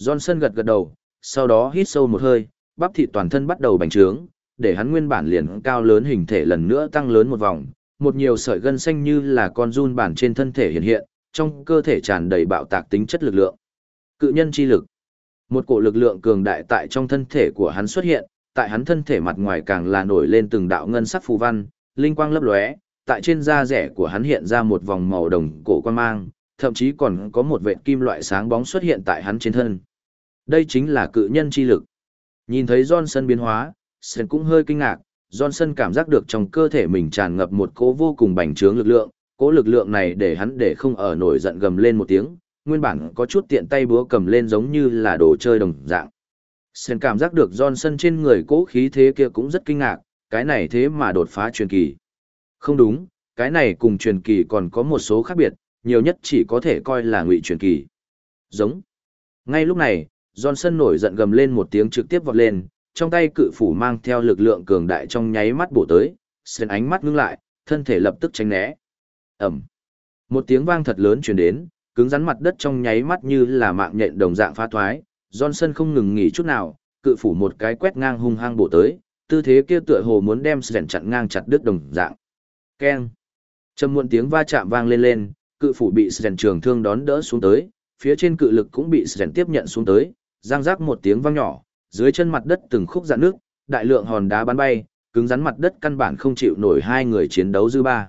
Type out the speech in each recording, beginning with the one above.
Johnson gật gật đầu, sau đó hít sâu một hơi, bắp thịt toàn thân bắt đầu bành trướng, để hắn nguyên bản liền cao lớn hình thể lần nữa tăng lớn một vòng, một nhiều sợi gân xanh như là con run bản trên thân thể hiện hiện, trong cơ thể tràn đầy bạo tạc tính chất lực lượng. Cự nhân chi lực. Một cổ lực lượng cường đại tại trong thân thể của hắn xuất hiện, tại hắn thân thể mặt ngoài càng là nổi lên từng đạo ngân sắc phù văn, linh quang lấp lóe, tại trên da rẻ của hắn hiện ra một vòng màu đồng cổ quan mang, thậm chí còn có một vệt kim loại sáng bóng xuất hiện tại hắn trên thân. Đây chính là cự nhân chi lực. Nhìn thấy Johnson biến hóa, Sen cũng hơi kinh ngạc, Johnson cảm giác được trong cơ thể mình tràn ngập một cỗ vô cùng bành trướng lực lượng, cỗ lực lượng này để hắn để không ở nổi giận gầm lên một tiếng, nguyên bản có chút tiện tay búa cầm lên giống như là đồ chơi đồng dạng. Sen cảm giác được Johnson trên người cỗ khí thế kia cũng rất kinh ngạc, cái này thế mà đột phá truyền kỳ. Không đúng, cái này cùng truyền kỳ còn có một số khác biệt, nhiều nhất chỉ có thể coi là ngụy truyền kỳ. Giống. Ngay lúc này, Johnson nổi giận gầm lên một tiếng trực tiếp vọt lên, trong tay cự phủ mang theo lực lượng cường đại trong nháy mắt bổ tới, Sen ánh mắt ngưng lại, thân thể lập tức tránh né. Ẩm. Một tiếng vang thật lớn truyền đến, cứng rắn mặt đất trong nháy mắt như là mạng nhện đồng dạng phá thoái, Johnson không ngừng nghỉ chút nào, cự phủ một cái quét ngang hung hăng bổ tới, tư thế kia tựa hồ muốn đem Sren chặn ngang chặt đứt đồng dạng. Keng. Trầm muộn tiếng va chạm vang lên lên, cự phủ bị sèn trường thương đón đỡ xuống tới, phía trên cự lực cũng bị sèn tiếp nhận xuống tới, giang rác một tiếng vang nhỏ, dưới chân mặt đất từng khúc dạn nước, đại lượng hòn đá bắn bay, cứng rắn mặt đất căn bản không chịu nổi hai người chiến đấu dư ba.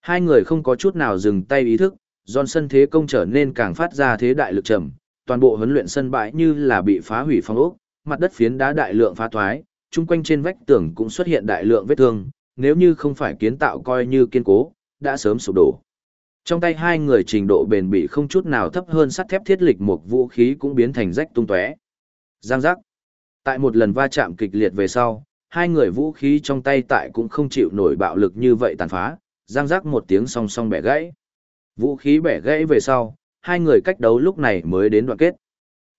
Hai người không có chút nào dừng tay ý thức, Johnson thế công trở nên càng phát ra thế đại lực trầm, toàn bộ huấn luyện sân bãi như là bị phá hủy phong ốc, mặt đất phiến đá đại lượng phá thoái, chung quanh trên vách tường cũng xuất hiện đại lượng vết thương, nếu như không phải kiến tạo coi như kiên cố, đã sớm sụp đổ. Trong tay hai người trình độ bền bỉ không chút nào thấp hơn sắt thép thiết lịch một vũ khí cũng biến thành rách tung tóe. Giang giác. Tại một lần va chạm kịch liệt về sau, hai người vũ khí trong tay tại cũng không chịu nổi bạo lực như vậy tàn phá, giang giác một tiếng song song bẻ gãy. Vũ khí bẻ gãy về sau, hai người cách đấu lúc này mới đến đoạn kết.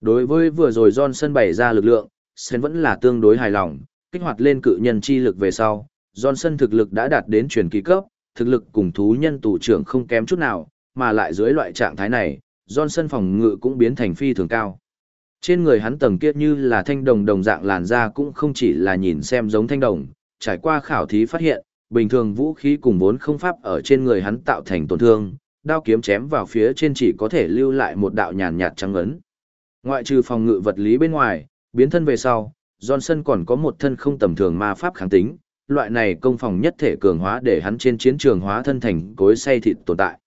Đối với vừa rồi Johnson bày ra lực lượng, Sen vẫn là tương đối hài lòng, kích hoạt lên cự nhân chi lực về sau, Johnson thực lực đã đạt đến truyền kỳ cấp, thực lực cùng thú nhân tù trưởng không kém chút nào, mà lại dưới loại trạng thái này, Johnson phòng ngự cũng biến thành phi thường cao. Trên người hắn tầng kia như là thanh đồng đồng dạng làn da cũng không chỉ là nhìn xem giống thanh đồng, trải qua khảo thí phát hiện, bình thường vũ khí cùng vốn không pháp ở trên người hắn tạo thành tổn thương, đao kiếm chém vào phía trên chỉ có thể lưu lại một đạo nhàn nhạt trắng ấn. Ngoại trừ phòng ngự vật lý bên ngoài, biến thân về sau, Johnson còn có một thân không tầm thường ma pháp kháng tính, loại này công phòng nhất thể cường hóa để hắn trên chiến trường hóa thân thành cối say thịt tồn tại.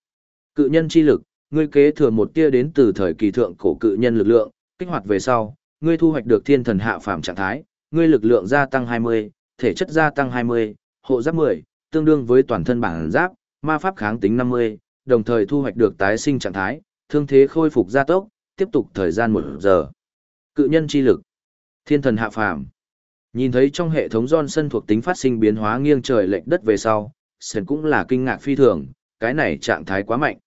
Cự nhân chi lực, ngươi kế thừa một tia đến từ thời kỳ thượng cổ cự nhân lực lượng, kích hoạt về sau, ngươi thu hoạch được thiên thần hạ phàm trạng thái, ngươi lực lượng gia tăng 20, thể chất gia tăng 20, hộ giáp 10, tương đương với toàn thân bản giáp, ma pháp kháng tính 50, đồng thời thu hoạch được tái sinh trạng thái, thương thế khôi phục gia tốc, tiếp tục thời gian 1 giờ. Cự nhân chi lực, thiên thần hạ phàm. Nhìn thấy trong hệ thống Johnson thuộc tính phát sinh biến hóa nghiêng trời lệch đất về sau, Sơn cũng là kinh ngạc phi thường, cái này trạng thái quá mạnh.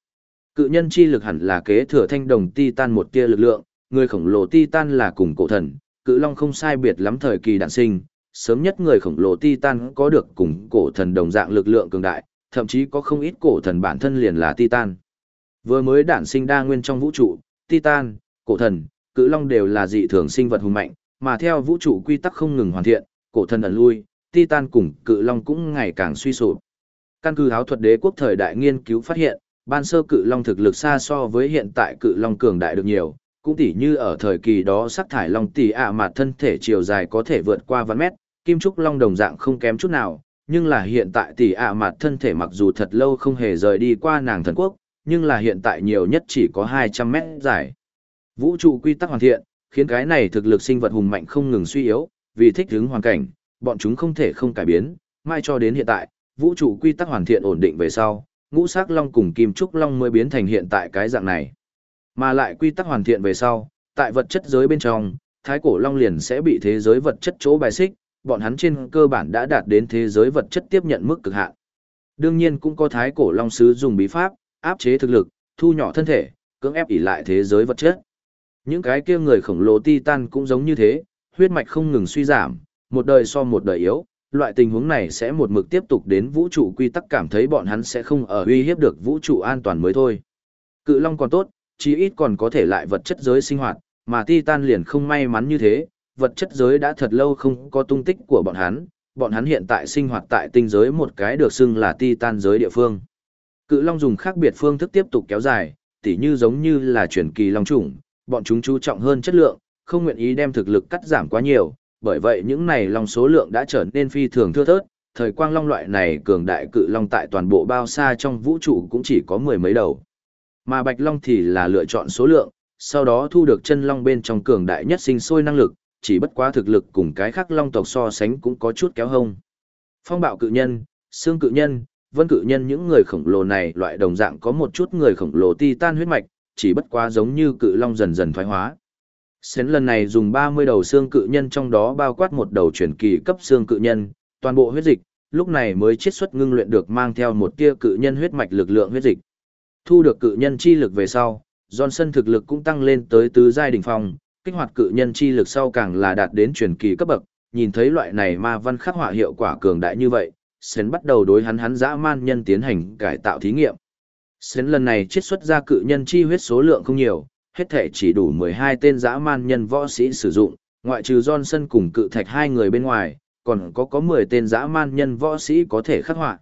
Cự nhân chi lực hẳn là kế thừa thanh đồng titan một tia lực lượng, người khổng lồ titan là cùng cổ thần, cự long không sai biệt lắm thời kỳ đản sinh, sớm nhất người khổng lồ titan có được cùng cổ thần đồng dạng lực lượng cường đại, thậm chí có không ít cổ thần bản thân liền là titan. Vừa mới đản sinh đa nguyên trong vũ trụ, titan, cổ thần, cự long đều là dị thường sinh vật hùng mạnh, mà theo vũ trụ quy tắc không ngừng hoàn thiện, cổ thần ẩn lui, titan cùng cự long cũng ngày càng suy sụp. Căn cứ áo thuật đế quốc thời đại nghiên cứu phát hiện, ban sơ cự long thực lực xa so với hiện tại cự long cường đại được nhiều, cũng tỉ như ở thời kỳ đó sắc thải long tỷ ạ à thân thể chiều dài có thể vượt qua vạn mét, kim trúc long đồng dạng không kém chút nào, nhưng là hiện tại tỷ ạ à thân thể mặc dù thật lâu không hề rời đi qua nàng thần quốc, nhưng là hiện tại nhiều nhất chỉ có 200 mét dài. Vũ trụ quy tắc hoàn thiện, khiến cái này thực lực sinh vật hùng mạnh không ngừng suy yếu, vì thích ứng hoàn cảnh, bọn chúng không thể không cải biến, mai cho đến hiện tại, vũ trụ quy tắc hoàn thiện ổn định về sau, ngũ sắc long cùng kim trúc long mới biến thành hiện tại cái dạng này. Mà lại quy tắc hoàn thiện về sau, tại vật chất giới bên trong, thái cổ long liền sẽ bị thế giới vật chất chỗ bài xích, bọn hắn trên cơ bản đã đạt đến thế giới vật chất tiếp nhận mức cực hạn. Đương nhiên cũng có thái cổ long sứ dùng bí pháp, áp chế thực lực, thu nhỏ thân thể, cưỡng ép ỉ lại thế giới vật chất. Những cái kia người khổng lồ titan cũng giống như thế, huyết mạch không ngừng suy giảm, một đời so một đời yếu, loại tình huống này sẽ một mực tiếp tục đến vũ trụ quy tắc cảm thấy bọn hắn sẽ không ở uy hiếp được vũ trụ an toàn mới thôi. Cự long còn tốt, chí ít còn có thể lại vật chất giới sinh hoạt, mà Titan liền không may mắn như thế, vật chất giới đã thật lâu không có tung tích của bọn hắn, bọn hắn hiện tại sinh hoạt tại tinh giới một cái được xưng là Titan giới địa phương. Cự Long dùng khác biệt phương thức tiếp tục kéo dài, tỉ như giống như là chuyển kỳ long chủng, bọn chúng chú trọng hơn chất lượng, không nguyện ý đem thực lực cắt giảm quá nhiều, bởi vậy những này long số lượng đã trở nên phi thường thưa thớt, thời quang long loại này cường đại cự long tại toàn bộ bao xa trong vũ trụ cũng chỉ có mười mấy đầu. Mà bạch long thì là lựa chọn số lượng, sau đó thu được chân long bên trong cường đại nhất sinh sôi năng lực, chỉ bất quá thực lực cùng cái khác long tộc so sánh cũng có chút kéo hông. Phong bạo cự nhân, xương cự nhân, vân cự nhân những người khổng lồ này loại đồng dạng có một chút người khổng lồ titan huyết mạch, chỉ bất quá giống như cự long dần dần thoái hóa. Xến lần này dùng 30 đầu xương cự nhân trong đó bao quát một đầu chuyển kỳ cấp xương cự nhân, toàn bộ huyết dịch, lúc này mới chiết xuất ngưng luyện được mang theo một tia cự nhân huyết mạch lực lượng huyết dịch. Thu được cự nhân chi lực về sau, Johnson thực lực cũng tăng lên tới tứ giai đỉnh phong, kích hoạt cự nhân chi lực sau càng là đạt đến truyền kỳ cấp bậc, nhìn thấy loại này ma văn khắc họa hiệu quả cường đại như vậy, Sến bắt đầu đối hắn hắn dã man nhân tiến hành cải tạo thí nghiệm. Xến lần này chiết xuất ra cự nhân chi huyết số lượng không nhiều, hết thể chỉ đủ 12 tên dã man nhân võ sĩ sử dụng, ngoại trừ Johnson cùng cự thạch hai người bên ngoài, còn có có 10 tên dã man nhân võ sĩ có thể khắc họa.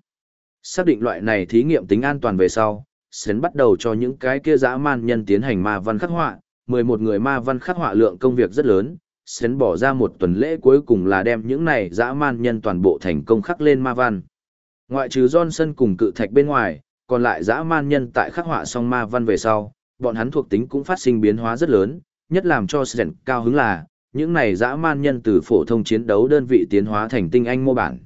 Xác định loại này thí nghiệm tính an toàn về sau, Sến bắt đầu cho những cái kia dã man nhân tiến hành ma văn khắc họa, 11 người ma văn khắc họa lượng công việc rất lớn, Sến bỏ ra một tuần lễ cuối cùng là đem những này dã man nhân toàn bộ thành công khắc lên ma văn. Ngoại trừ Johnson cùng cự thạch bên ngoài, còn lại dã man nhân tại khắc họa song ma văn về sau, bọn hắn thuộc tính cũng phát sinh biến hóa rất lớn, nhất làm cho Sren cao hứng là, những này dã man nhân từ phổ thông chiến đấu đơn vị tiến hóa thành tinh anh mô bản.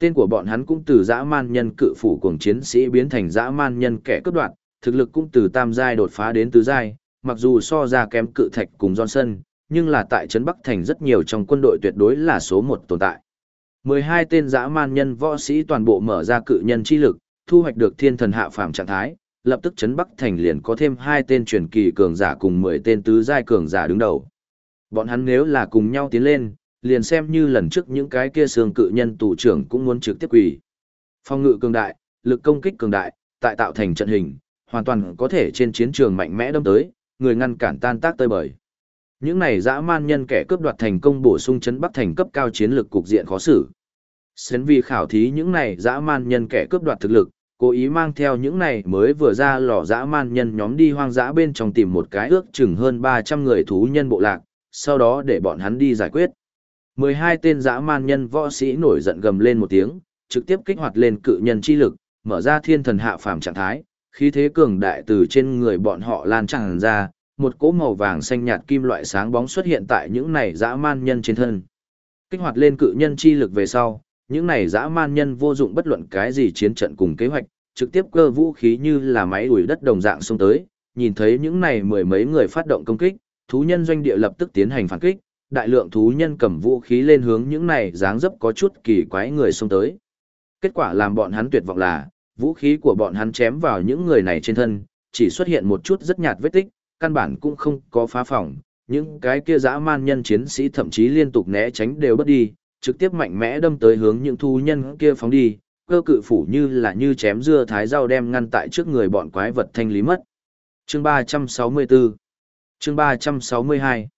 Tên của bọn hắn cũng từ dã man nhân cự phủ cuồng chiến sĩ biến thành dã man nhân kẻ cướp đoạt, thực lực cũng từ tam giai đột phá đến tứ giai, mặc dù so ra kém cự thạch cùng Johnson, nhưng là tại trấn Bắc Thành rất nhiều trong quân đội tuyệt đối là số một tồn tại. 12 tên dã man nhân võ sĩ toàn bộ mở ra cự nhân chi lực, thu hoạch được thiên thần hạ phàm trạng thái, lập tức chấn Bắc Thành liền có thêm hai tên truyền kỳ cường giả cùng 10 tên tứ giai cường giả đứng đầu. Bọn hắn nếu là cùng nhau tiến lên, liền xem như lần trước những cái kia xương cự nhân tù trưởng cũng muốn trực tiếp quỳ. Phong ngự cường đại, lực công kích cường đại, tại tạo thành trận hình, hoàn toàn có thể trên chiến trường mạnh mẽ đâm tới, người ngăn cản tan tác tơi bời. Những này dã man nhân kẻ cướp đoạt thành công bổ sung chấn bắc thành cấp cao chiến lược cục diện khó xử. Xến vì khảo thí những này dã man nhân kẻ cướp đoạt thực lực, cố ý mang theo những này mới vừa ra lò dã man nhân nhóm đi hoang dã bên trong tìm một cái ước chừng hơn 300 người thú nhân bộ lạc, sau đó để bọn hắn đi giải quyết. 12 tên dã man nhân võ sĩ nổi giận gầm lên một tiếng, trực tiếp kích hoạt lên cự nhân chi lực, mở ra thiên thần hạ phàm trạng thái, khí thế cường đại từ trên người bọn họ lan tràn ra, một cỗ màu vàng xanh nhạt kim loại sáng bóng xuất hiện tại những này dã man nhân trên thân. Kích hoạt lên cự nhân chi lực về sau, những này dã man nhân vô dụng bất luận cái gì chiến trận cùng kế hoạch, trực tiếp cơ vũ khí như là máy đuổi đất đồng dạng xông tới, nhìn thấy những này mười mấy người phát động công kích, thú nhân doanh địa lập tức tiến hành phản kích, đại lượng thú nhân cầm vũ khí lên hướng những này dáng dấp có chút kỳ quái người xông tới. Kết quả làm bọn hắn tuyệt vọng là, vũ khí của bọn hắn chém vào những người này trên thân, chỉ xuất hiện một chút rất nhạt vết tích, căn bản cũng không có phá phòng, những cái kia dã man nhân chiến sĩ thậm chí liên tục né tránh đều bất đi, trực tiếp mạnh mẽ đâm tới hướng những thú nhân kia phóng đi, cơ cự phủ như là như chém dưa thái rau đem ngăn tại trước người bọn quái vật thanh lý mất. Chương 364 Chương 362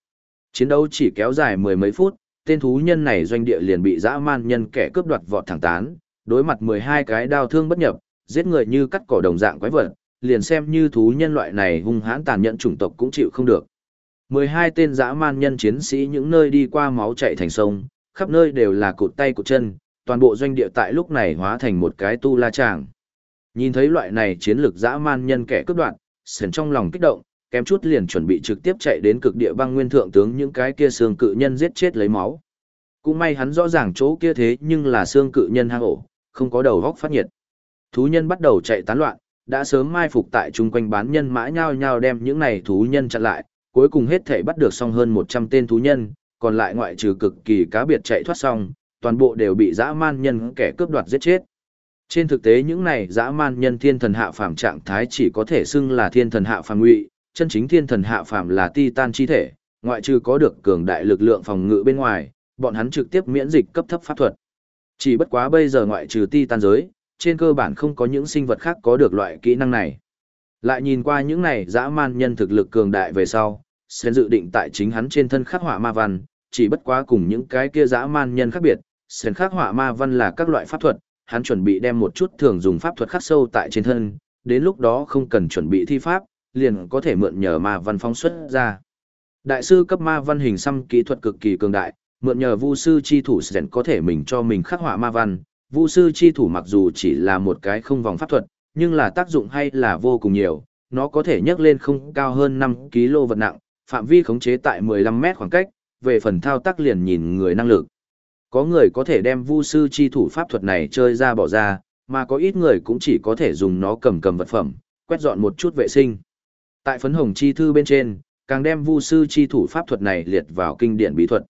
Chiến đấu chỉ kéo dài mười mấy phút, tên thú nhân này doanh địa liền bị dã man nhân kẻ cướp đoạt vọt thẳng tán, đối mặt 12 cái đao thương bất nhập, giết người như cắt cỏ đồng dạng quái vật, liền xem như thú nhân loại này hung hãn tàn nhẫn chủng tộc cũng chịu không được. 12 tên dã man nhân chiến sĩ những nơi đi qua máu chảy thành sông, khắp nơi đều là cụt tay cụt chân, toàn bộ doanh địa tại lúc này hóa thành một cái tu la tràng. Nhìn thấy loại này chiến lược dã man nhân kẻ cướp đoạn, sền trong lòng kích động, kém chút liền chuẩn bị trực tiếp chạy đến cực địa băng nguyên thượng tướng những cái kia xương cự nhân giết chết lấy máu. Cũng may hắn rõ ràng chỗ kia thế nhưng là xương cự nhân hang ổ, không có đầu góc phát nhiệt. Thú nhân bắt đầu chạy tán loạn, đã sớm mai phục tại chung quanh bán nhân mã nhao nhao đem những này thú nhân chặn lại, cuối cùng hết thể bắt được xong hơn 100 tên thú nhân, còn lại ngoại trừ cực kỳ cá biệt chạy thoát xong, toàn bộ đều bị dã man nhân kẻ cướp đoạt giết chết. Trên thực tế những này dã man nhân thiên thần hạ phàm trạng thái chỉ có thể xưng là thiên thần hạ phàm ngụy, chân chính thiên thần hạ phàm là titan chi thể, ngoại trừ có được cường đại lực lượng phòng ngự bên ngoài, bọn hắn trực tiếp miễn dịch cấp thấp pháp thuật. Chỉ bất quá bây giờ ngoại trừ titan giới, trên cơ bản không có những sinh vật khác có được loại kỹ năng này. Lại nhìn qua những này dã man nhân thực lực cường đại về sau, sẽ dự định tại chính hắn trên thân khắc họa ma văn, chỉ bất quá cùng những cái kia dã man nhân khác biệt, sền khắc họa ma văn là các loại pháp thuật, hắn chuẩn bị đem một chút thường dùng pháp thuật khắc sâu tại trên thân, đến lúc đó không cần chuẩn bị thi pháp, liền có thể mượn nhờ ma văn phóng xuất ra. Đại sư cấp ma văn hình xăm kỹ thuật cực kỳ cường đại, mượn nhờ vu sư chi thủ sền có thể mình cho mình khắc họa ma văn, vu sư chi thủ mặc dù chỉ là một cái không vòng pháp thuật, nhưng là tác dụng hay là vô cùng nhiều, nó có thể nhấc lên không cao hơn 5 kg vật nặng, phạm vi khống chế tại 15 mét khoảng cách, về phần thao tác liền nhìn người năng lực. Có người có thể đem vu sư chi thủ pháp thuật này chơi ra bỏ ra, mà có ít người cũng chỉ có thể dùng nó cầm cầm vật phẩm, quét dọn một chút vệ sinh. Tại phấn hồng chi thư bên trên, càng đem vu sư chi thủ pháp thuật này liệt vào kinh điển bí thuật.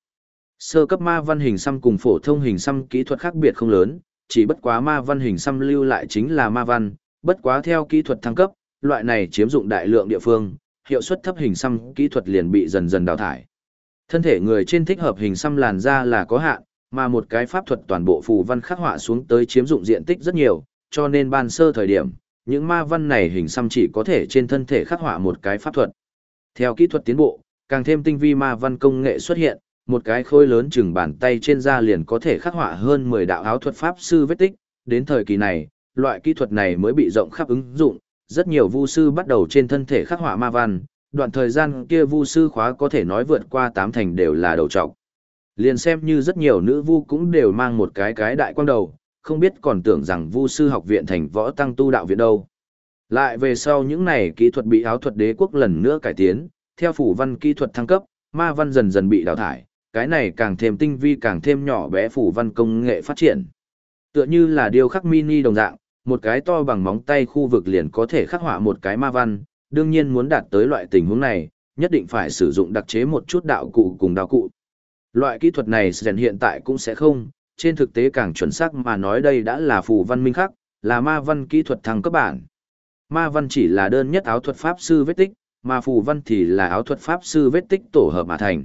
Sơ cấp ma văn hình xăm cùng phổ thông hình xăm kỹ thuật khác biệt không lớn, chỉ bất quá ma văn hình xăm lưu lại chính là ma văn, bất quá theo kỹ thuật thăng cấp, loại này chiếm dụng đại lượng địa phương, hiệu suất thấp hình xăm kỹ thuật liền bị dần dần đào thải. Thân thể người trên thích hợp hình xăm làn da là có hạn, mà một cái pháp thuật toàn bộ phù văn khắc họa xuống tới chiếm dụng diện tích rất nhiều, cho nên ban sơ thời điểm, những ma văn này hình xăm chỉ có thể trên thân thể khắc họa một cái pháp thuật. Theo kỹ thuật tiến bộ, càng thêm tinh vi ma văn công nghệ xuất hiện, một cái khối lớn chừng bàn tay trên da liền có thể khắc họa hơn 10 đạo áo thuật pháp sư vết tích, đến thời kỳ này, loại kỹ thuật này mới bị rộng khắp ứng dụng, rất nhiều vu sư bắt đầu trên thân thể khắc họa ma văn, đoạn thời gian kia vu sư khóa có thể nói vượt qua tám thành đều là đầu trọc. Liền xem như rất nhiều nữ vu cũng đều mang một cái cái đại quang đầu, không biết còn tưởng rằng vu sư học viện thành võ tăng tu đạo viện đâu. Lại về sau những này kỹ thuật bị áo thuật đế quốc lần nữa cải tiến, theo phủ văn kỹ thuật thăng cấp, ma văn dần dần bị đào thải, cái này càng thêm tinh vi càng thêm nhỏ bé phủ văn công nghệ phát triển. Tựa như là điều khắc mini đồng dạng, một cái to bằng móng tay khu vực liền có thể khắc họa một cái ma văn, đương nhiên muốn đạt tới loại tình huống này, nhất định phải sử dụng đặc chế một chút đạo cụ cùng đạo cụ. Loại kỹ thuật này Sren hiện tại cũng sẽ không, trên thực tế càng chuẩn xác mà nói đây đã là phù văn minh khắc, là ma văn kỹ thuật thăng cấp bản. Ma văn chỉ là đơn nhất áo thuật pháp sư vết tích, mà phù văn thì là áo thuật pháp sư vết tích tổ hợp mà thành.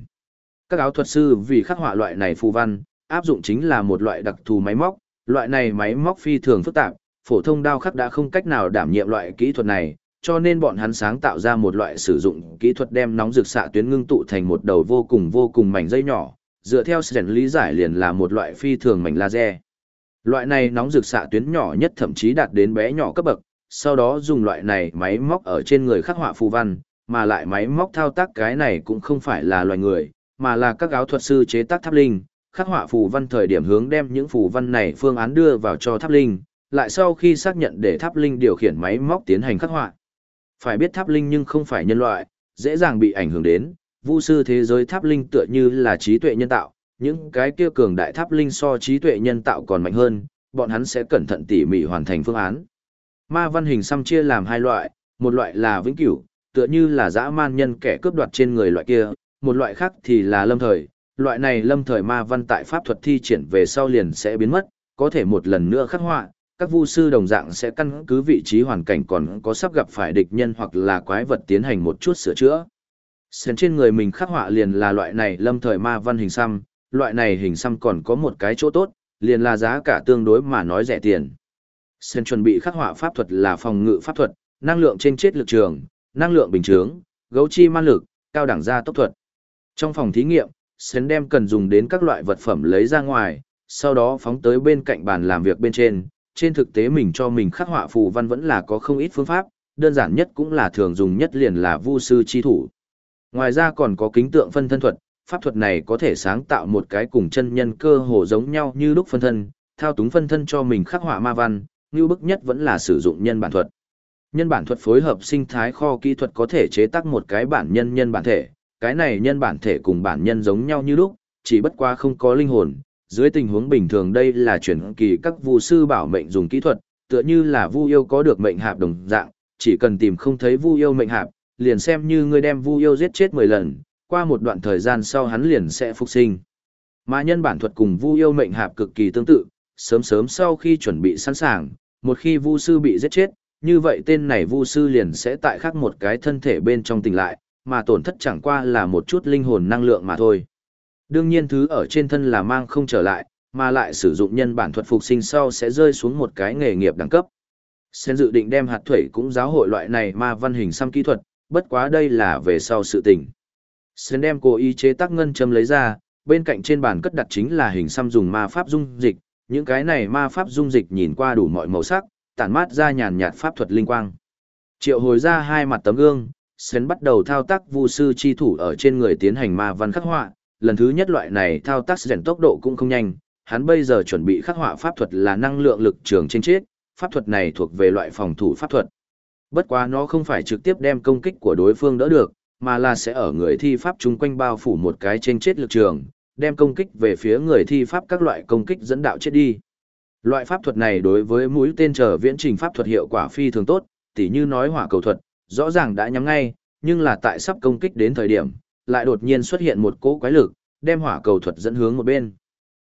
Các áo thuật sư vì khắc họa loại này phù văn, áp dụng chính là một loại đặc thù máy móc, loại này máy móc phi thường phức tạp, phổ thông đao khắc đã không cách nào đảm nhiệm loại kỹ thuật này, cho nên bọn hắn sáng tạo ra một loại sử dụng kỹ thuật đem nóng rực xạ tuyến ngưng tụ thành một đầu vô cùng vô cùng mảnh dây nhỏ, dựa theo Sren lý giải liền là một loại phi thường mảnh laser. Loại này nóng rực xạ tuyến nhỏ nhất thậm chí đạt đến bé nhỏ cấp bậc, sau đó dùng loại này máy móc ở trên người khắc họa phù văn, mà lại máy móc thao tác cái này cũng không phải là loài người, mà là các áo thuật sư chế tác tháp linh, khắc họa phù văn thời điểm hướng đem những phù văn này phương án đưa vào cho tháp linh, lại sau khi xác nhận để tháp linh điều khiển máy móc tiến hành khắc họa. Phải biết tháp linh nhưng không phải nhân loại, dễ dàng bị ảnh hưởng đến, vu sư thế giới tháp linh tựa như là trí tuệ nhân tạo, những cái kia cường đại tháp linh so trí tuệ nhân tạo còn mạnh hơn, bọn hắn sẽ cẩn thận tỉ mỉ hoàn thành phương án. Ma văn hình xăm chia làm hai loại, một loại là vĩnh cửu, tựa như là dã man nhân kẻ cướp đoạt trên người loại kia, một loại khác thì là lâm thời, loại này lâm thời ma văn tại pháp thuật thi triển về sau liền sẽ biến mất, có thể một lần nữa khắc họa, các vu sư đồng dạng sẽ căn cứ vị trí hoàn cảnh còn có sắp gặp phải địch nhân hoặc là quái vật tiến hành một chút sửa chữa. Sến trên người mình khắc họa liền là loại này lâm thời ma văn hình xăm, loại này hình xăm còn có một cái chỗ tốt, liền là giá cả tương đối mà nói rẻ tiền. Sến chuẩn bị khắc họa pháp thuật là phòng ngự pháp thuật, năng lượng trên chết lực trường, năng lượng bình trướng, gấu chi man lực, cao đẳng gia tốc thuật. Trong phòng thí nghiệm, Sến đem cần dùng đến các loại vật phẩm lấy ra ngoài, sau đó phóng tới bên cạnh bàn làm việc bên trên, trên thực tế mình cho mình khắc họa phù văn vẫn là có không ít phương pháp, đơn giản nhất cũng là thường dùng nhất liền là vu sư chi thủ. Ngoài ra còn có kính tượng phân thân thuật, pháp thuật này có thể sáng tạo một cái cùng chân nhân cơ hồ giống nhau như lúc phân thân, thao túng phân thân cho mình khắc họa ma văn, như bức nhất vẫn là sử dụng nhân bản thuật. Nhân bản thuật phối hợp sinh thái kho kỹ thuật có thể chế tác một cái bản nhân nhân bản thể, cái này nhân bản thể cùng bản nhân giống nhau như lúc, chỉ bất qua không có linh hồn, dưới tình huống bình thường đây là chuyển kỳ các vu sư bảo mệnh dùng kỹ thuật, tựa như là vu yêu có được mệnh hạp đồng dạng, chỉ cần tìm không thấy vu yêu mệnh hạp, liền xem như ngươi đem vu yêu giết chết 10 lần, qua một đoạn thời gian sau hắn liền sẽ phục sinh. Mà nhân bản thuật cùng vu yêu mệnh hạp cực kỳ tương tự, sớm sớm sau khi chuẩn bị sẵn sàng, một khi vu sư bị giết chết, như vậy tên này vu sư liền sẽ tại khắc một cái thân thể bên trong tỉnh lại, mà tổn thất chẳng qua là một chút linh hồn năng lượng mà thôi. Đương nhiên thứ ở trên thân là mang không trở lại, mà lại sử dụng nhân bản thuật phục sinh sau sẽ rơi xuống một cái nghề nghiệp đẳng cấp. Sen dự định đem hạt thủy cũng giáo hội loại này ma văn hình xăm kỹ thuật, bất quá đây là về sau sự tình. Sến đem cố ý chế tác ngân châm lấy ra, bên cạnh trên bàn cất đặt chính là hình xăm dùng ma pháp dung dịch, những cái này ma pháp dung dịch nhìn qua đủ mọi màu sắc, tản mát ra nhàn nhạt pháp thuật linh quang. Triệu hồi ra hai mặt tấm gương, Sến bắt đầu thao tác vu sư chi thủ ở trên người tiến hành ma văn khắc họa, lần thứ nhất loại này thao tác rèn tốc độ cũng không nhanh, hắn bây giờ chuẩn bị khắc họa pháp thuật là năng lượng lực trường trên chết, pháp thuật này thuộc về loại phòng thủ pháp thuật. Bất quá nó không phải trực tiếp đem công kích của đối phương đỡ được, mà là sẽ ở người thi pháp chung quanh bao phủ một cái trên chết lực trường, đem công kích về phía người thi pháp các loại công kích dẫn đạo chết đi. Loại pháp thuật này đối với mũi tên trở viễn trình pháp thuật hiệu quả phi thường tốt, tỉ như nói hỏa cầu thuật, rõ ràng đã nhắm ngay, nhưng là tại sắp công kích đến thời điểm, lại đột nhiên xuất hiện một cỗ quái lực, đem hỏa cầu thuật dẫn hướng một bên.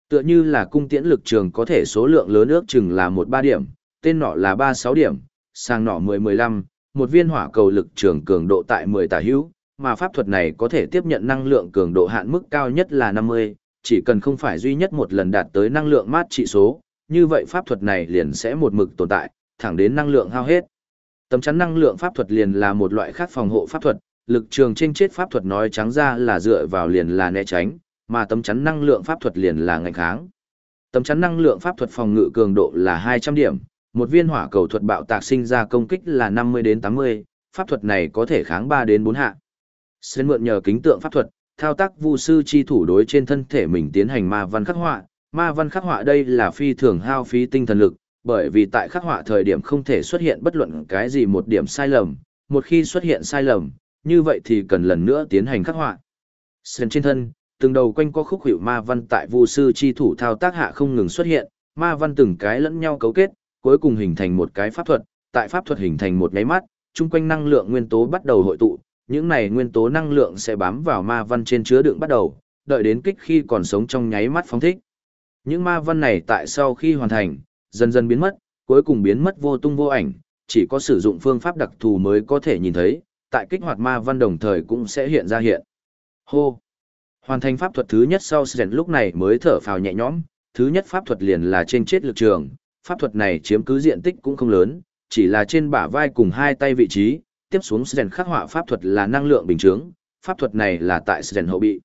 Tựa như là cung tiễn lực trường có thể số lượng lớn ước chừng là một ba điểm, tên nọ là ba sáu điểm, sang nọ mười mười lăm, một viên hỏa cầu lực trường cường độ tại mười tả hữu, mà pháp thuật này có thể tiếp nhận năng lượng cường độ hạn mức cao nhất là năm mươi, chỉ cần không phải duy nhất một lần đạt tới năng lượng mát trị số, như vậy pháp thuật này liền sẽ một mực tồn tại, thẳng đến năng lượng hao hết. Tấm chắn năng lượng pháp thuật liền là một loại khác phòng hộ pháp thuật, lực trường trên chết pháp thuật nói trắng ra là dựa vào liền là né tránh, mà tấm chắn năng lượng pháp thuật liền là ngạnh kháng. Tấm chắn năng lượng pháp thuật phòng ngự cường độ là 200 điểm, một viên hỏa cầu thuật bạo tạc sinh ra công kích là 50 đến 80, pháp thuật này có thể kháng 3 đến 4 hạ. Xuyên mượn nhờ kính tượng pháp thuật, thao tác vu sư chi thủ đối trên thân thể mình tiến hành ma văn khắc họa. Ma văn khắc họa đây là phi thường hao phí tinh thần lực, bởi vì tại khắc họa thời điểm không thể xuất hiện bất luận cái gì một điểm sai lầm, một khi xuất hiện sai lầm, như vậy thì cần lần nữa tiến hành khắc họa. Sơn trên thân, từng đầu quanh có khúc hiệu ma văn tại vu sư chi thủ thao tác hạ không ngừng xuất hiện, ma văn từng cái lẫn nhau cấu kết, cuối cùng hình thành một cái pháp thuật, tại pháp thuật hình thành một nháy mắt, chung quanh năng lượng nguyên tố bắt đầu hội tụ, những này nguyên tố năng lượng sẽ bám vào ma văn trên chứa đựng bắt đầu, đợi đến kích khi còn sống trong nháy mắt phóng thích. Những ma văn này tại sau khi hoàn thành, dần dần biến mất, cuối cùng biến mất vô tung vô ảnh, chỉ có sử dụng phương pháp đặc thù mới có thể nhìn thấy, tại kích hoạt ma văn đồng thời cũng sẽ hiện ra hiện. Hô! Hoàn thành pháp thuật thứ nhất sau Sren lúc này mới thở phào nhẹ nhõm, thứ nhất pháp thuật liền là trên chết lực trường, pháp thuật này chiếm cứ diện tích cũng không lớn, chỉ là trên bả vai cùng hai tay vị trí, tiếp xuống Sren khắc họa pháp thuật là năng lượng bình chứng, pháp thuật này là tại Sren hậu bị.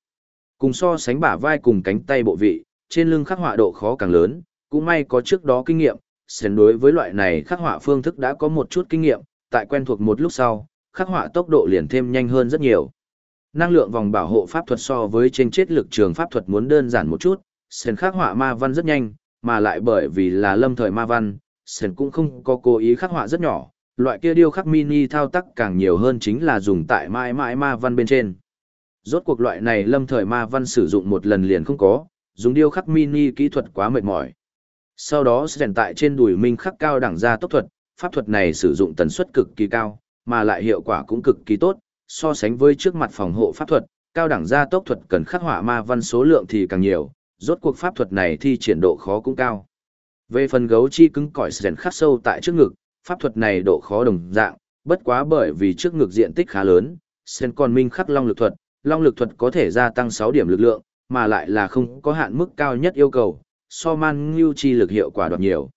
Cùng so sánh bả vai cùng cánh tay bộ vị, trên lưng khắc họa độ khó càng lớn, cũng may có trước đó kinh nghiệm, Sren đối với loại này khắc họa phương thức đã có một chút kinh nghiệm, tại quen thuộc một lúc sau, khắc họa tốc độ liền thêm nhanh hơn rất nhiều. Năng lượng vòng bảo hộ pháp thuật so với trên chết lực trường pháp thuật muốn đơn giản một chút, sền khắc họa ma văn rất nhanh, mà lại bởi vì là lâm thời ma văn, sền cũng không có cố ý khắc họa rất nhỏ, loại kia điêu khắc mini thao tác càng nhiều hơn chính là dùng tại mãi mãi ma văn bên trên. Rốt cuộc loại này lâm thời ma văn sử dụng một lần liền không có, dùng điêu khắc mini kỹ thuật quá mệt mỏi. Sau đó sền tại trên đùi minh khắc cao đẳng ra tốc thuật, pháp thuật này sử dụng tần suất cực kỳ cao, mà lại hiệu quả cũng cực kỳ tốt, so sánh với trước mặt phòng hộ pháp thuật, cao đẳng gia tốc thuật cần khắc họa ma văn số lượng thì càng nhiều, rốt cuộc pháp thuật này thi triển độ khó cũng cao. Về phần gấu chi cứng cỏi sền khắc sâu tại trước ngực, pháp thuật này độ khó đồng dạng, bất quá bởi vì trước ngực diện tích khá lớn, sen còn minh khắc long lực thuật, long lực thuật có thể gia tăng 6 điểm lực lượng, mà lại là không có hạn mức cao nhất yêu cầu, so man ngưu chi lực hiệu quả đoạt nhiều.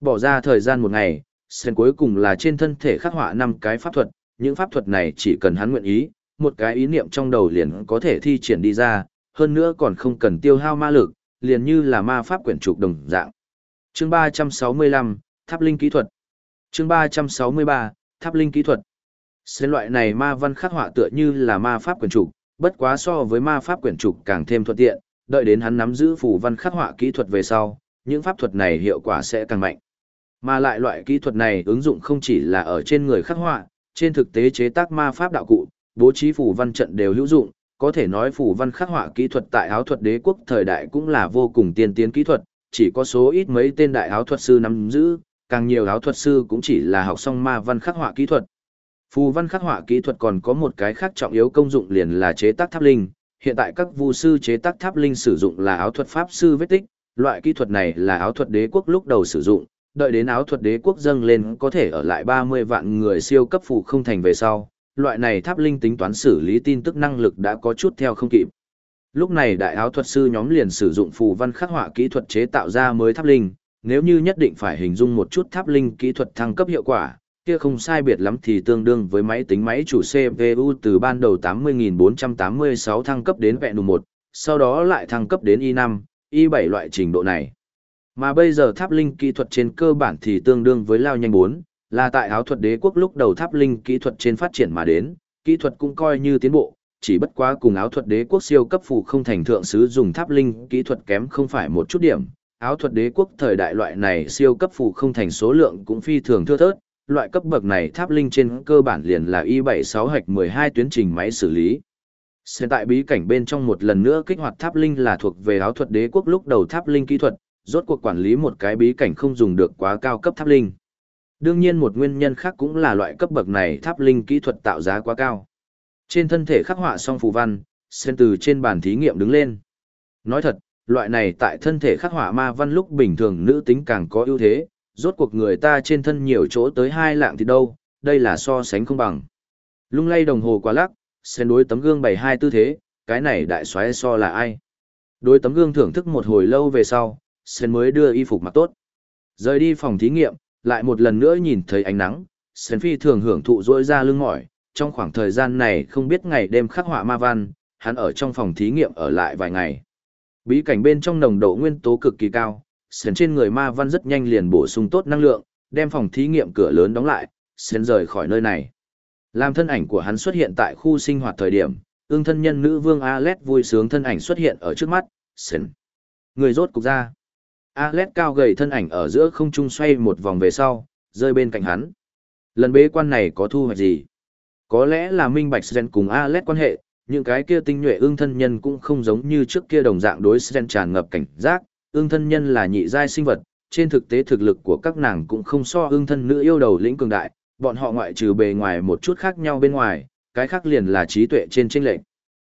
Bỏ ra thời gian một ngày, sen cuối cùng là trên thân thể khắc họa năm cái pháp thuật, những pháp thuật này chỉ cần hắn nguyện ý, một cái ý niệm trong đầu liền có thể thi triển đi ra, hơn nữa còn không cần tiêu hao ma lực, liền như là ma pháp quyển trục đồng dạng. Chương 365, Tháp linh kỹ thuật. Chương 363, Tháp linh kỹ thuật. sen loại này ma văn khắc họa tựa như là ma pháp quyển trục, bất quá so với ma pháp quyển trục càng thêm thuận tiện, đợi đến hắn nắm giữ phù văn khắc họa kỹ thuật về sau, những pháp thuật này hiệu quả sẽ càng mạnh. Mà lại loại kỹ thuật này ứng dụng không chỉ là ở trên người khắc họa, trên thực tế chế tác ma pháp đạo cụ, bố trí phù văn trận đều hữu dụng, có thể nói phù văn khắc họa kỹ thuật tại áo thuật đế quốc thời đại cũng là vô cùng tiên tiến kỹ thuật, chỉ có số ít mấy tên đại áo thuật sư nắm giữ, càng nhiều áo thuật sư cũng chỉ là học xong ma văn khắc họa kỹ thuật. Phù văn khắc họa kỹ thuật còn có một cái khác trọng yếu công dụng liền là chế tác tháp linh, hiện tại các vu sư chế tác tháp linh sử dụng là áo thuật pháp sư vết tích, loại kỹ thuật này là áo thuật đế quốc lúc đầu sử dụng, đợi đến áo thuật đế quốc dâng lên có thể ở lại 30 vạn người siêu cấp phụ không thành về sau, loại này tháp linh tính toán xử lý tin tức năng lực đã có chút theo không kịp. Lúc này đại áo thuật sư nhóm liền sử dụng phù văn khắc họa kỹ thuật chế tạo ra mới tháp linh, nếu như nhất định phải hình dung một chút tháp linh kỹ thuật thăng cấp hiệu quả, kia không sai biệt lắm thì tương đương với máy tính máy chủ CPU từ ban đầu 80.486 thăng cấp đến vẹn đủ 1, sau đó lại thăng cấp đến i5, i7 loại trình độ này. Mà bây giờ tháp linh kỹ thuật trên cơ bản thì tương đương với lao nhanh 4, là tại áo thuật đế quốc lúc đầu tháp linh kỹ thuật trên phát triển mà đến, kỹ thuật cũng coi như tiến bộ, chỉ bất quá cùng áo thuật đế quốc siêu cấp phù không thành thượng sứ dùng tháp linh kỹ thuật kém không phải một chút điểm. Áo thuật đế quốc thời đại loại này siêu cấp phù không thành số lượng cũng phi thường thưa thớt, loại cấp bậc này tháp linh trên cơ bản liền là Y76 hạch 12 tuyến trình máy xử lý. Hiện tại bí cảnh bên trong một lần nữa kích hoạt tháp linh là thuộc về áo thuật đế quốc lúc đầu tháp linh kỹ thuật, rốt cuộc quản lý một cái bí cảnh không dùng được quá cao cấp tháp linh. Đương nhiên một nguyên nhân khác cũng là loại cấp bậc này tháp linh kỹ thuật tạo giá quá cao. Trên thân thể khắc họa song phù văn, sen từ trên bàn thí nghiệm đứng lên. Nói thật, loại này tại thân thể khắc họa ma văn lúc bình thường nữ tính càng có ưu thế, rốt cuộc người ta trên thân nhiều chỗ tới hai lạng thì đâu, đây là so sánh không bằng. Lung lay đồng hồ quá lắc, sen đối tấm gương bày hai tư thế, cái này đại xoáy so là ai. Đối tấm gương thưởng thức một hồi lâu về sau, sen mới đưa y phục mặc tốt. Rời đi phòng thí nghiệm, lại một lần nữa nhìn thấy ánh nắng, sen phi thường hưởng thụ rỗi ra lưng mỏi, trong khoảng thời gian này không biết ngày đêm khắc họa ma văn, hắn ở trong phòng thí nghiệm ở lại vài ngày. Bí cảnh bên trong nồng độ nguyên tố cực kỳ cao, Sen trên người ma văn rất nhanh liền bổ sung tốt năng lượng, đem phòng thí nghiệm cửa lớn đóng lại, Sen rời khỏi nơi này. Làm thân ảnh của hắn xuất hiện tại khu sinh hoạt thời điểm, ương thân nhân nữ vương Alet vui sướng thân ảnh xuất hiện ở trước mắt, Sen. Người rốt cục ra. Alet cao gầy thân ảnh ở giữa không trung xoay một vòng về sau, rơi bên cạnh hắn. Lần bế quan này có thu hoạch gì? Có lẽ là minh bạch Sren cùng Alet quan hệ, những cái kia tinh nhuệ ương thân nhân cũng không giống như trước kia đồng dạng đối Sren tràn ngập cảnh giác, ương thân nhân là nhị giai sinh vật, trên thực tế thực lực của các nàng cũng không so ương thân nữ yêu đầu lĩnh cường đại, bọn họ ngoại trừ bề ngoài một chút khác nhau bên ngoài, cái khác liền là trí tuệ trên chênh lệch.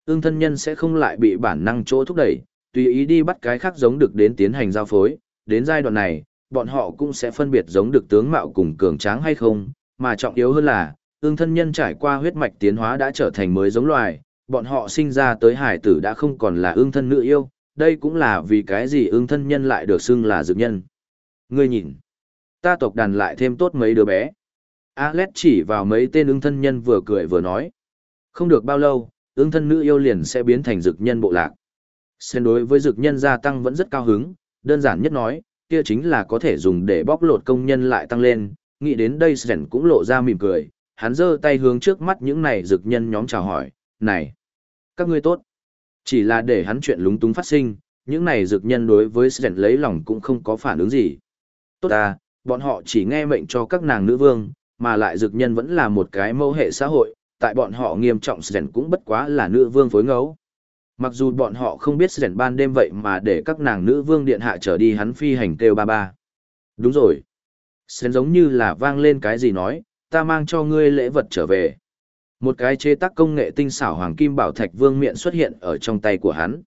Ương thân nhân sẽ không lại bị bản năng chỗ thúc đẩy, tùy ý đi bắt cái khác giống được đến tiến hành giao phối, đến giai đoạn này, bọn họ cũng sẽ phân biệt giống được tướng mạo cùng cường tráng hay không, mà trọng yếu hơn là, ương thân nhân trải qua huyết mạch tiến hóa đã trở thành mới giống loài, bọn họ sinh ra tới hải tử đã không còn là ương thân nữ yêu, đây cũng là vì cái gì ương thân nhân lại được xưng là dược nhân. Ngươi nhìn, ta tộc đàn lại thêm tốt mấy đứa bé. Alex chỉ vào mấy tên ương thân nhân vừa cười vừa nói. Không được bao lâu, ương thân nữ yêu liền sẽ biến thành dược nhân bộ lạc. Xen đối với dược nhân gia tăng vẫn rất cao hứng, đơn giản nhất nói, kia chính là có thể dùng để bóc lột công nhân lại tăng lên, nghĩ đến đây Sren cũng lộ ra mỉm cười, hắn giơ tay hướng trước mắt những này dược nhân nhóm chào hỏi, này, các ngươi tốt. Chỉ là để hắn chuyện lúng túng phát sinh, những này dược nhân đối với Sren lấy lòng cũng không có phản ứng gì. Tốt à, bọn họ chỉ nghe mệnh cho các nàng nữ vương, mà lại dược nhân vẫn là một cái mâu hệ xã hội, tại bọn họ nghiêm trọng Sren cũng bất quá là nữ vương phối ngẫu. Mặc dù bọn họ không biết rèn ban đêm vậy mà để các nàng nữ vương điện hạ trở đi hắn phi hành kêu ba ba. Đúng rồi. Sến giống như là vang lên cái gì nói, ta mang cho ngươi lễ vật trở về. Một cái chế tác công nghệ tinh xảo hoàng kim bảo thạch vương miện xuất hiện ở trong tay của hắn.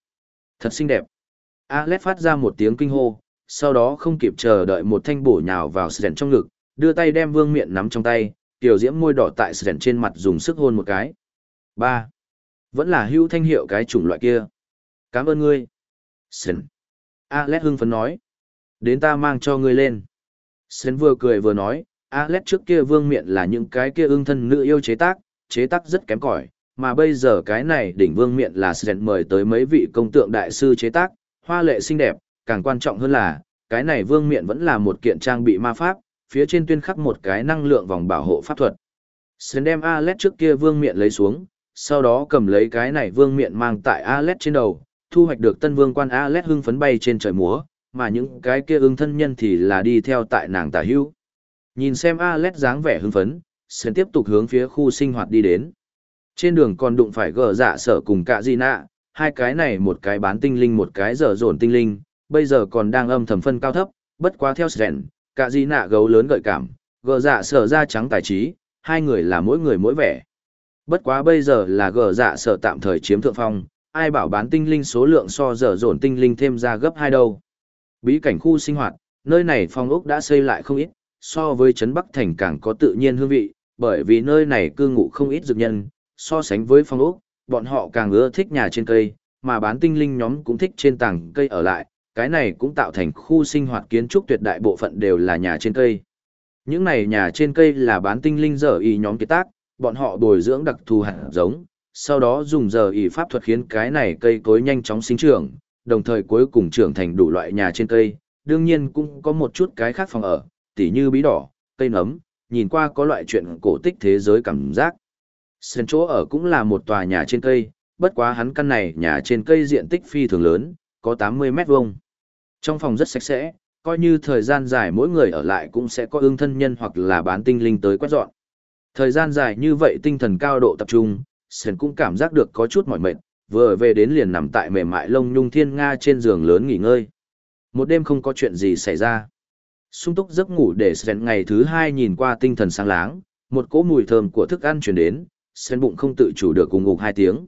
Thật xinh đẹp. Alex phát ra một tiếng kinh hô, sau đó không kịp chờ đợi một thanh bổ nhào vào sren trong ngực, đưa tay đem vương miện nắm trong tay, tiểu diễm môi đỏ tại sren trên mặt dùng sức hôn một cái. ba vẫn là hưu thanh hiệu cái chủng loại kia. Cảm ơn ngươi. Sren. Alex hưng phấn nói. Đến ta mang cho ngươi lên. Sến vừa cười vừa nói, Alet trước kia vương miện là những cái kia ương thân nữ yêu chế tác, chế tác rất kém cỏi, mà bây giờ cái này đỉnh vương miện là Sến mời tới mấy vị công tượng đại sư chế tác, hoa lệ xinh đẹp, càng quan trọng hơn là, cái này vương miện vẫn là một kiện trang bị ma pháp, phía trên tuyên khắc một cái năng lượng vòng bảo hộ pháp thuật. Sến đem Alet trước kia vương miện lấy xuống, sau đó cầm lấy cái này vương miện mang tại Alet trên đầu, thu hoạch được tân vương quan Alet hưng phấn bay trên trời múa, mà những cái kia ưng thân nhân thì là đi theo tại nàng tả hữu. Nhìn xem Alet dáng vẻ hưng phấn, Sen tiếp tục hướng phía khu sinh hoạt đi đến. Trên đường còn đụng phải gờ dạ sở cùng cả gì nạ, hai cái này một cái bán tinh linh một cái dở dồn tinh linh, bây giờ còn đang âm thầm phân cao thấp, bất quá theo Sen, cả gì nạ gấu lớn gợi cảm, gờ dạ sở da trắng tài trí, hai người là mỗi người mỗi vẻ. Bất quá bây giờ là gờ dạ sở tạm thời chiếm thượng phong, ai bảo bán tinh linh số lượng so dở dồn tinh linh thêm ra gấp hai đâu. Bí cảnh khu sinh hoạt, nơi này phong ốc đã xây lại không ít, so với Trấn Bắc Thành càng có tự nhiên hương vị, bởi vì nơi này cư ngụ không ít dược nhân, so sánh với phong ốc, bọn họ càng ưa thích nhà trên cây, mà bán tinh linh nhóm cũng thích trên tảng cây ở lại, cái này cũng tạo thành khu sinh hoạt kiến trúc tuyệt đại bộ phận đều là nhà trên cây. Những này nhà trên cây là bán tinh linh dở y nhóm kế tác, bọn họ bồi dưỡng đặc thù hạt giống, sau đó dùng giờ y pháp thuật khiến cái này cây cối nhanh chóng sinh trưởng, đồng thời cuối cùng trưởng thành đủ loại nhà trên cây, đương nhiên cũng có một chút cái khác phòng ở, tỉ như bí đỏ, cây nấm, nhìn qua có loại chuyện cổ tích thế giới cảm giác. Sân chỗ ở cũng là một tòa nhà trên cây, bất quá hắn căn này nhà trên cây diện tích phi thường lớn, có 80 mét vuông. Trong phòng rất sạch sẽ, coi như thời gian dài mỗi người ở lại cũng sẽ có ương thân nhân hoặc là bán tinh linh tới quét dọn. Thời gian dài như vậy tinh thần cao độ tập trung, Sơn cũng cảm giác được có chút mỏi mệt, vừa về đến liền nằm tại mềm mại lông nhung thiên nga trên giường lớn nghỉ ngơi. Một đêm không có chuyện gì xảy ra. Sung túc giấc ngủ để Sơn ngày thứ hai nhìn qua tinh thần sáng láng, một cỗ mùi thơm của thức ăn truyền đến, Sơn bụng không tự chủ được cùng ngục hai tiếng.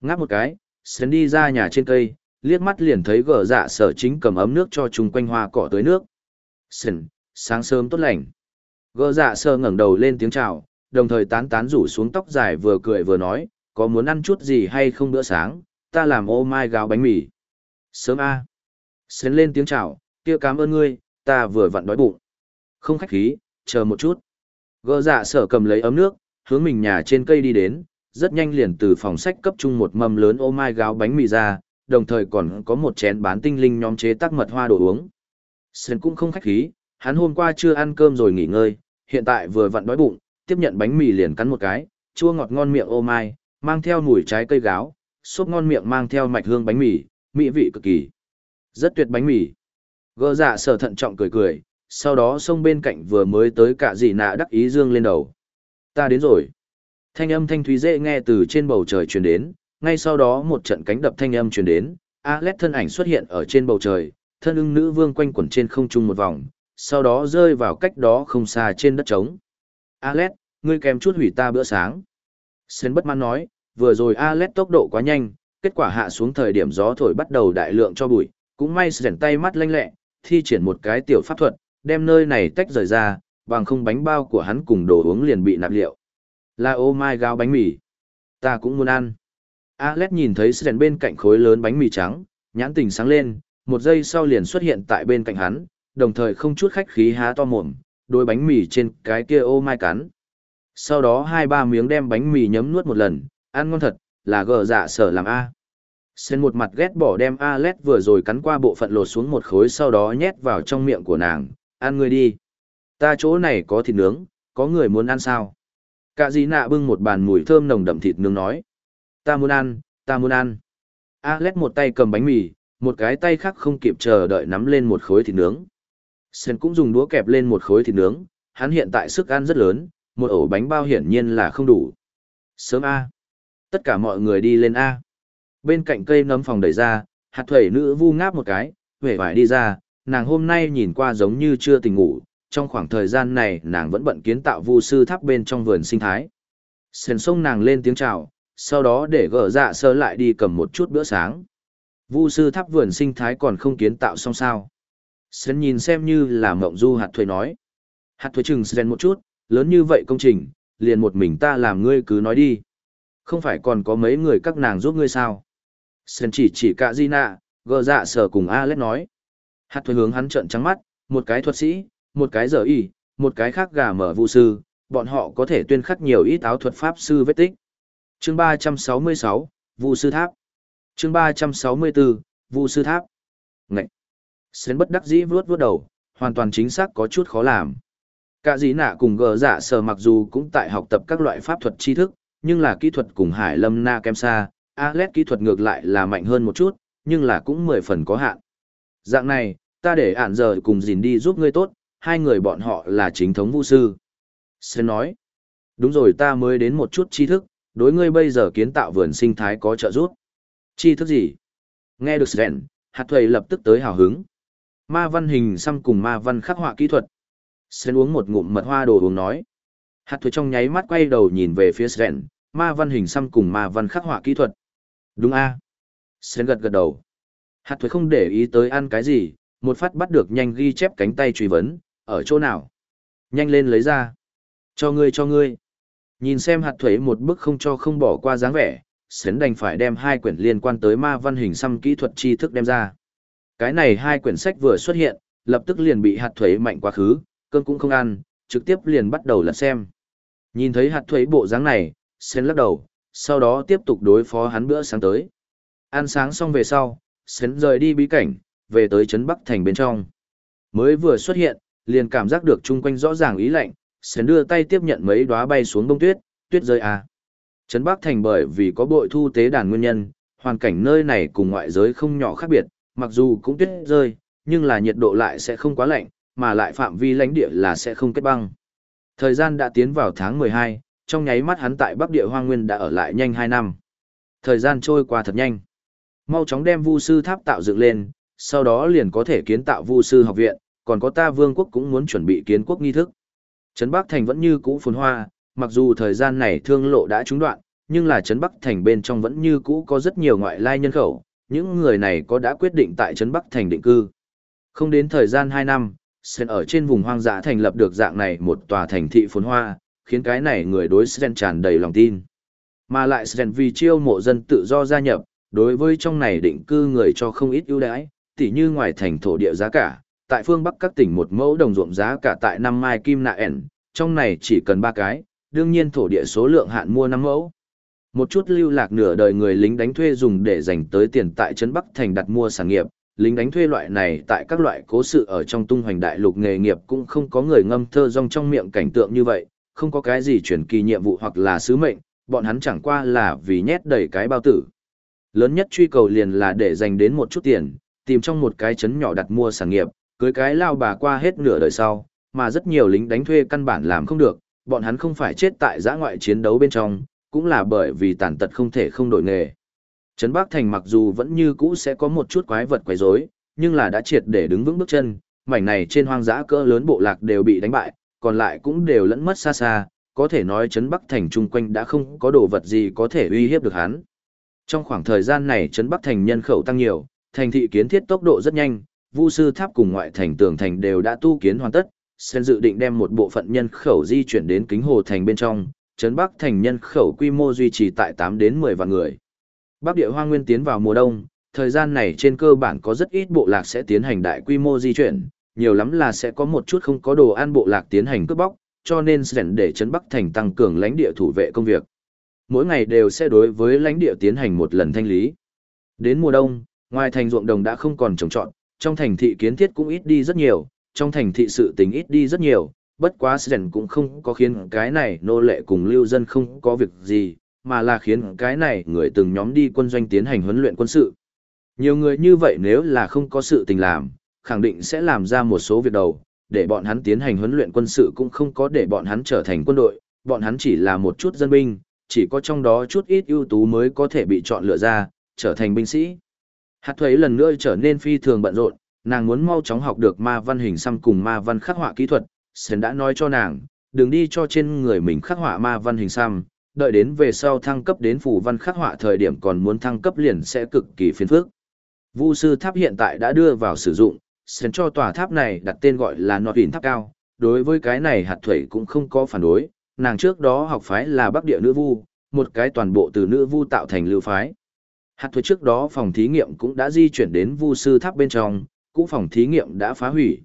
Ngáp một cái, Sơn đi ra nhà trên cây, liếc mắt liền thấy gờ dạ sở chính cầm ấm nước cho chung quanh hoa cỏ tới nước. Sơn, sáng sớm tốt lành. Gờ dạ sở ngẩng đầu lên tiếng chào, đồng thời tán tán rủ xuống tóc dài vừa cười vừa nói, có muốn ăn chút gì hay không bữa sáng, ta làm ô mai gáo bánh mì. Sớm a. À. Sến lên tiếng chào, kia cảm ơn ngươi, ta vừa vặn đói bụng. Không khách khí, chờ một chút. Gơ dạ sở cầm lấy ấm nước, hướng mình nhà trên cây đi đến, rất nhanh liền từ phòng sách cấp trung một mâm lớn ô mai gáo bánh mì ra, đồng thời còn có một chén bán tinh linh nhóm chế tác mật hoa đồ uống. Sến cũng không khách khí, hắn hôm qua chưa ăn cơm rồi nghỉ ngơi, hiện tại vừa vặn đói bụng, tiếp nhận bánh mì liền cắn một cái, chua ngọt ngon miệng ô mai, mang theo mùi trái cây gáo, xốp ngon miệng mang theo mạch hương bánh mì, mỹ vị cực kỳ. Rất tuyệt bánh mì. Gơ dạ sở thận trọng cười cười, sau đó xông bên cạnh vừa mới tới cả gì nạ đắc ý dương lên đầu. Ta đến rồi. Thanh âm thanh thúy dễ nghe từ trên bầu trời truyền đến, ngay sau đó một trận cánh đập thanh âm truyền đến, Alet thân ảnh xuất hiện ở trên bầu trời, thân ưng nữ vương quanh quẩn trên không trung một vòng, sau đó rơi vào cách đó không xa trên đất trống. Alet, ngươi kèm chút hủy ta bữa sáng. Sến bất mãn nói, vừa rồi Alet tốc độ quá nhanh, kết quả hạ xuống thời điểm gió thổi bắt đầu đại lượng cho bụi, cũng may Sến tay mắt lanh lẹ, thi triển một cái tiểu pháp thuật, đem nơi này tách rời ra, bằng không bánh bao của hắn cùng đồ uống liền bị nạp liệu. Là ô mai gáo bánh mì. Ta cũng muốn ăn. Alet nhìn thấy Sến bên cạnh khối lớn bánh mì trắng, nhãn tình sáng lên, một giây sau liền xuất hiện tại bên cạnh hắn, đồng thời không chút khách khí há to mồm, đôi bánh mì trên cái kia ô mai cắn. Sau đó hai ba miếng đem bánh mì nhấm nuốt một lần, ăn ngon thật, là gờ dạ sở làm A. Sen một mặt ghét bỏ đem Alet vừa rồi cắn qua bộ phận lột xuống một khối sau đó nhét vào trong miệng của nàng, ăn người đi. Ta chỗ này có thịt nướng, có người muốn ăn sao? Cả dì nạ bưng một bàn mùi thơm nồng đậm thịt nướng nói. Ta muốn ăn, ta muốn ăn. Alet một tay cầm bánh mì, một cái tay khác không kịp chờ đợi nắm lên một khối thịt nướng. Sơn cũng dùng đũa kẹp lên một khối thịt nướng, hắn hiện tại sức ăn rất lớn, một ổ bánh bao hiển nhiên là không đủ. Sớm A. Tất cả mọi người đi lên A. Bên cạnh cây nấm phòng đẩy ra, hạt thuẩy nữ vu ngáp một cái, vẻ vải đi ra, nàng hôm nay nhìn qua giống như chưa tỉnh ngủ, trong khoảng thời gian này nàng vẫn bận kiến tạo vu sư tháp bên trong vườn sinh thái. Sơn sông nàng lên tiếng chào, sau đó để gỡ dạ sơ lại đi cầm một chút bữa sáng. Vu sư tháp vườn sinh thái còn không kiến tạo xong sao. Sơn nhìn xem như là mộng du hạt thuế nói. Hạt thuế chừng sơn một chút, lớn như vậy công trình, liền một mình ta làm ngươi cứ nói đi. Không phải còn có mấy người các nàng giúp ngươi sao? Sơn chỉ chỉ cả Gina, gờ dạ sở cùng Alex nói. Hạt thuế hướng hắn trợn trắng mắt, một cái thuật sĩ, một cái giờ y, một cái khác gà mở vụ sư, bọn họ có thể tuyên khắc nhiều ít áo thuật pháp sư vết tích. Chương 366, Vu sư tháp. Chương 364, Vu sư tháp. Ngậy. Sến bất đắc dĩ vuốt vuốt đầu, hoàn toàn chính xác có chút khó làm. Cả dĩ nạ cùng gờ dạ giả sở mặc dù cũng tại học tập các loại pháp thuật tri thức, nhưng là kỹ thuật cùng hải lâm na kem xa, Alex kỹ thuật ngược lại là mạnh hơn một chút, nhưng là cũng mười phần có hạn. Dạng này, ta để ản giờ cùng dìn đi giúp ngươi tốt, hai người bọn họ là chính thống vũ sư. Sến nói, đúng rồi ta mới đến một chút tri thức, đối ngươi bây giờ kiến tạo vườn sinh thái có trợ giúp. Tri thức gì? Nghe được Sến, hạt thuầy lập tức tới hào hứng. Ma văn hình xăm cùng ma văn khắc họa kỹ thuật. Sren uống một ngụm mật hoa đồ uống nói. Hạt thuế trong nháy mắt quay đầu nhìn về phía Sren, ma văn hình xăm cùng ma văn khắc họa kỹ thuật. Đúng a sren gật gật đầu. Hạt thuế không để ý tới ăn cái gì, một phát bắt được nhanh ghi chép cánh tay truy vấn, ở chỗ nào? Nhanh lên lấy ra. Cho ngươi cho ngươi. Nhìn xem hạt thuế một bức không cho không bỏ qua dáng vẻ, Sến đành phải đem hai quyển liên quan tới ma văn hình xăm kỹ thuật tri thức đem ra. Cái này hai quyển sách vừa xuất hiện, lập tức liền bị hạt thuế mạnh quá khứ, cơm cũng không ăn, trực tiếp liền bắt đầu lật xem. Nhìn thấy hạt thuế bộ dáng này, Sen lắc đầu, sau đó tiếp tục đối phó hắn bữa sáng tới. Ăn sáng xong về sau, Sen rời đi bí cảnh, về tới trấn Bắc Thành bên trong. Mới vừa xuất hiện, liền cảm giác được chung quanh rõ ràng ý lạnh, Sen đưa tay tiếp nhận mấy đóa bay xuống bông tuyết, tuyết rơi à. Trấn Bắc Thành bởi vì có bội thu tế đàn nguyên nhân, hoàn cảnh nơi này cùng ngoại giới không nhỏ khác biệt, mặc dù cũng tuyết rơi, nhưng là nhiệt độ lại sẽ không quá lạnh, mà lại phạm vi lãnh địa là sẽ không kết băng. Thời gian đã tiến vào tháng 12, trong nháy mắt hắn tại Bắc Địa Hoang Nguyên đã ở lại nhanh 2 năm. Thời gian trôi qua thật nhanh. Mau chóng đem Vu sư tháp tạo dựng lên, sau đó liền có thể kiến tạo Vu sư học viện, còn có ta vương quốc cũng muốn chuẩn bị kiến quốc nghi thức. Trấn Bắc Thành vẫn như cũ phồn hoa, mặc dù thời gian này thương lộ đã trúng đoạn, nhưng là Trấn Bắc Thành bên trong vẫn như cũ có rất nhiều ngoại lai nhân khẩu, những người này có đã quyết định tại Trấn Bắc Thành định cư. Không đến thời gian 2 năm, Sen ở trên vùng hoang dã thành lập được dạng này một tòa thành thị phồn hoa, khiến cái này người đối Sen tràn đầy lòng tin. Mà lại Sen vì chiêu mộ dân tự do gia nhập, đối với trong này định cư người cho không ít ưu đãi, tỉ như ngoài thành thổ địa giá cả, tại phương Bắc các tỉnh một mẫu đồng ruộng giá cả tại năm mai kim nạ ẻn, trong này chỉ cần ba cái, đương nhiên thổ địa số lượng hạn mua năm mẫu. Một chút lưu lạc nửa đời người lính đánh thuê dùng để dành tới tiền tại trấn Bắc thành đặt mua sản nghiệp, lính đánh thuê loại này tại các loại cố sự ở trong tung hoành đại lục nghề nghiệp cũng không có người ngâm thơ rong trong miệng cảnh tượng như vậy, không có cái gì chuyển kỳ nhiệm vụ hoặc là sứ mệnh, bọn hắn chẳng qua là vì nhét đầy cái bao tử. Lớn nhất truy cầu liền là để dành đến một chút tiền, tìm trong một cái chấn nhỏ đặt mua sản nghiệp, cưới cái lao bà qua hết nửa đời sau, mà rất nhiều lính đánh thuê căn bản làm không được, bọn hắn không phải chết tại giã ngoại chiến đấu bên trong, cũng là bởi vì tàn tật không thể không đổi nghề. Trấn Bắc Thành mặc dù vẫn như cũ sẽ có một chút quái vật quấy rối, nhưng là đã triệt để đứng vững bước chân, mảnh này trên hoang dã cỡ lớn bộ lạc đều bị đánh bại, còn lại cũng đều lẫn mất xa xa, có thể nói Trấn Bắc Thành chung quanh đã không có đồ vật gì có thể uy hiếp được hắn. Trong khoảng thời gian này Trấn Bắc Thành nhân khẩu tăng nhiều, thành thị kiến thiết tốc độ rất nhanh, Vu sư tháp cùng ngoại thành tường thành đều đã tu kiến hoàn tất, Sen dự định đem một bộ phận nhân khẩu di chuyển đến kính hồ thành bên trong, Trấn Bắc Thành nhân khẩu quy mô duy trì tại 8 đến 10 vạn người. Bắc địa hoang nguyên tiến vào mùa đông, thời gian này trên cơ bản có rất ít bộ lạc sẽ tiến hành đại quy mô di chuyển, nhiều lắm là sẽ có một chút không có đồ ăn bộ lạc tiến hành cướp bóc, cho nên Sren để Trấn Bắc Thành tăng cường lãnh địa thủ vệ công việc. Mỗi ngày đều sẽ đối với lãnh địa tiến hành một lần thanh lý. Đến mùa đông, ngoài thành ruộng đồng đã không còn trồng trọt, trong thành thị kiến thiết cũng ít đi rất nhiều, trong thành thị sự tình ít đi rất nhiều, bất quá Sren cũng không có khiến cái này nô lệ cùng lưu dân không có việc gì, mà là khiến cái này người từng nhóm đi quân doanh tiến hành huấn luyện quân sự. Nhiều người như vậy nếu là không có sự tình làm, khẳng định sẽ làm ra một số việc đầu, để bọn hắn tiến hành huấn luyện quân sự cũng không có để bọn hắn trở thành quân đội, bọn hắn chỉ là một chút dân binh, chỉ có trong đó chút ít ưu tú mới có thể bị chọn lựa ra, trở thành binh sĩ. Hạt thuế lần nữa trở nên phi thường bận rộn, nàng muốn mau chóng học được ma văn hình xăm cùng ma văn khắc họa kỹ thuật, Sến đã nói cho nàng, đừng đi cho trên người mình khắc họa ma văn hình xăm, đợi đến về sau thăng cấp đến phủ văn khắc họa thời điểm còn muốn thăng cấp liền sẽ cực kỳ phiền phức. Vu sư tháp hiện tại đã đưa vào sử dụng, Sến cho tòa tháp này đặt tên gọi là nọt đỉnh tháp cao, đối với cái này hạt thuế cũng không có phản đối, nàng trước đó học phái là Bắc Địa nữ vu, một cái toàn bộ từ nữ vu tạo thành lưu phái. Hạt thuế trước đó phòng thí nghiệm cũng đã di chuyển đến vu sư tháp bên trong, cũ phòng thí nghiệm đã phá hủy.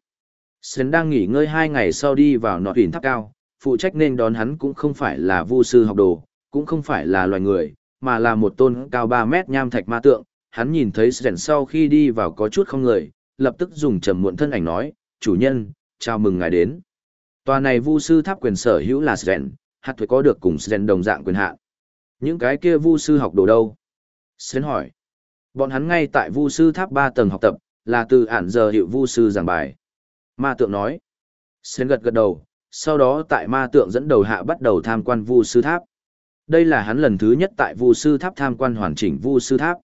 Sến đang nghỉ ngơi hai ngày sau đi vào nọ đỉnh tháp cao, phụ trách nên đón hắn cũng không phải là vu sư học đồ, cũng không phải là loài người, mà là một tôn cao 3 mét nham thạch ma tượng. Hắn nhìn thấy Sến sau khi đi vào có chút không người, lập tức dùng trầm muộn thân ảnh nói, chủ nhân, chào mừng ngài đến. Tòa này vu sư tháp quyền sở hữu là Sến, hạt thuế có được cùng Sến đồng dạng quyền hạn. Những cái kia vu sư học đồ đâu? Sến hỏi. Bọn hắn ngay tại vu sư tháp 3 tầng học tập, là từ ản giờ hiệu vu sư giảng bài. Ma tượng nói. Sren gật gật đầu, sau đó tại ma tượng dẫn đầu hạ bắt đầu tham quan vu sư tháp. Đây là hắn lần thứ nhất tại vu sư tháp tham quan hoàn chỉnh vu sư tháp.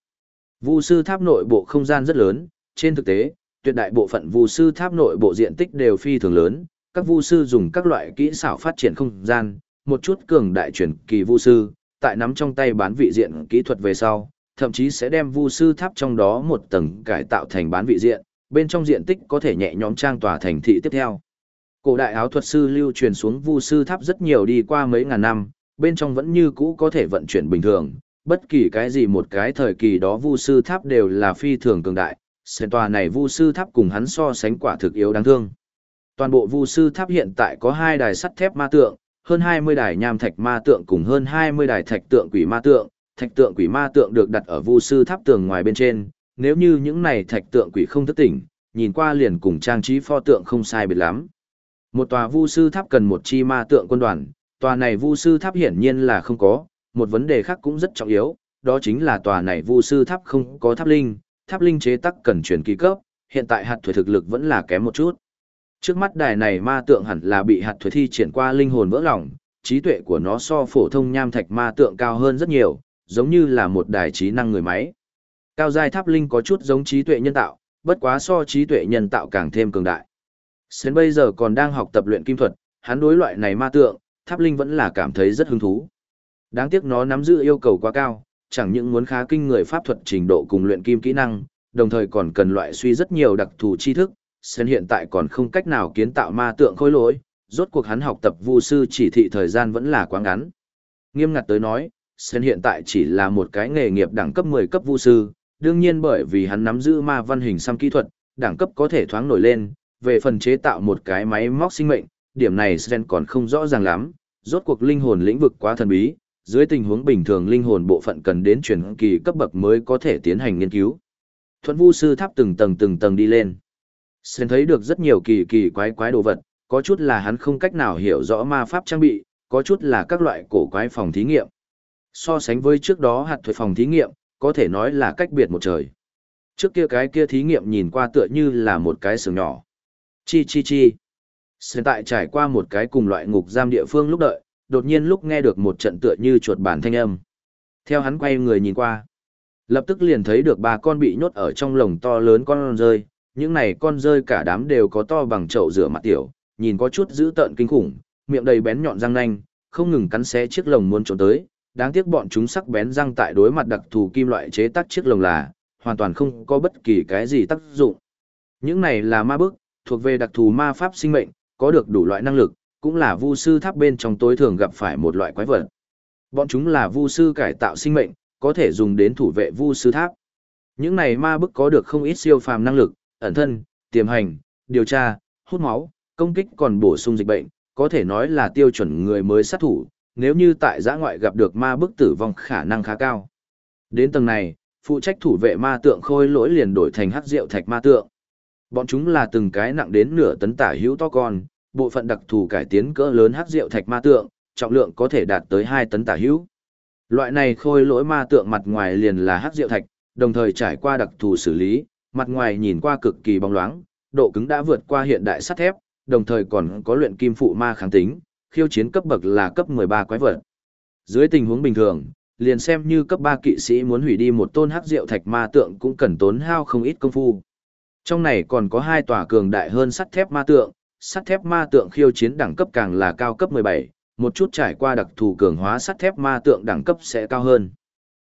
Vu sư tháp nội bộ không gian rất lớn, trên thực tế, tuyệt đại bộ phận vu sư tháp nội bộ diện tích đều phi thường lớn, các vu sư dùng các loại kỹ xảo phát triển không gian, một chút cường đại chuyển kỳ vu sư, tại nắm trong tay bán vị diện kỹ thuật về sau, thậm chí sẽ đem vu sư tháp trong đó một tầng cải tạo thành bán vị diện, bên trong diện tích có thể nhẹ nhõm trang tòa thành thị tiếp theo. Cổ đại áo thuật sư lưu truyền xuống vu sư tháp rất nhiều đi qua mấy ngàn năm, bên trong vẫn như cũ có thể vận chuyển bình thường, bất kỳ cái gì một cái thời kỳ đó vu sư tháp đều là phi thường cường đại, sẽ tòa này vu sư tháp cùng hắn so sánh quả thực yếu đáng thương. Toàn bộ vu sư tháp hiện tại có hai đài sắt thép ma tượng, hơn 20 đài nham thạch ma tượng cùng hơn 20 đài thạch tượng quỷ ma tượng. Thạch tượng quỷ ma tượng được đặt ở vu sư tháp tường ngoài bên trên, nếu như những này thạch tượng quỷ không thức tỉnh, nhìn qua liền cùng trang trí pho tượng không sai biệt lắm. Một tòa vu sư tháp cần một chi ma tượng quân đoàn, tòa này vu sư tháp hiển nhiên là không có, một vấn đề khác cũng rất trọng yếu, đó chính là tòa này vu sư tháp không có tháp linh, tháp linh chế tắc cần chuyển kỳ cấp, hiện tại hạt thuế thực lực vẫn là kém một chút. Trước mắt đài này ma tượng hẳn là bị hạt thuế thi triển qua linh hồn vỡ lòng, trí tuệ của nó so phổ thông nham thạch ma tượng cao hơn rất nhiều, giống như là một đài trí năng người máy. Cao giai tháp linh có chút giống trí tuệ nhân tạo, bất quá so trí tuệ nhân tạo càng thêm cường đại. Sến bây giờ còn đang học tập luyện kim thuật, hắn đối loại này ma tượng, tháp linh vẫn là cảm thấy rất hứng thú. Đáng tiếc nó nắm giữ yêu cầu quá cao, chẳng những muốn khá kinh người pháp thuật trình độ cùng luyện kim kỹ năng, đồng thời còn cần loại suy rất nhiều đặc thù tri thức. Sến hiện tại còn không cách nào kiến tạo ma tượng khối lỗi, rốt cuộc hắn học tập vu sư chỉ thị thời gian vẫn là quá ngắn. Nghiêm ngặt tới nói, Sến hiện tại chỉ là một cái nghề nghiệp đẳng cấp 10 cấp vu sư, đương nhiên bởi vì hắn nắm giữ ma văn hình xăm kỹ thuật, đẳng cấp có thể thoáng nổi lên, về phần chế tạo một cái máy móc sinh mệnh, điểm này Sven còn không rõ ràng lắm, rốt cuộc linh hồn lĩnh vực quá thần bí, dưới tình huống bình thường linh hồn bộ phận cần đến chuyển kỳ cấp bậc mới có thể tiến hành nghiên cứu. Thuận vu sư tháp từng tầng từng tầng đi lên. Sven thấy được rất nhiều kỳ kỳ quái quái đồ vật, có chút là hắn không cách nào hiểu rõ ma pháp trang bị, có chút là các loại cổ quái phòng thí nghiệm. So sánh với trước đó hạt thuật phòng thí nghiệm, có thể nói là cách biệt một trời. Trước kia cái kia thí nghiệm nhìn qua tựa như là một cái sừng nhỏ. Chi chi chi. Hiện tại trải qua một cái cùng loại ngục giam địa phương lúc đợi, đột nhiên lúc nghe được một trận tựa như chuột bản thanh âm. Theo hắn quay người nhìn qua, lập tức liền thấy được ba con bị nhốt ở trong lồng to lớn con rơi, những này con rơi cả đám đều có to bằng chậu rửa mặt tiểu, nhìn có chút dữ tợn kinh khủng, miệng đầy bén nhọn răng nanh, không ngừng cắn xé chiếc lồng muốn trốn tới, đáng tiếc bọn chúng sắc bén răng tại đối mặt đặc thù kim loại chế tác chiếc lồng là, hoàn toàn không có bất kỳ cái gì tác dụng. Những này là ma bức, thuộc về đặc thù ma pháp sinh mệnh, có được đủ loại năng lực, cũng là vu sư tháp bên trong tối thường gặp phải một loại quái vật. Bọn chúng là vu sư cải tạo sinh mệnh, có thể dùng đến thủ vệ vu sư tháp. Những này ma bức có được không ít siêu phàm năng lực, ẩn thân, tiềm hành, điều tra, hút máu, công kích còn bổ sung dịch bệnh, có thể nói là tiêu chuẩn người mới sát thủ, nếu như tại giã ngoại gặp được ma bức tử vong khả năng khá cao. Đến tầng này, phụ trách thủ vệ ma tượng khôi lỗi liền đổi thành hắc rượu thạch ma tượng. Bọn chúng là từng cái nặng đến nửa tấn tả hữu to con, bộ phận đặc thù cải tiến cỡ lớn hắc rượu thạch ma tượng, trọng lượng có thể đạt tới 2 tấn tả hữu. Loại này khôi lỗi ma tượng mặt ngoài liền là hắc rượu thạch, đồng thời trải qua đặc thù xử lý, mặt ngoài nhìn qua cực kỳ bóng loáng, độ cứng đã vượt qua hiện đại sắt thép, đồng thời còn có luyện kim phụ ma kháng tính, khiêu chiến cấp bậc là cấp 13 quái vật. Dưới tình huống bình thường, liền xem như cấp 3 kỵ sĩ muốn hủy đi một tôn hắc rượu thạch ma tượng cũng cần tốn hao không ít công phu. Trong này còn có hai tòa cường đại hơn sắt thép ma tượng, sắt thép ma tượng khiêu chiến đẳng cấp càng là cao cấp 17, một chút trải qua đặc thù cường hóa sắt thép ma tượng đẳng cấp sẽ cao hơn.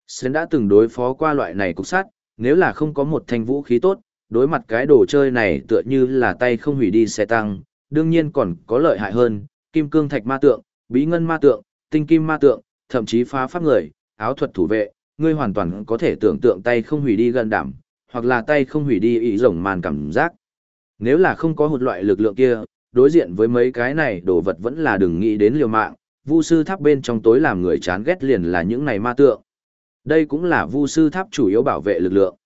Sến đã từng đối phó qua loại này cục sắt, nếu là không có một thanh vũ khí tốt, đối mặt cái đồ chơi này tựa như là tay không hủy đi xe tăng, đương nhiên còn có lợi hại hơn, kim cương thạch ma tượng, bí ngân ma tượng, tinh kim ma tượng, thậm chí phá pháp người, áo thuật thủ vệ, ngươi hoàn toàn có thể tưởng tượng tay không hủy đi gần đảm, hoặc là tay không hủy đi ý rồng màn cảm giác. Nếu là không có một loại lực lượng kia, đối diện với mấy cái này đồ vật vẫn là đừng nghĩ đến liều mạng, vu sư tháp bên trong tối làm người chán ghét liền là những này ma tượng. Đây cũng là vu sư tháp chủ yếu bảo vệ lực lượng.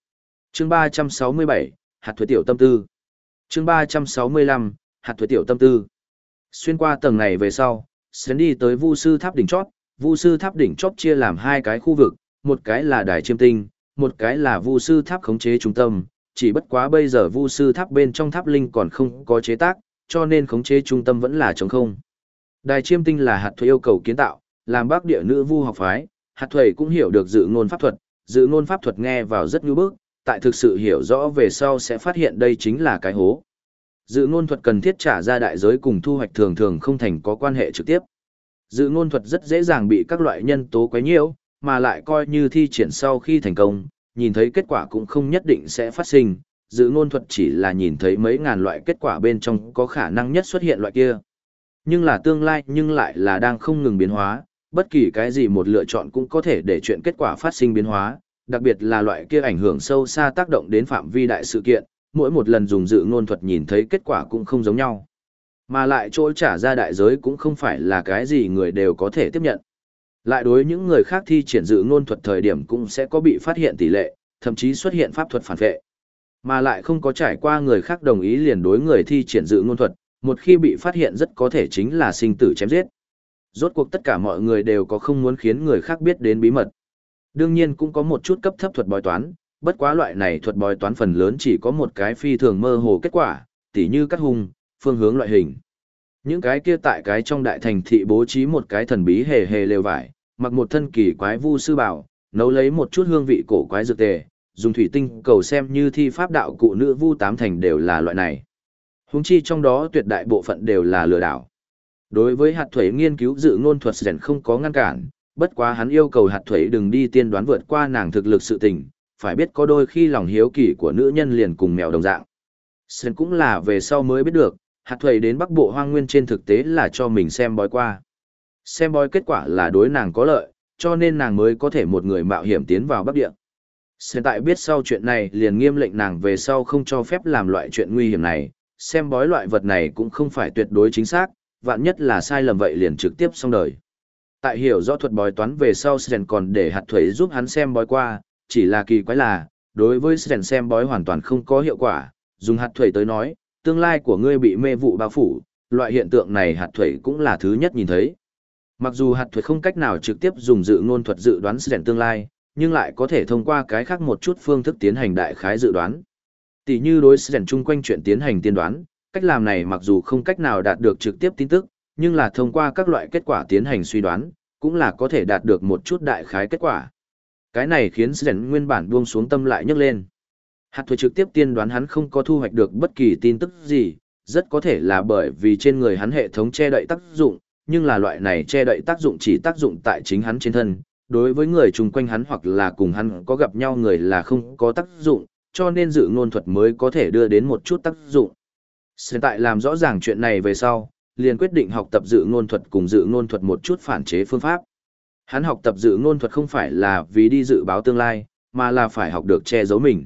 Chương 367, hạt thuế tiểu tâm tư. Chương 365, hạt thuế tiểu tâm tư. Xuyên qua tầng này về sau, Sến đi tới Vu sư tháp đỉnh chót, Vu sư tháp đỉnh chót chia làm hai cái khu vực, một cái là đài chiêm tinh, một cái là Vu sư tháp khống chế trung tâm, chỉ bất quá bây giờ Vu sư tháp bên trong tháp linh còn không có chế tác, cho nên khống chế trung tâm vẫn là trống không. Đài chiêm tinh là hạt thuế yêu cầu kiến tạo, làm bác địa nữ vu học phái, hạt thuế cũng hiểu được dự ngôn pháp thuật, dự ngôn pháp thuật nghe vào rất nhu bức, tại thực sự hiểu rõ về sau sẽ phát hiện đây chính là cái hố. Dự ngôn thuật cần thiết trả ra đại giới cùng thu hoạch thường thường không thành có quan hệ trực tiếp. Dự ngôn thuật rất dễ dàng bị các loại nhân tố quấy nhiễu, mà lại coi như thi triển sau khi thành công, nhìn thấy kết quả cũng không nhất định sẽ phát sinh. Dự ngôn thuật chỉ là nhìn thấy mấy ngàn loại kết quả bên trong có khả năng nhất xuất hiện loại kia. Nhưng là tương lai nhưng lại là đang không ngừng biến hóa, bất kỳ cái gì một lựa chọn cũng có thể để chuyện kết quả phát sinh biến hóa, đặc biệt là loại kia ảnh hưởng sâu xa tác động đến phạm vi đại sự kiện, mỗi một lần dùng dự ngôn thuật nhìn thấy kết quả cũng không giống nhau. Mà lại chỗ trả ra đại giới cũng không phải là cái gì người đều có thể tiếp nhận. Lại đối những người khác thi triển dự ngôn thuật thời điểm cũng sẽ có bị phát hiện tỷ lệ, thậm chí xuất hiện pháp thuật phản vệ. Mà lại không có trải qua người khác đồng ý liền đối người thi triển dự ngôn thuật, một khi bị phát hiện rất có thể chính là sinh tử chém giết. Rốt cuộc tất cả mọi người đều có không muốn khiến người khác biết đến bí mật. Đương nhiên cũng có một chút cấp thấp thuật bói toán, bất quá loại này thuật bói toán phần lớn chỉ có một cái phi thường mơ hồ kết quả, tỉ như cắt hung, phương hướng loại hình. Những cái kia tại cái trong đại thành thị bố trí một cái thần bí hề hề lều vải, mặc một thân kỳ quái vu sư bảo, nấu lấy một chút hương vị cổ quái dược tề, dùng thủy tinh cầu xem như thi pháp đạo cụ nữ vu tám thành đều là loại này. Húng chi trong đó tuyệt đại bộ phận đều là lừa đảo. Đối với hạt thuế nghiên cứu dự ngôn thuật rèn không có ngăn cản, bất quá hắn yêu cầu hạt thuế đừng đi tiên đoán vượt qua nàng thực lực sự tình, phải biết có đôi khi lòng hiếu kỳ của nữ nhân liền cùng mèo đồng dạng. Sơn cũng là về sau mới biết được, hạt thuế đến bắc bộ hoang nguyên trên thực tế là cho mình xem bói qua. Xem bói kết quả là đối nàng có lợi, cho nên nàng mới có thể một người mạo hiểm tiến vào bắc địa. Sơn tại biết sau chuyện này liền nghiêm lệnh nàng về sau không cho phép làm loại chuyện nguy hiểm này, xem bói loại vật này cũng không phải tuyệt đối chính xác, vạn nhất là sai lầm vậy liền trực tiếp xong đời. Tại hiểu rõ thuật bói toán về sau Sơn còn để hạt thuế giúp hắn xem bói qua, chỉ là kỳ quái là, đối với Sen xem bói hoàn toàn không có hiệu quả, dùng hạt thủy tới nói, tương lai của ngươi bị mê vụ bao phủ, loại hiện tượng này hạt thủy cũng là thứ nhất nhìn thấy. Mặc dù hạt thủy không cách nào trực tiếp dùng dự ngôn thuật dự đoán Sen tương lai, nhưng lại có thể thông qua cái khác một chút phương thức tiến hành đại khái dự đoán. Tỷ như đối Sen chung quanh chuyện tiến hành tiên đoán, cách làm này mặc dù không cách nào đạt được trực tiếp tin tức, nhưng là thông qua các loại kết quả tiến hành suy đoán, cũng là có thể đạt được một chút đại khái kết quả. Cái này khiến Sren nguyên bản buông xuống tâm lại nhấc lên. Hạt thuế trực tiếp tiên đoán hắn không có thu hoạch được bất kỳ tin tức gì, rất có thể là bởi vì trên người hắn hệ thống che đậy tác dụng, nhưng là loại này che đậy tác dụng chỉ tác dụng tại chính hắn trên thân, đối với người chung quanh hắn hoặc là cùng hắn có gặp nhau người là không có tác dụng, cho nên dự ngôn thuật mới có thể đưa đến một chút tác dụng. Hiện tại làm rõ ràng chuyện này về sau, liền quyết định học tập dự ngôn thuật cùng dự ngôn thuật một chút phản chế phương pháp. Hắn học tập dự ngôn thuật không phải là vì đi dự báo tương lai, mà là phải học được che giấu mình.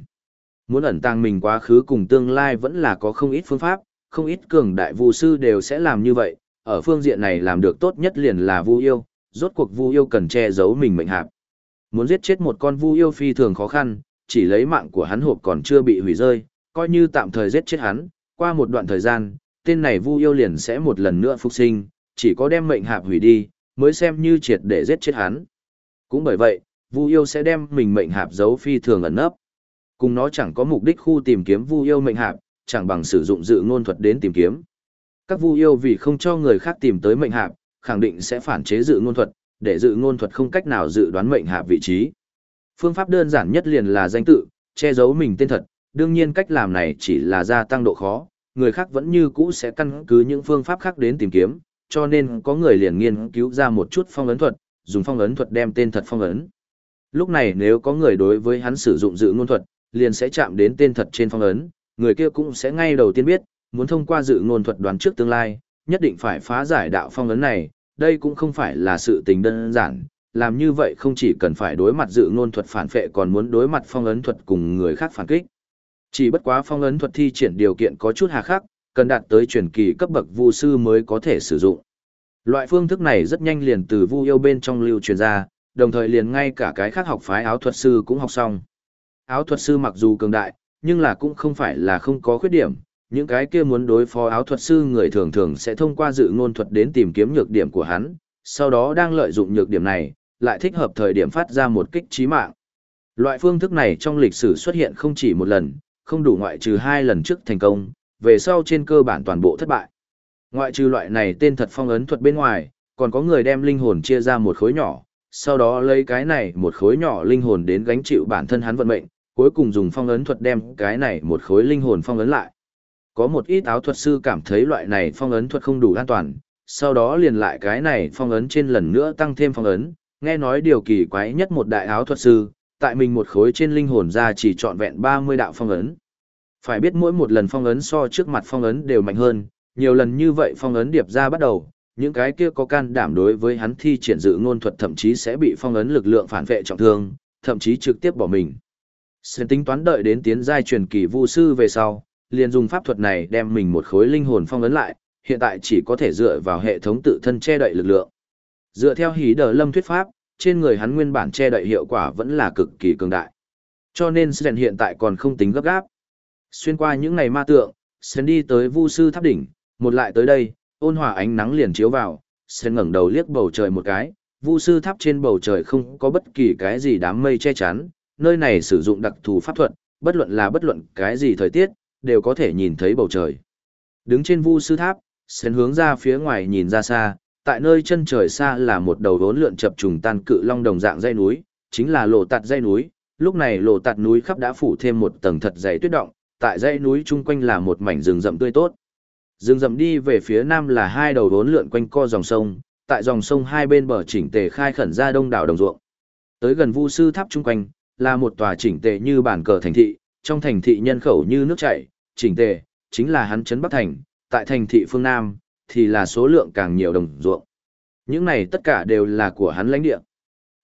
Muốn ẩn tàng mình quá khứ cùng tương lai vẫn là có không ít phương pháp, không ít cường đại vu sư đều sẽ làm như vậy, ở phương diện này làm được tốt nhất liền là vu yêu, rốt cuộc vu yêu cần che giấu mình mệnh hạp. Muốn giết chết một con vu yêu phi thường khó khăn, chỉ lấy mạng của hắn hộp còn chưa bị hủy rơi, coi như tạm thời giết chết hắn, qua một đoạn thời gian, tên này Vu yêu liền sẽ một lần nữa phục sinh, chỉ có đem mệnh hạp hủy đi, mới xem như triệt để giết chết hắn. Cũng bởi vậy, Vu yêu sẽ đem mình mệnh hạp giấu phi thường ẩn nấp. Cùng nó chẳng có mục đích khu tìm kiếm Vu yêu mệnh hạp, chẳng bằng sử dụng dự ngôn thuật đến tìm kiếm. Các Vu yêu vì không cho người khác tìm tới mệnh hạp, khẳng định sẽ phản chế dự ngôn thuật, để dự ngôn thuật không cách nào dự đoán mệnh hạp vị trí. Phương pháp đơn giản nhất liền là danh tự, che giấu mình tên thật, đương nhiên cách làm này chỉ là gia tăng độ khó, người khác vẫn như cũ sẽ căn cứ những phương pháp khác đến tìm kiếm, cho nên có người liền nghiên cứu ra một chút phong ấn thuật, dùng phong ấn thuật đem tên thật phong ấn. Lúc này nếu có người đối với hắn sử dụng dự ngôn thuật, liền sẽ chạm đến tên thật trên phong ấn, người kia cũng sẽ ngay đầu tiên biết, muốn thông qua dự ngôn thuật đoán trước tương lai, nhất định phải phá giải đạo phong ấn này, đây cũng không phải là sự tình đơn giản, làm như vậy không chỉ cần phải đối mặt dự ngôn thuật phản phệ còn muốn đối mặt phong ấn thuật cùng người khác phản kích. Chỉ bất quá phong ấn thuật thi triển điều kiện có chút hà khắc, cần đạt tới truyền kỳ cấp bậc vu sư mới có thể sử dụng. Loại phương thức này rất nhanh liền từ vu yêu bên trong lưu truyền ra, đồng thời liền ngay cả cái khác học phái áo thuật sư cũng học xong. Áo thuật sư mặc dù cường đại, nhưng là cũng không phải là không có khuyết điểm, những cái kia muốn đối phó áo thuật sư người thường thường sẽ thông qua dự ngôn thuật đến tìm kiếm nhược điểm của hắn, sau đó đang lợi dụng nhược điểm này, lại thích hợp thời điểm phát ra một kích trí mạng. Loại phương thức này trong lịch sử xuất hiện không chỉ một lần, không đủ ngoại trừ hai lần trước thành công, về sau trên cơ bản toàn bộ thất bại. Ngoại trừ loại này tên thật phong ấn thuật bên ngoài, còn có người đem linh hồn chia ra một khối nhỏ, sau đó lấy cái này một khối nhỏ linh hồn đến gánh chịu bản thân hắn vận mệnh, cuối cùng dùng phong ấn thuật đem cái này một khối linh hồn phong ấn lại. Có một ít áo thuật sư cảm thấy loại này phong ấn thuật không đủ an toàn, sau đó liền lại cái này phong ấn trên lần nữa tăng thêm phong ấn, nghe nói điều kỳ quái nhất một đại áo thuật sư, tại mình một khối trên linh hồn ra chỉ trọn vẹn 30 đạo phong ấn. Phải biết mỗi một lần phong ấn so trước mặt phong ấn đều mạnh hơn, nhiều lần như vậy phong ấn điệp ra bắt đầu, những cái kia có can đảm đối với hắn thi triển dự ngôn thuật thậm chí sẽ bị phong ấn lực lượng phản vệ trọng thương, thậm chí trực tiếp bỏ mình. Sẽ tính toán đợi đến tiến giai truyền kỳ vu sư về sau, liền dùng pháp thuật này đem mình một khối linh hồn phong ấn lại, hiện tại chỉ có thể dựa vào hệ thống tự thân che đậy lực lượng. Dựa theo hí đờ lâm thuyết pháp, trên người hắn nguyên bản che đậy hiệu quả vẫn là cực kỳ cường đại. Cho nên Sren hiện tại còn không tính gấp gáp. Xuyên qua những ngày ma tượng, Sơn đi tới vu sư tháp đỉnh, một lại tới đây, ôn hòa ánh nắng liền chiếu vào, Sơn ngẩng đầu liếc bầu trời một cái, vu sư tháp trên bầu trời không có bất kỳ cái gì đám mây che chắn, nơi này sử dụng đặc thù pháp thuật, bất luận là bất luận cái gì thời tiết, đều có thể nhìn thấy bầu trời. Đứng trên vu sư tháp, Sơn hướng ra phía ngoài nhìn ra xa, tại nơi chân trời xa là một đầu đốn lượn chập trùng tan cự long đồng dạng dây núi, chính là lộ tạt dây núi, lúc này lộ tạt núi khắp đã phủ thêm một tầng thật dày tuyết động, tại dãy núi chung quanh là một mảnh rừng rậm tươi tốt. Rừng rậm đi về phía nam là hai đầu đốn lượn quanh co dòng sông, tại dòng sông hai bên bờ chỉnh tề khai khẩn ra đông đảo đồng ruộng. Tới gần Vu sư tháp chung quanh là một tòa chỉnh tề như bản cờ thành thị, trong thành thị nhân khẩu như nước chảy, chỉnh tề chính là hắn trấn Bắc thành, tại thành thị phương nam thì là số lượng càng nhiều đồng ruộng. Những này tất cả đều là của hắn lãnh địa.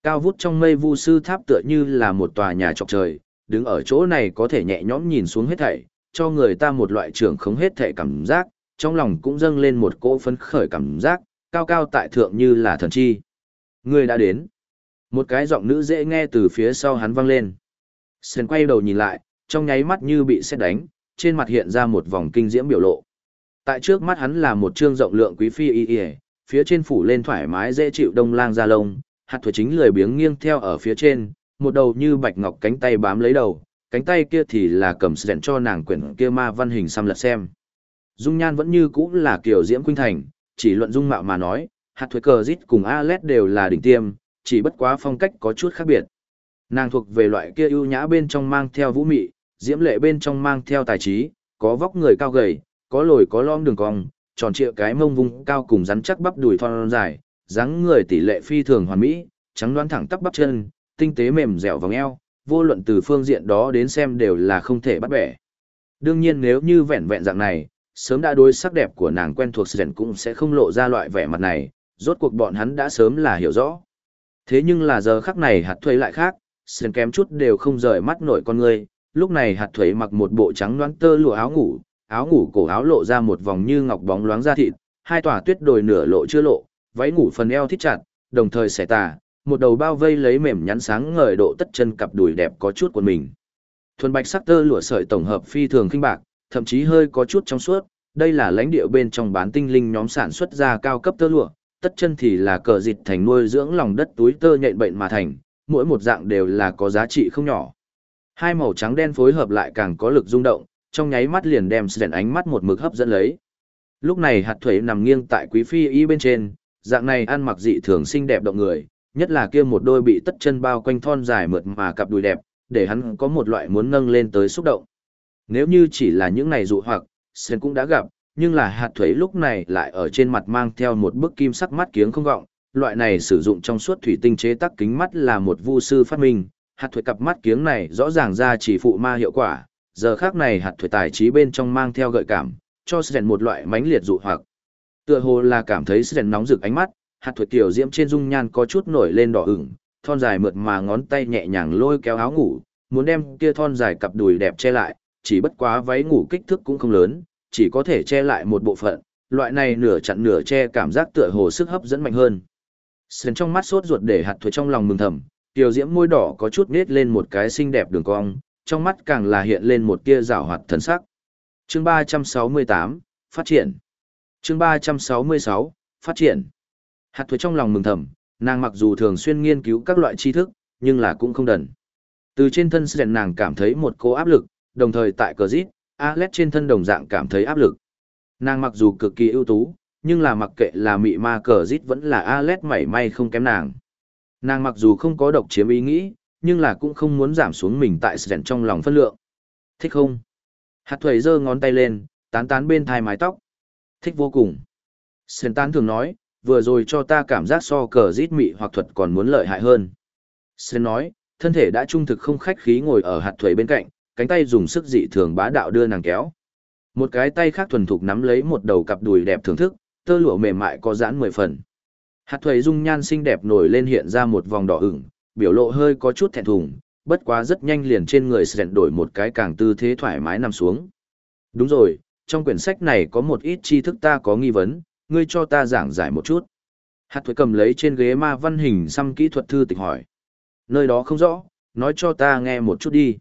Cao vút trong mây Vu sư tháp tựa như là một tòa nhà trọc trời, đứng ở chỗ này có thể nhẹ nhõm nhìn xuống hết thảy, cho người ta một loại trưởng không hết thảy cảm giác, trong lòng cũng dâng lên một cỗ phấn khởi cảm giác, cao cao tại thượng như là thần chi. Người đã đến. Một cái giọng nữ dễ nghe từ phía sau hắn vang lên. sơn quay đầu nhìn lại, trong nháy mắt như bị sét đánh, trên mặt hiện ra một vòng kinh diễm biểu lộ. Tại trước mắt hắn là một trương rộng lượng quý phi y y, phía trên phủ lên thoải mái dễ chịu đông lang da lông, hạt thuở chính lười biếng nghiêng theo ở phía trên, một đầu như bạch ngọc cánh tay bám lấy đầu, cánh tay kia thì là cầm sẹn cho nàng quyển kia ma văn hình xăm lật xem. Dung nhan vẫn như cũ là kiểu diễm khuynh thành, chỉ luận dung mạo mà nói, hạt thuế cờ dít cùng Alet đều là đỉnh tiêm, chỉ bất quá phong cách có chút khác biệt. Nàng thuộc về loại kia ưu nhã bên trong mang theo vũ mị, diễm lệ bên trong mang theo tài trí, có vóc người cao gầy, có lồi có lõm đường cong, tròn trịa cái mông vung cao cùng rắn chắc bắp đùi thon dài, dáng người tỷ lệ phi thường hoàn mỹ, trắng đoán thẳng tắp bắp chân, tinh tế mềm dẻo vòng eo, vô luận từ phương diện đó đến xem đều là không thể bắt bẻ. Đương nhiên nếu như vẹn vẹn dạng này, sớm đã đối sắc đẹp của nàng quen thuộc Sren cũng sẽ không lộ ra loại vẻ mặt này, rốt cuộc bọn hắn đã sớm là hiểu rõ. Thế nhưng là giờ khắc này hạt thuế lại khác, Sren kém chút đều không rời mắt nổi con người, lúc này hạt thuế mặc một bộ trắng loáng tơ lụa áo ngủ, áo ngủ cổ áo lộ ra một vòng như ngọc bóng loáng da thịt, hai tòa tuyết đồi nửa lộ chưa lộ, váy ngủ phần eo thít chặt, đồng thời xẻ tà, một đầu bao vây lấy mềm nhắn sáng ngời độ tất chân cặp đùi đẹp có chút của mình. Thuần bạch sắc tơ lụa sợi tổng hợp phi thường kinh bạc, thậm chí hơi có chút trong suốt, đây là lãnh địa bên trong bán tinh linh nhóm sản xuất ra cao cấp tơ lụa, tất chân thì là cờ dịch thành nuôi dưỡng lòng đất túi tơ nhện bệnh mà thành, mỗi một dạng đều là có giá trị không nhỏ. Hai màu trắng đen phối hợp lại càng có lực rung động, trong nháy mắt liền đem sền ánh mắt một mực hấp dẫn lấy. Lúc này hạt thuế nằm nghiêng tại quý phi y bên trên, dạng này ăn mặc dị thường xinh đẹp động người, nhất là kia một đôi bị tất chân bao quanh thon dài mượt mà cặp đùi đẹp, để hắn có một loại muốn nâng lên tới xúc động. Nếu như chỉ là những này dụ hoặc, Sen cũng đã gặp, nhưng là hạt thuế lúc này lại ở trên mặt mang theo một bức kim sắc mắt kiếng không gọng, loại này sử dụng trong suốt thủy tinh chế tác kính mắt là một vu sư phát minh, hạt thuế cặp mắt kiếng này rõ ràng ra chỉ phụ ma hiệu quả, giờ khác này hạt thuế tài trí bên trong mang theo gợi cảm, cho Sen một loại mãnh liệt dụ hoặc. Tựa hồ là cảm thấy Sen nóng rực ánh mắt, hạt thuật tiểu diễm trên dung nhan có chút nổi lên đỏ ửng, thon dài mượt mà ngón tay nhẹ nhàng lôi kéo áo ngủ, muốn đem kia thon dài cặp đùi đẹp che lại, chỉ bất quá váy ngủ kích thước cũng không lớn, chỉ có thể che lại một bộ phận, loại này nửa chặn nửa che cảm giác tựa hồ sức hấp dẫn mạnh hơn. Sến trong mắt sốt ruột để hạt thuật trong lòng mừng thầm, tiểu diễm môi đỏ có chút nết lên một cái xinh đẹp đường cong, trong mắt càng là hiện lên một tia rảo hoạt thần sắc. Chương 368, phát triển. Chương 366, phát triển. Hạt thuế trong lòng mừng thầm, nàng mặc dù thường xuyên nghiên cứu các loại tri thức, nhưng là cũng không đần. Từ trên thân Sren nàng cảm thấy một cô áp lực, đồng thời tại cờ rít, Alet trên thân đồng dạng cảm thấy áp lực. Nàng mặc dù cực kỳ ưu tú, nhưng là mặc kệ là mị ma cờ rít vẫn là Alet mảy may không kém nàng. Nàng mặc dù không có độc chiếm ý nghĩ, nhưng là cũng không muốn giảm xuống mình tại Sren trong lòng phân lượng. Thích không? Hạt thuế giơ ngón tay lên, tán tán bên thai mái tóc. Thích vô cùng. Sren tán thường nói, vừa rồi cho ta cảm giác so cờ rít mị hoặc thuật còn muốn lợi hại hơn. Sơn nói, thân thể đã trung thực không khách khí ngồi ở hạt thuế bên cạnh, cánh tay dùng sức dị thường bá đạo đưa nàng kéo. Một cái tay khác thuần thục nắm lấy một đầu cặp đùi đẹp thưởng thức, tơ lụa mềm mại có giãn mười phần. Hạt thuế dung nhan xinh đẹp nổi lên hiện ra một vòng đỏ ửng, biểu lộ hơi có chút thẹn thùng, bất quá rất nhanh liền trên người Sơn đổi một cái càng tư thế thoải mái nằm xuống. Đúng rồi, trong quyển sách này có một ít tri thức ta có nghi vấn, ngươi cho ta giảng giải một chút. Hạt thuế cầm lấy trên ghế ma văn hình xăm kỹ thuật thư tịch hỏi. Nơi đó không rõ, nói cho ta nghe một chút đi.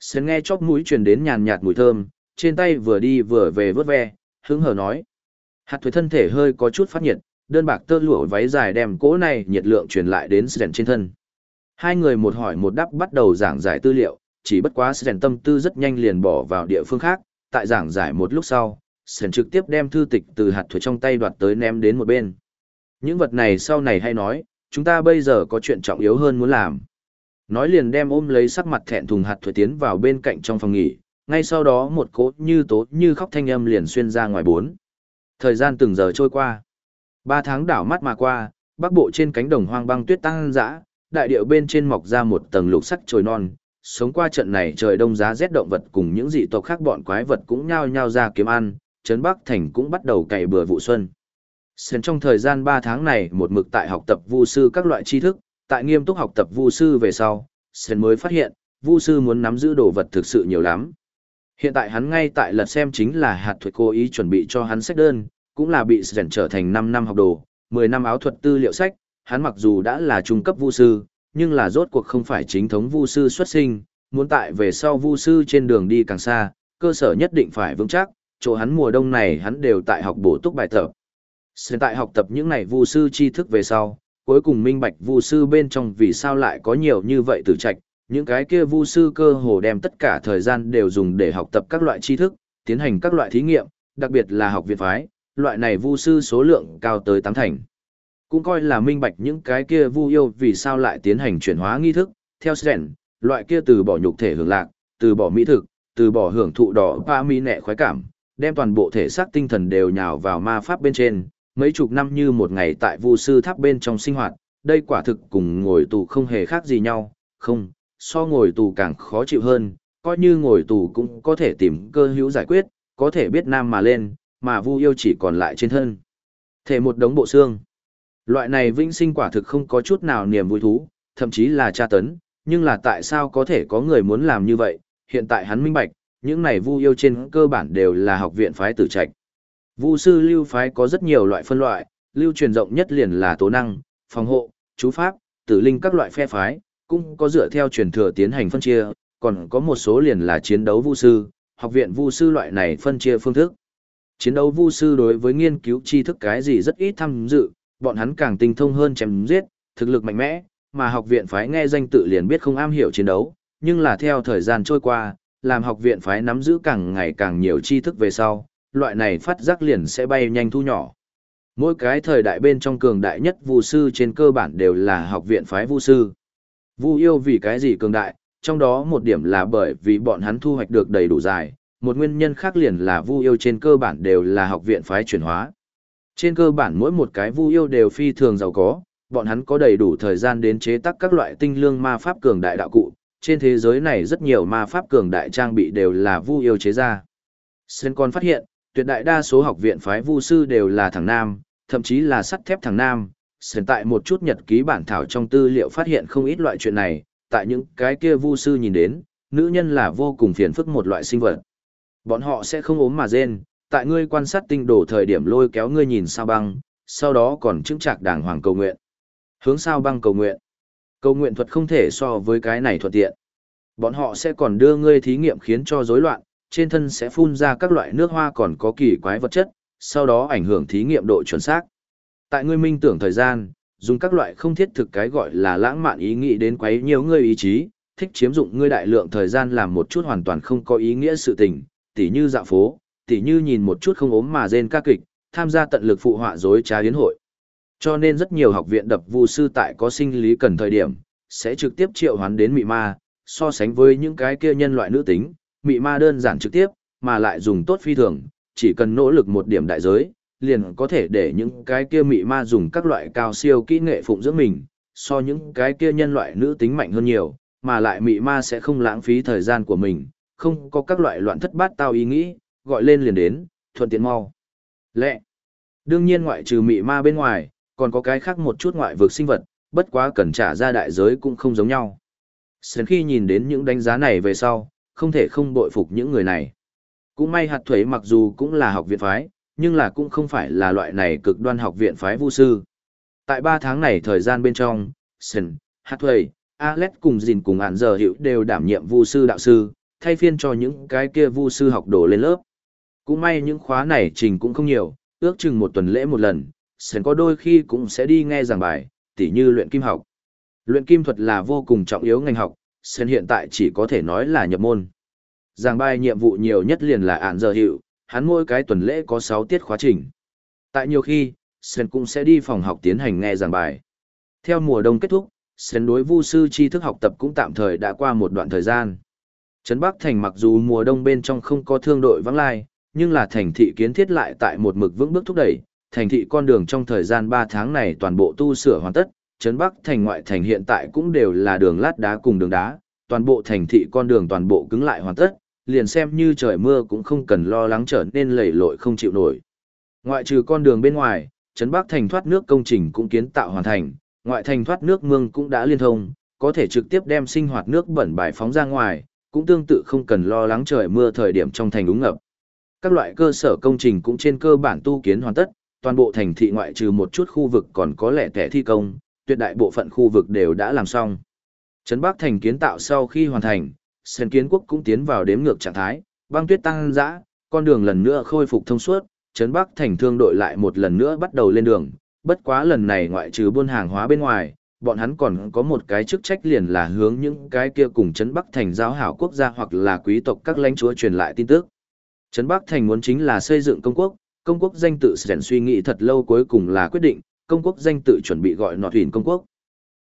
Sến nghe chóp mũi truyền đến nhàn nhạt mùi thơm, trên tay vừa đi vừa về vớt ve, hứng hờ nói. Hạt thuế thân thể hơi có chút phát nhiệt, đơn bạc tơ lụa váy dài đem cỗ này nhiệt lượng truyền lại đến Sến trên thân. Hai người một hỏi một đáp bắt đầu giảng giải tư liệu, chỉ bất quá Sến tâm tư rất nhanh liền bỏ vào địa phương khác, tại giảng giải một lúc sau, sển trực tiếp đem thư tịch từ hạt thuế trong tay đoạt tới ném đến một bên. Những vật này sau này hay nói, chúng ta bây giờ có chuyện trọng yếu hơn muốn làm. Nói liền đem ôm lấy sắc mặt thẹn thùng hạt thuế tiến vào bên cạnh trong phòng nghỉ, ngay sau đó một cỗ như tố như khóc thanh âm liền xuyên ra ngoài bốn. Thời gian từng giờ trôi qua. Ba tháng đảo mắt mà qua, bắc bộ trên cánh đồng hoang băng tuyết tăng dã, đại điệu bên trên mọc ra một tầng lục sắc trồi non. Sống qua trận này trời đông giá rét động vật cùng những dị tộc khác bọn quái vật cũng nhao nhao ra kiếm ăn, trấn Bắc Thành cũng bắt đầu cày bừa vụ xuân. Sến trong thời gian 3 tháng này một mực tại học tập vu sư các loại tri thức, tại nghiêm túc học tập vu sư về sau, Sến mới phát hiện, vu sư muốn nắm giữ đồ vật thực sự nhiều lắm. Hiện tại hắn ngay tại lật xem chính là hạt thuật cố ý chuẩn bị cho hắn sách đơn, cũng là bị Sến trở thành 5 năm học đồ, 10 năm áo thuật tư liệu sách, hắn mặc dù đã là trung cấp vu sư, nhưng là rốt cuộc không phải chính thống vu sư xuất sinh, muốn tại về sau vu sư trên đường đi càng xa, cơ sở nhất định phải vững chắc, chỗ hắn mùa đông này hắn đều tại học bổ túc bài tập, Hiện tại học tập những này vu sư tri thức về sau, cuối cùng minh bạch vu sư bên trong vì sao lại có nhiều như vậy tử trạch, những cái kia vu sư cơ hồ đem tất cả thời gian đều dùng để học tập các loại tri thức, tiến hành các loại thí nghiệm, đặc biệt là học viện phái, loại này vu sư số lượng cao tới tám thành. Cũng coi là minh bạch những cái kia vu yêu vì sao lại tiến hành chuyển hóa nghi thức, theo Sren, loại kia từ bỏ nhục thể hưởng lạc, từ bỏ mỹ thực, từ bỏ hưởng thụ đỏ và mỹ nẹ khoái cảm, đem toàn bộ thể xác tinh thần đều nhào vào ma pháp bên trên, mấy chục năm như một ngày tại vu sư tháp bên trong sinh hoạt, đây quả thực cùng ngồi tù không hề khác gì nhau, không, so ngồi tù càng khó chịu hơn, coi như ngồi tù cũng có thể tìm cơ hữu giải quyết, có thể biết nam mà lên, mà vu yêu chỉ còn lại trên thân. Thể một đống bộ xương. Loại này vĩnh sinh quả thực không có chút nào niềm vui thú, thậm chí là tra tấn, nhưng là tại sao có thể có người muốn làm như vậy, hiện tại hắn minh bạch, những này vu yêu trên cơ bản đều là học viện phái tử trạch. Vu sư lưu phái có rất nhiều loại phân loại, lưu truyền rộng nhất liền là tố năng, phòng hộ, chú pháp, tử linh các loại phe phái, cũng có dựa theo truyền thừa tiến hành phân chia, còn có một số liền là chiến đấu vu sư, học viện vu sư loại này phân chia phương thức. Chiến đấu vu sư đối với nghiên cứu tri thức cái gì rất ít tham dự, bọn hắn càng tinh thông hơn chém giết, thực lực mạnh mẽ, mà học viện phái nghe danh tự liền biết không am hiểu chiến đấu, nhưng là theo thời gian trôi qua, làm học viện phái nắm giữ càng ngày càng nhiều tri thức về sau, loại này phát giác liền sẽ bay nhanh thu nhỏ. Mỗi cái thời đại bên trong cường đại nhất vu sư trên cơ bản đều là học viện phái vu sư. Vu yêu vì cái gì cường đại, trong đó một điểm là bởi vì bọn hắn thu hoạch được đầy đủ dài, một nguyên nhân khác liền là vu yêu trên cơ bản đều là học viện phái chuyển hóa. Trên cơ bản mỗi một cái vu yêu đều phi thường giàu có, bọn hắn có đầy đủ thời gian đến chế tác các loại tinh lương ma pháp cường đại đạo cụ. Trên thế giới này rất nhiều ma pháp cường đại trang bị đều là vu yêu chế ra. Sơn còn phát hiện, tuyệt đại đa số học viện phái vu sư đều là thằng nam, thậm chí là sắt thép thằng nam. Sơn tại một chút nhật ký bản thảo trong tư liệu phát hiện không ít loại chuyện này, tại những cái kia vu sư nhìn đến, nữ nhân là vô cùng phiền phức một loại sinh vật. Bọn họ sẽ không ốm mà rên, tại ngươi quan sát tinh đồ thời điểm lôi kéo ngươi nhìn sao băng, sau đó còn chứng trạc đàng hoàng cầu nguyện. Hướng sao băng cầu nguyện. Cầu nguyện thuật không thể so với cái này thuận tiện. Bọn họ sẽ còn đưa ngươi thí nghiệm khiến cho rối loạn, trên thân sẽ phun ra các loại nước hoa còn có kỳ quái vật chất, sau đó ảnh hưởng thí nghiệm độ chuẩn xác. Tại ngươi minh tưởng thời gian, dùng các loại không thiết thực cái gọi là lãng mạn ý nghĩ đến quấy nhiều ngươi ý chí, thích chiếm dụng ngươi đại lượng thời gian làm một chút hoàn toàn không có ý nghĩa sự tình, tỉ như dạo phố, tỉ như nhìn một chút không ốm mà rên ca kịch, tham gia tận lực phụ họa dối trá yến hội. Cho nên rất nhiều học viện đập vu sư tại có sinh lý cần thời điểm, sẽ trực tiếp triệu hoán đến mị ma, so sánh với những cái kia nhân loại nữ tính, mị ma đơn giản trực tiếp, mà lại dùng tốt phi thường, chỉ cần nỗ lực một điểm đại giới, liền có thể để những cái kia mị ma dùng các loại cao siêu kỹ nghệ phụng dưỡng mình, so những cái kia nhân loại nữ tính mạnh hơn nhiều, mà lại mị ma sẽ không lãng phí thời gian của mình, không có các loại loạn thất bát tao ý nghĩ, gọi lên liền đến, thuận tiện mau. Lẹ. Đương nhiên ngoại trừ mị ma bên ngoài, còn có cái khác một chút ngoại vực sinh vật, bất quá cần trả ra đại giới cũng không giống nhau. Sến khi nhìn đến những đánh giá này về sau, không thể không bội phục những người này. Cũng may hạt thuế mặc dù cũng là học viện phái, nhưng là cũng không phải là loại này cực đoan học viện phái vu sư. Tại 3 tháng này thời gian bên trong, Sen, hạt thuế, Alex cùng Dìn cùng ản giờ hiệu đều đảm nhiệm vu sư đạo sư, thay phiên cho những cái kia vu sư học đồ lên lớp. Cũng may những khóa này trình cũng không nhiều, ước chừng một tuần lễ một lần, Sen có đôi khi cũng sẽ đi nghe giảng bài, tỉ như luyện kim học. Luyện kim thuật là vô cùng trọng yếu ngành học, Sen hiện tại chỉ có thể nói là nhập môn. Giảng bài nhiệm vụ nhiều nhất liền là ản giờ hiệu, hắn mỗi cái tuần lễ có 6 tiết khóa trình. Tại nhiều khi, Sen cũng sẽ đi phòng học tiến hành nghe giảng bài. Theo mùa đông kết thúc, Sen đối vu sư tri thức học tập cũng tạm thời đã qua một đoạn thời gian. Trấn Bắc Thành mặc dù mùa đông bên trong không có thương đội vắng lai, nhưng là thành thị kiến thiết lại tại một mực vững bước thúc đẩy, thành thị con đường trong thời gian 3 tháng này toàn bộ tu sửa hoàn tất, Trấn Bắc Thành ngoại thành hiện tại cũng đều là đường lát đá cùng đường đá, toàn bộ thành thị con đường toàn bộ cứng lại hoàn tất, liền xem như trời mưa cũng không cần lo lắng trở nên lầy lội không chịu nổi. Ngoại trừ con đường bên ngoài, Trấn Bắc Thành thoát nước công trình cũng kiến tạo hoàn thành, ngoại thành thoát nước mương cũng đã liên thông, có thể trực tiếp đem sinh hoạt nước bẩn bài phóng ra ngoài, cũng tương tự không cần lo lắng trời mưa thời điểm trong thành úng ngập. Các loại cơ sở công trình cũng trên cơ bản tu kiến hoàn tất, toàn bộ thành thị ngoại trừ một chút khu vực còn có lẻ tẻ thi công, tuyệt đại bộ phận khu vực đều đã làm xong. Trấn Bắc thành kiến tạo sau khi hoàn thành, Sen Kiến Quốc cũng tiến vào đếm ngược trạng thái, băng tuyết tăng dã, con đường lần nữa khôi phục thông suốt, Trấn Bắc thành thương đội lại một lần nữa bắt đầu lên đường, bất quá lần này ngoại trừ buôn hàng hóa bên ngoài, bọn hắn còn có một cái chức trách liền là hướng những cái kia cùng Trấn Bắc thành giáo hảo quốc gia hoặc là quý tộc các lãnh chúa truyền lại tin tức. Trấn Bắc thành muốn chính là xây dựng công quốc, công quốc danh tự Sren suy nghĩ thật lâu cuối cùng là quyết định, công quốc danh tự chuẩn bị gọi nọt huyền công quốc.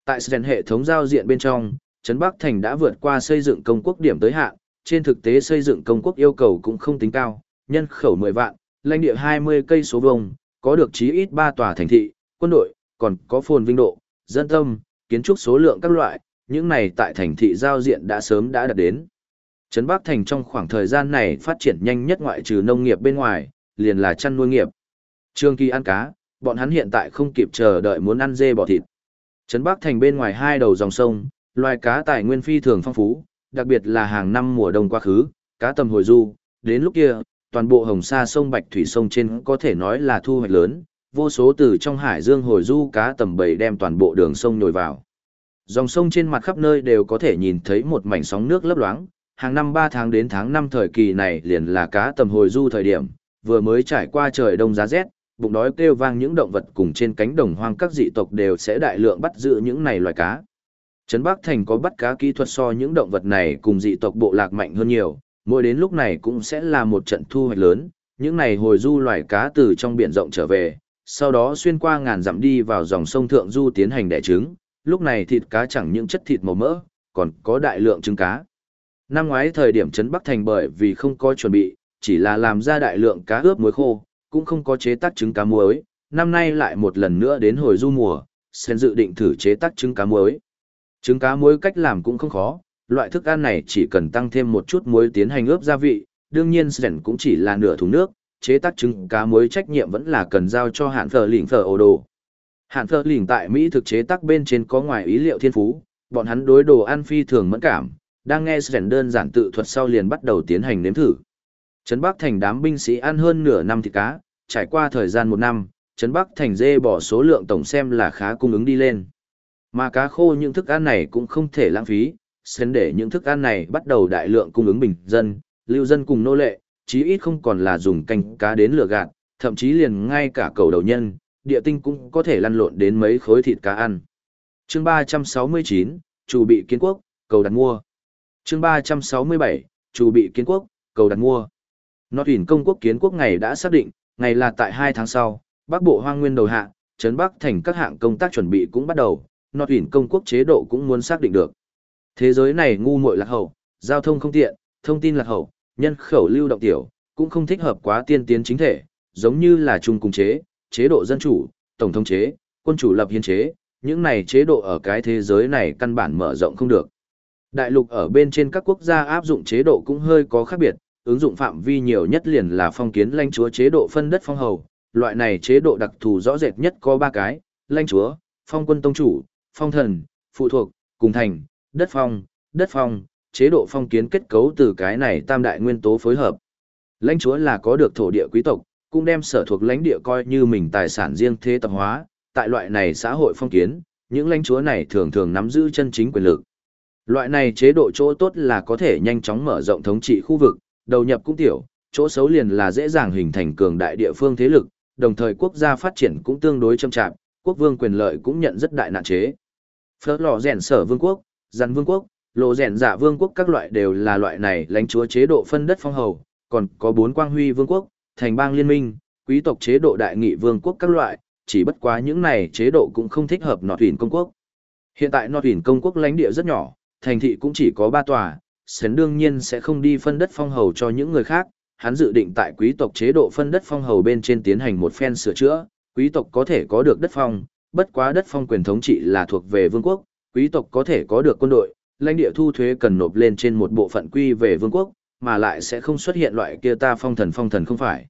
Tại Sren hệ thống giao diện bên trong, Trấn Bắc Thành đã vượt qua xây dựng công quốc điểm tới hạn, trên thực tế xây dựng công quốc yêu cầu cũng không tính cao, nhân khẩu 10 vạn, lãnh địa 20 cây số vuông, có được chí ít 3 tòa thành thị, quân đội, còn có phồn vinh độ, dân tâm, kiến trúc số lượng các loại, những này tại thành thị giao diện đã sớm đã đạt đến. Trấn Bắc Thành trong khoảng thời gian này phát triển nhanh nhất ngoại trừ nông nghiệp bên ngoài, liền là chăn nuôi nghiệp. Trương Kỳ ăn cá, bọn hắn hiện tại không kịp chờ đợi muốn ăn dê bò thịt. Trấn Bắc Thành bên ngoài hai đầu dòng sông, loài cá tài nguyên phi thường phong phú, đặc biệt là hàng năm mùa đông quá khứ, cá tầm hồi du, đến lúc kia, toàn bộ hồng sa sông Bạch Thủy sông trên có thể nói là thu hoạch lớn, vô số từ trong hải dương hồi du cá tầm bầy đem toàn bộ đường sông nhồi vào. Dòng sông trên mặt khắp nơi đều có thể nhìn thấy một mảnh sóng nước lấp loáng, hàng năm 3 tháng đến tháng 5 thời kỳ này liền là cá tầm hồi du thời điểm, vừa mới trải qua trời đông giá rét, bụng đói kêu vang những động vật cùng trên cánh đồng hoang các dị tộc đều sẽ đại lượng bắt giữ những này loài cá. Trấn Bắc Thành có bắt cá kỹ thuật so những động vật này cùng dị tộc bộ lạc mạnh hơn nhiều, mỗi đến lúc này cũng sẽ là một trận thu hoạch lớn, những này hồi du loài cá từ trong biển rộng trở về, sau đó xuyên qua ngàn dặm đi vào dòng sông Thượng Du tiến hành đẻ trứng, lúc này thịt cá chẳng những chất thịt màu mỡ, còn có đại lượng trứng cá. Năm ngoái thời điểm Trấn Bắc Thành bởi vì không có chuẩn bị, chỉ là làm ra đại lượng cá ướp muối khô, cũng không có chế tác trứng cá muối, năm nay lại một lần nữa đến hồi du mùa, sen dự định thử chế tác trứng cá muối. Trứng cá muối cách làm cũng không khó, loại thức ăn này chỉ cần tăng thêm một chút muối tiến hành ướp gia vị, đương nhiên sen cũng chỉ là nửa thùng nước, chế tác trứng cá muối trách nhiệm vẫn là cần giao cho hạn phở lỉnh phở ổ đồ. Hạn phở lỉnh tại Mỹ thực chế tác bên trên có ngoài ý liệu thiên phú, bọn hắn đối đồ ăn phi thường mẫn cảm, đang nghe sen đơn giản tự thuật sau liền bắt đầu tiến hành nếm thử. Trấn Bắc Thành đám binh sĩ ăn hơn nửa năm thịt cá, trải qua thời gian một năm, Trấn Bắc Thành dê bỏ số lượng tổng xem là khá cung ứng đi lên. Mà cá khô những thức ăn này cũng không thể lãng phí, Xén để những thức ăn này bắt đầu đại lượng cung ứng bình dân, lưu dân cùng nô lệ, chí ít không còn là dùng canh cá đến lừa gạt, thậm chí liền ngay cả cầu đầu nhân, địa tinh cũng có thể lăn lộn đến mấy khối thịt cá ăn. Chương 369, chủ bị kiến quốc, cầu đặt mua. Chương 367, chủ bị kiến quốc, cầu đặt mua. Nọt hình công quốc kiến quốc ngày đã xác định, ngày là tại 2 tháng sau, Bắc Bộ Hoang Nguyên đầu hạ, trấn Bắc thành các hạng công tác chuẩn bị cũng bắt đầu, nọt hình công quốc chế độ cũng muốn xác định được. Thế giới này ngu muội lạc hậu, giao thông không tiện, thông tin lạc hậu, nhân khẩu lưu động tiểu, cũng không thích hợp quá tiên tiến chính thể, giống như là trung cung chế, chế độ dân chủ, tổng thống chế, quân chủ lập hiến chế, những này chế độ ở cái thế giới này căn bản mở rộng không được. Đại lục ở bên trên các quốc gia áp dụng chế độ cũng hơi có khác biệt, ứng dụng phạm vi nhiều nhất liền là phong kiến lãnh chúa chế độ phân đất phong hầu, loại này chế độ đặc thù rõ rệt nhất có ba cái, lãnh chúa, phong quân tông chủ, phong thần, phụ thuộc, cùng thành, đất phong, đất phong, chế độ phong kiến kết cấu từ cái này tam đại nguyên tố phối hợp. Lãnh chúa là có được thổ địa quý tộc, cũng đem sở thuộc lãnh địa coi như mình tài sản riêng thế tập hóa, tại loại này xã hội phong kiến, những lãnh chúa này thường thường nắm giữ chân chính quyền lực. Loại này chế độ chỗ tốt là có thể nhanh chóng mở rộng thống trị khu vực, đầu nhập cũng tiểu, chỗ xấu liền là dễ dàng hình thành cường đại địa phương thế lực, đồng thời quốc gia phát triển cũng tương đối chậm chạp, quốc vương quyền lợi cũng nhận rất đại nạn chế. Phớt lò rèn sở vương quốc, rắn vương quốc, lộ rèn giả vương quốc các loại đều là loại này lãnh chúa chế độ phân đất phong hầu, còn có bốn quang huy vương quốc, thành bang liên minh, quý tộc chế độ đại nghị vương quốc các loại, chỉ bất quá những này chế độ cũng không thích hợp nọ thủy công quốc. Hiện tại nọ thủy công quốc lãnh địa rất nhỏ, thành thị cũng chỉ có ba tòa, Sến đương nhiên sẽ không đi phân đất phong hầu cho những người khác, hắn dự định tại quý tộc chế độ phân đất phong hầu bên trên tiến hành một phen sửa chữa, quý tộc có thể có được đất phong, bất quá đất phong quyền thống trị là thuộc về vương quốc, quý tộc có thể có được quân đội, lãnh địa thu thuế cần nộp lên trên một bộ phận quy về vương quốc, mà lại sẽ không xuất hiện loại kia ta phong thần phong thần không phải.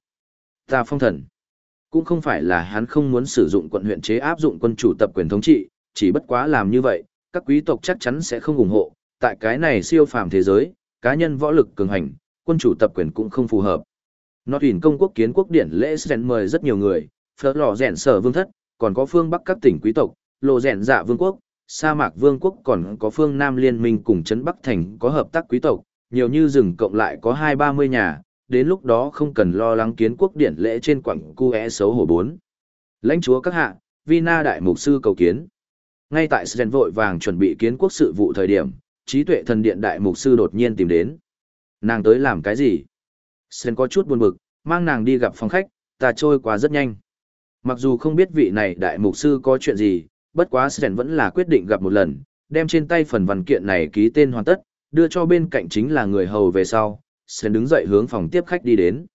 Ta phong thần. Cũng không phải là hắn không muốn sử dụng quận huyện chế áp dụng quân chủ tập quyền thống trị, chỉ bất quá làm như vậy, các quý tộc chắc chắn sẽ không ủng hộ, tại cái này siêu phàm thế giới, cá nhân võ lực cường hành, quân chủ tập quyền cũng không phù hợp. Nó tuyển công quốc kiến quốc điển lễ rèn mời rất nhiều người, phở lò rèn sở vương thất, còn có phương bắc các tỉnh quý tộc, lộ rèn dạ vương quốc, sa mạc vương quốc còn có phương nam liên minh cùng trấn bắc thành có hợp tác quý tộc, nhiều như rừng cộng lại có hai ba mươi nhà, đến lúc đó không cần lo lắng kiến quốc điển lễ trên quảng cu é xấu hổ bốn. Lãnh chúa các hạ, Vina đại mục sư cầu kiến. Ngay tại Sren vội vàng chuẩn bị kiến quốc sự vụ thời điểm, trí tuệ thần điện đại mục sư đột nhiên tìm đến. Nàng tới làm cái gì? Sren có chút buồn bực, mang nàng đi gặp phòng khách, ta trôi qua rất nhanh. Mặc dù không biết vị này đại mục sư có chuyện gì, bất quá Sren vẫn là quyết định gặp một lần, đem trên tay phần văn kiện này ký tên hoàn tất, đưa cho bên cạnh chính là người hầu về sau, Sren đứng dậy hướng phòng tiếp khách đi đến.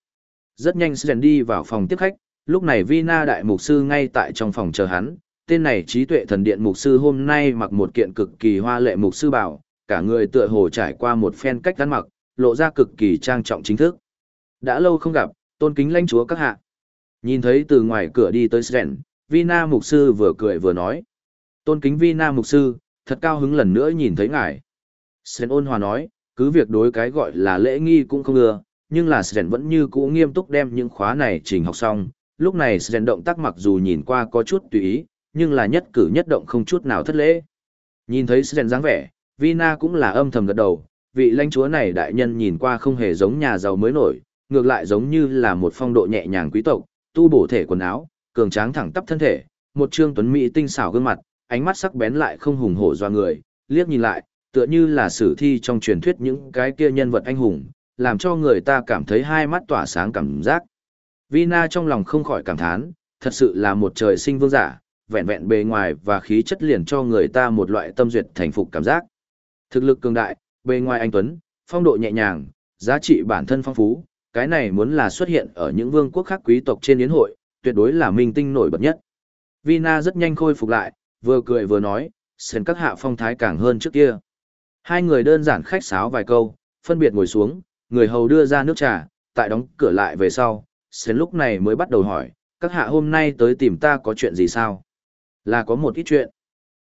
Rất nhanh Sren đi vào phòng tiếp khách, lúc này Vina đại mục sư ngay tại trong phòng chờ hắn, tên này trí tuệ thần điện mục sư hôm nay mặc một kiện cực kỳ hoa lệ mục sư bảo, cả người tựa hồ trải qua một phen cách ăn mặc, lộ ra cực kỳ trang trọng chính thức. Đã lâu không gặp, tôn kính lãnh chúa các hạ. Nhìn thấy từ ngoài cửa đi tới Sren, Vina mục sư vừa cười vừa nói. Tôn kính Vina mục sư, thật cao hứng lần nữa nhìn thấy ngài. Sren ôn hòa nói, cứ việc đối cái gọi là lễ nghi cũng không ưa, nhưng là Sren vẫn như cũ nghiêm túc đem những khóa này trình học xong. Lúc này Sren động tác mặc dù nhìn qua có chút tùy ý, nhưng là nhất cử nhất động không chút nào thất lễ. Nhìn thấy Sren dáng vẻ, Vina cũng là âm thầm gật đầu, vị lãnh chúa này đại nhân nhìn qua không hề giống nhà giàu mới nổi, ngược lại giống như là một phong độ nhẹ nhàng quý tộc, tu bổ thể quần áo, cường tráng thẳng tắp thân thể, một trương tuấn mỹ tinh xảo gương mặt, ánh mắt sắc bén lại không hùng hổ doa người, liếc nhìn lại, tựa như là sử thi trong truyền thuyết những cái kia nhân vật anh hùng, làm cho người ta cảm thấy hai mắt tỏa sáng cảm giác. Vina trong lòng không khỏi cảm thán, thật sự là một trời sinh vương giả, vẹn vẹn bề ngoài và khí chất liền cho người ta một loại tâm duyệt thành phục cảm giác. Thực lực cường đại, bề ngoài anh Tuấn, phong độ nhẹ nhàng, giá trị bản thân phong phú, cái này muốn là xuất hiện ở những vương quốc khác quý tộc trên yến hội, tuyệt đối là minh tinh nổi bật nhất. Vina rất nhanh khôi phục lại, vừa cười vừa nói, sến các hạ phong thái càng hơn trước kia. Hai người đơn giản khách sáo vài câu, phân biệt ngồi xuống, người hầu đưa ra nước trà, tại đóng cửa lại về sau, Sến lúc này mới bắt đầu hỏi, các hạ hôm nay tới tìm ta có chuyện gì sao? Là có một ít chuyện.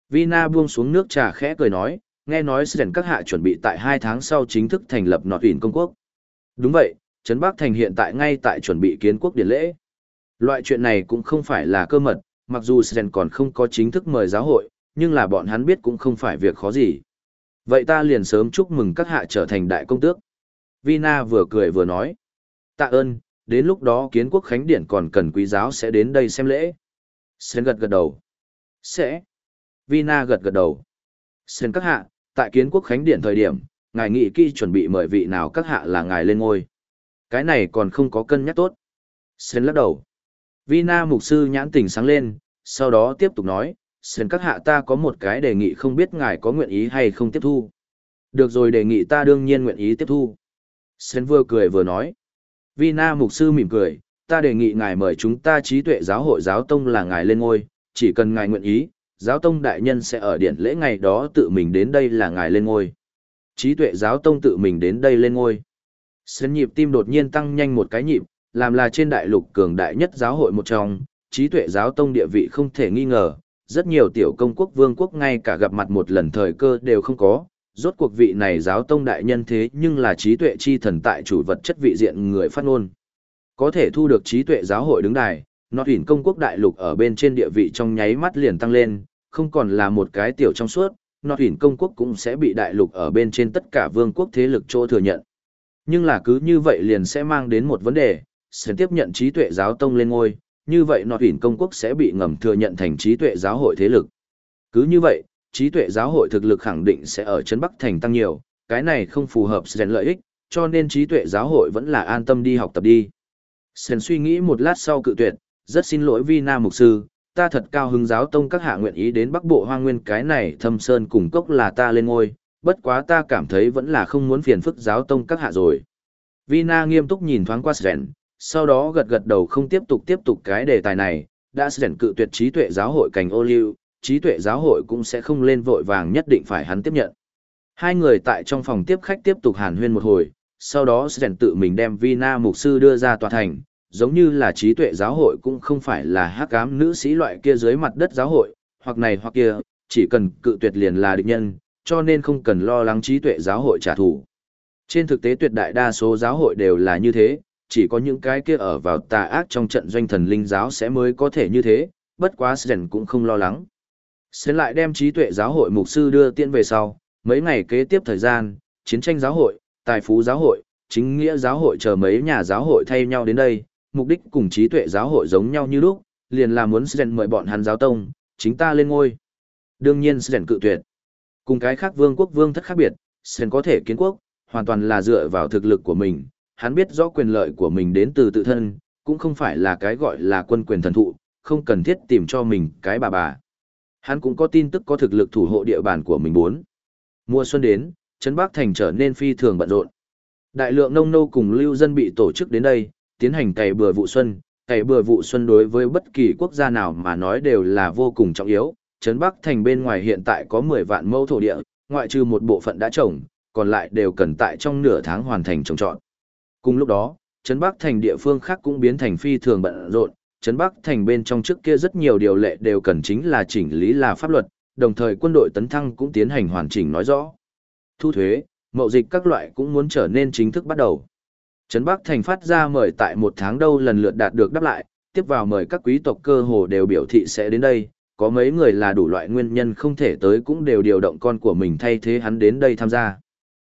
Vina buông xuống nước trà khẽ cười nói, nghe nói Sến các hạ chuẩn bị tại hai tháng sau chính thức thành lập nọt tuyển công quốc. Đúng vậy, Trấn Bắc Thành hiện tại ngay tại chuẩn bị kiến quốc điển lễ. Loại chuyện này cũng không phải là cơ mật, mặc dù Sren còn không có chính thức mời giáo hội, nhưng là bọn hắn biết cũng không phải việc khó gì. Vậy ta liền sớm chúc mừng các hạ trở thành đại công tước. Vina vừa cười vừa nói. Tạ ơn, đến lúc đó kiến quốc khánh điển còn cần quý giáo sẽ đến đây xem lễ. Sren gật gật đầu. Sẽ. Vina gật gật đầu. Sren các hạ, tại kiến quốc khánh điện thời điểm, ngài nghị kỳ chuẩn bị mời vị nào các hạ là ngài lên ngôi. Cái này còn không có cân nhắc tốt. Sơn lắc đầu. Vina mục sư nhãn tình sáng lên, sau đó tiếp tục nói, Sơn các hạ ta có một cái đề nghị không biết ngài có nguyện ý hay không tiếp thu. Được rồi đề nghị ta đương nhiên nguyện ý tiếp thu. Sơn vừa cười vừa nói. Vina mục sư mỉm cười, ta đề nghị ngài mời chúng ta trí tuệ giáo hội giáo tông là ngài lên ngôi, chỉ cần ngài nguyện ý, giáo tông đại nhân sẽ ở điện lễ ngày đó tự mình đến đây là ngài lên ngôi. Trí tuệ giáo tông tự mình đến đây lên ngôi. Sơn nhịp tim đột nhiên tăng nhanh một cái nhịp, làm là trên đại lục cường đại nhất giáo hội một trong, trí tuệ giáo tông địa vị không thể nghi ngờ, rất nhiều tiểu công quốc vương quốc ngay cả gặp mặt một lần thời cơ đều không có, rốt cuộc vị này giáo tông đại nhân thế nhưng là trí tuệ chi thần tại chủ vật chất vị diện người phát ngôn. Có thể thu được trí tuệ giáo hội đứng đài, nó Hỉn công quốc đại lục ở bên trên địa vị trong nháy mắt liền tăng lên, không còn là một cái tiểu trong suốt, Nọt Hỉn công quốc cũng sẽ bị đại lục ở bên trên tất cả vương quốc thế lực chỗ thừa nhận. Nhưng là cứ như vậy liền sẽ mang đến một vấn đề, sẽ tiếp nhận trí tuệ giáo tông lên ngôi, như vậy Nọt Hỉn công quốc sẽ bị ngầm thừa nhận thành trí tuệ giáo hội thế lực. Cứ như vậy, trí tuệ giáo hội thực lực khẳng định sẽ ở Trấn Bắc Thành tăng nhiều, cái này không phù hợp Sren lợi ích, cho nên trí tuệ giáo hội vẫn là an tâm đi học tập đi. Sren suy nghĩ một lát sau cự tuyệt, rất xin lỗi Vi na Mục Sư, ta thật cao hứng giáo tông các hạ nguyện ý đến Bắc Bộ Hoang Nguyên cái này thâm sơn cùng cốc là ta lên ngôi, bất quá ta cảm thấy vẫn là không muốn phiền phức giáo tông các hạ rồi. Vina nghiêm túc nhìn thoáng qua Sren, sau đó gật gật đầu không tiếp tục tiếp tục cái đề tài này, đã Sren cự tuyệt trí tuệ giáo hội cảnh ô liu, trí tuệ giáo hội cũng sẽ không lên vội vàng nhất định phải hắn tiếp nhận. Hai người tại trong phòng tiếp khách tiếp tục hàn huyên một hồi, sau đó Sren tự mình đem Vina mục sư đưa ra tòa thành, giống như là trí tuệ giáo hội cũng không phải là hắc ám nữ sĩ loại kia dưới mặt đất giáo hội, hoặc này hoặc kia, chỉ cần cự tuyệt liền là địch nhân, cho nên không cần lo lắng trí tuệ giáo hội trả thù. Trên thực tế tuyệt đại đa số giáo hội đều là như thế, chỉ có những cái kia ở vào tà ác trong trận doanh thần linh giáo sẽ mới có thể như thế, bất quá Sren cũng không lo lắng. Sren lại đem trí tuệ giáo hội mục sư đưa tiễn về sau, mấy ngày kế tiếp thời gian, chiến tranh giáo hội, tài phú giáo hội, chính nghĩa giáo hội chờ mấy nhà giáo hội thay nhau đến đây, mục đích cùng trí tuệ giáo hội giống nhau như lúc, liền là muốn Sren mời bọn hắn giáo tông, chính ta lên ngôi. Đương nhiên Sren cự tuyệt. Cùng cái khác vương quốc vương thất khác biệt, Sren có thể kiến quốc, hoàn toàn là dựa vào thực lực của mình, hắn biết rõ quyền lợi của mình đến từ tự thân, cũng không phải là cái gọi là quân quyền thần thụ, không cần thiết tìm cho mình cái bà bà. Hắn cũng có tin tức có thực lực thủ hộ địa bàn của mình muốn. Mùa xuân đến, Trấn Bắc Thành trở nên phi thường bận rộn. Đại lượng nông nô cùng lưu dân bị tổ chức đến đây, tiến hành cày bừa vụ xuân. Cày bừa vụ xuân đối với bất kỳ quốc gia nào mà nói đều là vô cùng trọng yếu. Trấn Bắc Thành bên ngoài hiện tại có 10 vạn mẫu thổ địa, ngoại trừ một bộ phận đã trồng, còn lại đều cần tại trong nửa tháng hoàn thành trồng trọt. Cùng lúc đó, Trấn Bắc Thành địa phương khác cũng biến thành phi thường bận rộn, Trấn Bắc Thành bên trong trước kia rất nhiều điều lệ đều cần chính là chỉnh lý là pháp luật, đồng thời quân đội tấn thăng cũng tiến hành hoàn chỉnh nói rõ. Thu thuế, mậu dịch các loại cũng muốn trở nên chính thức bắt đầu. Trấn Bắc Thành phát ra mời tại một tháng đâu lần lượt đạt được đáp lại, tiếp vào mời các quý tộc cơ hồ đều biểu thị sẽ đến đây, có mấy người là đủ loại nguyên nhân không thể tới cũng đều điều động con của mình thay thế hắn đến đây tham gia.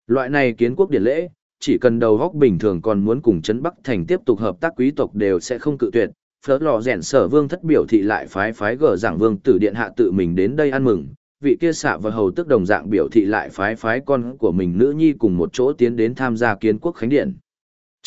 Loại này kiến quốc điển lễ, chỉ cần đầu góc bình thường còn muốn cùng Trấn Bắc Thành tiếp tục hợp tác quý tộc đều sẽ không cự tuyệt. Phớt lò rèn sở vương thất biểu thị lại phái phái gở giảng vương tử điện hạ tự mình đến đây ăn mừng, vị kia xạ và hầu tức đồng dạng biểu thị lại phái phái con của mình nữ nhi cùng một chỗ tiến đến tham gia kiến quốc khánh điện.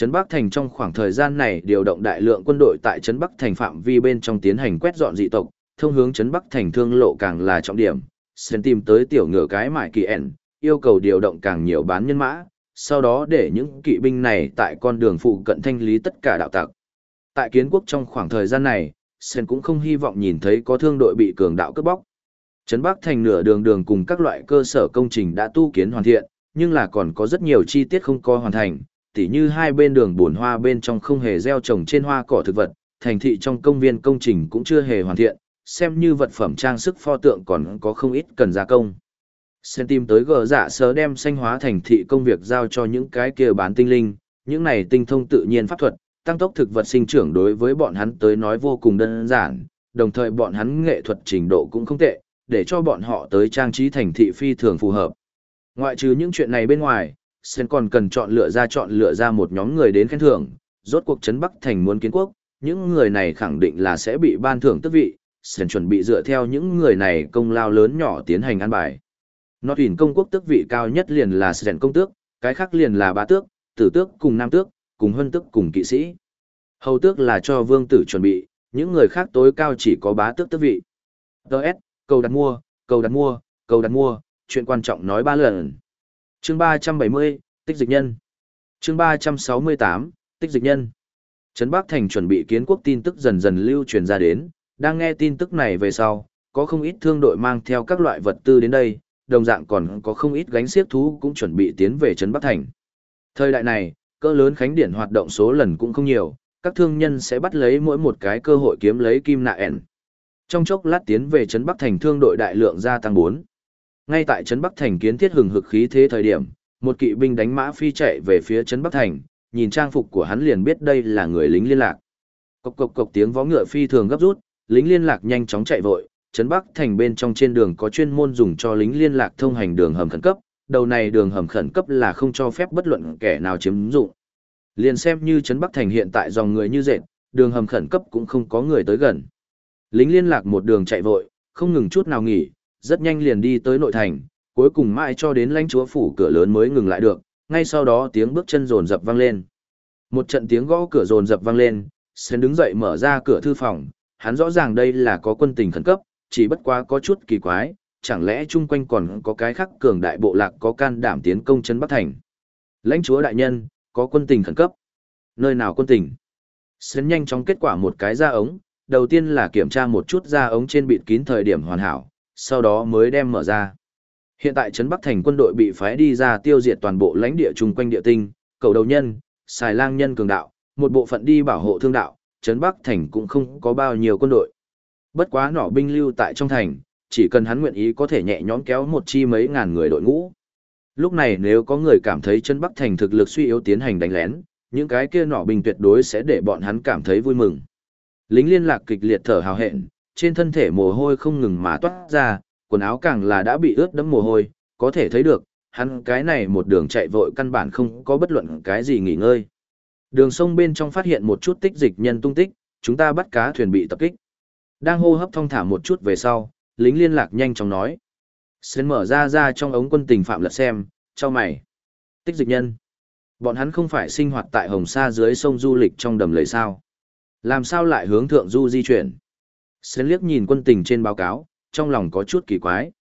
Trấn Bắc Thành trong khoảng thời gian này điều động đại lượng quân đội tại Trấn Bắc Thành phạm vi bên trong tiến hành quét dọn dị tộc, thông hướng Trấn Bắc Thành thương lộ càng là trọng điểm, sen tìm tới tiểu ngựa cái mại kỳ ẻn, yêu cầu điều động càng nhiều bán nhân mã, sau đó để những kỵ binh này tại con đường phụ cận thanh lý tất cả đạo tặc. Tại kiến quốc trong khoảng thời gian này, Sen cũng không hy vọng nhìn thấy có thương đội bị cường đạo cướp bóc. Trấn Bắc thành nửa đường đường cùng các loại cơ sở công trình đã tu kiến hoàn thiện, nhưng là còn có rất nhiều chi tiết không có hoàn thành, tỉ như hai bên đường bồn hoa bên trong không hề gieo trồng trên hoa cỏ thực vật, thành thị trong công viên công trình cũng chưa hề hoàn thiện, xem như vật phẩm trang sức pho tượng còn có không ít cần gia công. Sen tìm tới gờ dạ sớ đem xanh hóa thành thị công việc giao cho những cái kia bán tinh linh, những này tinh thông tự nhiên pháp thuật, tăng tốc thực vật sinh trưởng đối với bọn hắn tới nói vô cùng đơn giản, đồng thời bọn hắn nghệ thuật trình độ cũng không tệ, để cho bọn họ tới trang trí thành thị phi thường phù hợp. Ngoại trừ những chuyện này bên ngoài, Sen còn cần chọn lựa ra chọn lựa ra một nhóm người đến khen thưởng, rốt cuộc Trấn Bắc thành muốn kiến quốc, những người này khẳng định là sẽ bị ban thưởng tước vị, Sen chuẩn bị dựa theo những người này công lao lớn nhỏ tiến hành an bài. Nó tuyển công quốc tước vị cao nhất liền là Sen công tước, cái khác liền là bá tước, tử tước cùng nam tước, cùng huân tước cùng kỵ sĩ. Hầu tước là cho vương tử chuẩn bị, những người khác tối cao chỉ có bá tước tước vị. Đợt, cầu đặt mua, cầu đặt mua, cầu đặt mua, chuyện quan trọng nói ba lần. Chương 370, Tích dịch nhân. Chương 368, Tích dịch nhân. Trấn Bắc Thành chuẩn bị kiến quốc tin tức dần dần lưu truyền ra đến, đang nghe tin tức này về sau, có không ít thương đội mang theo các loại vật tư đến đây, đồng dạng còn có không ít gánh xiếc thú cũng chuẩn bị tiến về Trấn Bắc Thành. Thời đại này, cỡ lớn khánh điển hoạt động số lần cũng không nhiều, các thương nhân sẽ bắt lấy mỗi một cái cơ hội kiếm lấy kim nạ ẻn. Trong chốc lát tiến về Trấn Bắc Thành thương đội đại lượng gia tăng bốn. Ngay tại trấn Bắc Thành kiến thiết hừng hực khí thế thời điểm, một kỵ binh đánh mã phi chạy về phía trấn Bắc Thành, nhìn trang phục của hắn liền biết đây là người lính liên lạc. Cộc cộc cộc tiếng vó ngựa phi thường gấp rút, lính liên lạc nhanh chóng chạy vội, trấn Bắc Thành bên trong trên đường có chuyên môn dùng cho lính liên lạc thông hành đường hầm khẩn cấp, đầu này đường hầm khẩn cấp là không cho phép bất luận kẻ nào chiếm dụng. Liền xem như trấn Bắc Thành hiện tại dòng người như dệt, đường hầm khẩn cấp cũng không có người tới gần. Lính liên lạc một đường chạy vội, không ngừng chút nào nghỉ, rất nhanh liền đi tới nội thành, cuối cùng mãi cho đến lãnh chúa phủ cửa lớn mới ngừng lại được, ngay sau đó tiếng bước chân rồn rập vang lên. Một trận tiếng gõ cửa rồn rập vang lên, Sến đứng dậy mở ra cửa thư phòng, hắn rõ ràng đây là có quân tình khẩn cấp, chỉ bất quá có chút kỳ quái, chẳng lẽ chung quanh còn có cái khác cường đại bộ lạc có can đảm tiến công chân Bắc Thành. Lãnh chúa đại nhân, có quân tình khẩn cấp. Nơi nào quân tình? Sến nhanh chóng kết quả một cái ra ống, đầu tiên là kiểm tra một chút ra ống trên bịt kín thời điểm hoàn hảo, sau đó mới đem mở ra. Hiện tại Trấn Bắc Thành quân đội bị phái đi ra tiêu diệt toàn bộ lãnh địa chung quanh địa tinh, cầu đầu nhân, xài lang nhân cường đạo, một bộ phận đi bảo hộ thương đạo, Trấn Bắc Thành cũng không có bao nhiêu quân đội. Bất quá nỏ binh lưu tại trong thành, chỉ cần hắn nguyện ý có thể nhẹ nhõm kéo một chi mấy ngàn người đội ngũ. Lúc này nếu có người cảm thấy Trấn Bắc Thành thực lực suy yếu tiến hành đánh lén, những cái kia nỏ binh tuyệt đối sẽ để bọn hắn cảm thấy vui mừng. Lính liên lạc kịch liệt thở hào hẹn, trên thân thể mồ hôi không ngừng mà toát ra, quần áo càng là đã bị ướt đẫm mồ hôi, có thể thấy được, hắn cái này một đường chạy vội căn bản không có bất luận cái gì nghỉ ngơi. Đường sông bên trong phát hiện một chút tích dịch nhân tung tích, chúng ta bắt cá thuyền bị tập kích. Đang hô hấp thong thả một chút về sau, lính liên lạc nhanh chóng nói. Sến mở ra ra trong ống quân tình phạm lật xem, cho mày. Tích dịch nhân. Bọn hắn không phải sinh hoạt tại Hồng Sa dưới sông du lịch trong đầm lầy sao. Làm sao lại hướng thượng du di chuyển? Sơn liếc nhìn quân tình trên báo cáo, trong lòng có chút kỳ quái.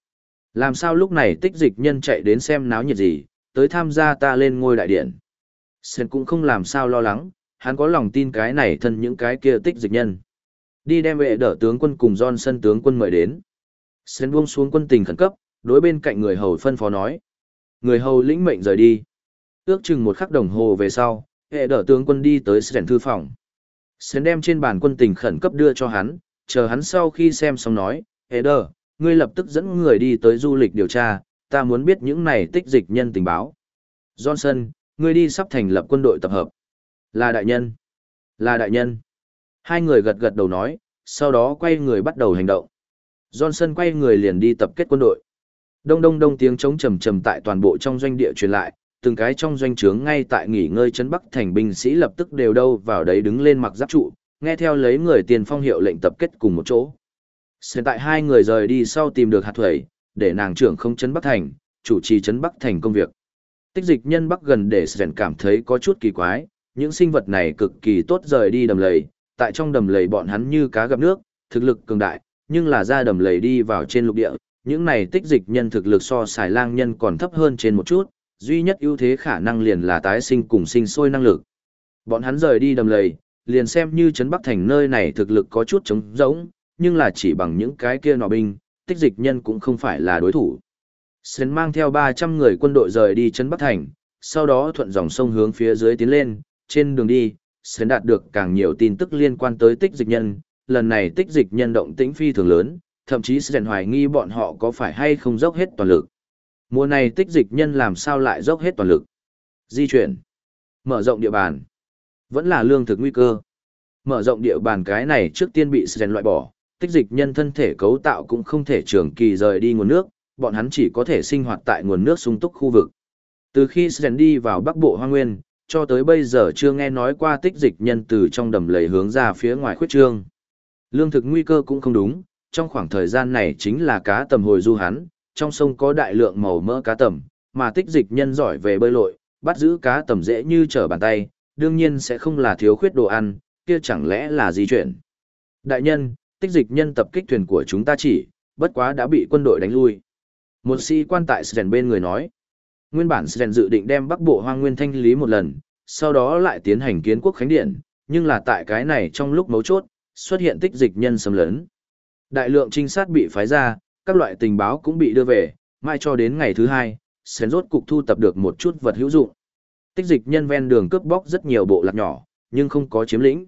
Làm sao lúc này tích dịch nhân chạy đến xem náo nhiệt gì, tới tham gia ta lên ngôi đại điện. Sơn cũng không làm sao lo lắng, hắn có lòng tin cái này thân những cái kia tích dịch nhân. Đi đem vệ đỡ tướng quân cùng Johnson tướng quân mời đến. Sơn buông xuống quân tình khẩn cấp, đối bên cạnh người hầu phân phó nói. Người hầu lĩnh mệnh rời đi. Ước chừng một khắc đồng hồ về sau, hệ đỡ tướng quân đi tới Sơn thư phòng. Sến đem trên bàn quân tình khẩn cấp đưa cho hắn, chờ hắn sau khi xem xong nói, Eder, ngươi lập tức dẫn người đi tới du lịch điều tra, ta muốn biết những này tích dịch nhân tình báo. Johnson, ngươi đi sắp thành lập quân đội tập hợp. Là đại nhân. Là đại nhân. Hai người gật gật đầu nói, sau đó quay người bắt đầu hành động. Johnson quay người liền đi tập kết quân đội. Đông đông đông tiếng trống trầm trầm tại toàn bộ trong doanh địa truyền lại, từng cái trong doanh trướng ngay tại nghỉ ngơi trấn bắc thành binh sĩ lập tức đều đâu vào đấy đứng lên mặc giáp trụ, nghe theo lấy người tiền phong hiệu lệnh tập kết cùng một chỗ. Hiện tại hai người rời đi sau tìm được hạt thuẩy, để nàng trưởng không chấn Bắc Thành, chủ trì chấn Bắc Thành công việc. Tích dịch nhân Bắc gần để Sren cảm thấy có chút kỳ quái, những sinh vật này cực kỳ tốt rời đi đầm lầy, tại trong đầm lầy bọn hắn như cá gặp nước, thực lực cường đại, nhưng là ra đầm lầy đi vào trên lục địa, những này tích dịch nhân thực lực so xài lang nhân còn thấp hơn trên một chút, duy nhất ưu thế khả năng liền là tái sinh cùng sinh sôi năng lực. Bọn hắn rời đi đầm lầy, liền xem như trấn Bắc Thành nơi này thực lực có chút trống rỗng, nhưng là chỉ bằng những cái kia nọ binh, tích dịch nhân cũng không phải là đối thủ. Sến mang theo 300 người quân đội rời đi trấn Bắc Thành, sau đó thuận dòng sông hướng phía dưới tiến lên, trên đường đi, Sến đạt được càng nhiều tin tức liên quan tới tích dịch nhân, lần này tích dịch nhân động tĩnh phi thường lớn, thậm chí Sến hoài nghi bọn họ có phải hay không dốc hết toàn lực. Mùa này tích dịch nhân làm sao lại dốc hết toàn lực? Di chuyển, mở rộng địa bàn, vẫn là lương thực nguy cơ. Mở rộng địa bàn cái này trước tiên bị Sren loại bỏ, tích dịch nhân thân thể cấu tạo cũng không thể trường kỳ rời đi nguồn nước, bọn hắn chỉ có thể sinh hoạt tại nguồn nước sung túc khu vực. Từ khi Sren đi vào Bắc Bộ hoang Nguyên, cho tới bây giờ chưa nghe nói qua tích dịch nhân từ trong đầm lầy hướng ra phía ngoài khuyết trương. Lương thực nguy cơ cũng không đúng, trong khoảng thời gian này chính là cá tầm hồi du hắn, trong sông có đại lượng màu mỡ cá tầm, mà tích dịch nhân giỏi về bơi lội, bắt giữ cá tầm dễ như trở bàn tay, đương nhiên sẽ không là thiếu khuyết đồ ăn, kia chẳng lẽ là di chuyển. Đại nhân, tích dịch nhân tập kích thuyền của chúng ta chỉ, bất quá đã bị quân đội đánh lui. Một sĩ quan tại Sren bên người nói, nguyên bản Sren dự định đem bắc bộ hoang nguyên thanh lý một lần, sau đó lại tiến hành kiến quốc khánh điện, nhưng là tại cái này trong lúc mấu chốt, xuất hiện tích dịch nhân xâm lấn. Đại lượng trinh sát bị phái ra, các loại tình báo cũng bị đưa về, mai cho đến ngày thứ hai, Sren rốt cục thu tập được một chút vật hữu dụng. Tích dịch nhân ven đường cướp bóc rất nhiều bộ lạc nhỏ, nhưng không có chiếm lĩnh.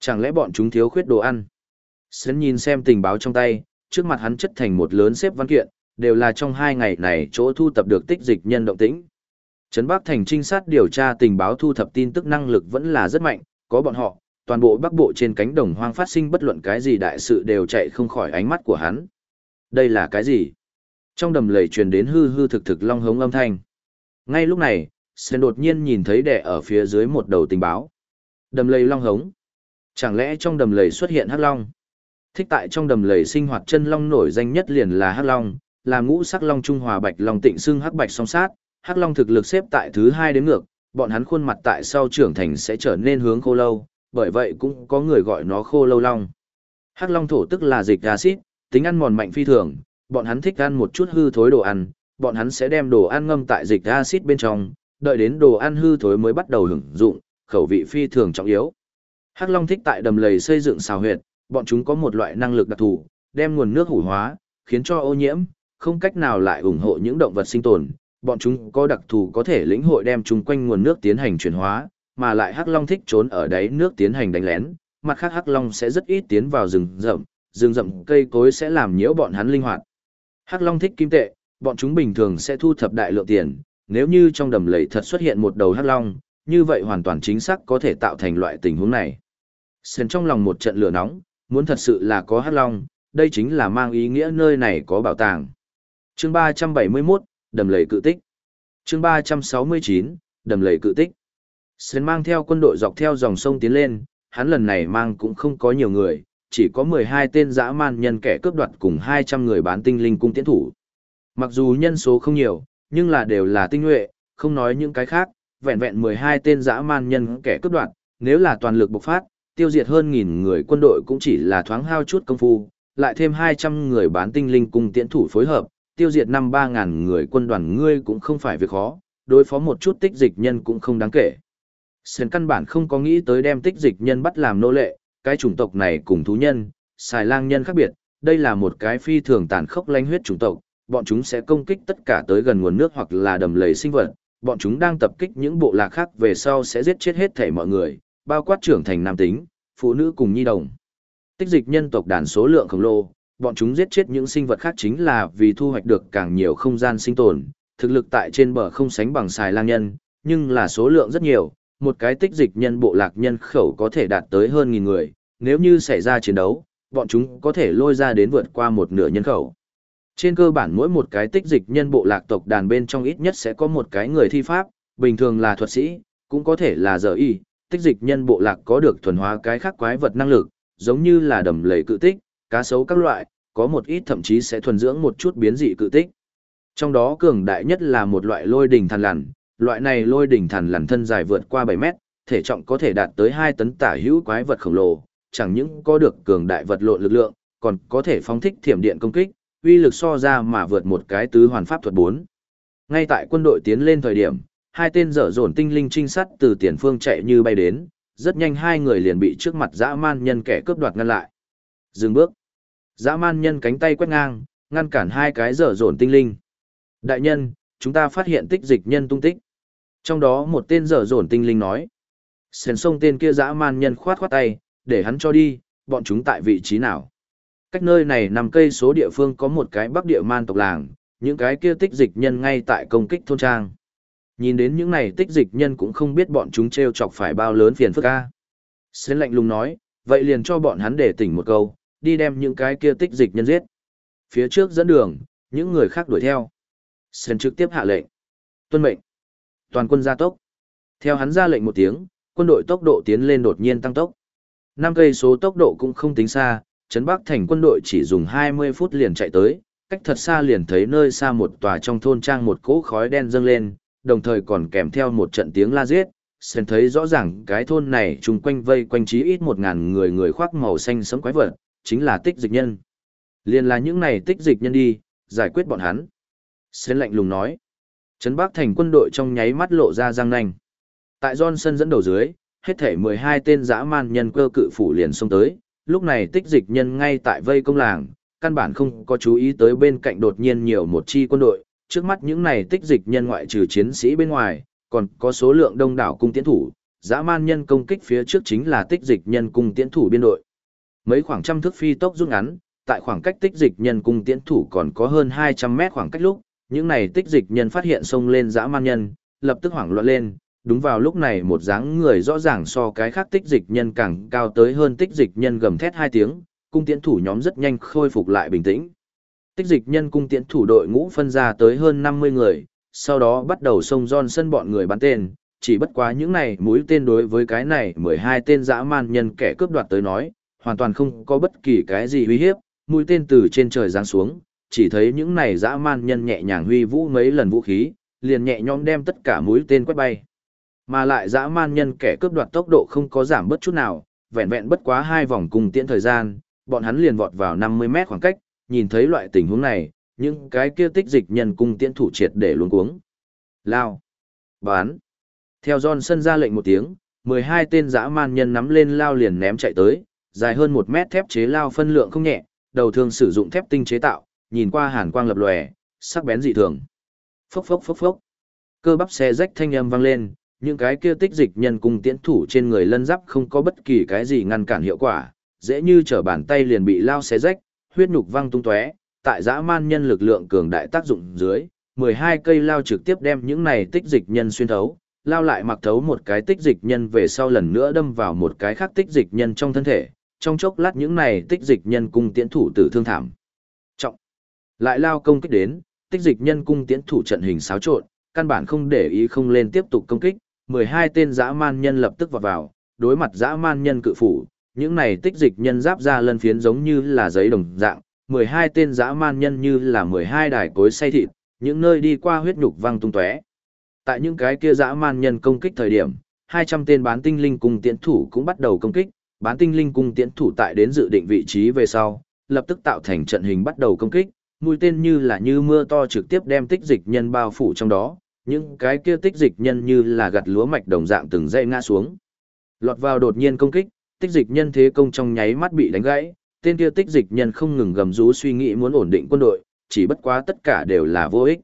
Chẳng lẽ bọn chúng thiếu khuyết đồ ăn? Sến nhìn xem tình báo trong tay, trước mặt hắn chất thành một lớn xếp văn kiện, đều là trong hai ngày này chỗ thu tập được tích dịch nhân động tĩnh. Trấn Bắc Thành trinh sát điều tra tình báo thu thập tin tức năng lực vẫn là rất mạnh, có bọn họ, toàn bộ Bắc Bộ trên cánh đồng hoang phát sinh bất luận cái gì đại sự đều chạy không khỏi ánh mắt của hắn. Đây là cái gì? Trong đầm lầy truyền đến hư hư thực thực long hống âm thanh. Ngay lúc này, Sen đột nhiên nhìn thấy đẻ ở phía dưới một đầu tình báo. Đầm lầy long hống. Chẳng lẽ trong đầm lầy xuất hiện hắc long? Thích tại trong đầm lầy sinh hoạt chân long nổi danh nhất liền là hắc long, là ngũ sắc long trung hòa bạch long tịnh xưng hắc bạch song sát, hắc long thực lực xếp tại thứ hai đến ngược, bọn hắn khuôn mặt tại sau trưởng thành sẽ trở nên hướng khô lâu, bởi vậy cũng có người gọi nó khô lâu long. Hắc long thổ tức là dịch acid, tính ăn mòn mạnh phi thường, bọn hắn thích ăn một chút hư thối đồ ăn, bọn hắn sẽ đem đồ ăn ngâm tại dịch acid bên trong, đợi đến đồ ăn hư thối mới bắt đầu hưởng dụng, khẩu vị phi thường trọng yếu. Hắc long thích tại đầm lầy xây dựng xào huyệt, bọn chúng có một loại năng lực đặc thù, đem nguồn nước hủ hóa, khiến cho ô nhiễm, không cách nào lại ủng hộ những động vật sinh tồn, bọn chúng có đặc thù có thể lĩnh hội đem chúng quanh nguồn nước tiến hành chuyển hóa, mà lại hắc long thích trốn ở đáy nước tiến hành đánh lén, mặt khác hắc long sẽ rất ít tiến vào rừng rậm, rừng rậm cây cối sẽ làm nhiễu bọn hắn linh hoạt. Hắc long thích kim tệ, bọn chúng bình thường sẽ thu thập đại lượng tiền, nếu như trong đầm lầy thật xuất hiện một đầu hắc long, như vậy hoàn toàn chính xác có thể tạo thành loại tình huống này. Sơn trong lòng một trận lửa nóng, muốn thật sự là có hắc long, đây chính là mang ý nghĩa nơi này có bảo tàng. Chương 371, đầm lầy cự tích. Chương 369, đầm lầy cự tích. Sơn mang theo quân đội dọc theo dòng sông tiến lên, hắn lần này mang cũng không có nhiều người, chỉ có 12 tên dã man nhân kẻ cướp đoạt cùng 200 người bán tinh linh cung tiến thủ. Mặc dù nhân số không nhiều, nhưng là đều là tinh nhuệ, không nói những cái khác, vẹn vẹn 12 tên dã man nhân kẻ cướp đoạt, nếu là toàn lực bộc phát, tiêu diệt hơn nghìn người quân đội cũng chỉ là thoáng hao chút công phu, lại thêm 200 người bán tinh linh cùng tiễn thủ phối hợp, tiêu diệt năm ba ngàn người quân đoàn ngươi cũng không phải việc khó, đối phó một chút tích dịch nhân cũng không đáng kể. Sơn căn bản không có nghĩ tới đem tích dịch nhân bắt làm nô lệ, cái chủng tộc này cùng thú nhân, xài lang nhân khác biệt, đây là một cái phi thường tàn khốc lánh huyết chủng tộc, bọn chúng sẽ công kích tất cả tới gần nguồn nước hoặc là đầm lầy sinh vật, bọn chúng đang tập kích những bộ lạc khác về sau sẽ giết chết hết thể mọi người, bao quát trưởng thành nam tính, phụ nữ cùng nhi đồng. Tích dịch nhân tộc đàn số lượng khổng lồ, bọn chúng giết chết những sinh vật khác chính là vì thu hoạch được càng nhiều không gian sinh tồn, thực lực tại trên bờ không sánh bằng xài lang nhân, nhưng là số lượng rất nhiều, một cái tích dịch nhân bộ lạc nhân khẩu có thể đạt tới hơn nghìn người, nếu như xảy ra chiến đấu, bọn chúng có thể lôi ra đến vượt qua một nửa nhân khẩu. Trên cơ bản mỗi một cái tích dịch nhân bộ lạc tộc đàn bên trong ít nhất sẽ có một cái người thi pháp, bình thường là thuật sĩ, cũng có thể là giờ y, tích dịch nhân bộ lạc có được thuần hóa cái khác quái vật năng lực, giống như là đầm lầy cự tích, cá sấu các loại, có một ít thậm chí sẽ thuần dưỡng một chút biến dị cự tích. Trong đó cường đại nhất là một loại lôi đỉnh thần lằn, loại này lôi đỉnh thần lằn thân dài vượt qua 7 mét, thể trọng có thể đạt tới 2 tấn tả hữu quái vật khổng lồ, chẳng những có được cường đại vật lộn lực lượng, còn có thể phóng thích thiểm điện công kích, uy lực so ra mà vượt một cái tứ hoàn pháp thuật 4. Ngay tại quân đội tiến lên thời điểm, hai tên dở dồn tinh linh trinh sát từ tiền phương chạy như bay đến, rất nhanh hai người liền bị trước mặt dã man nhân kẻ cướp đoạt ngăn lại. Dừng bước. Dã man nhân cánh tay quét ngang, ngăn cản hai cái dở dồn tinh linh. Đại nhân, chúng ta phát hiện tích dịch nhân tung tích. Trong đó một tên dở dồn tinh linh nói. Sền sông tên kia dã man nhân khoát khoát tay, để hắn cho đi, bọn chúng tại vị trí nào. Cách nơi này nằm cây số địa phương có một cái bắc địa man tộc làng, những cái kia tích dịch nhân ngay tại công kích thôn trang. Nhìn đến những này tích dịch nhân cũng không biết bọn chúng treo chọc phải bao lớn phiền phức ca. Xến lạnh lùng nói, vậy liền cho bọn hắn để tỉnh một câu, đi đem những cái kia tích dịch nhân giết. Phía trước dẫn đường, những người khác đuổi theo. Xến trực tiếp hạ lệnh. Tuân mệnh. Toàn quân gia tốc. Theo hắn ra lệnh một tiếng, quân đội tốc độ tiến lên đột nhiên tăng tốc. Năm cây số tốc độ cũng không tính xa, Trấn Bắc thành quân đội chỉ dùng 20 phút liền chạy tới, cách thật xa liền thấy nơi xa một tòa trong thôn trang một cỗ khói đen dâng lên, đồng thời còn kèm theo một trận tiếng la giết. Sen thấy rõ ràng cái thôn này chung quanh vây quanh chí ít một ngàn người người khoác màu xanh sẫm quái vật, chính là tích dịch nhân. Liên là những này tích dịch nhân đi, giải quyết bọn hắn. Sen lạnh lùng nói. Trấn Bắc thành quân đội trong nháy mắt lộ ra răng nanh. Tại Johnson dẫn đầu dưới, hết thể 12 tên dã man nhân cơ cự phủ liền xông tới, lúc này tích dịch nhân ngay tại vây công làng, căn bản không có chú ý tới bên cạnh đột nhiên nhiều một chi quân đội, trước mắt những này tích dịch nhân ngoại trừ chiến sĩ bên ngoài, còn có số lượng đông đảo cung tiễn thủ, dã man nhân công kích phía trước chính là tích dịch nhân cung tiễn thủ biên đội. Mấy khoảng trăm thước phi tốc rút ngắn, tại khoảng cách tích dịch nhân cung tiễn thủ còn có hơn 200 mét khoảng cách lúc, những này tích dịch nhân phát hiện xông lên dã man nhân, lập tức hoảng loạn lên, đúng vào lúc này một dáng người rõ ràng so cái khác tích dịch nhân càng cao tới hơn tích dịch nhân gầm thét hai tiếng, cung tiễn thủ nhóm rất nhanh khôi phục lại bình tĩnh. Tích dịch nhân cung tiễn thủ đội ngũ phân ra tới hơn 50 người, sau đó bắt đầu xông sân bọn người bắn tên, chỉ bất quá những này mũi tên đối với cái này 12 tên dã man nhân kẻ cướp đoạt tới nói, hoàn toàn không có bất kỳ cái gì uy hiếp, mũi tên từ trên trời giáng xuống, chỉ thấy những này dã man nhân nhẹ nhàng huy vũ mấy lần vũ khí, liền nhẹ nhõm đem tất cả mũi tên quét bay. Mà lại dã man nhân kẻ cướp đoạt tốc độ không có giảm bất chút nào, vẹn vẹn bất quá hai vòng cùng tiễn thời gian, bọn hắn liền vọt vào 50 mét khoảng cách, nhìn thấy loại tình huống này, những cái kia tích dịch nhân cung tiễn thủ triệt để luống cuống. Lao. Bán. Theo Johnson ra lệnh một tiếng, 12 tên dã man nhân nắm lên lao liền ném chạy tới, dài hơn 1 mét thép chế lao phân lượng không nhẹ, đầu thường sử dụng thép tinh chế tạo, nhìn qua hàn quang lập lòe, sắc bén dị thường. Phốc phốc phốc phốc. Cơ bắp xe rách thanh âm vang lên, những cái kia tích dịch nhân cung tiễn thủ trên người lân giáp không có bất kỳ cái gì ngăn cản hiệu quả, dễ như trở bàn tay liền bị lao xé rách, huyết nhục văng tung tóe, tại dã man nhân lực lượng cường đại tác dụng dưới, 12 cây lao trực tiếp đem những này tích dịch nhân xuyên thấu, lao lại mặc thấu một cái tích dịch nhân về sau lần nữa đâm vào một cái khác tích dịch nhân trong thân thể, trong chốc lát những này tích dịch nhân cung tiễn thủ tử thương thảm. Trọng. Lại lao công kích đến, tích dịch nhân cung tiễn thủ trận hình xáo trộn, căn bản không để ý không lên tiếp tục công kích, 12 tên dã man nhân lập tức vào vào, đối mặt dã man nhân cự phủ, những này tích dịch nhân giáp ra lân phiến giống như là giấy đồng dạng, 12 tên dã man nhân như là 12 đài cối xay thịt, những nơi đi qua huyết nhục văng tung tóe. Tại những cái kia dã man nhân công kích thời điểm, 200 tên bán tinh linh cung tiễn thủ cũng bắt đầu công kích, bán tinh linh cung tiễn thủ tại đến dự định vị trí về sau, lập tức tạo thành trận hình bắt đầu công kích, mũi tên như là như mưa to trực tiếp đem tích dịch nhân bao phủ trong đó, những cái kia tích dịch nhân như là gặt lúa mạch đồng dạng từng dây ngã xuống. Lọt vào đột nhiên công kích, tích dịch nhân thế công trong nháy mắt bị đánh gãy, tên kia tích dịch nhân không ngừng gầm rú suy nghĩ muốn ổn định quân đội, chỉ bất quá tất cả đều là vô ích.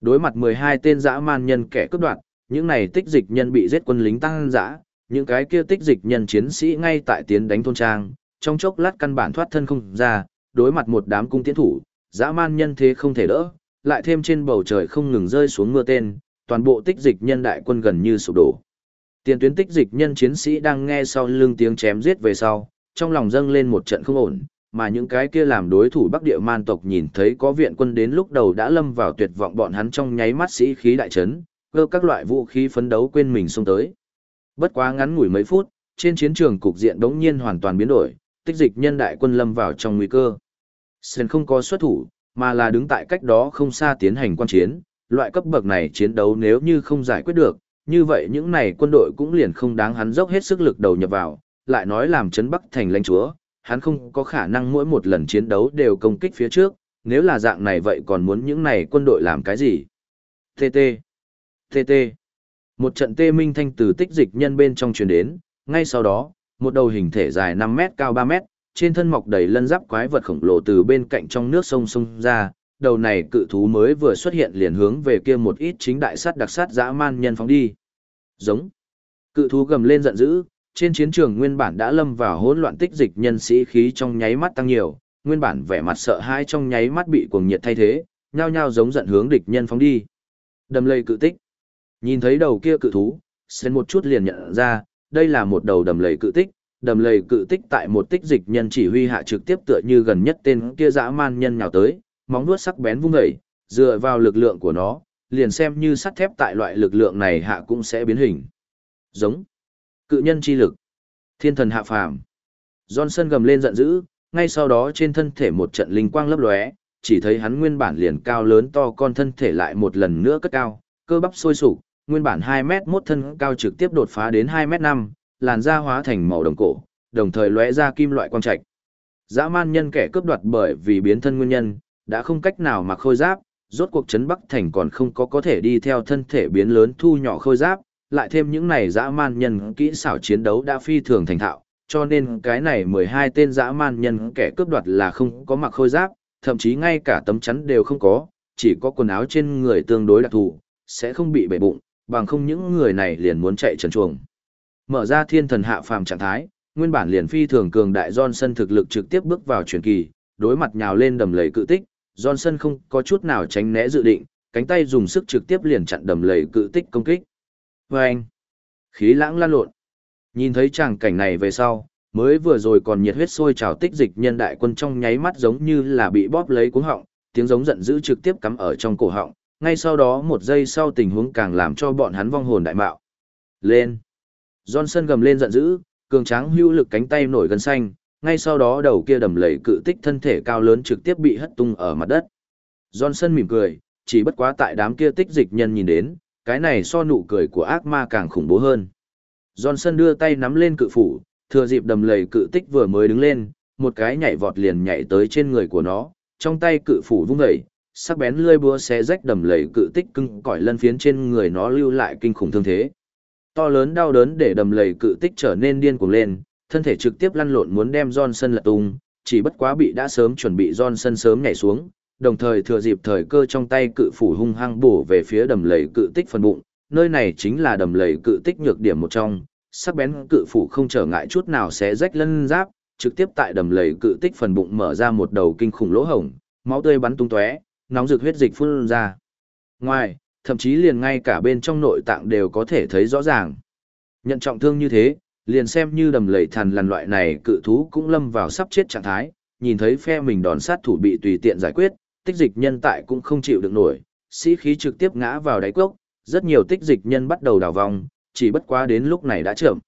Đối mặt 12 tên dã man nhân kẻ cướp đoạt, những này tích dịch nhân bị giết quân lính tăng dã, những cái kia tích dịch nhân chiến sĩ ngay tại tiến đánh thôn trang, trong chốc lát căn bản thoát thân không ra, đối mặt một đám cung tiến thủ, dã man nhân thế không thể đỡ, lại thêm trên bầu trời không ngừng rơi xuống mưa tên, toàn bộ tích dịch nhân đại quân gần như sụp đổ. Tiền tuyến tích dịch nhân chiến sĩ đang nghe sau lưng tiếng chém giết về sau, trong lòng dâng lên một trận không ổn, mà những cái kia làm đối thủ Bắc Địa Man tộc nhìn thấy có viện quân đến lúc đầu đã lâm vào tuyệt vọng bọn hắn trong nháy mắt sĩ khí đại chấn, cơ các loại vũ khí phấn đấu quên mình xông tới. Bất quá ngắn ngủi mấy phút, trên chiến trường cục diện đống nhiên hoàn toàn biến đổi, tích dịch nhân đại quân lâm vào trong nguy cơ. Sơn không có xuất thủ, mà là đứng tại cách đó không xa tiến hành quan chiến, loại cấp bậc này chiến đấu nếu như không giải quyết được, như vậy những này quân đội cũng liền không đáng hắn dốc hết sức lực đầu nhập vào, lại nói làm chấn Bắc thành lãnh chúa, hắn không có khả năng mỗi một lần chiến đấu đều công kích phía trước, nếu là dạng này vậy còn muốn những này quân đội làm cái gì? TT. TT. Một trận tê minh thanh từ tích dịch nhân bên trong truyền đến, ngay sau đó, một đầu hình thể dài 5 mét cao 3 mét, trên thân mọc đầy lân giáp quái vật khổng lồ từ bên cạnh trong nước sông sông ra, đầu này cự thú mới vừa xuất hiện liền hướng về kia một ít chính đại sát đặc sát dã man nhân phóng đi. Giống. Cự thú gầm lên giận dữ, trên chiến trường nguyên bản đã lâm vào hỗn loạn tích dịch nhân sĩ khí trong nháy mắt tăng nhiều, nguyên bản vẻ mặt sợ hãi trong nháy mắt bị cuồng nhiệt thay thế, nhao nhao giống giận hướng địch nhân phóng đi. Đầm lầy cự tích. Nhìn thấy đầu kia cự thú, Sen một chút liền nhận ra, đây là một đầu đầm lầy cự tích, đầm lầy cự tích tại một tích dịch nhân chỉ huy hạ trực tiếp tựa như gần nhất tên kia dã man nhân nhào tới, móng vuốt sắc bén vung dậy, dựa vào lực lượng của nó, liền xem như sắt thép tại loại lực lượng này hạ cũng sẽ biến hình. Giống. Cự nhân chi lực. Thiên thần hạ phàm. Johnson gầm lên giận dữ, ngay sau đó trên thân thể một trận linh quang lấp lóe, chỉ thấy hắn nguyên bản liền cao lớn to con thân thể lại một lần nữa cất cao, cơ bắp sôi sục, nguyên bản 2 mét 1 thân cao trực tiếp đột phá đến 2 mét 5, làn da hóa thành màu đồng cổ, đồng thời lóe ra kim loại quang trạch. Dã man nhân kẻ cướp đoạt bởi vì biến thân nguyên nhân, đã không cách nào mặc khôi giáp, rốt cuộc trấn Bắc Thành còn không có có thể đi theo thân thể biến lớn thu nhỏ khôi giáp, lại thêm những này dã man nhân kỹ xảo chiến đấu đã phi thường thành thạo, cho nên cái này 12 tên dã man nhân kẻ cướp đoạt là không có mặc khôi giáp, thậm chí ngay cả tấm chắn đều không có, chỉ có quần áo trên người tương đối đặc thù, sẽ không bị bể bụng, bằng không những người này liền muốn chạy trần chuồng. Mở ra thiên thần hạ phàm trạng thái, nguyên bản liền phi thường cường đại Johnson thực lực trực tiếp bước vào truyền kỳ, đối mặt nhào lên đầm lầy cự tích, Johnson không có chút nào tránh né dự định, cánh tay dùng sức trực tiếp liền chặn đầm lầy cự tích công kích. Vâng! khí lãng lan lộn. Nhìn thấy tràng cảnh này về sau, mới vừa rồi còn nhiệt huyết sôi trào tích dịch nhân đại quân trong nháy mắt giống như là bị bóp lấy cuống họng, tiếng giống giận dữ trực tiếp cắm ở trong cổ họng, ngay sau đó một giây sau tình huống càng làm cho bọn hắn vong hồn đại mạo. Lên! Johnson gầm lên giận dữ, cường tráng hữu lực cánh tay nổi gần xanh, ngay sau đó đầu kia đầm lầy cự tích thân thể cao lớn trực tiếp bị hất tung ở mặt đất. Johnson mỉm cười, chỉ bất quá tại đám kia tích dịch nhân nhìn đến, cái này so nụ cười của ác ma càng khủng bố hơn. Johnson đưa tay nắm lên cự phủ, thừa dịp đầm lầy cự tích vừa mới đứng lên, một cái nhảy vọt liền nhảy tới trên người của nó, trong tay cự phủ vung dậy, sắc bén lưỡi búa xé rách đầm lầy cự tích cưng cõi lân phiến trên người nó lưu lại kinh khủng thương thế. To lớn đau đớn để đầm lầy cự tích trở nên điên cuồng lên, thân thể trực tiếp lăn lộn muốn đem Johnson lật tung, chỉ bất quá bị đã sớm chuẩn bị Johnson sớm nhảy xuống, đồng thời thừa dịp thời cơ trong tay cự phủ hung hăng bổ về phía đầm lầy cự tích phần bụng, nơi này chính là đầm lầy cự tích nhược điểm một trong, sắc bén cự phủ không trở ngại chút nào sẽ rách lân giáp, trực tiếp tại đầm lầy cự tích phần bụng mở ra một đầu kinh khủng lỗ hổng, máu tươi bắn tung tóe, nóng rực huyết dịch phun ra. Ngoài, thậm chí liền ngay cả bên trong nội tạng đều có thể thấy rõ ràng. Nhận trọng thương như thế, liền xem như đầm lầy thần lằn loại này cự thú cũng lâm vào sắp chết trạng thái, nhìn thấy phe mình đòn sát thủ bị tùy tiện giải quyết, tích dịch nhân tại cũng không chịu được nổi, sĩ khí trực tiếp ngã vào đáy cốc, rất nhiều tích dịch nhân bắt đầu đào vòng, chỉ bất quá đến lúc này đã chậm.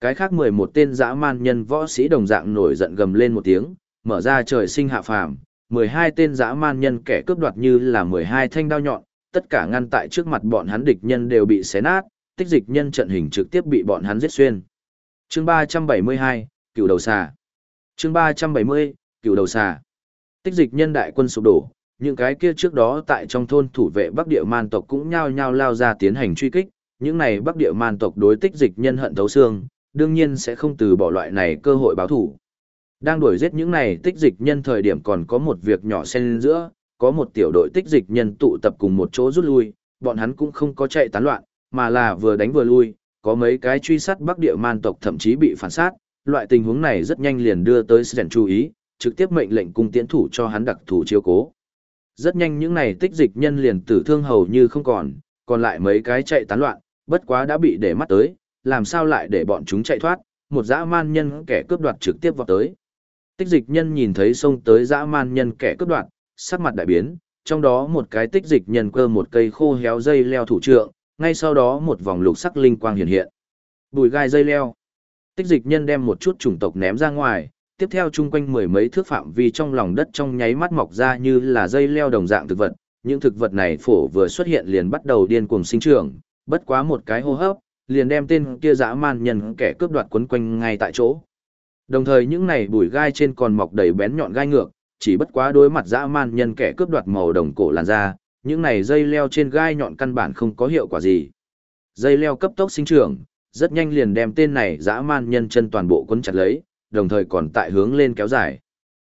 Cái khác 11 tên dã man nhân võ sĩ đồng dạng nổi giận gầm lên một tiếng, mở ra trời sinh hạ phàm, 12 tên dã man nhân kẻ cướp đoạt như là 12 thanh đao nhọn, tất cả ngăn tại trước mặt bọn hắn địch nhân đều bị xé nát, tích dịch nhân trận hình trực tiếp bị bọn hắn giết xuyên. Chương 372, Cựu đầu xà. Chương 370, Cựu đầu xà. Tích dịch nhân đại quân sụp đổ, những cái kia trước đó tại trong thôn thủ vệ Bắc Địa Man tộc cũng nhao nhao lao ra tiến hành truy kích, những này Bắc Địa Man tộc đối tích dịch nhân hận thấu xương, đương nhiên sẽ không từ bỏ loại này cơ hội báo thủ. Đang đuổi giết những này tích dịch nhân thời điểm còn có một việc nhỏ xen giữa, có một tiểu đội tích dịch nhân tụ tập cùng một chỗ rút lui, bọn hắn cũng không có chạy tán loạn, mà là vừa đánh vừa lui, có mấy cái truy sát Bắc Địa Man tộc thậm chí bị phản sát, loại tình huống này rất nhanh liền đưa tới Sren chú ý, trực tiếp mệnh lệnh cung tiễn thủ cho hắn đặc thủ chiếu cố. Rất nhanh những này tích dịch nhân liền tử thương hầu như không còn, còn lại mấy cái chạy tán loạn, bất quá đã bị để mắt tới, làm sao lại để bọn chúng chạy thoát, một dã man nhân kẻ cướp đoạt trực tiếp vào tới. Tích dịch nhân nhìn thấy xông tới dã man nhân kẻ cướp đoạt, sắc mặt đại biến, trong đó một cái tích dịch nhân cơ một cây khô héo dây leo thủ trượng, ngay sau đó một vòng lục sắc linh quang hiện hiện. Bùi gai dây leo. Tích dịch nhân đem một chút chủng tộc ném ra ngoài, tiếp theo chung quanh mười mấy thước phạm vi trong lòng đất trong nháy mắt mọc ra như là dây leo đồng dạng thực vật. Những thực vật này phổ vừa xuất hiện liền bắt đầu điên cuồng sinh trưởng, bất quá một cái hô hấp, liền đem tên kia dã man nhân kẻ cướp đoạt quấn quanh ngay tại chỗ. Đồng thời những này bùi gai trên còn mọc đầy bén nhọn gai ngược, chỉ bất quá đối mặt dã man nhân kẻ cướp đoạt màu đồng cổ làn da, những này dây leo trên gai nhọn căn bản không có hiệu quả gì. Dây leo cấp tốc sinh trưởng, rất nhanh liền đem tên này dã man nhân chân toàn bộ quấn chặt lấy, đồng thời còn tại hướng lên kéo dài.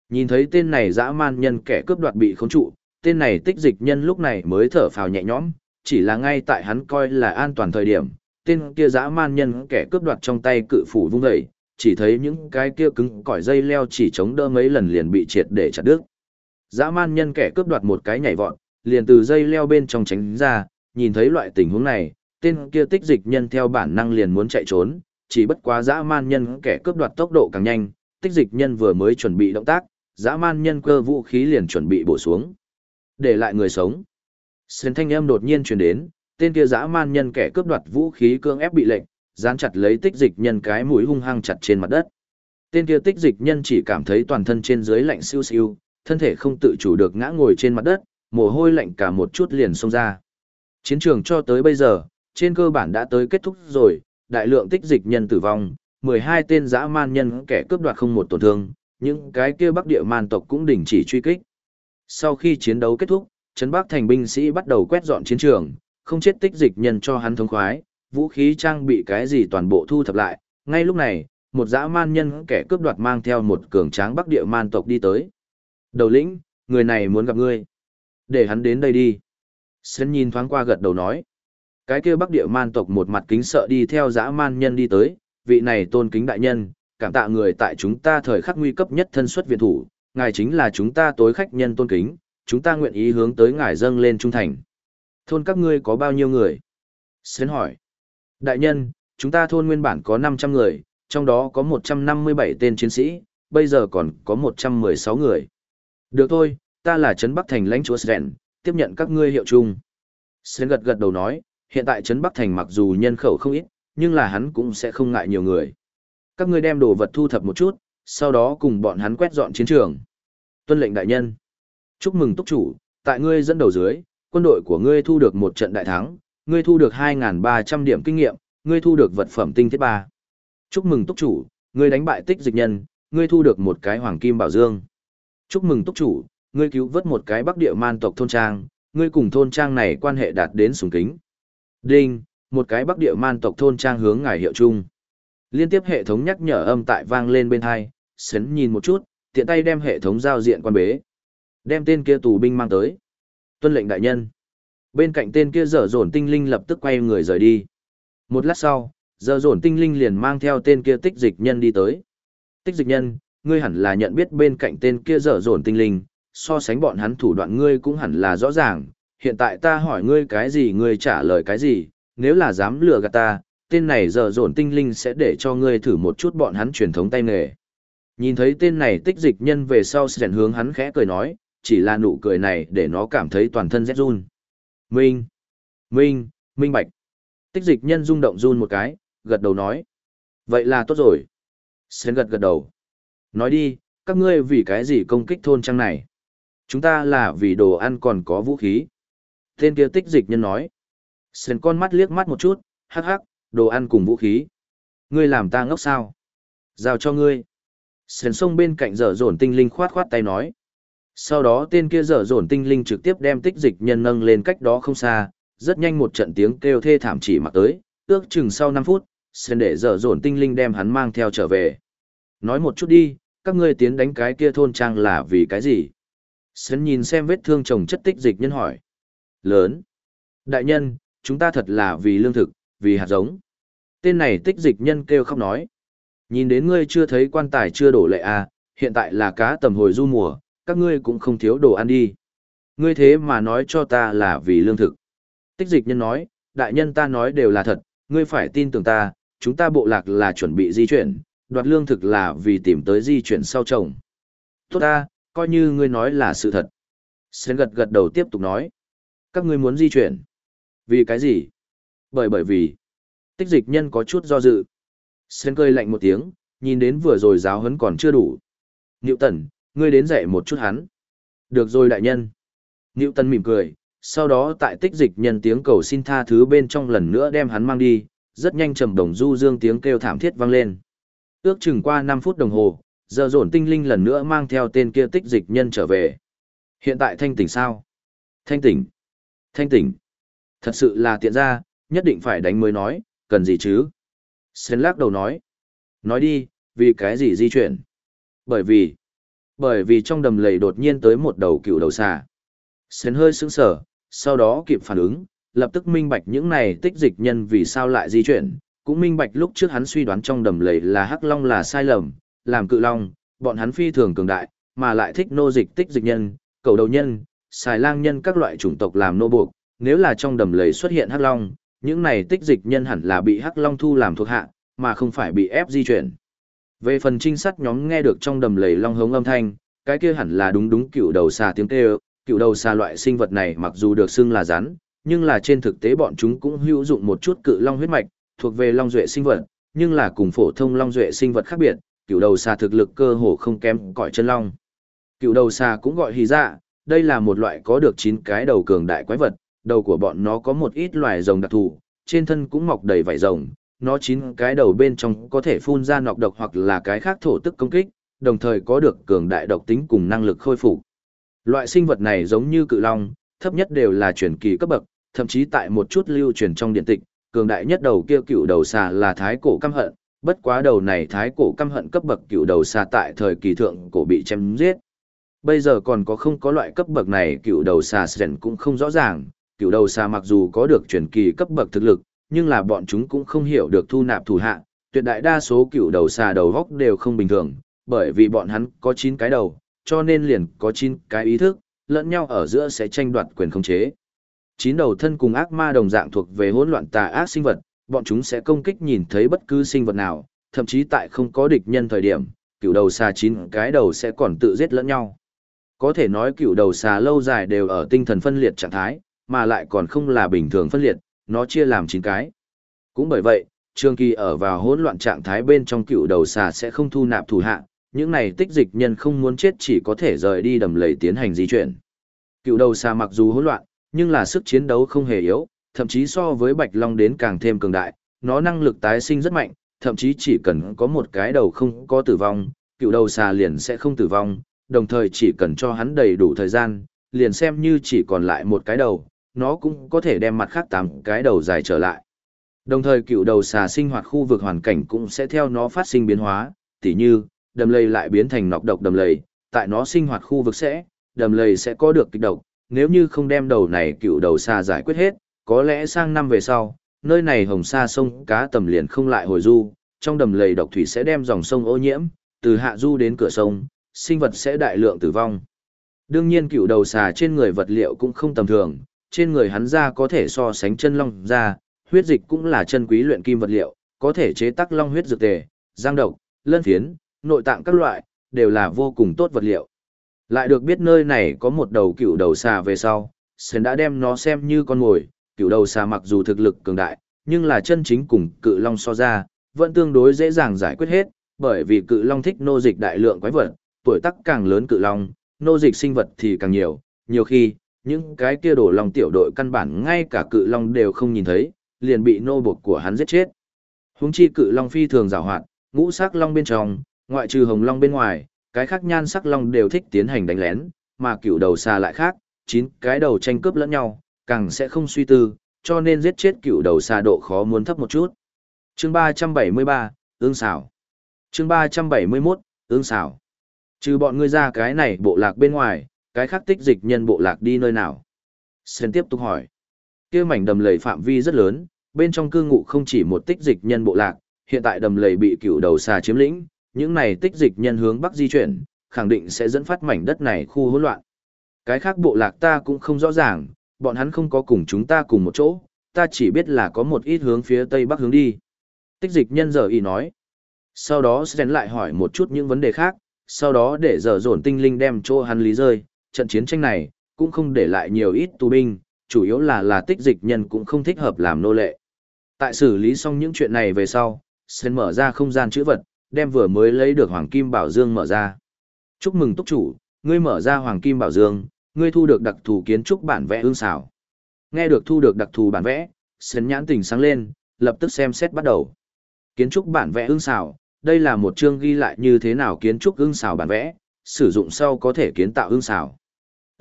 Nhìn thấy tên này dã man nhân kẻ cướp đoạt bị khống trụ, tên này tích dịch nhân lúc này mới thở phào nhẹ nhõm, chỉ là ngay tại hắn coi là an toàn thời điểm, tên kia dã man nhân kẻ cướp đoạt trong tay cự phủ vung dậy, chỉ thấy những cái kia cứng cỏi dây leo chỉ chống đỡ mấy lần liền bị triệt để chặt đứt. Dã man nhân kẻ cướp đoạt một cái nhảy vọt, liền từ dây leo bên trong tránh ra, nhìn thấy loại tình huống này, tên kia tích dịch nhân theo bản năng liền muốn chạy trốn, chỉ bất quá dã man nhân kẻ cướp đoạt tốc độ càng nhanh, tích dịch nhân vừa mới chuẩn bị động tác, dã man nhân cơ vũ khí liền chuẩn bị bổ xuống. Để lại người sống. xuyên thanh âm đột nhiên truyền đến, tên kia dã man nhân kẻ cướp đoạt vũ khí cương ép bị lệnh, dán chặt lấy tích dịch nhân cái mũi hung hăng chặt trên mặt đất. Tên kia tích dịch nhân chỉ cảm thấy toàn thân trên dưới lạnh siêu siêu, thân thể không tự chủ được ngã ngồi trên mặt đất, mồ hôi lạnh cả một chút liền xông ra. Chiến trường cho tới bây giờ, trên cơ bản đã tới kết thúc rồi, đại lượng tích dịch nhân tử vong, 12 tên dã man nhân kẻ cướp đoạt không một tổn thương, những cái kia bắc địa man tộc cũng đình chỉ truy kích. Sau khi chiến đấu kết thúc, Trấn Bắc thành binh sĩ bắt đầu quét dọn chiến trường, không chết tích dịch nhân cho hắn thống khoái, vũ khí trang bị cái gì toàn bộ thu thập lại. Ngay lúc này, một dã man nhân kẻ cướp đoạt mang theo một cường tráng bắc địa man tộc đi tới. Đầu lĩnh, người này muốn gặp ngươi. Để hắn đến đây đi. Sến nhìn thoáng qua gật đầu nói. Cái kia bắc địa man tộc một mặt kính sợ đi theo dã man nhân đi tới, vị này tôn kính đại nhân, cảm tạ người tại chúng ta thời khắc nguy cấp nhất thân xuất viện thủ, ngài chính là chúng ta tối khách nhân tôn kính, chúng ta nguyện ý hướng tới ngài dâng lên trung thành. Thôn các ngươi có bao nhiêu người? Sến hỏi. Đại nhân, chúng ta thôn nguyên bản có 500 người, trong đó có 157 tên chiến sĩ, bây giờ còn có 116 người. Được thôi, ta là Trấn Bắc Thành lãnh chúa Sren, tiếp nhận các ngươi hiệu chung. Sren gật gật đầu nói, hiện tại Trấn Bắc Thành mặc dù nhân khẩu không ít, nhưng là hắn cũng sẽ không ngại nhiều người. Các ngươi đem đồ vật thu thập một chút, sau đó cùng bọn hắn quét dọn chiến trường. Tuân lệnh đại nhân. Chúc mừng túc chủ, tại ngươi dẫn đầu dưới, quân đội của ngươi thu được một trận đại thắng, ngươi thu được 2.300 điểm kinh nghiệm, ngươi thu được vật phẩm tinh thiết ba. Chúc mừng túc chủ, ngươi đánh bại tích dịch nhân, ngươi thu được một cái hoàng kim bảo dương. Chúc mừng túc chủ, ngươi cứu vớt một cái bắc địa man tộc thôn trang, ngươi cùng thôn trang này quan hệ đạt đến sùng kính. Đinh, một cái bắc địa man tộc thôn trang hướng ngài hiệu chung. Liên tiếp hệ thống nhắc nhở âm tại vang lên bên hai, sấn nhìn một chút, tiện tay đem hệ thống giao diện quan bế. Đem tên kia tù binh mang tới. Tuân lệnh đại nhân. Bên cạnh tên kia dở dồn tinh linh lập tức quay người rời đi. Một lát sau, dở dồn tinh linh liền mang theo tên kia tích dịch nhân đi tới. Tích dịch nhân, ngươi hẳn là nhận biết bên cạnh tên kia dở dồn tinh linh, so sánh bọn hắn thủ đoạn ngươi cũng hẳn là rõ ràng. Hiện tại ta hỏi ngươi cái gì ngươi trả lời cái gì, nếu là dám lừa gạt ta, tên này dở dồn tinh linh sẽ để cho ngươi thử một chút bọn hắn truyền thống tay nghề. Nhìn thấy tên này tích dịch nhân về sau sẽ hướng hắn khẽ cười nói, chỉ là nụ cười này để nó cảm thấy toàn thân rét run. Minh, Minh, Minh Bạch. Tích dịch nhân rung động run một cái, gật đầu nói. Vậy là tốt rồi. Sến gật gật đầu. Nói đi, các ngươi vì cái gì công kích thôn trang này? Chúng ta là vì đồ ăn còn có vũ khí. Tên kia tích dịch nhân nói. Sến con mắt liếc mắt một chút, hắc hắc, đồ ăn cùng vũ khí. Ngươi làm ta ngốc sao? Giao cho ngươi. Sến sông bên cạnh dở dồn tinh linh khoát khoát tay nói. Sau đó tên kia dở dồn tinh linh trực tiếp đem tích dịch nhân nâng lên cách đó không xa, rất nhanh một trận tiếng kêu thê thảm chỉ mặc tới, ước chừng sau 5 phút, sen để dở dồn tinh linh đem hắn mang theo trở về. Nói một chút đi, các ngươi tiến đánh cái kia thôn trang là vì cái gì? Sến nhìn xem vết thương chồng chất tích dịch nhân hỏi. Lớn. Đại nhân, chúng ta thật là vì lương thực, vì hạt giống. Tên này tích dịch nhân kêu khóc nói. Nhìn đến ngươi chưa thấy quan tài chưa đổ lệ à, hiện tại là cá tầm hồi du mùa, các ngươi cũng không thiếu đồ ăn đi. Ngươi thế mà nói cho ta là vì lương thực. Tích dịch nhân nói, đại nhân ta nói đều là thật, ngươi phải tin tưởng ta, chúng ta bộ lạc là chuẩn bị di chuyển, đoạt lương thực là vì tìm tới di chuyển sau chồng. Tốt ta, coi như ngươi nói là sự thật. Sến gật gật đầu tiếp tục nói. Các ngươi muốn di chuyển. Vì cái gì? Bởi bởi vì. Tích dịch nhân có chút do dự. Sến cười lạnh một tiếng, nhìn đến vừa rồi giáo huấn còn chưa đủ. Niệu tẩn ngươi đến dạy một chút hắn. Được rồi đại nhân. Nhiệu Tân mỉm cười, sau đó tại tích dịch nhân tiếng cầu xin tha thứ bên trong lần nữa đem hắn mang đi, rất nhanh trầm đồng du dương tiếng kêu thảm thiết vang lên. Ước chừng qua 5 phút đồng hồ, giờ dồn tinh linh lần nữa mang theo tên kia tích dịch nhân trở về. Hiện tại thanh tỉnh sao? Thanh tỉnh. Thanh tỉnh. Thật sự là tiện ra, nhất định phải đánh mới nói, cần gì chứ? Sến lắc đầu nói. Nói đi, vì cái gì di chuyển? Bởi vì, bởi vì trong đầm lầy đột nhiên tới một đầu cựu đầu xà. Sến hơi sững sờ, sau đó kịp phản ứng, lập tức minh bạch những này tích dịch nhân vì sao lại di chuyển, cũng minh bạch lúc trước hắn suy đoán trong đầm lầy là hắc long là sai lầm, làm cự long, bọn hắn phi thường cường đại, mà lại thích nô dịch tích dịch nhân, cầu đầu nhân, xài lang nhân các loại chủng tộc làm nô buộc, nếu là trong đầm lầy xuất hiện hắc long, những này tích dịch nhân hẳn là bị hắc long thu làm thuộc hạ, mà không phải bị ép di chuyển. Về phần trinh sát nhóm nghe được trong đầm lầy long hống âm thanh, cái kia hẳn là đúng đúng cựu đầu xà tiếng kêu, cựu đầu xà loại sinh vật này mặc dù được xưng là rắn, nhưng là trên thực tế bọn chúng cũng hữu dụng một chút cự long huyết mạch, thuộc về long duệ sinh vật, nhưng là cùng phổ thông long duệ sinh vật khác biệt, cựu đầu xà thực lực cơ hồ không kém cõi chân long. Cựu đầu xà cũng gọi hì dạ, đây là một loại có được 9 cái đầu cường đại quái vật, đầu của bọn nó có một ít loài rồng đặc thù, trên thân cũng mọc đầy vảy rồng, nó chín cái đầu bên trong có thể phun ra nọc độc hoặc là cái khác thổ tức công kích, đồng thời có được cường đại độc tính cùng năng lực khôi phục. Loại sinh vật này giống như cự long, thấp nhất đều là truyền kỳ cấp bậc, thậm chí tại một chút lưu truyền trong điện tịch, cường đại nhất đầu kia cựu đầu xà là thái cổ căm hận, bất quá đầu này thái cổ căm hận cấp bậc cựu đầu xà tại thời kỳ thượng cổ bị chém giết. Bây giờ còn có không có loại cấp bậc này cựu đầu xà sren cũng không rõ ràng, cựu đầu xà mặc dù có được truyền kỳ cấp bậc thực lực, nhưng là bọn chúng cũng không hiểu được thu nạp thủ hạ, tuyệt đại đa số cựu đầu xà đầu góc đều không bình thường, bởi vì bọn hắn có 9 cái đầu, cho nên liền có 9 cái ý thức, lẫn nhau ở giữa sẽ tranh đoạt quyền khống chế. Chín đầu thân cùng ác ma đồng dạng thuộc về hỗn loạn tà ác sinh vật, bọn chúng sẽ công kích nhìn thấy bất cứ sinh vật nào, thậm chí tại không có địch nhân thời điểm, cựu đầu xà chín cái đầu sẽ còn tự giết lẫn nhau. Có thể nói cựu đầu xà lâu dài đều ở tinh thần phân liệt trạng thái, mà lại còn không là bình thường phân liệt, nó chia làm chín cái. Cũng bởi vậy, Trương Kỳ ở vào hỗn loạn trạng thái bên trong cựu đầu xà sẽ không thu nạp thủ hạ, những này tích dịch nhân không muốn chết chỉ có thể rời đi đầm lầy tiến hành di chuyển. Cựu đầu xà mặc dù hỗn loạn, nhưng là sức chiến đấu không hề yếu, thậm chí so với Bạch Long đến càng thêm cường đại, nó năng lực tái sinh rất mạnh, thậm chí chỉ cần có một cái đầu không có tử vong, cựu đầu xà liền sẽ không tử vong, đồng thời chỉ cần cho hắn đầy đủ thời gian, liền xem như chỉ còn lại một cái đầu, nó cũng có thể đem mặt khác tám cái đầu dài trở lại. Đồng thời cựu đầu xà sinh hoạt khu vực hoàn cảnh cũng sẽ theo nó phát sinh biến hóa, tỉ như, đầm lầy lại biến thành nọc độc đầm lầy, tại nó sinh hoạt khu vực sẽ, đầm lầy sẽ có được kịch độc, nếu như không đem đầu này cựu đầu xà giải quyết hết, có lẽ sang năm về sau, nơi này hồng sa sông cá tầm liền không lại hồi du, trong đầm lầy độc thủy sẽ đem dòng sông ô nhiễm, từ hạ du đến cửa sông, sinh vật sẽ đại lượng tử vong. Đương nhiên cựu đầu xà trên người vật liệu cũng không tầm thường, trên người hắn ra có thể so sánh chân long da, huyết dịch cũng là chân quý luyện kim vật liệu, có thể chế tác long huyết dược tề, giang độc, lân phiến, nội tạng các loại, đều là vô cùng tốt vật liệu. Lại được biết nơi này có một đầu cựu đầu xà về sau, Sơn đã đem nó xem như con mồi, cựu đầu xà mặc dù thực lực cường đại, nhưng là chân chính cùng cự long so ra, vẫn tương đối dễ dàng giải quyết hết, bởi vì cự long thích nô dịch đại lượng quái vật, tuổi tác càng lớn cự long, nô dịch sinh vật thì càng nhiều, nhiều khi, những cái kia đổ lòng tiểu đội căn bản ngay cả cự long đều không nhìn thấy, liền bị nô buộc của hắn giết chết. Huống chi cự long phi thường giàu hoạt, ngũ sắc long bên trong, ngoại trừ hồng long bên ngoài, cái khác nhan sắc long đều thích tiến hành đánh lén, mà cựu đầu xà lại khác, chín cái đầu tranh cướp lẫn nhau, càng sẽ không suy tư, cho nên giết chết cựu đầu xà độ khó muốn thấp một chút. Chương 373, ương xảo. Chương 371, ương xảo. Trừ bọn ngươi ra cái này bộ lạc bên ngoài, cái khác tích dịch nhân bộ lạc đi nơi nào? Sơn tiếp tục hỏi. kia mảnh đầm lầy phạm vi rất lớn, bên trong cư ngụ không chỉ một tích dịch nhân bộ lạc, hiện tại đầm lầy bị cựu đầu xà chiếm lĩnh, những này tích dịch nhân hướng bắc di chuyển, khẳng định sẽ dẫn phát mảnh đất này khu hỗn loạn. Cái khác bộ lạc ta cũng không rõ ràng, bọn hắn không có cùng chúng ta cùng một chỗ, ta chỉ biết là có một ít hướng phía tây bắc hướng đi. Tích dịch nhân giờ y nói. Sau đó sẽ lại hỏi một chút những vấn đề khác, sau đó để dở dồn tinh linh đem chỗ hắn lý rơi, trận chiến tranh này, cũng không để lại nhiều ít tù binh, chủ yếu là là tích dịch nhân cũng không thích hợp làm nô lệ. Tại xử lý xong những chuyện này về sau, Sen mở ra không gian chữ vật, đem vừa mới lấy được Hoàng Kim Bảo Dương mở ra. Chúc mừng túc chủ, ngươi mở ra Hoàng Kim Bảo Dương, ngươi thu được đặc thù kiến trúc bản vẽ ương xảo. Nghe được thu được đặc thù bản vẽ, Sen nhãn tình sáng lên, lập tức xem xét bắt đầu. Kiến trúc bản vẽ ương xảo, đây là một chương ghi lại như thế nào kiến trúc ương xảo bản vẽ, sử dụng sau có thể kiến tạo ương xảo.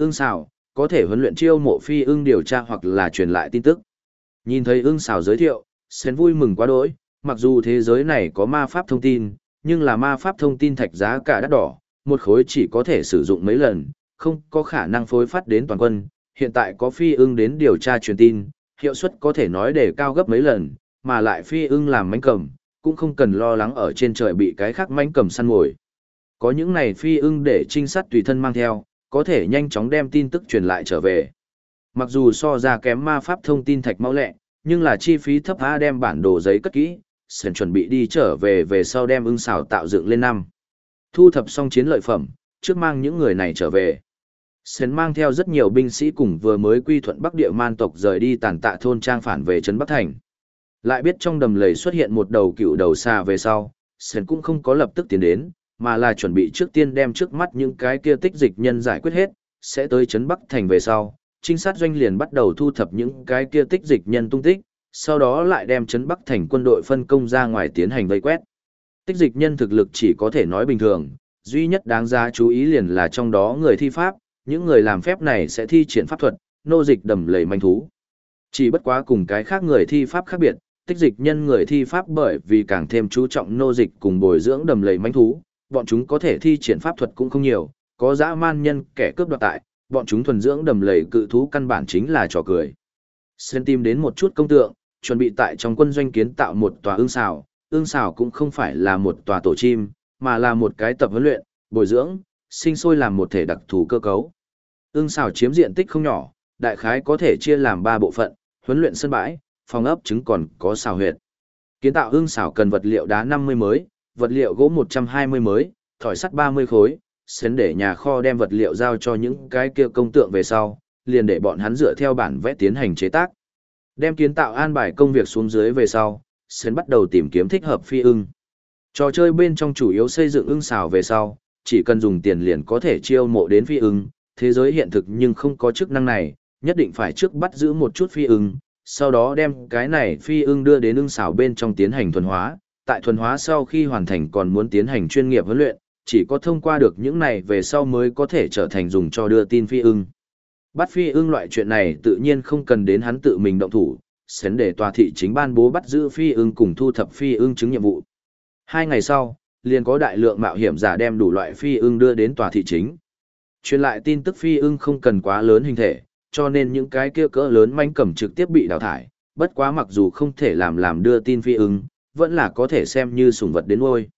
Ương xảo, có thể huấn luyện chiêu mộ phi ương điều tra hoặc là truyền lại tin tức. Nhìn thấy ương xảo giới thiệu, Sến vui mừng quá đỗi, mặc dù thế giới này có ma pháp thông tin, nhưng là ma pháp thông tin thạch giá cả đắt đỏ, một khối chỉ có thể sử dụng mấy lần, không có khả năng phối phát đến toàn quân. Hiện tại có phi ưng đến điều tra truyền tin, hiệu suất có thể nói để cao gấp mấy lần, mà lại phi ưng làm mánh cầm, cũng không cần lo lắng ở trên trời bị cái khác mánh cầm săn mồi. Có những này phi ưng để trinh sát tùy thân mang theo, có thể nhanh chóng đem tin tức truyền lại trở về. Mặc dù so ra kém ma pháp thông tin thạch mau lẹ, nhưng là chi phí thấp A đem bản đồ giấy cất kỹ, sẵn chuẩn bị đi trở về về sau đem ưng xảo tạo dựng lên năm. Thu thập xong chiến lợi phẩm, trước mang những người này trở về. Sến mang theo rất nhiều binh sĩ cùng vừa mới quy thuận Bắc Địa man tộc rời đi tàn tạ thôn trang phản về trấn Bắc Thành. Lại biết trong đầm lầy xuất hiện một đầu cựu đầu xa về sau, Sến cũng không có lập tức tiến đến, mà là chuẩn bị trước tiên đem trước mắt những cái kia tích dịch nhân giải quyết hết, sẽ tới trấn Bắc Thành về sau. Trinh sát doanh liền bắt đầu thu thập những cái kia tích dịch nhân tung tích, sau đó lại đem trấn Bắc thành quân đội phân công ra ngoài tiến hành vây quét. Tích dịch nhân thực lực chỉ có thể nói bình thường, duy nhất đáng giá chú ý liền là trong đó người thi pháp, những người làm phép này sẽ thi triển pháp thuật, nô dịch đầm lầy manh thú. Chỉ bất quá cùng cái khác người thi pháp khác biệt, tích dịch nhân người thi pháp bởi vì càng thêm chú trọng nô dịch cùng bồi dưỡng đầm lầy manh thú, bọn chúng có thể thi triển pháp thuật cũng không nhiều, có dã man nhân kẻ cướp đoạt tại, bọn chúng thuần dưỡng đầm lầy cự thú căn bản chính là trò cười. Sen tìm đến một chút công tượng, chuẩn bị tại trong quân doanh kiến tạo một tòa ương xào. Ương xào cũng không phải là một tòa tổ chim, mà là một cái tập huấn luyện, bồi dưỡng, sinh sôi làm một thể đặc thù cơ cấu. Ưng xào chiếm diện tích không nhỏ, đại khái có thể chia làm 3 bộ phận, huấn luyện sân bãi, phòng ấp trứng còn có xào huyệt. Kiến tạo ưng xào cần vật liệu đá 50 mới, vật liệu gỗ 120 mới, thỏi sắt 30 khối, xến để nhà kho đem vật liệu giao cho những cái kia công tượng về sau, liền để bọn hắn dựa theo bản vẽ tiến hành chế tác. Đem kiến tạo an bài công việc xuống dưới về sau, xến bắt đầu tìm kiếm thích hợp phi ưng. Trò chơi bên trong chủ yếu xây dựng ưng xào về sau, chỉ cần dùng tiền liền có thể chiêu mộ đến phi ưng, thế giới hiện thực nhưng không có chức năng này, nhất định phải trước bắt giữ một chút phi ưng, sau đó đem cái này phi ưng đưa đến ưng xào bên trong tiến hành thuần hóa, tại thuần hóa sau khi hoàn thành còn muốn tiến hành chuyên nghiệp huấn luyện, chỉ có thông qua được những này về sau mới có thể trở thành dùng cho đưa tin phi ưng. Bắt phi ưng loại chuyện này tự nhiên không cần đến hắn tự mình động thủ, sến để tòa thị chính ban bố bắt giữ phi ưng cùng thu thập phi ưng chứng nhiệm vụ. Hai ngày sau, liền có đại lượng mạo hiểm giả đem đủ loại phi ưng đưa đến tòa thị chính. Truyền lại tin tức phi ưng không cần quá lớn hình thể, cho nên những cái kia cỡ lớn manh cầm trực tiếp bị đào thải, bất quá mặc dù không thể làm làm đưa tin phi ưng, vẫn là có thể xem như sủng vật đến nuôi.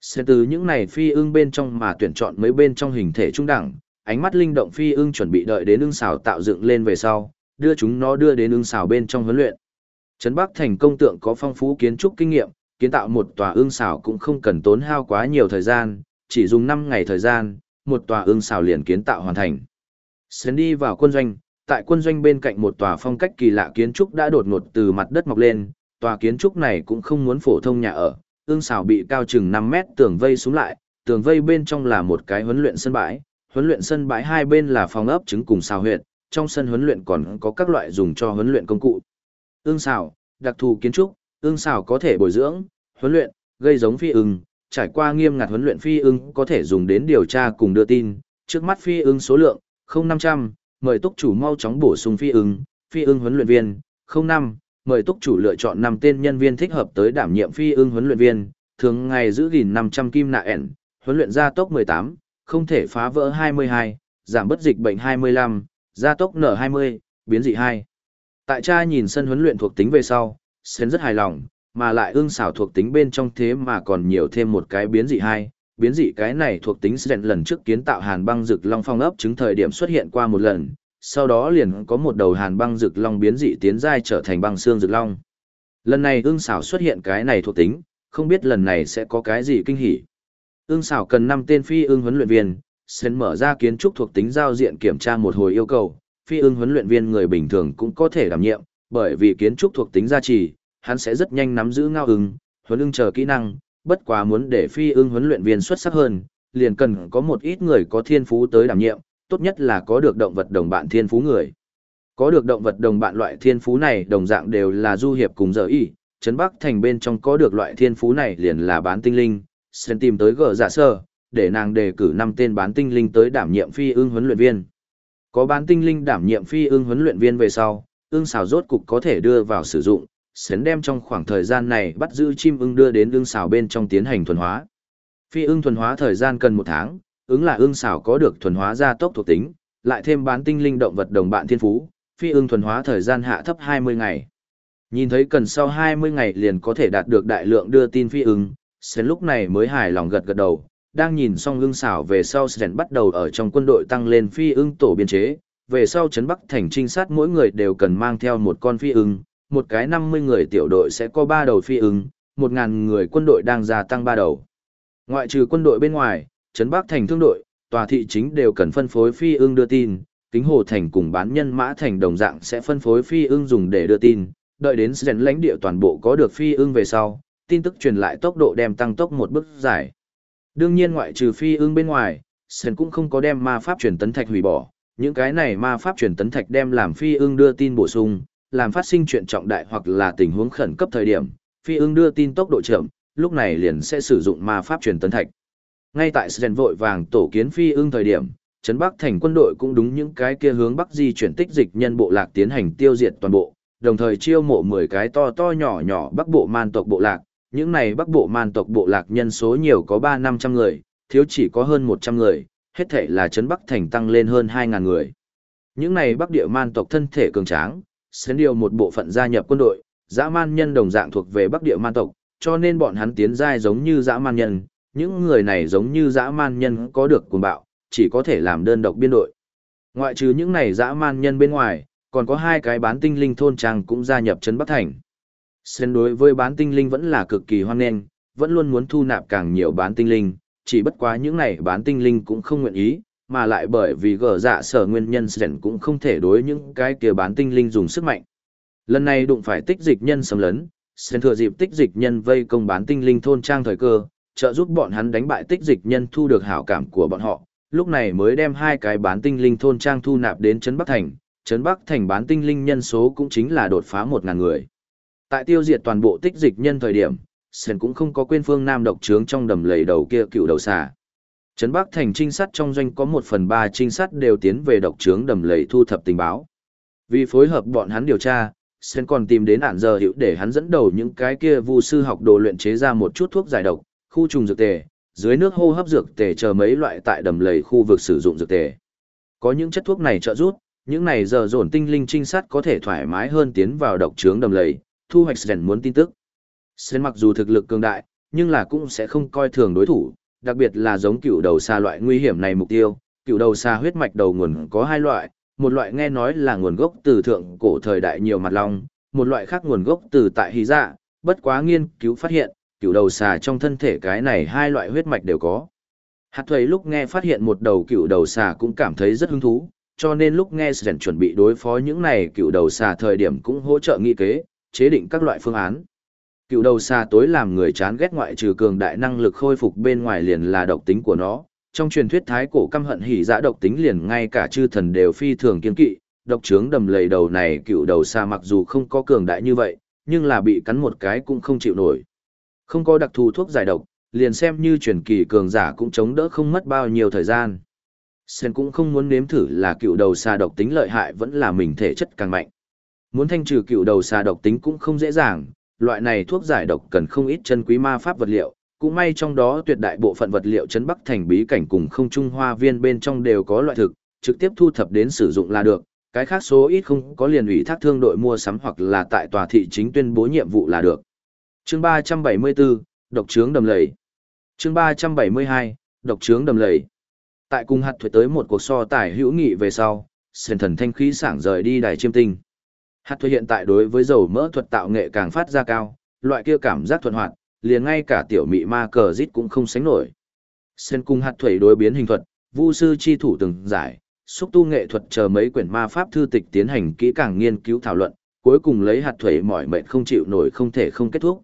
Sẽ từ những này phi ưng bên trong mà tuyển chọn mấy bên trong hình thể trung đẳng, ánh mắt linh động phi ưng chuẩn bị đợi đến ưng xào tạo dựng lên về sau, đưa chúng nó đưa đến ưng xào bên trong huấn luyện. Trấn Bắc thành công tượng có phong phú kiến trúc kinh nghiệm, kiến tạo một tòa ưng xào cũng không cần tốn hao quá nhiều thời gian, chỉ dùng 5 ngày thời gian, một tòa ưng xào liền kiến tạo hoàn thành. Sến đi vào quân doanh, tại quân doanh bên cạnh một tòa phong cách kỳ lạ kiến trúc đã đột ngột từ mặt đất mọc lên, tòa kiến trúc này cũng không muốn phổ thông nhà ở, ương xào bị cao chừng 5 mét tường vây xuống lại, tường vây bên trong là một cái huấn luyện sân bãi, huấn luyện sân bãi hai bên là phòng ấp trứng cùng xào huyệt, trong sân huấn luyện còn có các loại dùng cho huấn luyện công cụ. Ương xào, đặc thù kiến trúc, ương xào có thể bồi dưỡng, huấn luyện, gây giống phi ưng, trải qua nghiêm ngặt huấn luyện phi ưng có thể dùng đến điều tra cùng đưa tin, trước mắt phi ưng số lượng, 0500, mời túc chủ mau chóng bổ sung phi ưng, phi ưng huấn luyện viên, 05, mời túc chủ lựa chọn 5 tên nhân viên thích hợp tới đảm nhiệm phi ưng huấn luyện viên, thường ngày giữ gìn 500 kim nạ ẻn, huấn luyện gia tốc 18, không thể phá vỡ 22, giảm bất dịch bệnh 25, gia tốc nở 20, biến dị 2. Tại cha nhìn sân huấn luyện thuộc tính về sau, Sến rất hài lòng, mà lại ưng xảo thuộc tính bên trong thế mà còn nhiều thêm một cái biến dị 2. Biến dị cái này thuộc tính Sến lần trước kiến tạo hàn băng rực long phong ấp chứng thời điểm xuất hiện qua một lần, sau đó liền có một đầu hàn băng rực long biến dị tiến giai trở thành băng xương rực long. Lần này ương xảo xuất hiện cái này thuộc tính, không biết lần này sẽ có cái gì kinh hỉ. Ương xảo cần 5 tên phi ương huấn luyện viên, sẽ mở ra kiến trúc thuộc tính giao diện kiểm tra một hồi yêu cầu, phi ương huấn luyện viên người bình thường cũng có thể đảm nhiệm, bởi vì kiến trúc thuộc tính gia trì, hắn sẽ rất nhanh nắm giữ ngao ưng, huấn ưng chờ kỹ năng, bất quá muốn để phi ương huấn luyện viên xuất sắc hơn, liền cần có một ít người có thiên phú tới đảm nhiệm, tốt nhất là có được động vật đồng bạn thiên phú người. Có được động vật đồng bạn loại thiên phú này đồng dạng đều là du hiệp cùng giờ y, Trấn Bắc thành bên trong có được loại thiên phú này liền là bán tinh linh, sẽ tìm tới gỡ giả dạ sơ, để nàng đề cử năm tên bán tinh linh tới đảm nhiệm phi ương huấn luyện viên. Có bán tinh linh đảm nhiệm phi ương huấn luyện viên về sau, ương xào rốt cục có thể đưa vào sử dụng, sến đem trong khoảng thời gian này bắt giữ chim ưng đưa đến ương xào bên trong tiến hành thuần hóa. Phi ương thuần hóa thời gian cần một tháng, ứng là ương xảo có được thuần hóa gia tốc thuộc tính, lại thêm bán tinh linh động vật đồng bạn thiên phú, phi ương thuần hóa thời gian hạ thấp 20 ngày. Nhìn thấy cần sau 20 ngày liền có thể đạt được đại lượng đưa tin phi ưng, Sến lúc này mới hài lòng gật gật đầu, đang nhìn xong ương xảo về sau Sến bắt đầu ở trong quân đội tăng lên phi ưng tổ biên chế, về sau trấn Bắc thành trinh sát mỗi người đều cần mang theo một con phi ưng, một cái 50 người tiểu đội sẽ có 3 đầu phi ưng, 1.000 người quân đội đang gia tăng 3 đầu. Ngoại trừ quân đội bên ngoài, Trấn Bắc thành thương đội, tòa thị chính đều cần phân phối phi ương đưa tin, kính hồ thành cùng bán nhân mã thành đồng dạng sẽ phân phối phi ương dùng để đưa tin, đợi đến rèn lãnh địa toàn bộ có được phi ương về sau, tin tức truyền lại tốc độ đem tăng tốc một bước dài. Đương nhiên ngoại trừ phi ương bên ngoài, Sơn cũng không có đem ma pháp truyền tấn thạch hủy bỏ, những cái này ma pháp truyền tấn thạch đem làm phi ương đưa tin bổ sung, làm phát sinh chuyện trọng đại hoặc là tình huống khẩn cấp thời điểm, phi ương đưa tin tốc độ chậm, lúc này liền sẽ sử dụng ma pháp truyền tấn thạch. Ngay tại Sren vội vàng tổ kiến phi ưng thời điểm, Trấn Bắc thành quân đội cũng đúng những cái kia hướng Bắc di chuyển tích dịch nhân bộ lạc tiến hành tiêu diệt toàn bộ, đồng thời chiêu mộ 10 cái to to nhỏ nhỏ Bắc bộ man tộc bộ lạc, những này Bắc bộ man tộc bộ lạc nhân số nhiều có 3-500 người, thiếu chỉ có hơn 100 người, hết thể là Trấn Bắc thành tăng lên hơn 2.000 người. Những này Bắc địa man tộc thân thể cường tráng, sẽ điều một bộ phận gia nhập quân đội, dã man nhân đồng dạng thuộc về Bắc địa man tộc, cho nên bọn hắn tiến giai giống như dã man nhân, những người này giống như dã man nhân có được cuồng bạo, chỉ có thể làm đơn độc biên đội. Ngoại trừ những này dã man nhân bên ngoài, còn có hai cái bán tinh linh thôn trang cũng gia nhập trấn Bắc Thành. Sen đối với bán tinh linh vẫn là cực kỳ hoan nghênh, vẫn luôn muốn thu nạp càng nhiều bán tinh linh, chỉ bất quá những này bán tinh linh cũng không nguyện ý, mà lại bởi vì gở dạ sở nguyên nhân Sen cũng không thể đối những cái kia bán tinh linh dùng sức mạnh. Lần này đụng phải tích dịch nhân xâm lấn, Sen thừa dịp tích dịch nhân vây công bán tinh linh thôn trang thời cơ, trợ giúp bọn hắn đánh bại tích dịch nhân thu được hảo cảm của bọn họ, lúc này mới đem hai cái bán tinh linh thôn trang thu nạp đến Trấn Bắc Thành, Trấn Bắc Thành bán tinh linh nhân số cũng chính là đột phá một ngàn người. Tại tiêu diệt toàn bộ tích dịch nhân thời điểm, sơn cũng không có quên phương Nam độc trướng trong đầm lầy đầu kia cựu đầu xà. Trấn Bắc Thành trinh sát trong doanh có một phần ba trinh sát đều tiến về độc trướng đầm lầy thu thập tình báo. Vì phối hợp bọn hắn điều tra, sơn còn tìm đến ản giờ hiệu để hắn dẫn đầu những cái kia vu sư học đồ luyện chế ra một chút thuốc giải độc, khu trùng dược tề, dưới nước hô hấp dược tề chờ mấy loại tại đầm lầy khu vực sử dụng dược tề. Có những chất thuốc này trợ giúp, những này giờ dồn tinh linh trinh sát có thể thoải mái hơn tiến vào độc trướng đầm lầy, thu hoạch Sren muốn tin tức. Sren mặc dù thực lực cường đại, nhưng là cũng sẽ không coi thường đối thủ, đặc biệt là giống cựu đầu xa loại nguy hiểm này mục tiêu. Cựu đầu xa huyết mạch đầu nguồn có hai loại, một loại nghe nói là nguồn gốc từ thượng cổ thời đại nhiều mặt long, một loại khác nguồn gốc từ tại hy dạ, bất quá nghiên cứu phát hiện, cựu đầu xà trong thân thể cái này hai loại huyết mạch đều có. Hạt thuầy lúc nghe phát hiện một đầu cựu đầu xà cũng cảm thấy rất hứng thú, cho nên lúc nghe Sren chuẩn bị đối phó những này cựu đầu xà thời điểm cũng hỗ trợ nghi kế, chế định các loại phương án. Cựu đầu xà tối làm người chán ghét ngoại trừ cường đại năng lực khôi phục bên ngoài liền là độc tính của nó. Trong truyền thuyết thái cổ căm hận hỉ dã độc tính liền ngay cả chư thần đều phi thường kiên kỵ, độc trướng đầm lầy đầu này cựu đầu xà mặc dù không có cường đại như vậy, nhưng là bị cắn một cái cũng không chịu nổi. Không có đặc thù thuốc giải độc, liền xem như truyền kỳ cường giả cũng chống đỡ không mất bao nhiêu thời gian. Sen cũng không muốn nếm thử là cựu đầu xà độc tính lợi hại vẫn là mình thể chất càng mạnh. Muốn thanh trừ cựu đầu xà độc tính cũng không dễ dàng, loại này thuốc giải độc cần không ít chân quý ma pháp vật liệu, cũng may trong đó tuyệt đại bộ phận vật liệu chấn bắc thành bí cảnh cùng không trung hoa viên bên trong đều có loại thực, trực tiếp thu thập đến sử dụng là được, cái khác số ít không có liền ủy thác thương đội mua sắm hoặc là tại tòa thị chính tuyên bố nhiệm vụ là được. Chương 374, độc trướng đầm lầy. Chương 372, độc trướng đầm lầy. Tại cung hạt thuế tới một cuộc so tài hữu nghị về sau, sền thần thanh khí sảng rời đi đài chiêm tinh. Hạt thuế hiện tại đối với dầu mỡ thuật tạo nghệ càng phát ra cao, loại kia cảm giác thuận hoạt, liền ngay cả tiểu mị ma cờ Dít cũng không sánh nổi. Sen cung hạt thuế đối biến hình thuật, vu sư chi thủ từng giải, xúc tu nghệ thuật chờ mấy quyển ma pháp thư tịch tiến hành kỹ càng nghiên cứu thảo luận, cuối cùng lấy hạt thuế mỏi mệt không chịu nổi không thể không kết thúc.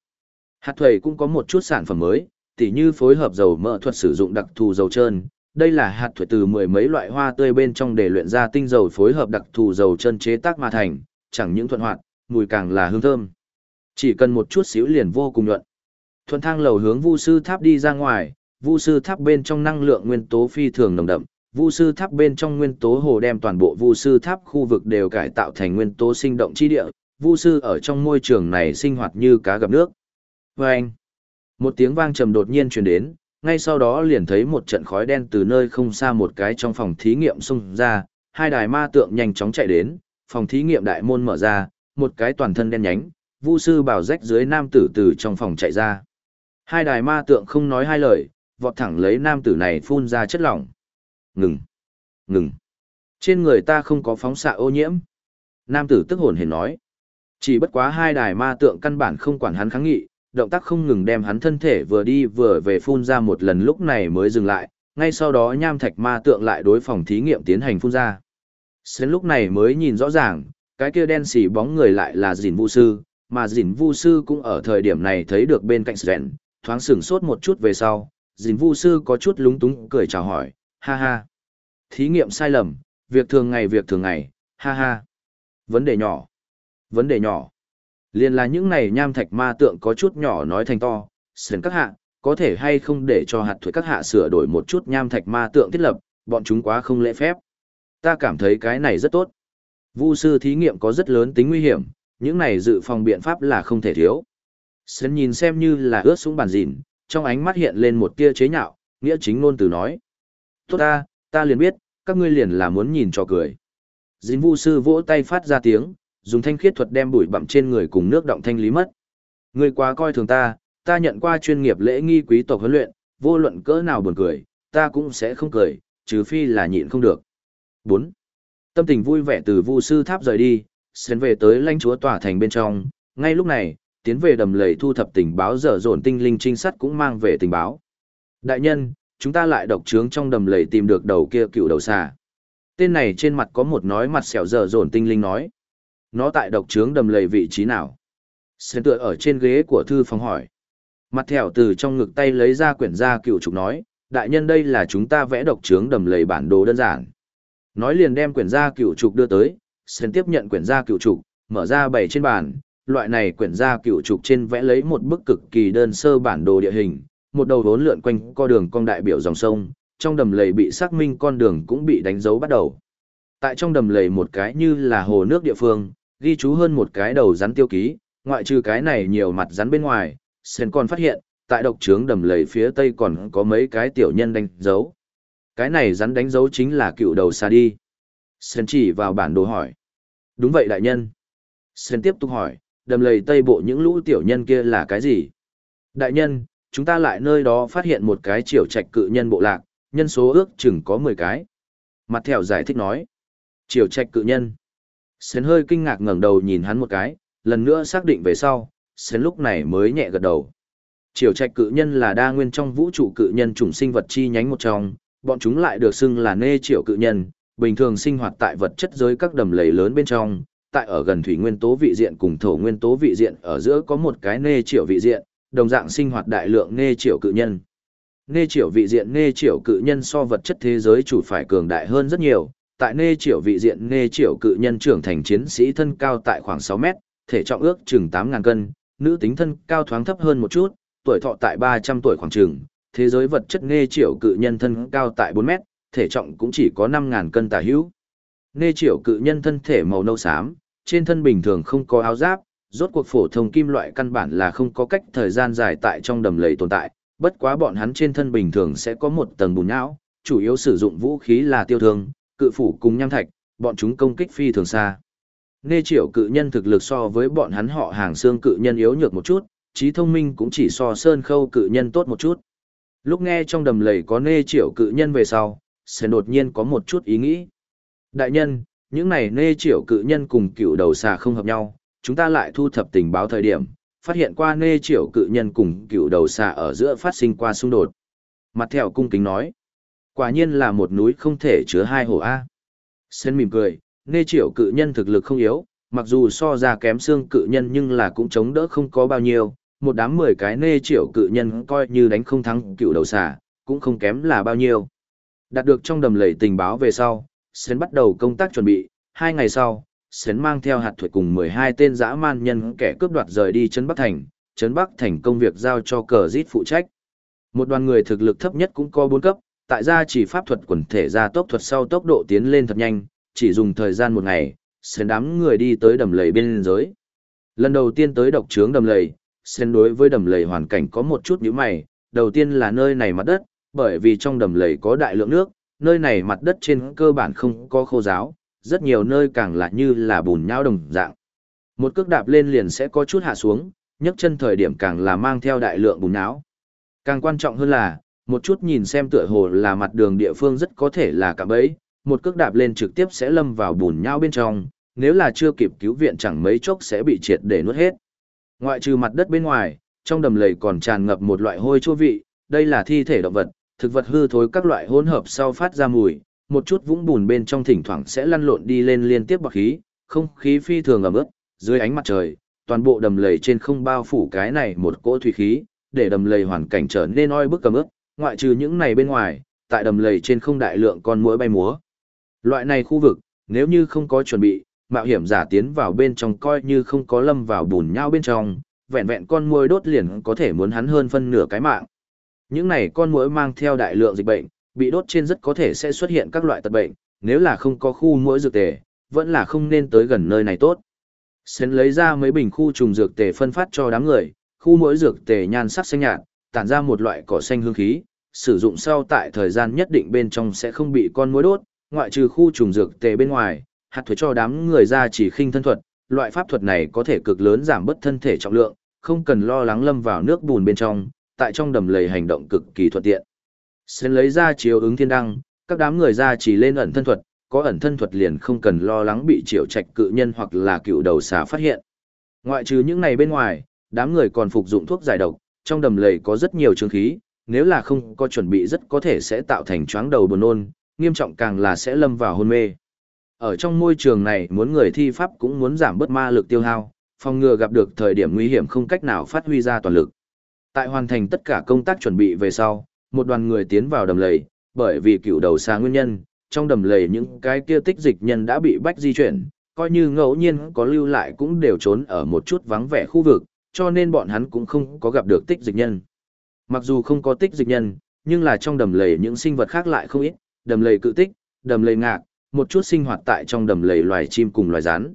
Hạt thuế cũng có một chút sản phẩm mới, tỉ như phối hợp dầu mỡ thuật sử dụng đặc thù dầu trơn. Đây là hạt thuế từ mười mấy loại hoa tươi bên trong để luyện ra tinh dầu phối hợp đặc thù dầu chân chế tác mà thành, chẳng những thuận hoạt, mùi càng là hương thơm. Chỉ cần một chút xíu liền vô cùng nhuận. Thuận thang lầu hướng Vu sư tháp đi ra ngoài, Vu sư tháp bên trong năng lượng nguyên tố phi thường nồng đậm, Vu sư tháp bên trong nguyên tố hồ đem toàn bộ Vu sư tháp khu vực đều cải tạo thành nguyên tố sinh động chi địa, Vu sư ở trong môi trường này sinh hoạt như cá gặp nước. Và anh, một tiếng vang trầm đột nhiên truyền đến, ngay sau đó liền thấy một trận khói đen từ nơi không xa một cái trong phòng thí nghiệm xung ra, hai đài ma tượng nhanh chóng chạy đến, phòng thí nghiệm đại môn mở ra, một cái toàn thân đen nhánh, vu sư bảo rách dưới nam tử từ trong phòng chạy ra. Hai đài ma tượng không nói hai lời, vọt thẳng lấy nam tử này phun ra chất lỏng. Ngừng! Ngừng! Trên người ta không có phóng xạ ô nhiễm. Nam tử tức hồn hề nói. Chỉ bất quá hai đài ma tượng căn bản không quản hắn kháng nghị, động tác không ngừng đem hắn thân thể vừa đi vừa về phun ra một lần lúc này mới dừng lại, ngay sau đó nham thạch ma tượng lại đối phòng thí nghiệm tiến hành phun ra. Sến lúc này mới nhìn rõ ràng, cái kia đen xỉ bóng người lại là dìn vu sư, mà dìn vu sư cũng ở thời điểm này thấy được bên cạnh Sến, thoáng sửng sốt một chút về sau, dìn vu sư có chút lúng túng cười chào hỏi, ha ha. Thí nghiệm sai lầm, việc thường ngày việc thường ngày, ha ha. Vấn đề nhỏ. Vấn đề nhỏ. Liên là những này nham thạch ma tượng có chút nhỏ nói thành to, sơn các hạ, có thể hay không để cho hạt thuế các hạ sửa đổi một chút nham thạch ma tượng thiết lập, bọn chúng quá không lễ phép. Ta cảm thấy cái này rất tốt. Vu sư thí nghiệm có rất lớn tính nguy hiểm, những này dự phòng biện pháp là không thể thiếu. sơn nhìn xem như là ướt xuống bàn dìn, trong ánh mắt hiện lên một tia chế nhạo, nghĩa chính ngôn từ nói. Tốt ta, ta liền biết, các ngươi liền là muốn nhìn cho cười. Dính vu sư vỗ tay phát ra tiếng, dùng thanh khiết thuật đem bụi bặm trên người cùng nước động thanh lý mất. Ngươi quá coi thường ta, ta nhận qua chuyên nghiệp lễ nghi quý tộc huấn luyện, vô luận cỡ nào buồn cười, ta cũng sẽ không cười, trừ phi là nhịn không được. 4. Tâm tình vui vẻ từ Vu sư tháp rời đi, xuyên về tới lãnh chúa tòa thành bên trong, ngay lúc này, tiến về đầm lầy thu thập tình báo dở dồn tinh linh trinh sát cũng mang về tình báo. Đại nhân, chúng ta lại độc trướng trong đầm lầy tìm được đầu kia cựu đầu xà. Tên này trên mặt có một nói mặt sẹo dở dồn tinh linh nói. Nó tại độc trướng đầm lầy vị trí nào? Sến tựa ở trên ghế của thư phòng hỏi. Mặt thẻo từ trong ngực tay lấy ra quyển gia cựu trục nói, đại nhân đây là chúng ta vẽ độc trướng đầm lầy bản đồ đơn giản. Nói liền đem quyển gia cựu trục đưa tới, Sến tiếp nhận quyển gia cựu trục, mở ra bày trên bàn, loại này quyển gia cựu trục trên vẽ lấy một bức cực kỳ đơn sơ bản đồ địa hình, một đầu vốn lượn quanh co đường cong đại biểu dòng sông, trong đầm lầy bị xác minh con đường cũng bị đánh dấu bắt đầu. Tại trong đầm lầy một cái như là hồ nước địa phương, ghi chú hơn một cái đầu rắn tiêu ký, ngoại trừ cái này nhiều mặt rắn bên ngoài, Sen còn phát hiện, tại độc trướng đầm lầy phía tây còn có mấy cái tiểu nhân đánh dấu. Cái này rắn đánh dấu chính là cựu đầu xa đi. Sen chỉ vào bản đồ hỏi. Đúng vậy đại nhân. Sen tiếp tục hỏi, đầm lầy tây bộ những lũ tiểu nhân kia là cái gì? Đại nhân, chúng ta lại nơi đó phát hiện một cái triều trạch cự nhân bộ lạc, nhân số ước chừng có 10 cái. Mặt theo giải thích nói. Triều trạch cự nhân. Sến hơi kinh ngạc ngẩng đầu nhìn hắn một cái, lần nữa xác định về sau, Sến lúc này mới nhẹ gật đầu. Triều trạch cự nhân là đa nguyên trong vũ trụ cự nhân chủng sinh vật chi nhánh một trong, bọn chúng lại được xưng là nê triệu cự nhân, bình thường sinh hoạt tại vật chất giới các đầm lầy lớn bên trong, tại ở gần thủy nguyên tố vị diện cùng thổ nguyên tố vị diện ở giữa có một cái nê triệu vị diện, đồng dạng sinh hoạt đại lượng nê triệu cự nhân. Nê triệu vị diện nê triệu cự nhân so vật chất thế giới chủ phải cường đại hơn rất nhiều, tại nê triệu vị diện nê triệu cự nhân trưởng thành chiến sĩ thân cao tại khoảng 6 mét, thể trọng ước chừng 8.000 cân, nữ tính thân cao thoáng thấp hơn một chút, tuổi thọ tại 300 tuổi khoảng chừng, thế giới vật chất nê triệu cự nhân thân cao tại 4 mét, thể trọng cũng chỉ có 5.000 cân tả hữu. Nê triệu cự nhân thân thể màu nâu xám, trên thân bình thường không có áo giáp, rốt cuộc phổ thông kim loại căn bản là không có cách thời gian dài tại trong đầm lầy tồn tại, bất quá bọn hắn trên thân bình thường sẽ có một tầng bùn nhão, chủ yếu sử dụng vũ khí là tiêu thương, cự phủ cùng nham thạch, bọn chúng công kích phi thường xa. Nê triệu cự nhân thực lực so với bọn hắn họ hàng xương cự nhân yếu nhược một chút, trí thông minh cũng chỉ so sơn khâu cự nhân tốt một chút. Lúc nghe trong đầm lầy có nê triệu cự nhân về sau, sẽ đột nhiên có một chút ý nghĩ. Đại nhân, những này nê triệu cự nhân cùng cựu đầu xà không hợp nhau, chúng ta lại thu thập tình báo thời điểm, phát hiện qua nê triệu cự nhân cùng cựu đầu xà ở giữa phát sinh qua xung đột. Mặt theo cung kính nói, quả nhiên là một núi không thể chứa hai hồ A. Sơn mỉm cười, nê triệu cự nhân thực lực không yếu, mặc dù so ra kém xương cự nhân nhưng là cũng chống đỡ không có bao nhiêu, một đám mười cái nê triệu cự nhân coi như đánh không thắng cựu đầu xà, cũng không kém là bao nhiêu. Đạt được trong đầm lầy tình báo về sau, Sến bắt đầu công tác chuẩn bị, hai ngày sau, Sến mang theo hạt thuật cùng 12 tên dã man nhân kẻ cướp đoạt rời đi Trấn Bắc Thành, Trấn Bắc Thành công việc giao cho cờ giết phụ trách. Một đoàn người thực lực thấp nhất cũng có 4 cấp, tại gia chỉ pháp thuật quần thể ra tốc thuật sau tốc độ tiến lên thật nhanh, chỉ dùng thời gian một ngày, Sến đám người đi tới đầm lầy bên giới. Lần đầu tiên tới độc trướng đầm lầy, Sến đối với đầm lầy hoàn cảnh có một chút nhíu mày, đầu tiên là nơi này mặt đất, bởi vì trong đầm lầy có đại lượng nước, nơi này mặt đất trên cơ bản không có khô giáo, rất nhiều nơi càng là như là bùn nhau đồng dạng. Một cước đạp lên liền sẽ có chút hạ xuống, nhấc chân thời điểm càng là mang theo đại lượng bùn nhão. Càng quan trọng hơn là, một chút nhìn xem tựa hồ là mặt đường địa phương rất có thể là cạm bẫy, một cước đạp lên trực tiếp sẽ lâm vào bùn nhau bên trong, nếu là chưa kịp cứu viện chẳng mấy chốc sẽ bị triệt để nuốt hết. Ngoại trừ mặt đất bên ngoài, trong đầm lầy còn tràn ngập một loại hôi chua vị, đây là thi thể động vật, thực vật hư thối các loại hỗn hợp sau phát ra mùi, một chút vũng bùn bên trong thỉnh thoảng sẽ lăn lộn đi lên liên tiếp bọt khí, không khí phi thường ẩm ướt, dưới ánh mặt trời, toàn bộ đầm lầy trên không bao phủ cái này một cỗ thủy khí, để đầm lầy hoàn cảnh trở nên oi bức ẩm ướt, ngoại trừ những này bên ngoài, tại đầm lầy trên không đại lượng con muỗi bay múa. Loại này khu vực, nếu như không có chuẩn bị, mạo hiểm giả tiến vào bên trong coi như không có lâm vào bùn nhau bên trong, vẹn vẹn con muỗi đốt liền có thể muốn hắn hơn phân nửa cái mạng. Những này con muỗi mang theo đại lượng dịch bệnh, bị đốt trên rất có thể sẽ xuất hiện các loại tật bệnh, nếu là không có khu muỗi dược tề, vẫn là không nên tới gần nơi này tốt. Sến lấy ra mấy bình khu trùng dược tề phân phát cho đám người, khu muỗi dược tề nhan sắc xanh nhạt, tản ra một loại cỏ xanh hương khí, sử dụng sau tại thời gian nhất định bên trong sẽ không bị con muỗi đốt, ngoại trừ khu trùng dược tề bên ngoài, hạt thuế cho đám người ra chỉ khinh thân thuật, loại pháp thuật này có thể cực lớn giảm bớt thân thể trọng lượng, không cần lo lắng lâm vào nước bùn bên trong, tại trong đầm lầy hành động cực kỳ thuận tiện. Sến lấy ra chiếu ứng thiên đăng, các đám người ra chỉ lên ẩn thân thuật, có ẩn thân thuật liền không cần lo lắng bị triệu trạch cự nhân hoặc là cựu đầu xà phát hiện. Ngoại trừ những này bên ngoài, đám người còn phục dụng thuốc giải độc, trong đầm lầy có rất nhiều trường khí, nếu là không có chuẩn bị rất có thể sẽ tạo thành chóng đầu buồn nôn, nghiêm trọng càng là sẽ lâm vào hôn mê. Ở trong môi trường này muốn người thi pháp cũng muốn giảm bớt ma lực tiêu hao, phòng ngừa gặp được thời điểm nguy hiểm không cách nào phát huy ra toàn lực. Tại hoàn thành tất cả công tác chuẩn bị về sau, một đoàn người tiến vào đầm lầy, bởi vì cựu đầu xa nguyên nhân, trong đầm lầy những cái kia tích dịch nhân đã bị bách di chuyển, coi như ngẫu nhiên có lưu lại cũng đều trốn ở một chút vắng vẻ khu vực, cho nên bọn hắn cũng không có gặp được tích dịch nhân. Mặc dù không có tích dịch nhân, nhưng là trong đầm lầy những sinh vật khác lại không ít, đầm lầy cự tích, đầm lầy ngạc, một chút sinh hoạt tại trong đầm lầy loài chim cùng loài rắn.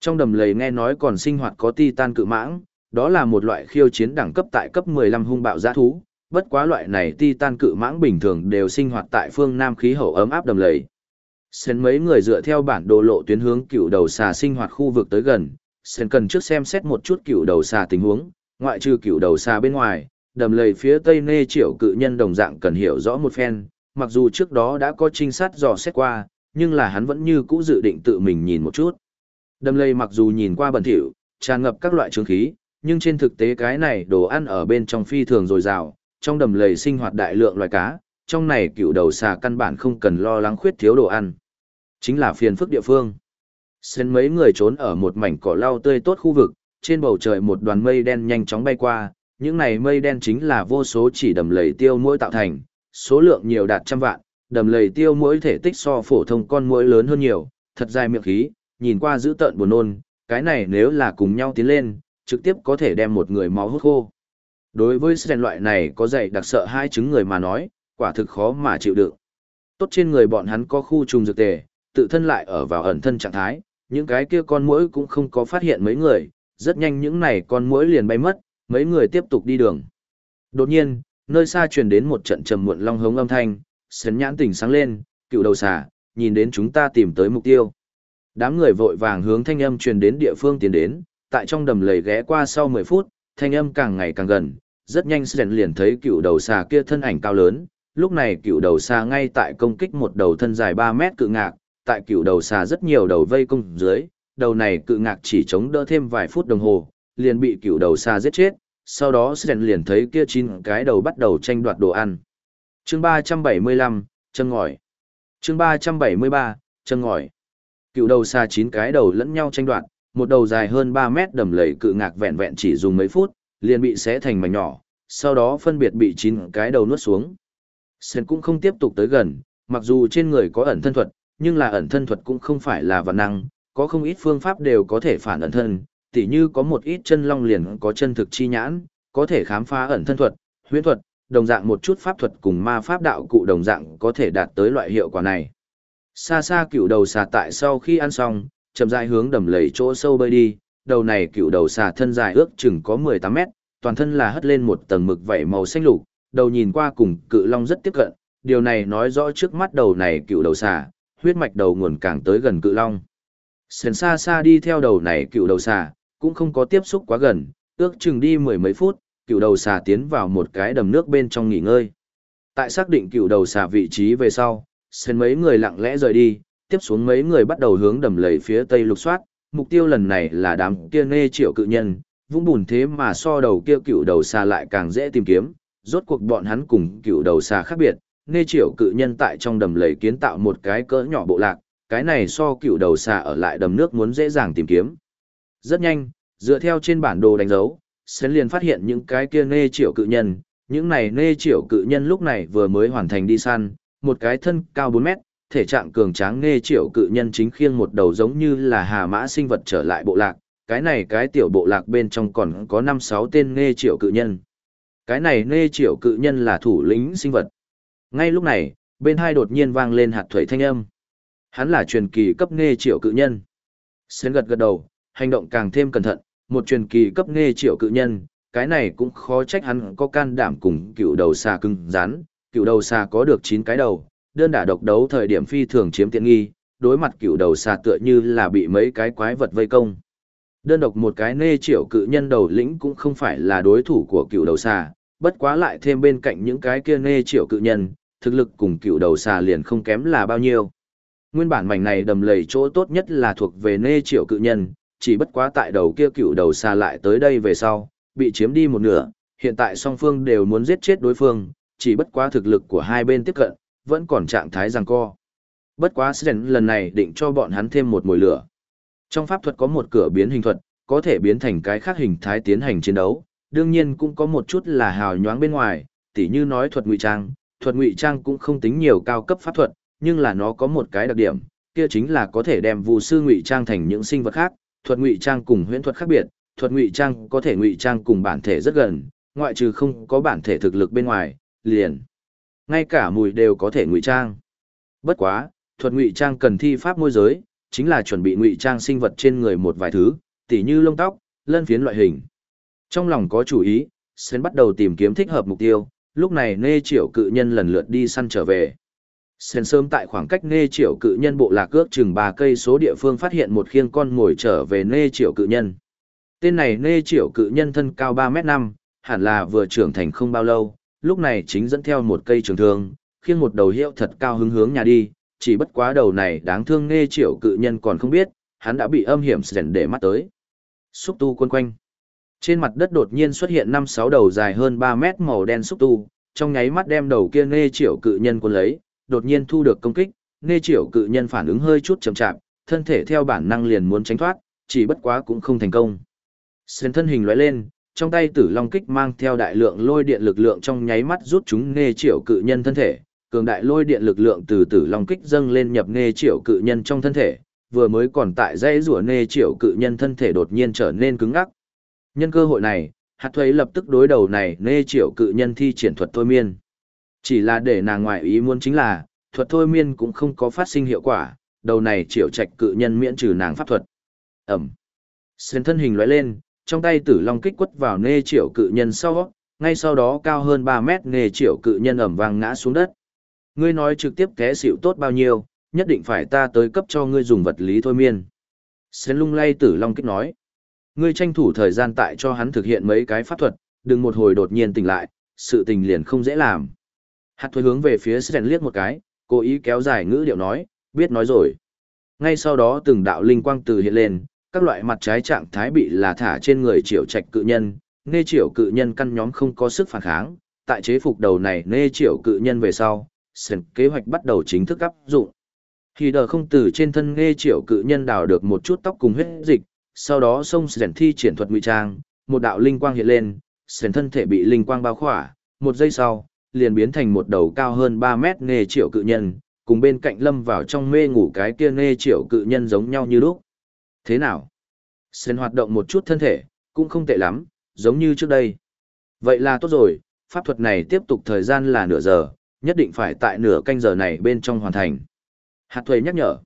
Trong đầm lầy nghe nói còn sinh hoạt có titan cự mãng, đó là một loại khiêu chiến đẳng cấp tại cấp 15 hung bạo giã thú, bất quá loại này titan cự mãng bình thường đều sinh hoạt tại phương Nam khí hậu ấm áp đầm lầy. Xến mấy người dựa theo bản đồ lộ tuyến hướng cựu đầu xà sinh hoạt khu vực tới gần, Sen cần trước xem xét một chút cựu đầu xà tình huống, ngoại trừ cựu đầu xà bên ngoài, đầm lầy phía tây nê triệu cự nhân đồng dạng cần hiểu rõ một phen, mặc dù trước đó đã có trinh sát dò xét qua, nhưng là hắn vẫn như cũ dự định tự mình nhìn một chút. Đầm lầy mặc dù nhìn qua bẩn thỉu, tràn ngập các loại trướng khí, nhưng trên thực tế cái này đồ ăn ở bên trong phi thường dồi dào, trong đầm lầy sinh hoạt đại lượng loài cá, trong này cựu đầu xà căn bản không cần lo lắng khuyết thiếu đồ ăn. Chính là phiền phức địa phương. Xên mấy người trốn ở một mảnh cỏ lau tươi tốt khu vực, trên bầu trời một đoàn mây đen nhanh chóng bay qua, những này mây đen chính là vô số chỉ đầm lầy tiêu mũi tạo thành, số lượng nhiều đạt trăm vạn, đầm lầy tiêu mũi thể tích so phổ thông con mũi lớn hơn nhiều, thật dài miệng khí, nhìn qua dữ tợn buồn nôn, cái này nếu là cùng nhau tiến lên, trực tiếp có thể đem một người máu hút khô. Đối với Sren loại này có dạy đặc sợ hai chứng người mà nói, quả thực khó mà chịu đựng. Tốt trên người bọn hắn có khu trùng dược tề, tự thân lại ở vào ẩn thân trạng thái, những cái kia con muỗi cũng không có phát hiện mấy người, rất nhanh những này con muỗi liền bay mất, mấy người tiếp tục đi đường. Đột nhiên, nơi xa truyền đến một trận trầm muộn long hống âm thanh, sấn nhãn tỉnh sáng lên, cựu đầu xà, nhìn đến chúng ta tìm tới mục tiêu. Đám người vội vàng hướng thanh âm truyền đến địa phương tiến đến, tại trong đầm lầy ghé qua sau 10 phút, thanh âm càng ngày càng gần, rất nhanh sấn liền thấy cựu đầu xà kia thân ảnh cao lớn, lúc này cựu đầu xà ngay tại công kích một đầu thân dài 3 mét cự ngạc, tại cựu đầu xà rất nhiều đầu vây công dưới, đầu này cự ngạc chỉ chống đỡ thêm vài phút đồng hồ, liền bị cựu đầu xà giết chết, sau đó Sren liền thấy kia chín cái đầu bắt đầu tranh đoạt đồ ăn. Chương 375, chân ngòi. Chương 373, chân ngòi. Cựu đầu xà chín cái đầu lẫn nhau tranh đoạt, một đầu dài hơn 3 mét đầm lầy cự ngạc vẹn vẹn chỉ dùng mấy phút, liền bị xé thành mảnh nhỏ, sau đó phân biệt bị chín cái đầu nuốt xuống. Sren cũng không tiếp tục tới gần, mặc dù trên người có ẩn thân thuật, nhưng là ẩn thân thuật cũng không phải là vật năng, có không ít phương pháp đều có thể phản ẩn thân, tỉ như có một ít chân long liền có chân thực chi nhãn, có thể khám phá ẩn thân thuật, huyễn thuật, đồng dạng một chút pháp thuật cùng ma pháp đạo cụ đồng dạng có thể đạt tới loại hiệu quả này. Xa xa cựu đầu xà tại sau khi ăn xong, chậm rãi hướng đầm lầy chỗ sâu bơi đi, đầu này cựu đầu xà thân dài ước chừng có 18 mét, toàn thân là hất lên một tầng mực vảy màu xanh lục, đầu nhìn qua cùng cự long rất tiếp cận, điều này nói rõ trước mắt đầu này cựu đầu xà, huyết mạch đầu nguồn càng tới gần cự long. Sền xa xa đi theo đầu này cựu đầu xà, cũng không có tiếp xúc quá gần, ước chừng đi mười mấy phút, cựu đầu xà tiến vào một cái đầm nước bên trong nghỉ ngơi. Tại xác định cựu đầu xà vị trí về sau, Sền mấy người lặng lẽ rời đi, tiếp xuống mấy người bắt đầu hướng đầm lầy phía tây lục soát, mục tiêu lần này là đám kia nê triệu cự nhân, vũng bùn thế mà so đầu kia cựu đầu xà lại càng dễ tìm kiếm, rốt cuộc bọn hắn cùng cựu đầu xà khác biệt, nê triệu cự nhân tại trong đầm lầy kiến tạo một cái cỡ nhỏ bộ lạc, cái này so cựu đầu xà ở lại đầm nước muốn dễ dàng tìm kiếm. Rất nhanh, dựa theo trên bản đồ đánh dấu, Sến liền phát hiện những cái kia nê triệu cự nhân, những này nê triệu cự nhân lúc này vừa mới hoàn thành đi săn, một cái thân cao 4 mét, thể trạng cường tráng nê triệu cự nhân chính khiêng một đầu giống như là hà mã sinh vật trở lại bộ lạc, cái này cái tiểu bộ lạc bên trong còn có 5-6 tên nê triệu cự nhân. Cái này nê triệu cự nhân là thủ lĩnh sinh vật. Ngay lúc này, bên hai đột nhiên vang lên hạt thủy thanh âm. Hắn là truyền kỳ cấp nghe triệu cự nhân. Sến gật gật đầu, hành động càng thêm cẩn thận, một truyền kỳ cấp nghe triệu cự nhân, cái này cũng khó trách hắn có can đảm cùng cựu đầu xà cứng rắn, cựu đầu xà có được 9 cái đầu, đơn đả độc đấu thời điểm phi thường chiếm tiện nghi, đối mặt cựu đầu xà tựa như là bị mấy cái quái vật vây công. Đơn độc một cái nê triệu cự nhân đầu lĩnh cũng không phải là đối thủ của cựu đầu xà, bất quá lại thêm bên cạnh những cái kia nê triệu cự nhân, thực lực cùng cựu đầu xà liền không kém là bao nhiêu. Nguyên bản mảnh này đầm lầy chỗ tốt nhất là thuộc về nê triệu cự nhân, chỉ bất quá tại đầu kia cựu đầu xà lại tới đây về sau, bị chiếm đi một nửa, hiện tại song phương đều muốn giết chết đối phương, chỉ bất quá thực lực của hai bên tiếp cận, vẫn còn trạng thái giằng co. Bất quá Sren lần này định cho bọn hắn thêm một mùi lửa. Trong pháp thuật có một cửa biến hình thuật, có thể biến thành cái khác hình thái tiến hành chiến đấu, đương nhiên cũng có một chút là hào nhoáng bên ngoài, tỉ như nói thuật ngụy trang, thuật ngụy trang cũng không tính nhiều cao cấp pháp thuật, nhưng là nó có một cái đặc điểm, kia chính là có thể đem vụ sư ngụy trang thành những sinh vật khác, thuật ngụy trang cùng huyễn thuật khác biệt, thuật ngụy trang có thể ngụy trang cùng bản thể rất gần, ngoại trừ không có bản thể thực lực bên ngoài, liền ngay cả mùi đều có thể ngụy trang. Bất quá, thuật ngụy trang cần thi pháp môi giới, chính là chuẩn bị ngụy trang sinh vật trên người một vài thứ, tỉ như lông tóc, lân phiến loại hình. Trong lòng có chủ ý, Sến bắt đầu tìm kiếm thích hợp mục tiêu, lúc này nê triệu cự nhân lần lượt đi săn trở về. Sến sớm tại khoảng cách nê triệu cự nhân bộ lạc ước chừng 3 cây số địa phương phát hiện một khiêng con ngồi trở về nê triệu cự nhân. Tên này nê triệu cự nhân thân cao 3 mét 5, hẳn là vừa trưởng thành không bao lâu, lúc này chính dẫn theo một cây trường thương, khiêng một đầu hiệu thật cao hứng hướng nhà đi, chỉ bất quá đầu này đáng thương nê triệu cự nhân còn không biết, hắn đã bị âm hiểm sẻn để mắt tới. Xúc tu quân quanh. Trên mặt đất đột nhiên xuất hiện năm sáu đầu dài hơn ba mét màu đen xúc tu, trong nháy mắt đem đầu kia nê triệu cự nhân cuốn lấy, đột nhiên thu được công kích, nê triệu cự nhân phản ứng hơi chút chậm chạp, thân thể theo bản năng liền muốn tránh thoát, chỉ bất quá cũng không thành công. Xuyên thân hình lóe lên, trong tay tử long kích mang theo đại lượng lôi điện lực lượng trong nháy mắt rút chúng nê triệu cự nhân thân thể, cường đại lôi điện lực lượng từ tử long kích dâng lên nhập nê triệu cự nhân trong thân thể, vừa mới còn tại dãy rủa nê triệu cự nhân thân thể đột nhiên trở nên cứng ngắc. Nhân cơ hội này, hạt thuế lập tức đối đầu này nê triệu cự nhân thi triển thuật thôi miên. Chỉ là để nàng ngoại ý muốn chính là, thuật thôi miên cũng không có phát sinh hiệu quả, đầu này triệu trạch cự nhân miễn trừ nàng pháp thuật. Ẩm. Xuyên thân hình lóe lên, trong tay tử long kích quất vào nê triệu cự nhân sau, ngay sau đó cao hơn 3 mét nê triệu cự nhân ẩm vang ngã xuống đất. Ngươi nói trực tiếp té xỉu tốt bao nhiêu, nhất định phải ta tới cấp cho ngươi dùng vật lý thôi miên. Xuyên lung lay tử long kích nói. Ngươi tranh thủ thời gian tại cho hắn thực hiện mấy cái pháp thuật, đừng một hồi đột nhiên tỉnh lại, sự tình liền không dễ làm. Hạt thuế hướng về phía Sren liếc một cái, cố ý kéo dài ngữ điệu nói, biết nói rồi. Ngay sau đó từng đạo linh quang từ hiện lên, các loại mặt trái trạng thái bị là thả trên người triệu trạch cự nhân, nê triệu cự nhân căn nhóm không có sức phản kháng, tại chế phục đầu này nê triệu cự nhân về sau, Sren kế hoạch bắt đầu chính thức áp dụng. Khi đờ không từ trên thân nê triệu cự nhân đào được một chút tóc cùng huyết dịch, sau đó xông sèn thi triển thuật ngụy trang, một đạo linh quang hiện lên, sèn thân thể bị linh quang bao khỏa, một giây sau, liền biến thành một đầu cao hơn ba mét nghề triệu cự nhân, cùng bên cạnh lâm vào trong mê ngủ cái kia nghề triệu cự nhân giống nhau như lúc. Thế nào? sèn hoạt động một chút thân thể, cũng không tệ lắm, giống như trước đây. Vậy là tốt rồi, pháp thuật này tiếp tục thời gian là nửa giờ, nhất định phải tại nửa canh giờ này bên trong hoàn thành. Hạt thuế nhắc nhở.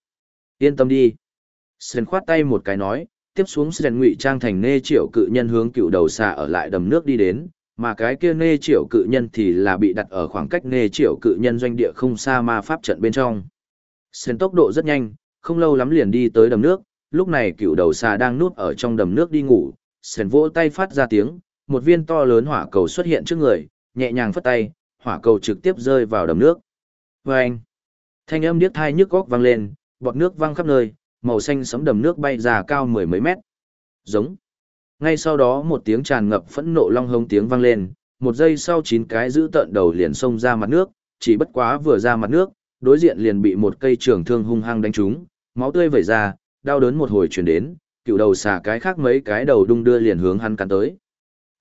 Yên tâm đi. sèn khoát tay một cái nói, tiếp xuống Sến ngụy trang thành nê triệu cự nhân hướng cựu đầu xà ở lại đầm nước đi đến, mà cái kia nê triệu cự nhân thì là bị đặt ở khoảng cách nê triệu cự nhân doanh địa không xa ma pháp trận bên trong. Sến tốc độ rất nhanh, không lâu lắm liền đi tới đầm nước, lúc này cựu đầu xà đang nuốt ở trong đầm nước đi ngủ, sến vỗ tay phát ra tiếng, một viên to lớn hỏa cầu xuất hiện trước người, nhẹ nhàng phất tay, hỏa cầu trực tiếp rơi vào đầm nước. vê anh, thanh âm điếc thai nhức góc vang lên, bọt nước văng khắp nơi, màu xanh sấm đầm nước bay ra cao mười mấy mét. Giống. Ngay sau đó một tiếng tràn ngập phẫn nộ long hống tiếng vang lên, một giây sau chín cái giữ tợn đầu liền xông ra mặt nước, chỉ bất quá vừa ra mặt nước, đối diện liền bị một cây trường thương hung hăng đánh trúng, máu tươi vẩy ra, đau đớn một hồi truyền đến, cựu đầu xà cái khác mấy cái đầu đung đưa liền hướng hắn cắn tới.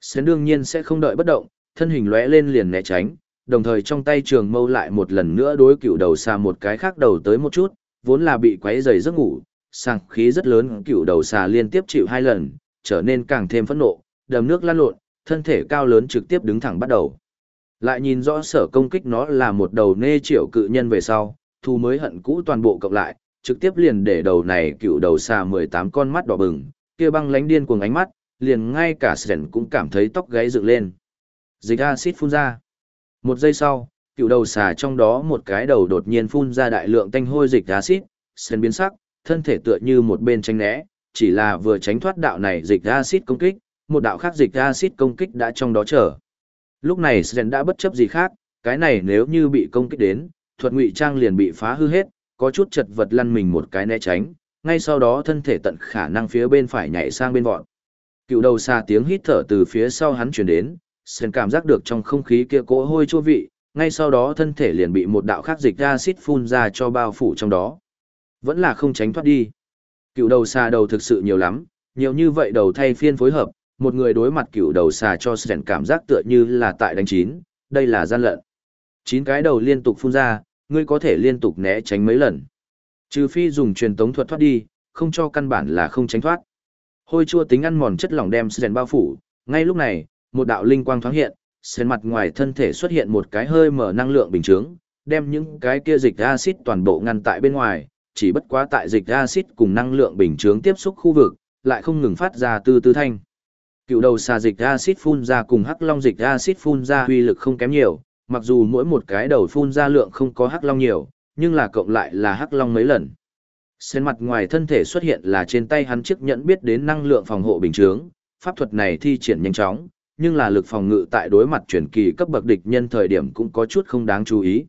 Sến đương nhiên sẽ không đợi bất động, thân hình lóe lên liền né tránh, đồng thời trong tay trường mâu lại một lần nữa đối cựu đầu xà một cái khác đầu tới một chút, vốn là bị quấy giày giấc ngủ, sàng khí rất lớn cựu đầu xà liên tiếp chịu hai lần, trở nên càng thêm phẫn nộ, đầm nước lan lộn, thân thể cao lớn trực tiếp đứng thẳng bắt đầu. Lại nhìn rõ sở công kích nó là một đầu nê triệu cự nhân về sau, thu mới hận cũ toàn bộ cộng lại, trực tiếp liền để đầu này cựu đầu xà 18 con mắt đỏ bừng, kia băng lánh điên cuồng ánh mắt, liền ngay cả Sren cũng cảm thấy tóc gáy dựng lên. Dịch acid phun ra. Một giây sau, cựu đầu xà trong đó một cái đầu đột nhiên phun ra đại lượng tanh hôi dịch acid, Sren biến sắc, thân thể tựa như một bên tránh né, chỉ là vừa tránh thoát đạo này dịch acid công kích, một đạo khác dịch acid công kích đã trong đó chờ. Lúc này Sren đã bất chấp gì khác, cái này nếu như bị công kích đến, thuật ngụy trang liền bị phá hư hết, có chút chật vật lăn mình một cái né tránh, ngay sau đó thân thể tận khả năng phía bên phải nhảy sang bên vọt. Cựu đầu xa tiếng hít thở từ phía sau hắn chuyển đến, Sren cảm giác được trong không khí kia cỗ hôi chua vị, ngay sau đó thân thể liền bị một đạo khác dịch acid phun ra cho bao phủ trong đó. Vẫn là không tránh thoát đi. Cựu đầu xà đầu thực sự nhiều lắm, nhiều như vậy đầu thay phiên phối hợp, một người đối mặt cựu đầu xà cho Sen cảm giác tựa như là tại đánh chín, đây là gian lận. Chín cái đầu liên tục phun ra, ngươi có thể liên tục né tránh mấy lần. Trừ phi dùng truyền tống thuật thoát đi, không cho căn bản là không tránh thoát. Hôi chua tính ăn mòn chất lỏng đem Sen bao phủ, ngay lúc này, một đạo linh quang thoáng hiện, Sen mặt ngoài thân thể xuất hiện một cái hơi mở năng lượng bình chướng, đem những cái kia dịch axit toàn bộ ngăn tại bên ngoài, chỉ bất quá tại dịch axit cùng năng lượng bình chướng tiếp xúc khu vực, lại không ngừng phát ra từ từ thanh. Cựu đầu xà dịch axit phun ra cùng hắc long dịch axit phun ra uy lực không kém nhiều, mặc dù mỗi một cái đầu phun ra lượng không có hắc long nhiều, nhưng là cộng lại là hắc long mấy lần. Xen mặt ngoài thân thể xuất hiện là trên tay hắn chiếc nhẫn biết đến năng lượng phòng hộ bình chướng, pháp thuật này thi triển nhanh chóng, nhưng là lực phòng ngự tại đối mặt chuyển kỳ cấp bậc địch nhân thời điểm cũng có chút không đáng chú ý.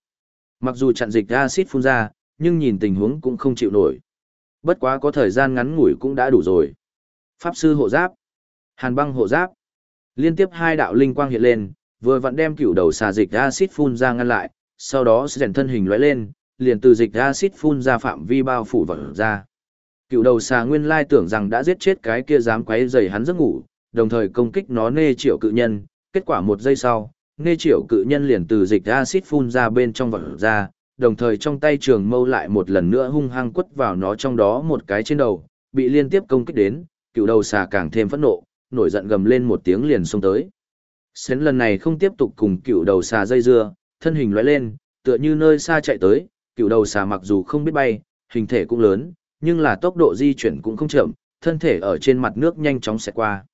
Mặc dù chặn dịch acid phun ra, nhưng nhìn tình huống cũng không chịu nổi. Bất quá có thời gian ngắn ngủi cũng đã đủ rồi. Pháp sư hộ giáp, Hàn băng hộ giáp. Liên tiếp hai đạo linh quang hiện lên, vừa vặn đem cửu đầu xà dịch acid phun ra ngăn lại, sau đó rèn thân hình lóe lên, liền từ dịch acid phun ra phạm vi bao phủ vào ra. Cựu đầu xà nguyên lai tưởng rằng đã giết chết cái kia dám quấy rầy hắn giấc ngủ, đồng thời công kích nó nê triệu cự nhân, kết quả một giây sau, nê triệu cự nhân liền từ dịch acid phun ra bên trong vật ra, đồng thời trong tay trường mâu lại một lần nữa hung hăng quất vào nó trong đó một cái trên đầu, bị liên tiếp công kích đến, cựu đầu xà càng thêm phẫn nộ, nổi giận gầm lên một tiếng liền xông tới. Xến lần này không tiếp tục cùng cựu đầu xà dây dưa, thân hình lóe lên, tựa như nơi xa chạy tới, cựu đầu xà mặc dù không biết bay, hình thể cũng lớn, nhưng là tốc độ di chuyển cũng không chậm, thân thể ở trên mặt nước nhanh chóng xẹt qua.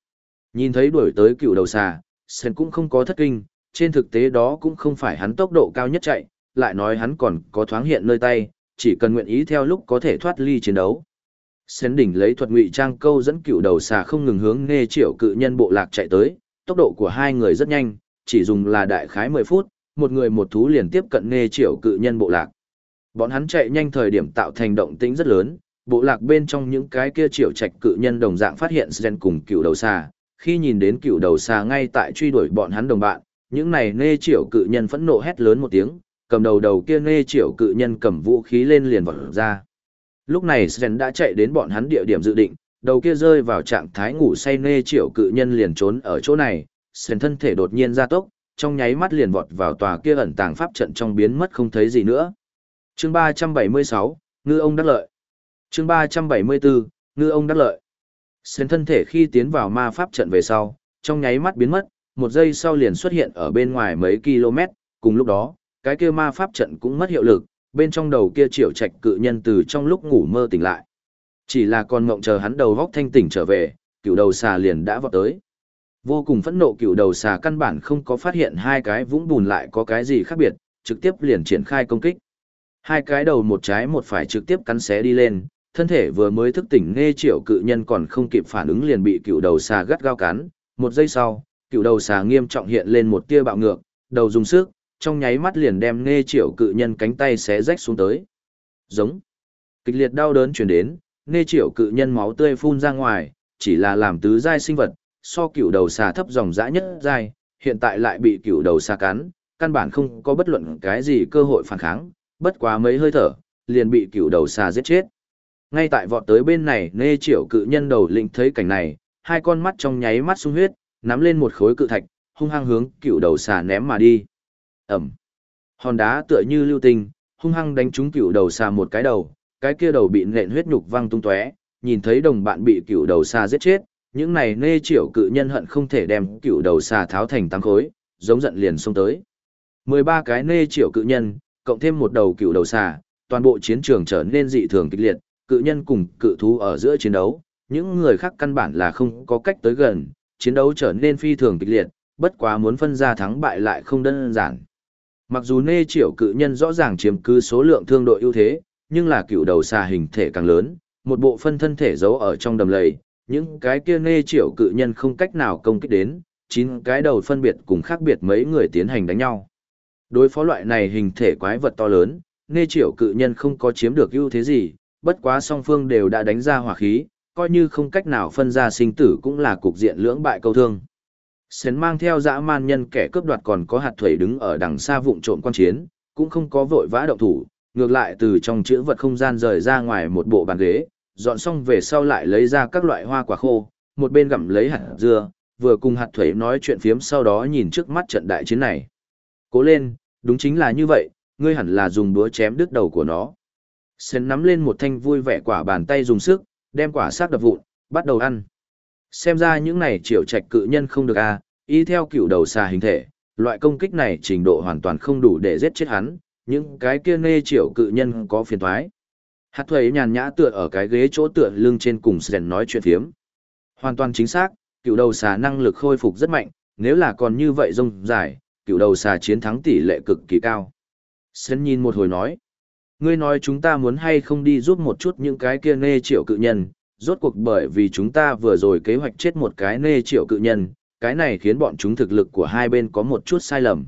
Nhìn thấy đuổi tới cựu đầu xà, Sen cũng không có thất kinh, trên thực tế đó cũng không phải hắn tốc độ cao nhất chạy, lại nói hắn còn có thoáng hiện nơi tay, chỉ cần nguyện ý theo lúc có thể thoát ly chiến đấu. Sen đỉnh lấy thuật ngụy trang câu dẫn cựu đầu xà không ngừng hướng nê triệu cự nhân bộ lạc chạy tới, tốc độ của hai người rất nhanh, chỉ dùng là đại khái 10 phút, một người một thú liền tiếp cận nê triệu cự nhân bộ lạc. Bọn hắn chạy nhanh thời điểm tạo thành động tĩnh rất lớn, bộ lạc bên trong những cái kia triệu trạch cự nhân đồng dạng phát hiện Sen cùng cựu đầu xà, khi nhìn đến cựu đầu xà ngay tại truy đuổi bọn hắn đồng bạn, những này nê triệu cự nhân phẫn nộ hét lớn một tiếng, cầm đầu đầu kia nê triệu cự nhân cầm vũ khí lên liền vọt ra. Lúc này Sren đã chạy đến bọn hắn địa điểm dự định, đầu kia rơi vào trạng thái ngủ say nê triệu cự nhân liền trốn ở chỗ này, Sren thân thể đột nhiên ra tốc, trong nháy mắt liền vọt vào tòa kia ẩn tàng pháp trận trong biến mất không thấy gì nữa. Chương 376, Ngư ông đắc lợi. Chương 374, Ngư ông đắc lợi. Sren thân thể khi tiến vào ma pháp trận về sau, trong nháy mắt biến mất, một giây sau liền xuất hiện ở bên ngoài mấy km, cùng lúc đó, cái kia ma pháp trận cũng mất hiệu lực, bên trong đầu kia triệu trạch cự nhân từ trong lúc ngủ mơ tỉnh lại. Chỉ là còn ngộng chờ hắn đầu góc thanh tỉnh trở về, cựu đầu xà liền đã vọt tới. Vô cùng phẫn nộ cựu đầu xà căn bản không có phát hiện hai cái vũng bùn lại có cái gì khác biệt, trực tiếp liền triển khai công kích. Hai cái đầu một trái một phải trực tiếp cắn xé đi lên, thân thể vừa mới thức tỉnh nghe triệu cự nhân còn không kịp phản ứng liền bị cựu đầu xà gắt gao cắn. Một giây sau, cựu đầu xà nghiêm trọng hiện lên một tia bạo ngược, đầu dùng sức, trong nháy mắt liền đem nghe triệu cự nhân cánh tay xé rách xuống tới. Giống. Kịch liệt đau đớn chuyển đến, nghe triệu cự nhân máu tươi phun ra ngoài, chỉ là làm tứ giai sinh vật, so cựu đầu xà thấp dòng dã nhất giai, hiện tại lại bị cựu đầu xà cắn, căn bản không có bất luận cái gì cơ hội phản kháng, bất quá mấy hơi thở, liền bị cựu đầu xà giết chết. Ngay tại vọt tới bên này nê triệu cự nhân đầu lĩnh thấy cảnh này, hai con mắt trong nháy mắt sung huyết, nắm lên một khối cự thạch, hung hăng hướng cựu đầu xà ném mà đi. Ẩm. Hòn đá tựa như lưu tinh, hung hăng đánh trúng cựu đầu xà một cái đầu, cái kia đầu bị nện huyết nhục văng tung tóe, nhìn thấy đồng bạn bị cựu đầu xà giết chết, những này nê triệu cự nhân hận không thể đem cựu đầu xà tháo thành tám khối, giống giận liền xông tới. 13 cái nê triệu cự nhân, cộng thêm một đầu cựu đầu xà, toàn bộ chiến trường trở nên dị thường kịch liệt, cự nhân cùng cự thú ở giữa chiến đấu, những người khác căn bản là không có cách tới gần, chiến đấu trở nên phi thường kịch liệt, bất quá muốn phân ra thắng bại lại không đơn giản. Mặc dù nê triệu cự nhân rõ ràng chiếm cứ số lượng thương đội ưu thế, nhưng là cựu đầu xà hình thể càng lớn, một bộ phân thân thể giấu ở trong đầm lầy, những cái kia nê triệu cự nhân không cách nào công kích đến, chín cái đầu phân biệt cùng khác biệt mấy người tiến hành đánh nhau. Đối phó loại này hình thể quái vật to lớn, nê triệu cự nhân không có chiếm được ưu thế gì, bất quá song phương đều đã đánh ra hỏa khí, coi như không cách nào phân ra sinh tử cũng là cục diện lưỡng bại câu thương. Sến mang theo dã man nhân kẻ cướp đoạt còn có hạt thủy đứng ở đằng xa vụng trộm quan chiến, cũng không có vội vã động thủ, ngược lại từ trong chữ vật không gian rời ra ngoài một bộ bàn ghế, dọn xong về sau lại lấy ra các loại hoa quả khô, một bên gặm lấy hạt dưa, vừa cùng hạt thủy nói chuyện phiếm sau đó nhìn trước mắt trận đại chiến này. Cố lên, đúng chính là như vậy, ngươi hẳn là dùng búa chém đứt đầu của nó. Sến nắm lên một thanh vui vẻ quả bàn tay dùng sức, đem quả xác đập vụn, bắt đầu ăn. Xem ra những này triệu trạch cự nhân không được a, à, y theo cựu đầu xà hình thể, loại công kích này trình độ hoàn toàn không đủ để giết chết hắn, những cái kia nê triệu cự nhân có phiền thoái. Hạt thuế nhàn nhã tựa ở cái ghế chỗ tựa lưng trên cùng Sren nói chuyện phiếm. Hoàn toàn chính xác, cựu đầu xà năng lực khôi phục rất mạnh, nếu là còn như vậy rông dài, cựu đầu xà chiến thắng tỷ lệ cực kỳ cao. Sến nhìn một hồi nói, ngươi nói chúng ta muốn hay không đi giúp một chút những cái kia nê triệu cự nhân, rốt cuộc bởi vì chúng ta vừa rồi kế hoạch chết một cái nê triệu cự nhân, cái này khiến bọn chúng thực lực của hai bên có một chút sai lầm.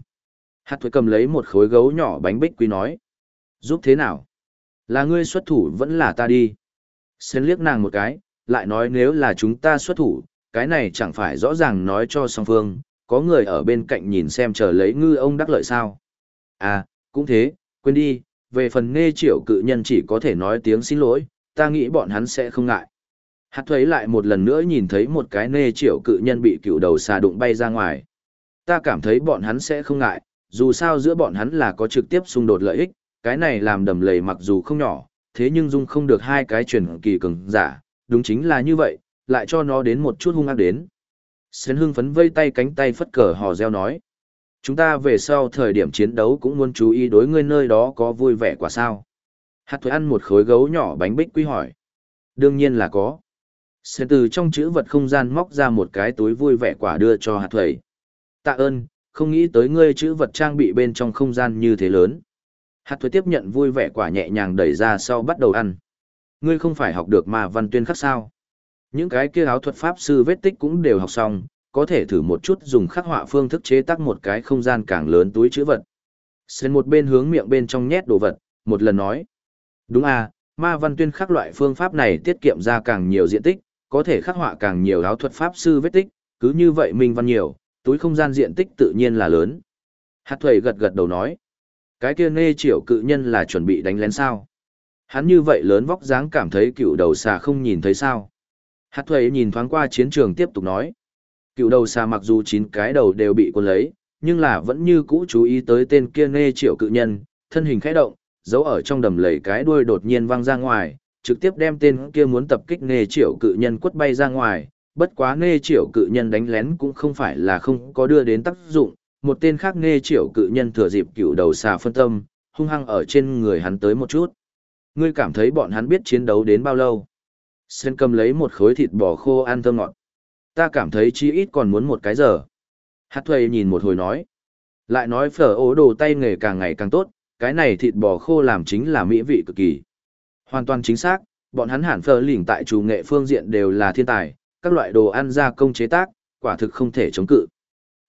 Hạt thuế cầm lấy một khối gấu nhỏ bánh bích quý nói. Giúp thế nào? Là ngươi xuất thủ vẫn là ta đi. Xên liếc nàng một cái, lại nói nếu là chúng ta xuất thủ, cái này chẳng phải rõ ràng nói cho song phương, có người ở bên cạnh nhìn xem chờ lấy ngư ông đắc lợi sao. À, cũng thế, quên đi, về phần nghe triệu cự nhân chỉ có thể nói tiếng xin lỗi, ta nghĩ bọn hắn sẽ không ngại. Hạt thuế lại một lần nữa nhìn thấy một cái nê triệu cự nhân bị cựu đầu xà đụng bay ra ngoài. Ta cảm thấy bọn hắn sẽ không ngại, dù sao giữa bọn hắn là có trực tiếp xung đột lợi ích, cái này làm đầm lầy mặc dù không nhỏ, thế nhưng dung không được hai cái truyền kỳ cường giả, đúng chính là như vậy, lại cho nó đến một chút hung ác đến. Sến hưng phấn vây tay cánh tay phất cờ hò reo nói. Chúng ta về sau thời điểm chiến đấu cũng muốn chú ý đối ngươi nơi đó có vui vẻ quả sao. Hạt thuế ăn một khối gấu nhỏ bánh bích quy hỏi. Đương nhiên là có. Sẽ từ trong chữ vật không gian móc ra một cái túi vui vẻ quả đưa cho hạt thuế. Tạ ơn, không nghĩ tới ngươi chữ vật trang bị bên trong không gian như thế lớn. Hạt thuế tiếp nhận vui vẻ quả nhẹ nhàng đẩy ra sau bắt đầu ăn. Ngươi không phải học được mà văn tuyên khắc sao. Những cái kia áo thuật pháp sư vết tích cũng đều học xong, có thể thử một chút dùng khắc họa phương thức chế tác một cái không gian càng lớn túi chữ vật. Sen một bên hướng miệng bên trong nhét đồ vật, một lần nói. Đúng à, ma văn tuyên khắc loại phương pháp này tiết kiệm ra càng nhiều diện tích, có thể khắc họa càng nhiều áo thuật pháp sư vết tích, cứ như vậy minh văn nhiều, túi không gian diện tích tự nhiên là lớn. Hạt thuầy gật gật đầu nói. Cái kia nê triệu cự nhân là chuẩn bị đánh lén sao. Hắn như vậy lớn vóc dáng cảm thấy cựu đầu xà không nhìn thấy sao. Hạt thuầy nhìn thoáng qua chiến trường tiếp tục nói. Cựu đầu xà mặc dù chín cái đầu đều bị quân lấy, nhưng là vẫn như cũ chú ý tới tên kia nê triệu cự nhân, thân hình khẽ động, giấu ở trong đầm lầy cái đuôi đột nhiên văng ra ngoài, trực tiếp đem tên kia muốn tập kích nê triệu cự nhân quất bay ra ngoài, bất quá nê triệu cự nhân đánh lén cũng không phải là không có đưa đến tác dụng, một tên khác nê triệu cự nhân thừa dịp cựu đầu xà phân tâm, hung hăng ở trên người hắn tới một chút. Ngươi cảm thấy bọn hắn biết chiến đấu đến bao lâu? Sen cầm lấy một khối thịt bò khô ăn thơm ngọt. Ta cảm thấy chi ít còn muốn một cái giờ. Hát thuê nhìn một hồi nói. Lại nói phở ố đồ tay nghề càng ngày càng tốt, cái này thịt bò khô làm chính là mỹ vị cực kỳ. Hoàn toàn chính xác, bọn hắn hẳn phờ lỉnh tại chủ nghệ phương diện đều là thiên tài, các loại đồ ăn gia công chế tác, quả thực không thể chống cự.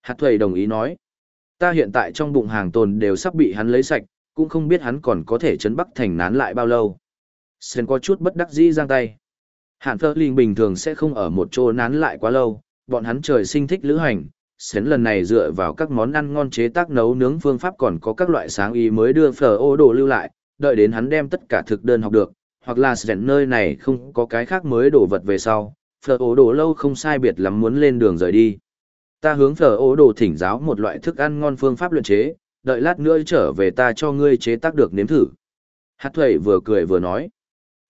Hạt thuầy đồng ý nói, ta hiện tại trong bụng hàng tồn đều sắp bị hắn lấy sạch, cũng không biết hắn còn có thể chấn bắc thành nán lại bao lâu. Sen có chút bất đắc dĩ giang tay. Hạn phơ linh bình thường sẽ không ở một chỗ nán lại quá lâu, bọn hắn trời sinh thích lữ hành. Sến lần này dựa vào các món ăn ngon chế tác nấu nướng phương pháp còn có các loại sáng ý mới đưa phở ô đồ lưu lại, đợi đến hắn đem tất cả thực đơn học được, hoặc là Sến nơi này không có cái khác mới đổ vật về sau, phở ố đồ lâu không sai biệt lắm muốn lên đường rời đi. Ta hướng phở ố đồ thỉnh giáo một loại thức ăn ngon phương pháp luyện chế, đợi lát nữa trở về ta cho ngươi chế tác được nếm thử. Hát thuẩy vừa cười vừa nói.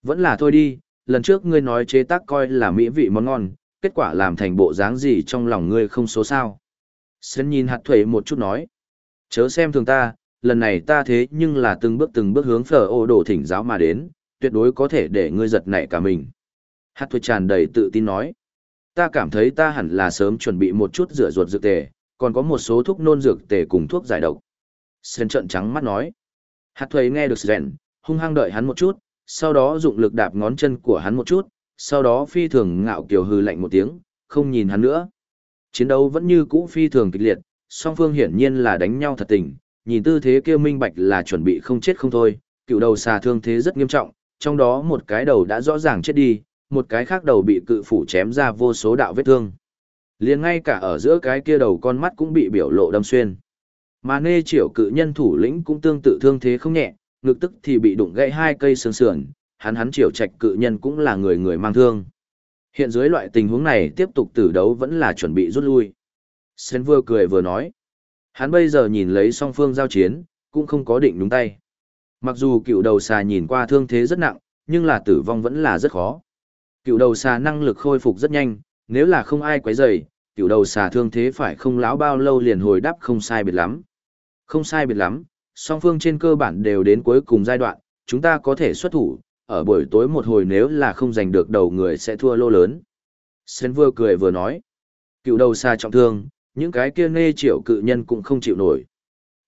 Vẫn là thôi đi, lần trước ngươi nói chế tác coi là mỹ vị món ngon, kết quả làm thành bộ dáng gì trong lòng ngươi không số sao. Sến nhìn hạt thuẩy một chút nói. Chớ xem thường ta, lần này ta thế nhưng là từng bước từng bước hướng phở ô đồ thỉnh giáo mà đến, tuyệt đối có thể để ngươi giật nảy cả mình. Hát thuế tràn đầy tự tin nói. Ta cảm thấy ta hẳn là sớm chuẩn bị một chút rửa ruột dược tề, còn có một số thuốc nôn dược tề cùng thuốc giải độc. Sơn trợn trắng mắt nói. Hạt thuế nghe được rèn, hung hăng đợi hắn một chút, sau đó dụng lực đạp ngón chân của hắn một chút, sau đó phi thường ngạo kiều hư lạnh một tiếng, không nhìn hắn nữa. Chiến đấu vẫn như cũ phi thường kịch liệt, song phương hiển nhiên là đánh nhau thật tình, nhìn tư thế kia minh bạch là chuẩn bị không chết không thôi, cựu đầu xà thương thế rất nghiêm trọng, trong đó một cái đầu đã rõ ràng chết đi, một cái khác đầu bị cự phủ chém ra vô số đạo vết thương. liền ngay cả ở giữa cái kia đầu con mắt cũng bị biểu lộ đâm xuyên. Mà nê triệu cự nhân thủ lĩnh cũng tương tự thương thế không nhẹ, ngực tức thì bị đụng gãy hai cây xương sườn, hắn hắn triệu trạch cự nhân cũng là người người mang thương. Hiện dưới loại tình huống này tiếp tục tử đấu vẫn là chuẩn bị rút lui. Sen vừa cười vừa nói. Hắn bây giờ nhìn lấy song phương giao chiến, cũng không có định đúng tay. Mặc dù cựu đầu xà nhìn qua thương thế rất nặng, nhưng là tử vong vẫn là rất khó. Cựu đầu xà năng lực khôi phục rất nhanh, nếu là không ai quấy rầy, cựu đầu xà thương thế phải không lão bao lâu liền hồi đáp không sai biệt lắm. Không sai biệt lắm, song phương trên cơ bản đều đến cuối cùng giai đoạn, chúng ta có thể xuất thủ, ở buổi tối một hồi nếu là không giành được đầu người sẽ thua lô lớn. Sến vừa cười vừa nói, cựu đầu xà trọng thương, những cái kia nê triệu cự nhân cũng không chịu nổi.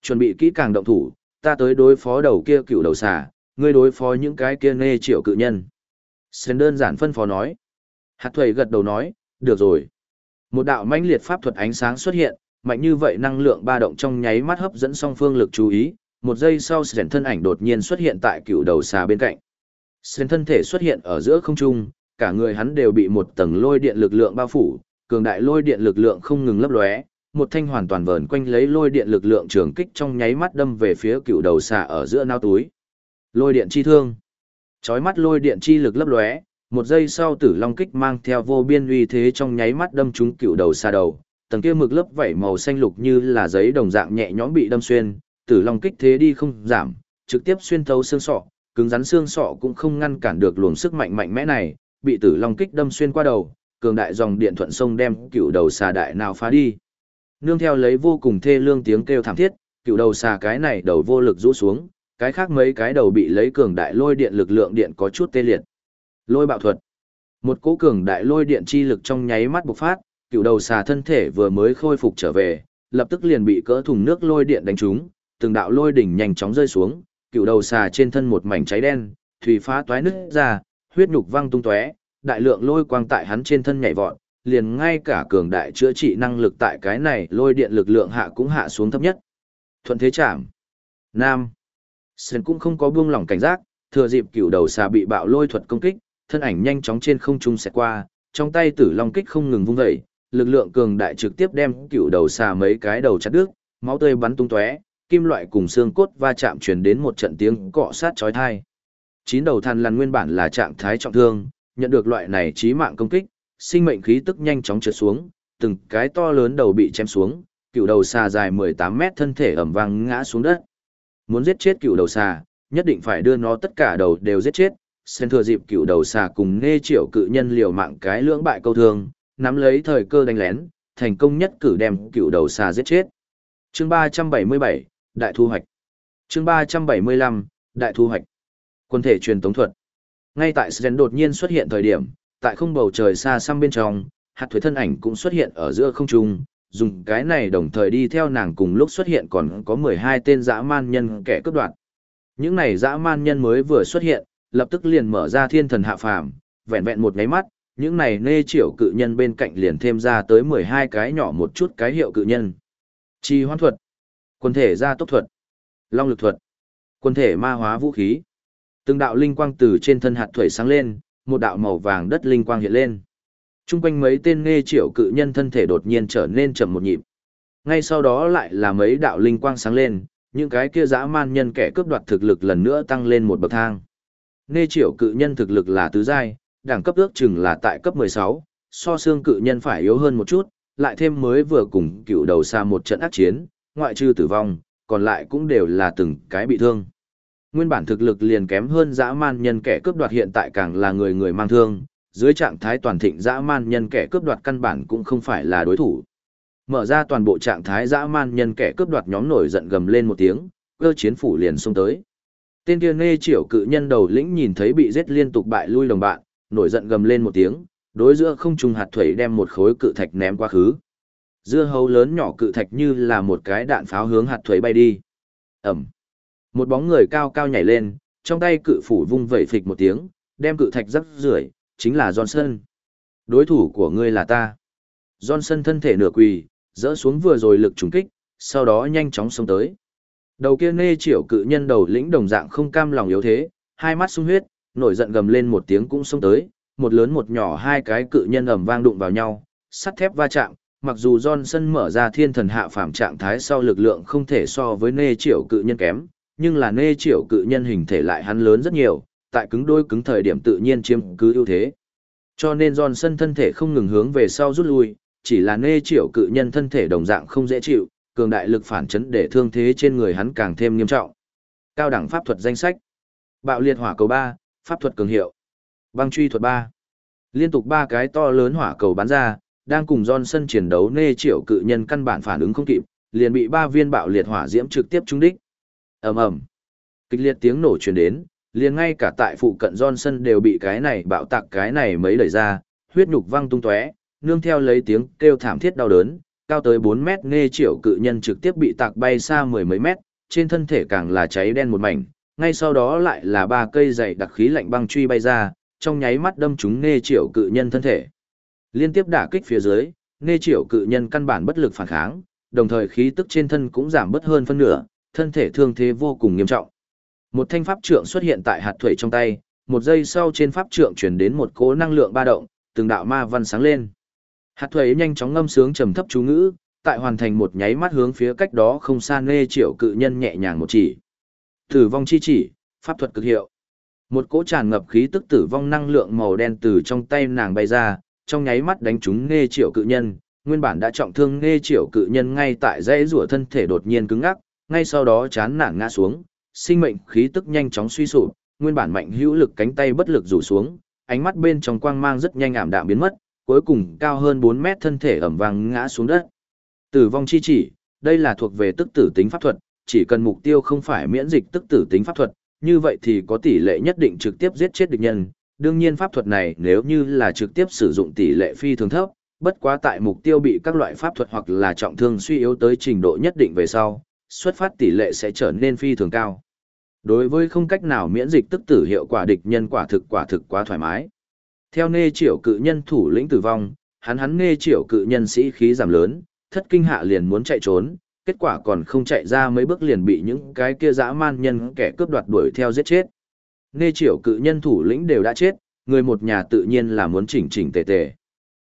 Chuẩn bị kỹ càng động thủ, ta tới đối phó đầu kia cựu đầu xà, ngươi đối phó những cái kia nê triệu cự nhân. Sơn đơn giản phân phó nói. Hạt thuầy gật đầu nói, được rồi. Một đạo mãnh liệt pháp thuật ánh sáng xuất hiện, mạnh như vậy năng lượng ba động trong nháy mắt hấp dẫn song phương lực chú ý, một giây sau Sơn thân ảnh đột nhiên xuất hiện tại cựu đầu xà bên cạnh. Sơn thân thể xuất hiện ở giữa không trung, cả người hắn đều bị một tầng lôi điện lực lượng bao phủ, cường đại lôi điện lực lượng không ngừng lấp lóe, một thanh hoàn toàn vờn quanh lấy lôi điện lực lượng trường kích trong nháy mắt đâm về phía cựu đầu xà ở giữa nao túi. Lôi điện chi thương. Chói mắt lôi điện chi lực lấp lóe, một giây sau Tử Long kích mang theo vô biên uy thế trong nháy mắt đâm trúng cựu đầu xà đầu, tầng kia mực lớp vảy màu xanh lục như là giấy đồng dạng nhẹ nhõm bị đâm xuyên, Tử Long kích thế đi không giảm, trực tiếp xuyên thấu xương sọ, cứng rắn xương sọ cũng không ngăn cản được luồng sức mạnh mạnh mẽ này, bị Tử Long kích đâm xuyên qua đầu, cường đại dòng điện thuận sông đem cựu đầu xà đại nào phá đi. Nương theo lấy vô cùng thê lương tiếng kêu thảm thiết, cựu đầu xà cái này đầu vô lực rũ xuống, cái khác mấy cái đầu bị lấy cường đại lôi điện lực lượng điện có chút tê liệt. Lôi bạo thuật. Một cỗ cường đại lôi điện chi lực trong nháy mắt bộc phát, cựu đầu xà thân thể vừa mới khôi phục trở về, lập tức liền bị cỡ thùng nước lôi điện đánh trúng, từng đạo lôi đỉnh nhanh chóng rơi xuống, cựu đầu xà trên thân một mảnh cháy đen, thủy phá toái nứt ra, huyết nhục văng tung tóe, đại lượng lôi quang tại hắn trên thân nhảy vọt, liền ngay cả cường đại chữa trị năng lực tại cái này lôi điện lực lượng hạ cũng hạ xuống thấp nhất. Thuận thế chạm. Nam. Sơn cũng không có buông lỏng cảnh giác, thừa dịp cựu đầu xà bị bạo lôi thuật công kích, thân ảnh nhanh chóng trên không trung xẹt qua, trong tay tử long kích không ngừng vung dậy, lực lượng cường đại trực tiếp đem cựu đầu xà mấy cái đầu chặt đứt, máu tươi bắn tung tóe, kim loại cùng xương cốt va chạm truyền đến một trận tiếng cọ sát chói tai. Chín đầu than lằn nguyên bản là trạng thái trọng thương, nhận được loại này chí mạng công kích, sinh mệnh khí tức nhanh chóng trượt xuống, từng cái to lớn đầu bị chém xuống, cựu đầu xà dài 18 mét thân thể ẩm vang ngã xuống đất. Muốn giết chết cựu đầu xà, nhất định phải đưa nó tất cả đầu đều giết chết. Sen thừa dịp cựu đầu xà cùng nê triệu cự nhân liều mạng cái lưỡng bại câu thương, nắm lấy thời cơ đánh lén, thành công nhất cử đem cựu đầu xà giết chết. Chương 377, Đại thu hoạch. Chương 375, Đại thu hoạch. Quân thể truyền tống thuật. Ngay tại Sren đột nhiên xuất hiện thời điểm, tại không bầu trời xa xăm bên trong, hạt thuế thân ảnh cũng xuất hiện ở giữa không trung, dùng cái này đồng thời đi theo nàng cùng lúc xuất hiện còn có 12 tên dã man nhân kẻ cướp đoạt. Những này dã man nhân mới vừa xuất hiện, lập tức liền mở ra thiên thần hạ phàm, vẹn vẹn một nháy mắt, những này nê triệu cự nhân bên cạnh liền thêm ra tới 12 cái nhỏ một chút cái hiệu cự nhân. Chi hoan thuật, quân thể gia tốc thuật, long lực thuật, quân thể ma hóa vũ khí. Từng đạo linh quang từ trên thân hạt thuẩy sáng lên, một đạo màu vàng đất linh quang hiện lên. Trung quanh mấy tên nghe triệu cự nhân thân thể đột nhiên trở nên chậm một nhịp. Ngay sau đó lại là mấy đạo linh quang sáng lên, những cái kia dã man nhân kẻ cướp đoạt thực lực lần nữa tăng lên một bậc thang. Nghe triệu cự nhân thực lực là tứ giai, đẳng cấp ước chừng là tại cấp 16, so xương cự nhân phải yếu hơn một chút, lại thêm mới vừa cùng cựu đầu xa một trận ác chiến, ngoại trừ tử vong, còn lại cũng đều là từng cái bị thương. Nguyên bản thực lực liền kém hơn dã man nhân kẻ cướp đoạt hiện tại càng là người người mang thương, dưới trạng thái toàn thịnh dã man nhân kẻ cướp đoạt căn bản cũng không phải là đối thủ. Mở ra toàn bộ trạng thái dã man nhân kẻ cướp đoạt nhóm nổi giận gầm lên một tiếng, cơ chiến phủ liền xông tới. Tên kia nê triệu cự nhân đầu lĩnh nhìn thấy bị giết liên tục bại lui đồng bạn, nổi giận gầm lên một tiếng, đối giữa không trung hạt thủy đem một khối cự thạch ném qua khứ. Dưa hấu lớn nhỏ cự thạch như là một cái đạn pháo hướng hạt thủy bay đi. Ẩm. Một bóng người cao cao nhảy lên, trong tay cự phủ vung vẩy phịch một tiếng, đem cự thạch rắc rưởi, chính là Johnson. Đối thủ của ngươi là ta. Johnson thân thể nửa quỳ, dỡ xuống vừa rồi lực trùng kích, sau đó nhanh chóng xông tới. Đầu kia nê triệu cự nhân đầu lĩnh đồng dạng không cam lòng yếu thế, hai mắt sung huyết, nổi giận gầm lên một tiếng cũng xông tới, một lớn một nhỏ hai cái cự nhân ầm vang đụng vào nhau, sắt thép va chạm, mặc dù Johnson mở ra thiên thần hạ phàm trạng thái sau lực lượng không thể so với nê triệu cự nhân kém, nhưng là nê triệu cự nhân hình thể lại hắn lớn rất nhiều, tại cứng đôi cứng thời điểm tự nhiên chiếm cứ ưu thế. Cho nên Johnson thân thể không ngừng hướng về sau rút lui, chỉ là nê triệu cự nhân thân thể đồng dạng không dễ chịu, cường đại lực phản chấn để thương thế trên người hắn càng thêm nghiêm trọng. Cao đẳng pháp thuật danh sách. Bạo liệt hỏa cầu 3, pháp thuật cường hiệu. Băng truy thuật 3. Liên tục ba cái to lớn hỏa cầu bắn ra, đang cùng Johnson chiến đấu nê triệu cự nhân căn bản phản ứng không kịp, liền bị ba viên bạo liệt hỏa diễm trực tiếp trúng đích. Ầm ầm. Kịch liệt tiếng nổ truyền đến, liền ngay cả tại phụ cận Johnson đều bị cái này bạo tạc cái này mấy lời ra, huyết nhục văng tung tóe, nương theo lấy tiếng kêu thảm thiết đau đớn, cao tới bốn mét nê triệu cự nhân trực tiếp bị tạc bay xa mười mấy mét, trên thân thể càng là cháy đen một mảnh, ngay sau đó lại là ba cây dày đặc khí lạnh băng truy bay ra, trong nháy mắt đâm trúng nê triệu cự nhân thân thể. Liên tiếp đả kích phía dưới, nê triệu cự nhân căn bản bất lực phản kháng, đồng thời khí tức trên thân cũng giảm bớt hơn phân nửa, thân thể thương thế vô cùng nghiêm trọng. Một thanh pháp trượng xuất hiện tại hạt thủy trong tay, một giây sau trên pháp trượng chuyển đến một cỗ năng lượng ba động, từng đạo ma văn sáng lên. Hạt thủy nhanh chóng ngâm sướng trầm thấp chú ngữ, tại hoàn thành một nháy mắt hướng phía cách đó không xa nê triệu cự nhân nhẹ nhàng một chỉ. Tử vong chi chỉ, pháp thuật cực hiệu. Một cỗ tràn ngập khí tức tử vong năng lượng màu đen từ trong tay nàng bay ra, trong nháy mắt đánh trúng nê triệu cự nhân, nguyên bản đã trọng thương nê triệu cự nhân ngay tại dãy rủa thân thể đột nhiên cứng ngắc, ngay sau đó chán nản ngã xuống, sinh mệnh khí tức nhanh chóng suy sụp, nguyên bản mạnh hữu lực cánh tay bất lực rủ xuống, ánh mắt bên trong quang mang rất nhanh ảm đạm biến mất, cuối cùng cao hơn 4 mét thân thể ẩm vang ngã xuống đất. Tử vong chi chỉ, đây là thuộc về tức tử tính pháp thuật, chỉ cần mục tiêu không phải miễn dịch tức tử tính pháp thuật, như vậy thì có tỷ lệ nhất định trực tiếp giết chết địch nhân. Đương nhiên pháp thuật này nếu như là trực tiếp sử dụng tỷ lệ phi thường thấp, bất quá tại mục tiêu bị các loại pháp thuật hoặc là trọng thương suy yếu tới trình độ nhất định về sau, xuất phát tỷ lệ sẽ trở nên phi thường cao. Đối với không cách nào miễn dịch tức tử hiệu quả địch nhân quả thực quả thực quá thoải mái. Theo nê triệu cự nhân thủ lĩnh tử vong, hắn hắn nê triệu cự nhân sĩ khí giảm lớn, thất kinh hạ liền muốn chạy trốn, kết quả còn không chạy ra mấy bước liền bị những cái kia dã man nhân kẻ cướp đoạt đuổi theo giết chết. Nê triệu cự nhân thủ lĩnh đều đã chết, người một nhà tự nhiên là muốn chỉnh chỉnh tề tề.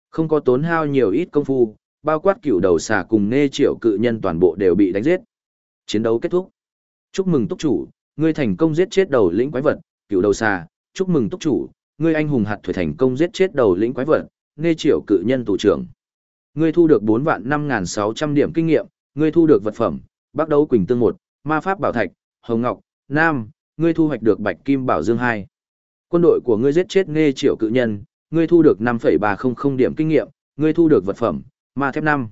Không có tốn hao nhiều ít công phu, bao quát cửu đầu xà cùng nê triệu cự nhân toàn bộ đều bị đánh giết. Chiến đấu kết thúc. Chúc mừng túc chủ, ngươi thành công giết chết đầu lĩnh quái vật, Cựu đầu xà, chúc mừng túc chủ, ngươi anh hùng hạt thủy thành công giết chết đầu lĩnh quái vật, nê triệu cự nhân tù trưởng. Ngươi thu được bốn vạn 5600 điểm kinh nghiệm, ngươi thu được vật phẩm, Bắc đấu quỳnh tương Một, ma pháp bảo thạch, hồng ngọc, nam, ngươi thu hoạch được bạch kim bảo dương Hai. Quân đội của ngươi giết chết nê triệu cự nhân, ngươi thu được 5,300 điểm kinh nghiệm, ngươi thu được vật phẩm, ma thép năm.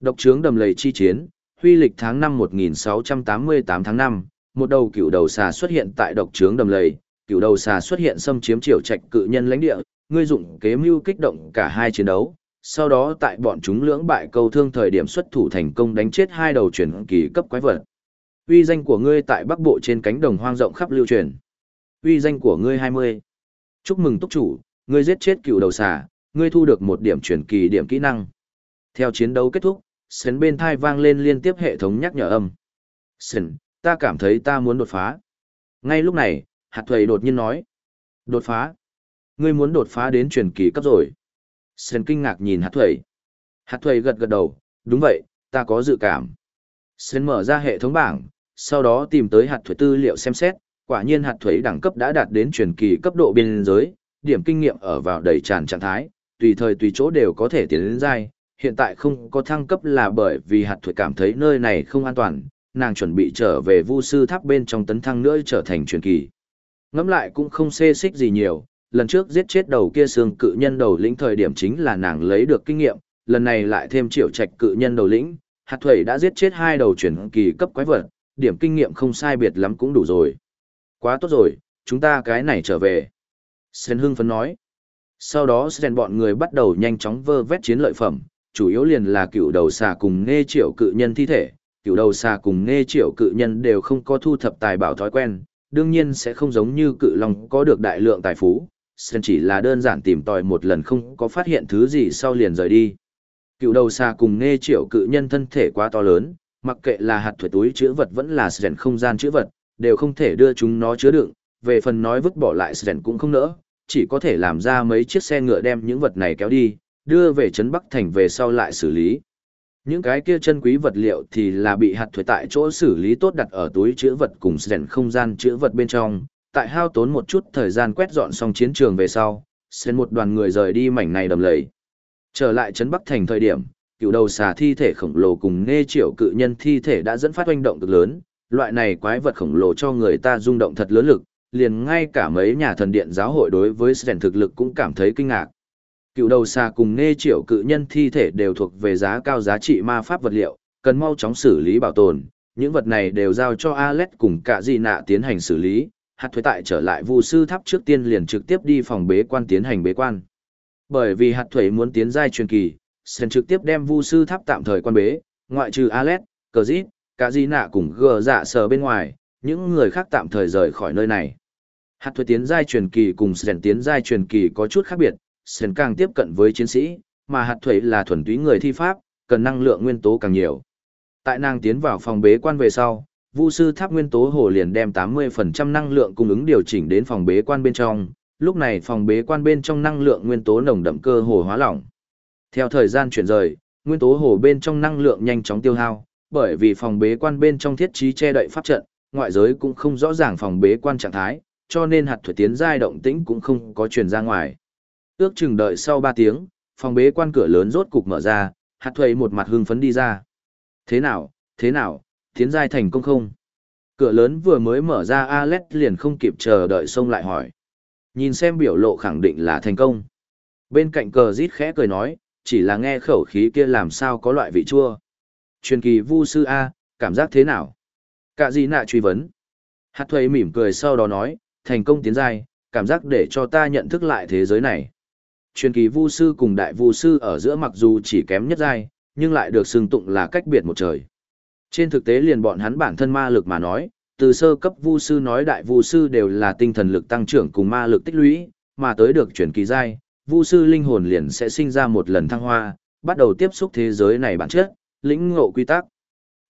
Độc trướng đầm lầy chi chiến, huy lịch tháng 5 1688 tháng 5, một đầu cựu đầu xà xuất hiện tại độc trướng đầm lầy, cựu đầu xà xuất hiện xâm chiếm triều trạch cự nhân lãnh địa, ngươi dụng kế mưu kích động cả hai chiến đấu, sau đó tại bọn chúng lưỡng bại câu thương thời điểm xuất thủ thành công đánh chết hai đầu chuyển kỳ cấp quái vật. Uy danh của ngươi tại Bắc Bộ trên cánh đồng hoang rộng khắp lưu truyền. Uy danh của ngươi 20. Chúc mừng túc chủ, ngươi giết chết cựu đầu xà, ngươi thu được một điểm chuyển kỳ điểm kỹ năng. Theo chiến đấu kết thúc, sến bên thai vang lên liên tiếp hệ thống nhắc nhở âm. Sến, ta cảm thấy ta muốn đột phá. Ngay lúc này, hạt thuầy đột nhiên nói. Đột phá? Ngươi muốn đột phá đến truyền kỳ cấp rồi. Sến kinh ngạc nhìn hạt thuầy. Hạt thuầy gật gật đầu, đúng vậy, ta có dự cảm. Sến mở ra hệ thống bảng, sau đó tìm tới hạt thuế tư liệu xem xét, quả nhiên hạt thuế đẳng cấp đã đạt đến truyền kỳ cấp độ biên giới, điểm kinh nghiệm ở vào đầy tràn trạng thái, tùy thời tùy chỗ đều có thể tiến đến giai. Hiện tại không có thăng cấp là bởi vì hạt thuật cảm thấy nơi này không an toàn, nàng chuẩn bị trở về vu sư tháp bên trong tấn thăng nữa trở thành truyền kỳ. Ngẫm lại cũng không xê xích gì nhiều, lần trước giết chết đầu kia xương cự nhân đầu lĩnh thời điểm chính là nàng lấy được kinh nghiệm, lần này lại thêm triệu trạch cự nhân đầu lĩnh, hạt thuẩy đã giết chết hai đầu truyền kỳ cấp quái vật, điểm kinh nghiệm không sai biệt lắm cũng đủ rồi. Quá tốt rồi, chúng ta cái này trở về. Sen hưng phấn nói. Sau đó Sơn bọn người bắt đầu nhanh chóng vơ vét chiến lợi phẩm, chủ yếu liền là cựu đầu xà cùng nghe triệu cự nhân thi thể, cựu đầu xà cùng nghe triệu cự nhân đều không có thu thập tài bảo thói quen, đương nhiên sẽ không giống như cự long có được đại lượng tài phú. Sơn chỉ là đơn giản tìm tòi một lần không có phát hiện thứ gì sau liền rời đi. Cựu đầu xà cùng nghe triệu cự nhân thân thể quá to lớn, mặc kệ là hạt thuế túi chữa vật vẫn là Sơn không gian chữa vật, đều không thể đưa chúng nó chứa đựng, về phần nói vứt bỏ lại Sơn cũng không nỡ, chỉ có thể làm ra mấy chiếc xe ngựa đem những vật này kéo đi, đưa về trấn Bắc Thành về sau lại xử lý. Những cái kia chân quý vật liệu thì là bị hạt thuế tại chỗ xử lý tốt đặt ở túi chứa vật cùng sren không gian chứa vật bên trong, tại hao tốn một chút thời gian quét dọn xong chiến trường về sau, sen một đoàn người rời đi mảnh này đầm lầy. Trở lại trấn Bắc Thành thời điểm, cựu đầu xà thi thể khổng lồ cùng nê triệu cự nhân thi thể đã dẫn phát oanh động cực lớn, loại này quái vật khổng lồ cho người ta rung động thật lớn lực, liền ngay cả mấy nhà thần điện giáo hội đối với Sren thực lực cũng cảm thấy kinh ngạc. Cựu đầu xà cùng nghe triệu cự nhân thi thể đều thuộc về giá cao giá trị ma pháp vật liệu, cần mau chóng xử lý bảo tồn, những vật này đều giao cho Alet cùng cả gì nạ tiến hành xử lý, hạt thuế tại trở lại vu sư tháp trước tiên liền trực tiếp đi phòng bế quan tiến hành bế quan. Bởi vì hạt thuế muốn tiến giai truyền kỳ, Sen trực tiếp đem vu sư tháp tạm thời quan bế, ngoại trừ Alet, Cờ Dít, cả di nạ cùng gờ dạ sờ bên ngoài, những người khác tạm thời rời khỏi nơi này. Hạt thuế tiến giai truyền kỳ cùng Sen tiến giai truyền kỳ có chút khác biệt, Sen càng tiếp cận với chiến sĩ, mà hạt thuế là thuần túy người thi pháp, cần năng lượng nguyên tố càng nhiều. Tại nàng tiến vào phòng bế quan về sau, Vu sư tháp nguyên tố hồ liền đem 80% năng lượng cung ứng điều chỉnh đến phòng bế quan bên trong, lúc này phòng bế quan bên trong năng lượng nguyên tố nồng đậm cơ hồ hóa lỏng. Theo thời gian chuyển rời, nguyên tố hồ bên trong năng lượng nhanh chóng tiêu hao, bởi vì phòng bế quan bên trong thiết trí che đậy pháp trận, ngoại giới cũng không rõ ràng phòng bế quan trạng thái, cho nên hạt thủy tiến giai động tĩnh cũng không có truyền ra ngoài. Ước chừng đợi sau 3 tiếng, phòng bế quan cửa lớn rốt cục mở ra, hạt thuầy một mặt hưng phấn đi ra. Thế nào, thế nào, tiến giai thành công không? Cửa lớn vừa mới mở ra Alex liền không kịp chờ đợi xông lại hỏi. Nhìn xem biểu lộ khẳng định là thành công. Bên cạnh cờ rít khẽ cười nói, chỉ là nghe khẩu khí kia làm sao có loại vị chua. Truyền kỳ vu sư A, cảm giác thế nào? Cả gì nạ truy vấn. Hạt thuế mỉm cười sau đó nói, thành công tiến giai, cảm giác để cho ta nhận thức lại thế giới này. Truyền kỳ vu sư cùng đại vu sư ở giữa mặc dù chỉ kém nhất giai, nhưng lại được xưng tụng là cách biệt một trời. Trên thực tế liền bọn hắn bản thân ma lực mà nói, từ sơ cấp vu sư nói đại vu sư đều là tinh thần lực tăng trưởng cùng ma lực tích lũy, mà tới được chuyển kỳ giai, vu sư linh hồn liền sẽ sinh ra một lần thăng hoa, bắt đầu tiếp xúc thế giới này bản chất, lĩnh ngộ quy tắc.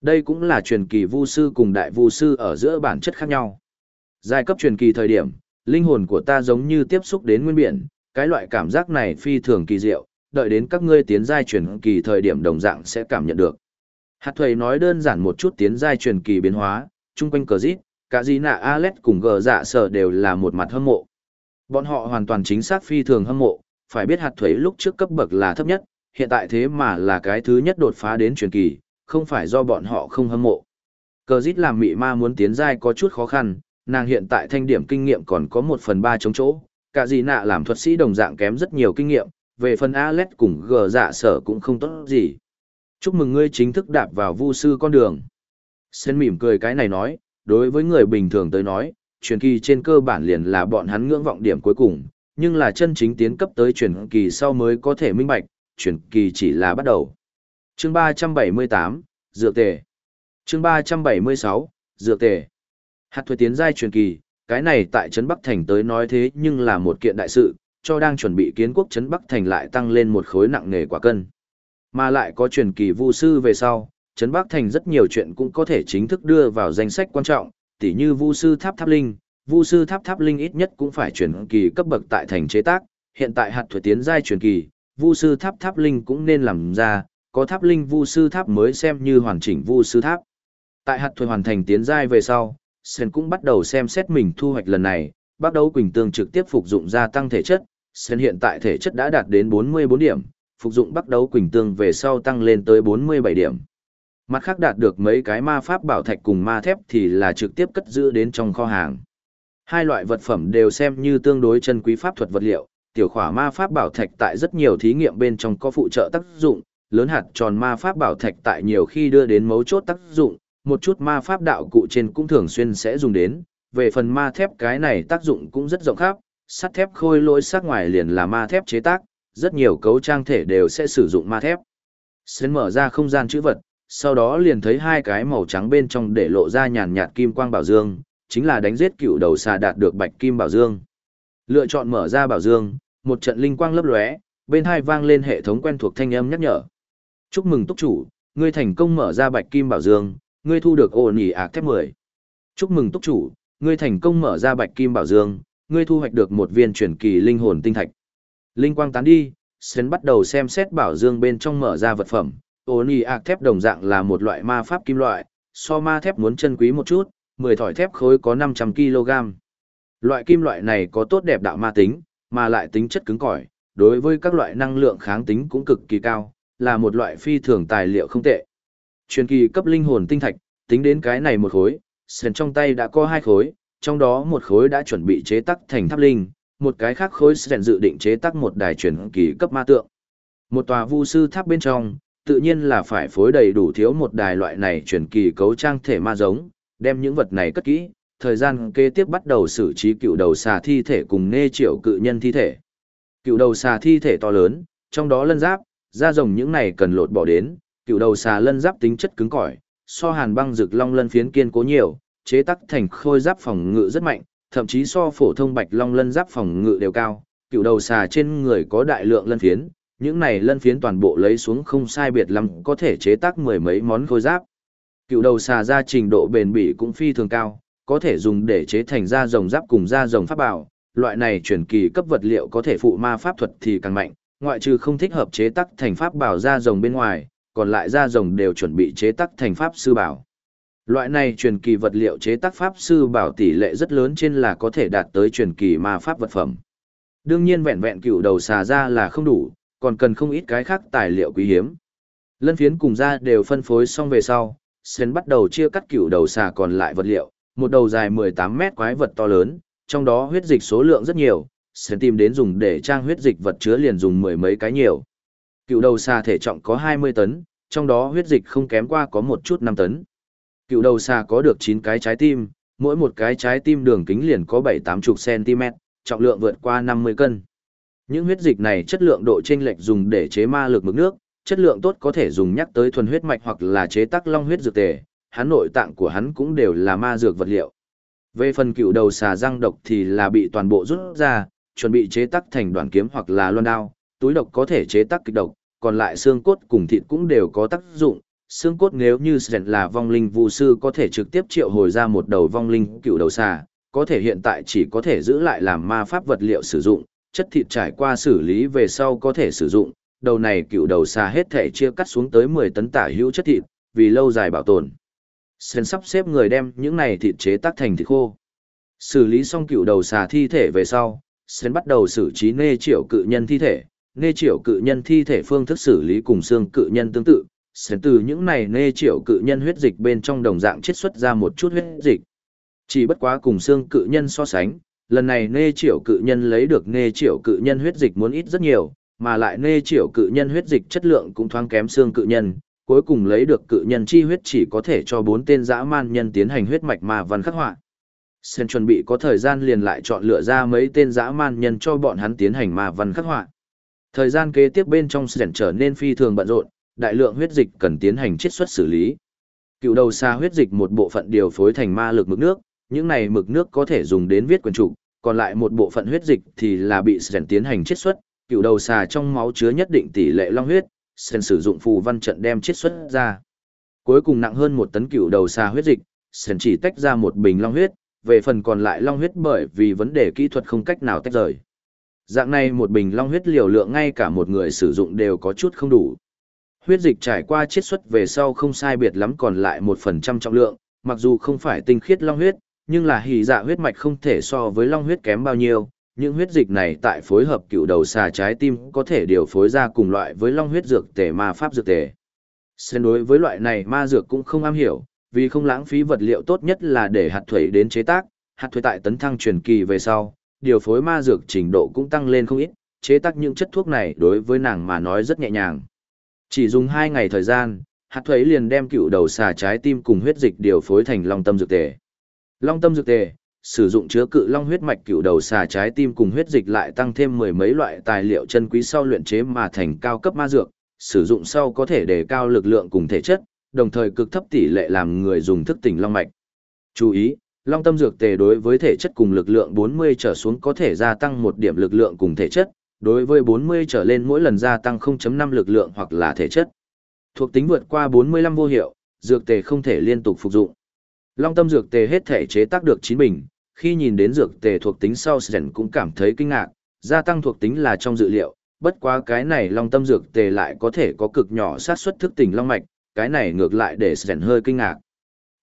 Đây cũng là truyền kỳ vu sư cùng đại vu sư ở giữa bản chất khác nhau. Giai cấp truyền kỳ thời điểm, linh hồn của ta giống như tiếp xúc đến nguyên biển, cái loại cảm giác này phi thường kỳ diệu, đợi đến các ngươi tiến giai truyền kỳ thời điểm đồng dạng sẽ cảm nhận được. Hạt thầy nói đơn giản một chút tiến giai truyền kỳ biến hóa, chung quanh cờ dít, cả gì nạ Alet cùng gờ dạ sở đều là một mặt hâm mộ. Bọn họ hoàn toàn chính xác phi thường hâm mộ, phải biết hạt thuế lúc trước cấp bậc là thấp nhất, hiện tại thế mà là cái thứ nhất đột phá đến truyền kỳ, không phải do bọn họ không hâm mộ. Cờ dít làm mị ma muốn tiến giai có chút khó khăn, nàng hiện tại thanh điểm kinh nghiệm còn có một phần ba chống chỗ, cả gì nạ làm thuật sĩ đồng dạng kém rất nhiều kinh nghiệm, về phần Alet cùng gờ dạ sở cũng không tốt gì. Chúc mừng ngươi chính thức đạp vào vu sư con đường. Sen mỉm cười cái này nói, đối với người bình thường tới nói, truyền kỳ trên cơ bản liền là bọn hắn ngưỡng vọng điểm cuối cùng, nhưng là chân chính tiến cấp tới truyền kỳ sau mới có thể minh bạch, truyền kỳ chỉ là bắt đầu. Chương 378, Dược Tề Chương 376, Dược Tề Hạt thuế tiến giai truyền kỳ, cái này tại Trấn Bắc Thành tới nói thế nhưng là một kiện đại sự, cho đang chuẩn bị kiến quốc Trấn Bắc Thành lại tăng lên một khối nặng nề quả cân. Mà lại có truyền kỳ vu sư về sau, Trấn Bắc Thành rất nhiều chuyện cũng có thể chính thức đưa vào danh sách quan trọng, tỉ như vu sư tháp tháp linh, vu sư tháp tháp linh ít nhất cũng phải truyền kỳ cấp bậc tại thành chế tác, hiện tại hạt thuật tiến giai truyền kỳ, vu sư tháp tháp linh cũng nên làm ra, có tháp linh vu sư tháp mới xem như hoàn chỉnh vu sư tháp. Tại hạt thuật hoàn thành tiến giai về sau, Sen cũng bắt đầu xem xét mình thu hoạch lần này, bắt đầu Quỳnh Tương trực tiếp phục dụng gia tăng thể chất, Sen hiện tại thể chất đã đạt đến 44 điểm, phục dụng bắt đầu quỳnh tương về sau tăng lên tới 47 điểm. Mặt khác đạt được mấy cái ma pháp bảo thạch cùng ma thép thì là trực tiếp cất giữ đến trong kho hàng. Hai loại vật phẩm đều xem như tương đối chân quý pháp thuật vật liệu, tiểu khỏa ma pháp bảo thạch tại rất nhiều thí nghiệm bên trong có phụ trợ tác dụng, lớn hạt tròn ma pháp bảo thạch tại nhiều khi đưa đến mấu chốt tác dụng, một chút ma pháp đạo cụ trên cũng thường xuyên sẽ dùng đến, về phần ma thép cái này tác dụng cũng rất rộng khắp, sắt thép khôi lỗi sắc ngoài liền là ma thép chế tác, rất nhiều cấu trang thể đều sẽ sử dụng ma thép. xuyên mở ra không gian chữ vật, sau đó liền thấy hai cái màu trắng bên trong để lộ ra nhàn nhạt kim quang bảo dương, chính là đánh giết cựu đầu xà đạt được bạch kim bảo dương. Lựa chọn mở ra bảo dương, một trận linh quang lấp lóe, bên hai vang lên hệ thống quen thuộc thanh âm nhắc nhở. Chúc mừng túc chủ, ngươi thành công mở ra bạch kim bảo dương, ngươi thu được ổn ỉ ạc thép 10. Chúc mừng túc chủ, ngươi thành công mở ra bạch kim bảo dương, ngươi thu hoạch được một viên truyền kỳ linh hồn tinh thạch. Linh quang tán đi, Sến bắt đầu xem xét bảo dương bên trong mở ra vật phẩm. Ổn ỉ ạc thép đồng dạng là một loại ma pháp kim loại, so ma thép muốn chân quý một chút, 10 thỏi thép khối có 500 kg. Loại kim loại này có tốt đẹp đạo ma tính, mà lại tính chất cứng cỏi, đối với các loại năng lượng kháng tính cũng cực kỳ cao, là một loại phi thường tài liệu không tệ. Truyền kỳ cấp linh hồn tinh thạch, tính đến cái này một khối, sền trong tay đã có hai khối, trong đó một khối đã chuẩn bị chế tác thành tháp linh, một cái khác khối sền dự định chế tác một đài truyền kỳ cấp ma tượng. Một tòa vu sư tháp bên trong, tự nhiên là phải phối đầy đủ thiếu một đài loại này truyền kỳ cấu trang thể ma giống, đem những vật này cất kỹ, thời gian kế tiếp bắt đầu xử trí cựu đầu xà thi thể cùng nê triệu cự nhân thi thể. Cựu đầu xà thi thể to lớn, trong đó lân giáp, da rồng những này cần lột bỏ đến, cựu đầu xà lân giáp tính chất cứng cỏi, so hàn băng rực long lân phiến kiên cố nhiều, chế tác thành khôi giáp phòng ngự rất mạnh, thậm chí so phổ thông bạch long lân giáp phòng ngự đều cao. Cựu đầu xà trên người có đại lượng lân phiến, những này lân phiến toàn bộ lấy xuống không sai biệt lắm có thể chế tác mười mấy món khôi giáp. Cựu đầu xà ra trình độ bền bỉ cũng phi thường cao, có thể dùng để chế thành da rồng giáp cùng da rồng pháp bảo. Loại này chuyển kỳ cấp vật liệu có thể phụ ma pháp thuật thì càng mạnh, ngoại trừ không thích hợp chế tác thành pháp bảo da rồng bên ngoài, còn lại da rồng đều chuẩn bị chế tác thành pháp sư bảo. Loại này truyền kỳ vật liệu chế tác pháp sư bảo tỷ lệ rất lớn trên là có thể đạt tới truyền kỳ ma pháp vật phẩm. Đương nhiên vẹn vẹn cựu đầu xà ra là không đủ, còn cần không ít cái khác tài liệu quý hiếm. Lân phiến cùng ra đều phân phối xong về sau, Sến bắt đầu chia cắt cựu đầu xà còn lại vật liệu, một đầu dài 18 mét quái vật to lớn, trong đó huyết dịch số lượng rất nhiều, Sến tìm đến dùng để trang huyết dịch vật chứa liền dùng mười mấy cái nhiều. Cựu đầu xà thể trọng có 20 tấn, trong đó huyết dịch không kém qua có một chút 5 tấn. Cựu đầu xà có được 9 cái trái tim, mỗi một cái trái tim đường kính liền có 7-80 cm, trọng lượng vượt qua 50 cân. Những huyết dịch này chất lượng độ chênh lệch dùng để chế ma lực mực nước, chất lượng tốt có thể dùng nhắc tới thuần huyết mạch hoặc là chế tác long huyết dược tề, hắn nội tạng của hắn cũng đều là ma dược vật liệu. Về phần cựu đầu xà răng độc thì là bị toàn bộ rút ra, chuẩn bị chế tác thành đoạn kiếm hoặc là loan đao, túi độc có thể chế tác kịch độc, còn lại xương cốt cùng thịt cũng đều có tác dụng. Xương cốt nếu như Sren là vong linh vũ sư có thể trực tiếp triệu hồi ra một đầu vong linh cựu đầu xà, có thể hiện tại chỉ có thể giữ lại làm ma pháp vật liệu sử dụng, chất thịt trải qua xử lý về sau có thể sử dụng, đầu này cựu đầu xà hết thể chia cắt xuống tới 10 tấn tả hữu chất thịt, vì lâu dài bảo tồn. Sen sắp xếp người đem những này thịt chế tác thành thịt khô. Xử lý xong cựu đầu xà thi thể về sau, Sen bắt đầu xử trí nê triệu cự nhân thi thể. Nê triệu cự nhân thi thể phương thức xử lý cùng xương cự nhân tương tự. sẽ từ những này nê triệu cự nhân huyết dịch bên trong đồng dạng chiết xuất ra một chút huyết dịch. Chỉ bất quá cùng xương cự nhân so sánh, lần này nê triệu cự nhân lấy được nê triệu cự nhân huyết dịch muốn ít rất nhiều, mà lại nê triệu cự nhân huyết dịch chất lượng cũng thoáng kém xương cự nhân, cuối cùng lấy được cự nhân chi huyết chỉ có thể cho bốn tên dã man nhân tiến hành huyết mạch mà văn khắc họa. Sen chuẩn bị có thời gian liền lại chọn lựa ra mấy tên dã man nhân cho bọn hắn tiến hành mà văn khắc họa. Thời gian kế tiếp bên trong sẻn trở nên phi thường bận rộn, đại lượng huyết dịch cần tiến hành chiết xuất xử lý. Cựu đầu xa huyết dịch một bộ phận điều phối thành ma lực mực nước, những này mực nước có thể dùng đến viết quyền trục, còn lại một bộ phận huyết dịch thì là bị sẻn tiến hành chiết xuất, cựu đầu xà trong máu chứa nhất định tỷ lệ long huyết, sẻn sử dụng phù văn trận đem chiết xuất ra. Cuối cùng nặng hơn một tấn cựu đầu xà huyết dịch, sẻn chỉ tách ra một bình long huyết, về phần còn lại long huyết bởi vì vấn đề kỹ thuật không cách nào tách rời. Dạng này một bình long huyết liều lượng ngay cả một người sử dụng đều có chút không đủ. Huyết dịch trải qua chiết xuất về sau không sai biệt lắm còn lại một phần trăm trọng lượng, mặc dù không phải tinh khiết long huyết, nhưng là hỉ dạ huyết mạch không thể so với long huyết kém bao nhiêu, những huyết dịch này tại phối hợp cựu đầu xà trái tim có thể điều phối ra cùng loại với long huyết dược tề ma pháp dược tề. Xen đối với loại này ma dược cũng không am hiểu, vì không lãng phí vật liệu tốt nhất là để hạt thuế đến chế tác, hạt thuế tại tấn thăng truyền kỳ về sau, điều phối ma dược trình độ cũng tăng lên không ít, chế tác những chất thuốc này đối với nàng mà nói rất nhẹ nhàng. Chỉ dùng 2 ngày thời gian, hạt thuế liền đem cựu đầu xà trái tim cùng huyết dịch điều phối thành long tâm dược tề. Long tâm dược tề, sử dụng chứa cự long huyết mạch cựu đầu xà trái tim cùng huyết dịch lại tăng thêm mười mấy loại tài liệu chân quý sau luyện chế mà thành cao cấp ma dược, sử dụng sau có thể đề cao lực lượng cùng thể chất, đồng thời cực thấp tỷ lệ làm người dùng thức tỉnh long mạch. Chú ý, long tâm dược tề đối với thể chất cùng lực lượng 40 trở xuống có thể gia tăng một điểm lực lượng cùng thể chất, đối với 40 trở lên mỗi lần gia tăng 0.5 lực lượng hoặc là thể chất. Thuộc tính vượt qua 45 vô hiệu, dược tề không thể liên tục phục dụng. Long tâm dược tề hết thể chế tác được 9 bình, khi nhìn đến dược tề thuộc tính sau Sren cũng cảm thấy kinh ngạc, gia tăng thuộc tính là trong dự liệu, bất quá cái này long tâm dược tề lại có thể có cực nhỏ sát suất thức tỉnh long mạch, cái này ngược lại để Sren hơi kinh ngạc.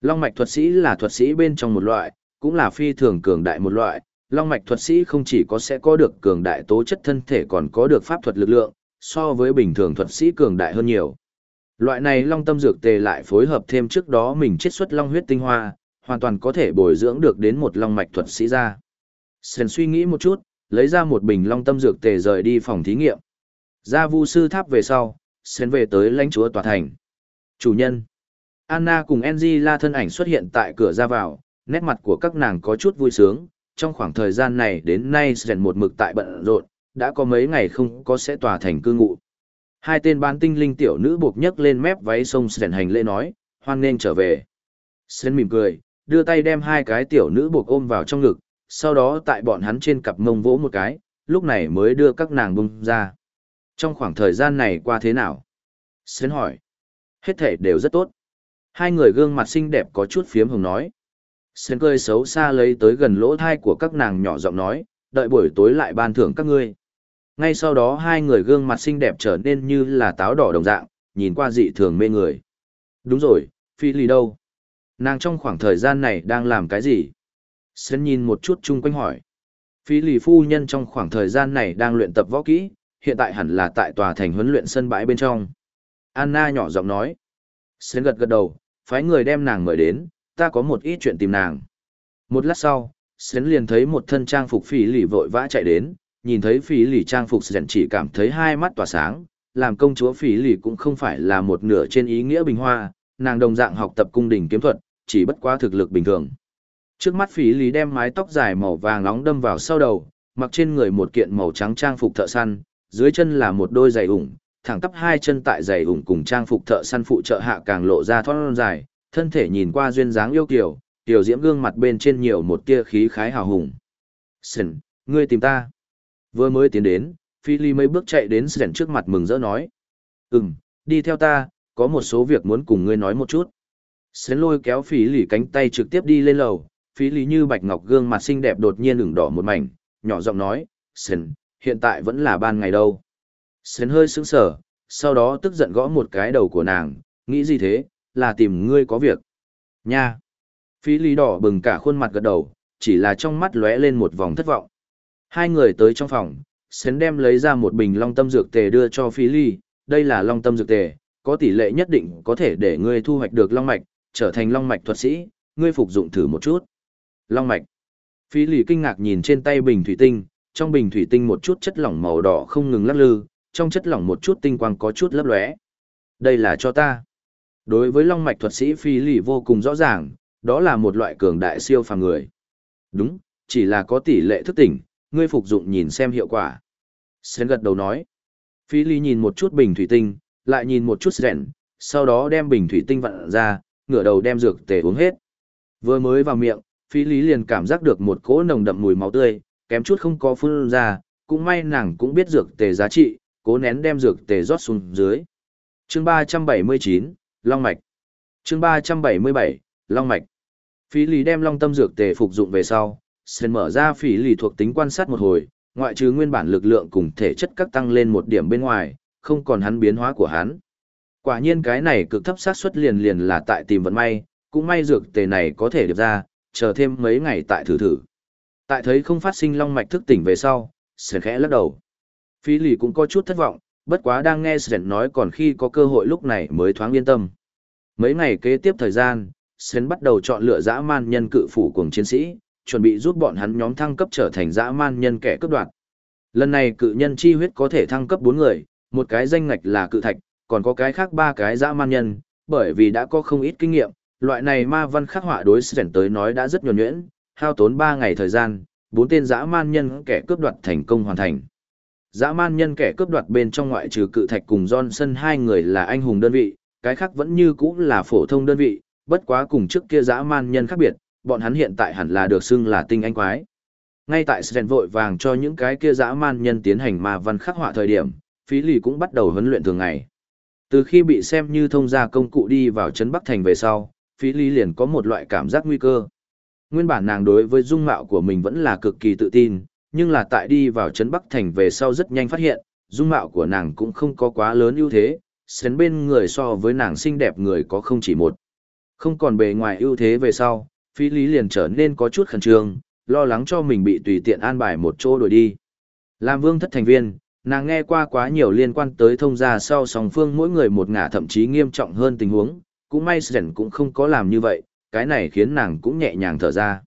Long mạch thuật sĩ là thuật sĩ bên trong một loại, cũng là phi thường cường đại một loại, long mạch thuật sĩ không chỉ có sẽ có được cường đại tố chất thân thể còn có được pháp thuật lực lượng, so với bình thường thuật sĩ cường đại hơn nhiều. Loại này long tâm dược tề lại phối hợp thêm trước đó mình chiết xuất long huyết tinh hoa, hoàn toàn có thể bồi dưỡng được đến một long mạch thuật sĩ ra. Sen suy nghĩ một chút, lấy ra một bình long tâm dược tề rời đi phòng thí nghiệm. Ra vu sư tháp về sau, Sen về tới lãnh chúa tòa thành. Chủ nhân. Anna cùng Angela thân ảnh xuất hiện tại cửa ra vào, nét mặt của các nàng có chút vui sướng. Trong khoảng thời gian này đến nay Sen một mực tại bận rộn, đã có mấy ngày không có sẽ tòa thành cư ngụ. Hai tên bán tinh linh tiểu nữ buộc nhấc lên mép váy sông Sen hành lễ nói, hoan nên trở về. Sen mỉm cười, đưa tay đem hai cái tiểu nữ buộc ôm vào trong ngực, sau đó tại bọn hắn trên cặp mông vỗ một cái, lúc này mới đưa các nàng bung ra. Trong khoảng thời gian này qua thế nào? Sến hỏi. Hết thể đều rất tốt. Hai người gương mặt xinh đẹp có chút phiếm hồng nói. Sến cười xấu xa lấy tới gần lỗ thai của các nàng nhỏ giọng nói, đợi buổi tối lại ban thưởng các ngươi. Ngay sau đó hai người gương mặt xinh đẹp trở nên như là táo đỏ đồng dạng, nhìn qua dị thường mê người. Đúng rồi, phi lì đâu? Nàng trong khoảng thời gian này đang làm cái gì? Sến nhìn một chút chung quanh hỏi. Phi lì phu nhân trong khoảng thời gian này đang luyện tập võ kỹ, hiện tại hẳn là tại tòa thành huấn luyện sân bãi bên trong. Anna nhỏ giọng nói. Sến gật gật đầu, phái người đem nàng mời đến, ta có một ít chuyện tìm nàng. Một lát sau, Sến liền thấy một thân trang phục phỉ lì vội vã chạy đến, nhìn thấy phỉ lì trang phục Sến chỉ cảm thấy hai mắt tỏa sáng, làm công chúa phỉ lì cũng không phải là một nửa trên ý nghĩa bình hoa, nàng đồng dạng học tập cung đình kiếm thuật, chỉ bất quá thực lực bình thường. Trước mắt phỉ lì đem mái tóc dài màu vàng nóng đâm vào sau đầu, mặc trên người một kiện màu trắng trang phục thợ săn, dưới chân là một đôi giày ủng, thẳng tắp hai chân tại giày ủng cùng trang phục thợ săn phụ trợ hạ càng lộ ra thon dài, thân thể nhìn qua duyên dáng yêu kiều, tiểu diễm gương mặt bên trên nhiều một tia khí khái hào hùng. Sần, ngươi tìm ta. Vừa mới tiến đến, phi lý mấy bước chạy đến Sần trước mặt mừng rỡ nói. Ừm, đi theo ta, có một số việc muốn cùng ngươi nói một chút. Sến lôi kéo phí lì cánh tay trực tiếp đi lên lầu, phí lì như bạch ngọc gương mặt xinh đẹp đột nhiên ửng đỏ một mảnh, nhỏ giọng nói, Sến, hiện tại vẫn là ban ngày đâu. Sến hơi sững sờ, sau đó tức giận gõ một cái đầu của nàng, nghĩ gì thế, là tìm ngươi có việc. Nha! Phí lý đỏ bừng cả khuôn mặt gật đầu, chỉ là trong mắt lóe lên một vòng thất vọng. Hai người tới trong phòng, Sến đem lấy ra một bình long tâm dược tề đưa cho phí lý, đây là long tâm dược tề, có tỷ lệ nhất định có thể để ngươi thu hoạch được long mạch, trở thành long mạch thuật sĩ, ngươi phục dụng thử một chút. Long mạch. Phí lì kinh ngạc nhìn trên tay bình thủy tinh, trong bình thủy tinh một chút chất lỏng màu đỏ không ngừng lắc lư, trong chất lỏng một chút tinh quang có chút lấp lóe. Đây là cho ta. Đối với long mạch thuật sĩ Phi lì vô cùng rõ ràng, đó là một loại cường đại siêu phàm người. Đúng, chỉ là có tỷ lệ thức tỉnh, ngươi phục dụng nhìn xem hiệu quả. Sến gật đầu nói. Phi lì nhìn một chút bình thủy tinh, lại nhìn một chút rèn, sau đó đem bình thủy tinh vặn ra, ngửa đầu đem dược tề uống hết. Vừa mới vào miệng, phi Lý liền cảm giác được một cỗ nồng đậm mùi máu tươi, kém chút không có phun ra, cũng may nàng cũng biết dược tề giá trị, cố nén đem dược tề rót xuống dưới. Chương 379, Long mạch. Chương 377, Long mạch. Phí Lý đem Long tâm dược tề phục dụng về sau, sen mở ra Phí Lý thuộc tính quan sát một hồi, ngoại trừ nguyên bản lực lượng cùng thể chất các tăng lên một điểm bên ngoài, không còn hắn biến hóa của hắn. Quả nhiên cái này cực thấp xác suất liền liền là tại tìm vận may, cũng may dược tề này có thể được ra, chờ thêm mấy ngày tại thử thử. Tại thấy không phát sinh long mạch thức tỉnh về sau, sẽ khẽ lắc đầu. Phi lì cũng có chút thất vọng, bất quá đang nghe Sren nói còn khi có cơ hội lúc này mới thoáng yên tâm. Mấy ngày kế tiếp thời gian, Sren bắt đầu chọn lựa dã man nhân cự phủ cùng chiến sĩ, chuẩn bị giúp bọn hắn nhóm thăng cấp trở thành dã man nhân kẻ cấp đoạt. Lần này cự nhân chi huyết có thể thăng cấp 4 người, một cái danh ngạch là cự thạch, còn có cái khác ba cái dã man nhân, bởi vì đã có không ít kinh nghiệm, loại này ma văn khắc họa đối sẻn tới nói đã rất nhuần nhuyễn, hao tốn 3 ngày thời gian, bốn tên dã man nhân kẻ cướp đoạt thành công hoàn thành. Dã man nhân kẻ cướp đoạt bên trong ngoại trừ cự thạch cùng Johnson hai người là anh hùng đơn vị, cái khác vẫn như cũ là phổ thông đơn vị, bất quá cùng trước kia dã man nhân khác biệt, bọn hắn hiện tại hẳn là được xưng là tinh anh quái. Ngay tại Sren vội vàng cho những cái kia dã man nhân tiến hành ma văn khắc họa thời điểm, phí lì cũng bắt đầu huấn luyện thường ngày. Từ khi bị xem như thông gia công cụ đi vào Trấn Bắc Thành về sau, Phí lì liền có một loại cảm giác nguy cơ. Nguyên bản nàng đối với dung mạo của mình vẫn là cực kỳ tự tin, nhưng là tại đi vào Trấn Bắc Thành về sau rất nhanh phát hiện, dung mạo của nàng cũng không có quá lớn ưu thế, sến bên người so với nàng xinh đẹp người có không chỉ một. Không còn bề ngoài ưu thế về sau, Phí Lý liền trở nên có chút khẩn trương, lo lắng cho mình bị tùy tiện an bài một chỗ đuổi đi. Làm vương thất thành viên, nàng nghe qua quá nhiều liên quan tới thông gia sau song phương mỗi người một ngả thậm chí nghiêm trọng hơn tình huống, cũng may sến cũng không có làm như vậy, cái này khiến nàng cũng nhẹ nhàng thở ra.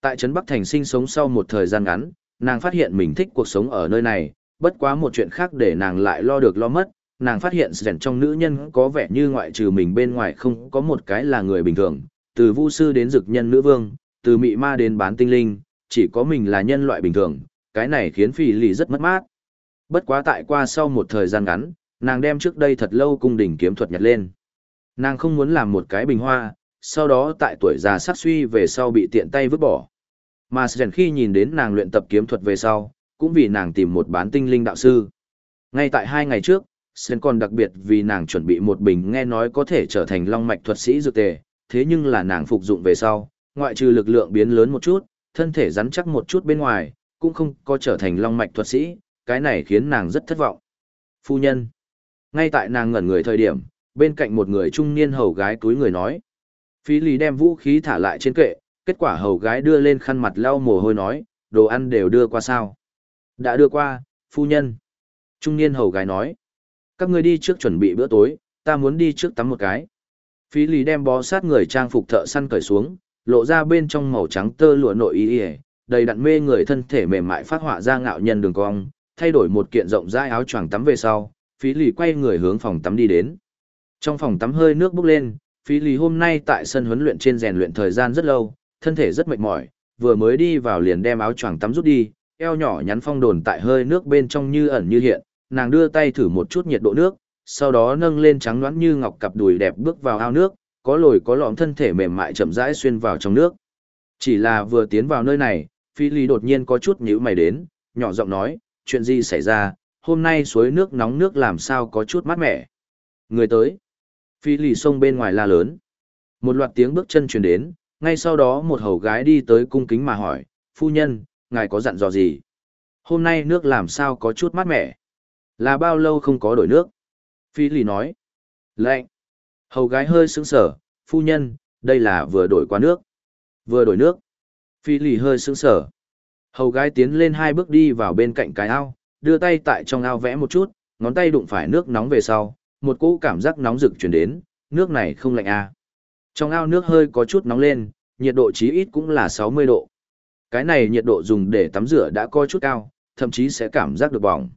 Tại Trấn Bắc Thành sinh sống sau một thời gian ngắn, nàng phát hiện mình thích cuộc sống ở nơi này, bất quá một chuyện khác để nàng lại lo được lo mất, nàng phát hiện rèn trong nữ nhân có vẻ như ngoại trừ mình bên ngoài không có một cái là người bình thường, từ vu sư đến dực nhân nữ vương, từ mị ma đến bán tinh linh, chỉ có mình là nhân loại bình thường, cái này khiến phỉ lì rất mất mát. Bất quá tại qua sau một thời gian ngắn, nàng đem trước đây thật lâu cung đỉnh kiếm thuật nhặt lên. Nàng không muốn làm một cái bình hoa, sau đó tại tuổi già sát suy về sau bị tiện tay vứt bỏ. Mà Sren khi nhìn đến nàng luyện tập kiếm thuật về sau, cũng vì nàng tìm một bán tinh linh đạo sư. Ngay tại hai ngày trước, Sren còn đặc biệt vì nàng chuẩn bị một bình nghe nói có thể trở thành long mạch thuật sĩ dược tề, thế nhưng là nàng phục dụng về sau, ngoại trừ lực lượng biến lớn một chút, thân thể rắn chắc một chút bên ngoài, cũng không có trở thành long mạch thuật sĩ, cái này khiến nàng rất thất vọng. Phu nhân. Ngay tại nàng ngẩn người thời điểm, bên cạnh một người trung niên hầu gái túi người nói. Phí lý đem vũ khí thả lại trên kệ, kết quả hầu gái đưa lên khăn mặt lau mồ hôi nói, đồ ăn đều đưa qua sao. Đã đưa qua, phu nhân. Trung niên hầu gái nói. Các ngươi đi trước chuẩn bị bữa tối, ta muốn đi trước tắm một cái. Phí lý đem bó sát người trang phục thợ săn cởi xuống, lộ ra bên trong màu trắng tơ lụa nội y y, đầy đặn mê người thân thể mềm mại phát họa ra ngạo nhân đường cong, thay đổi một kiện rộng rãi áo choàng tắm về sau, phí lì quay người hướng phòng tắm đi đến. Trong phòng tắm hơi nước bốc lên, phí lì hôm nay tại sân huấn luyện trên rèn luyện thời gian rất lâu, thân thể rất mệt mỏi, vừa mới đi vào liền đem áo choàng tắm rút đi, eo nhỏ nhắn phong đồn tại hơi nước bên trong như ẩn như hiện, nàng đưa tay thử một chút nhiệt độ nước, sau đó nâng lên trắng nõn như ngọc cặp đùi đẹp bước vào ao nước, có lồi có lõm thân thể mềm mại chậm rãi xuyên vào trong nước. Chỉ là vừa tiến vào nơi này, Phi Lý đột nhiên có chút nhíu mày đến, nhỏ giọng nói, chuyện gì xảy ra, hôm nay suối nước nóng nước làm sao có chút mát mẻ. Người tới. Phi Lý sông bên ngoài la lớn. Một loạt tiếng bước chân truyền đến, ngay sau đó một hầu gái đi tới cung kính mà hỏi, phu nhân, ngài có dặn dò gì? Hôm nay nước làm sao có chút mát mẻ? Là bao lâu không có đổi nước? Phi lì nói. Lệnh. Hầu gái hơi sững sở, phu nhân, đây là vừa đổi qua nước. Vừa đổi nước. Phi lì hơi sững sở. Hầu gái tiến lên hai bước đi vào bên cạnh cái ao, đưa tay tại trong ao vẽ một chút, ngón tay đụng phải nước nóng về sau, một cỗ cảm giác nóng rực chuyển đến, nước này không lạnh à. Trong ao nước hơi có chút nóng lên, nhiệt độ chí ít cũng là 60 độ. Cái này nhiệt độ dùng để tắm rửa đã có chút cao, thậm chí sẽ cảm giác được bỏng.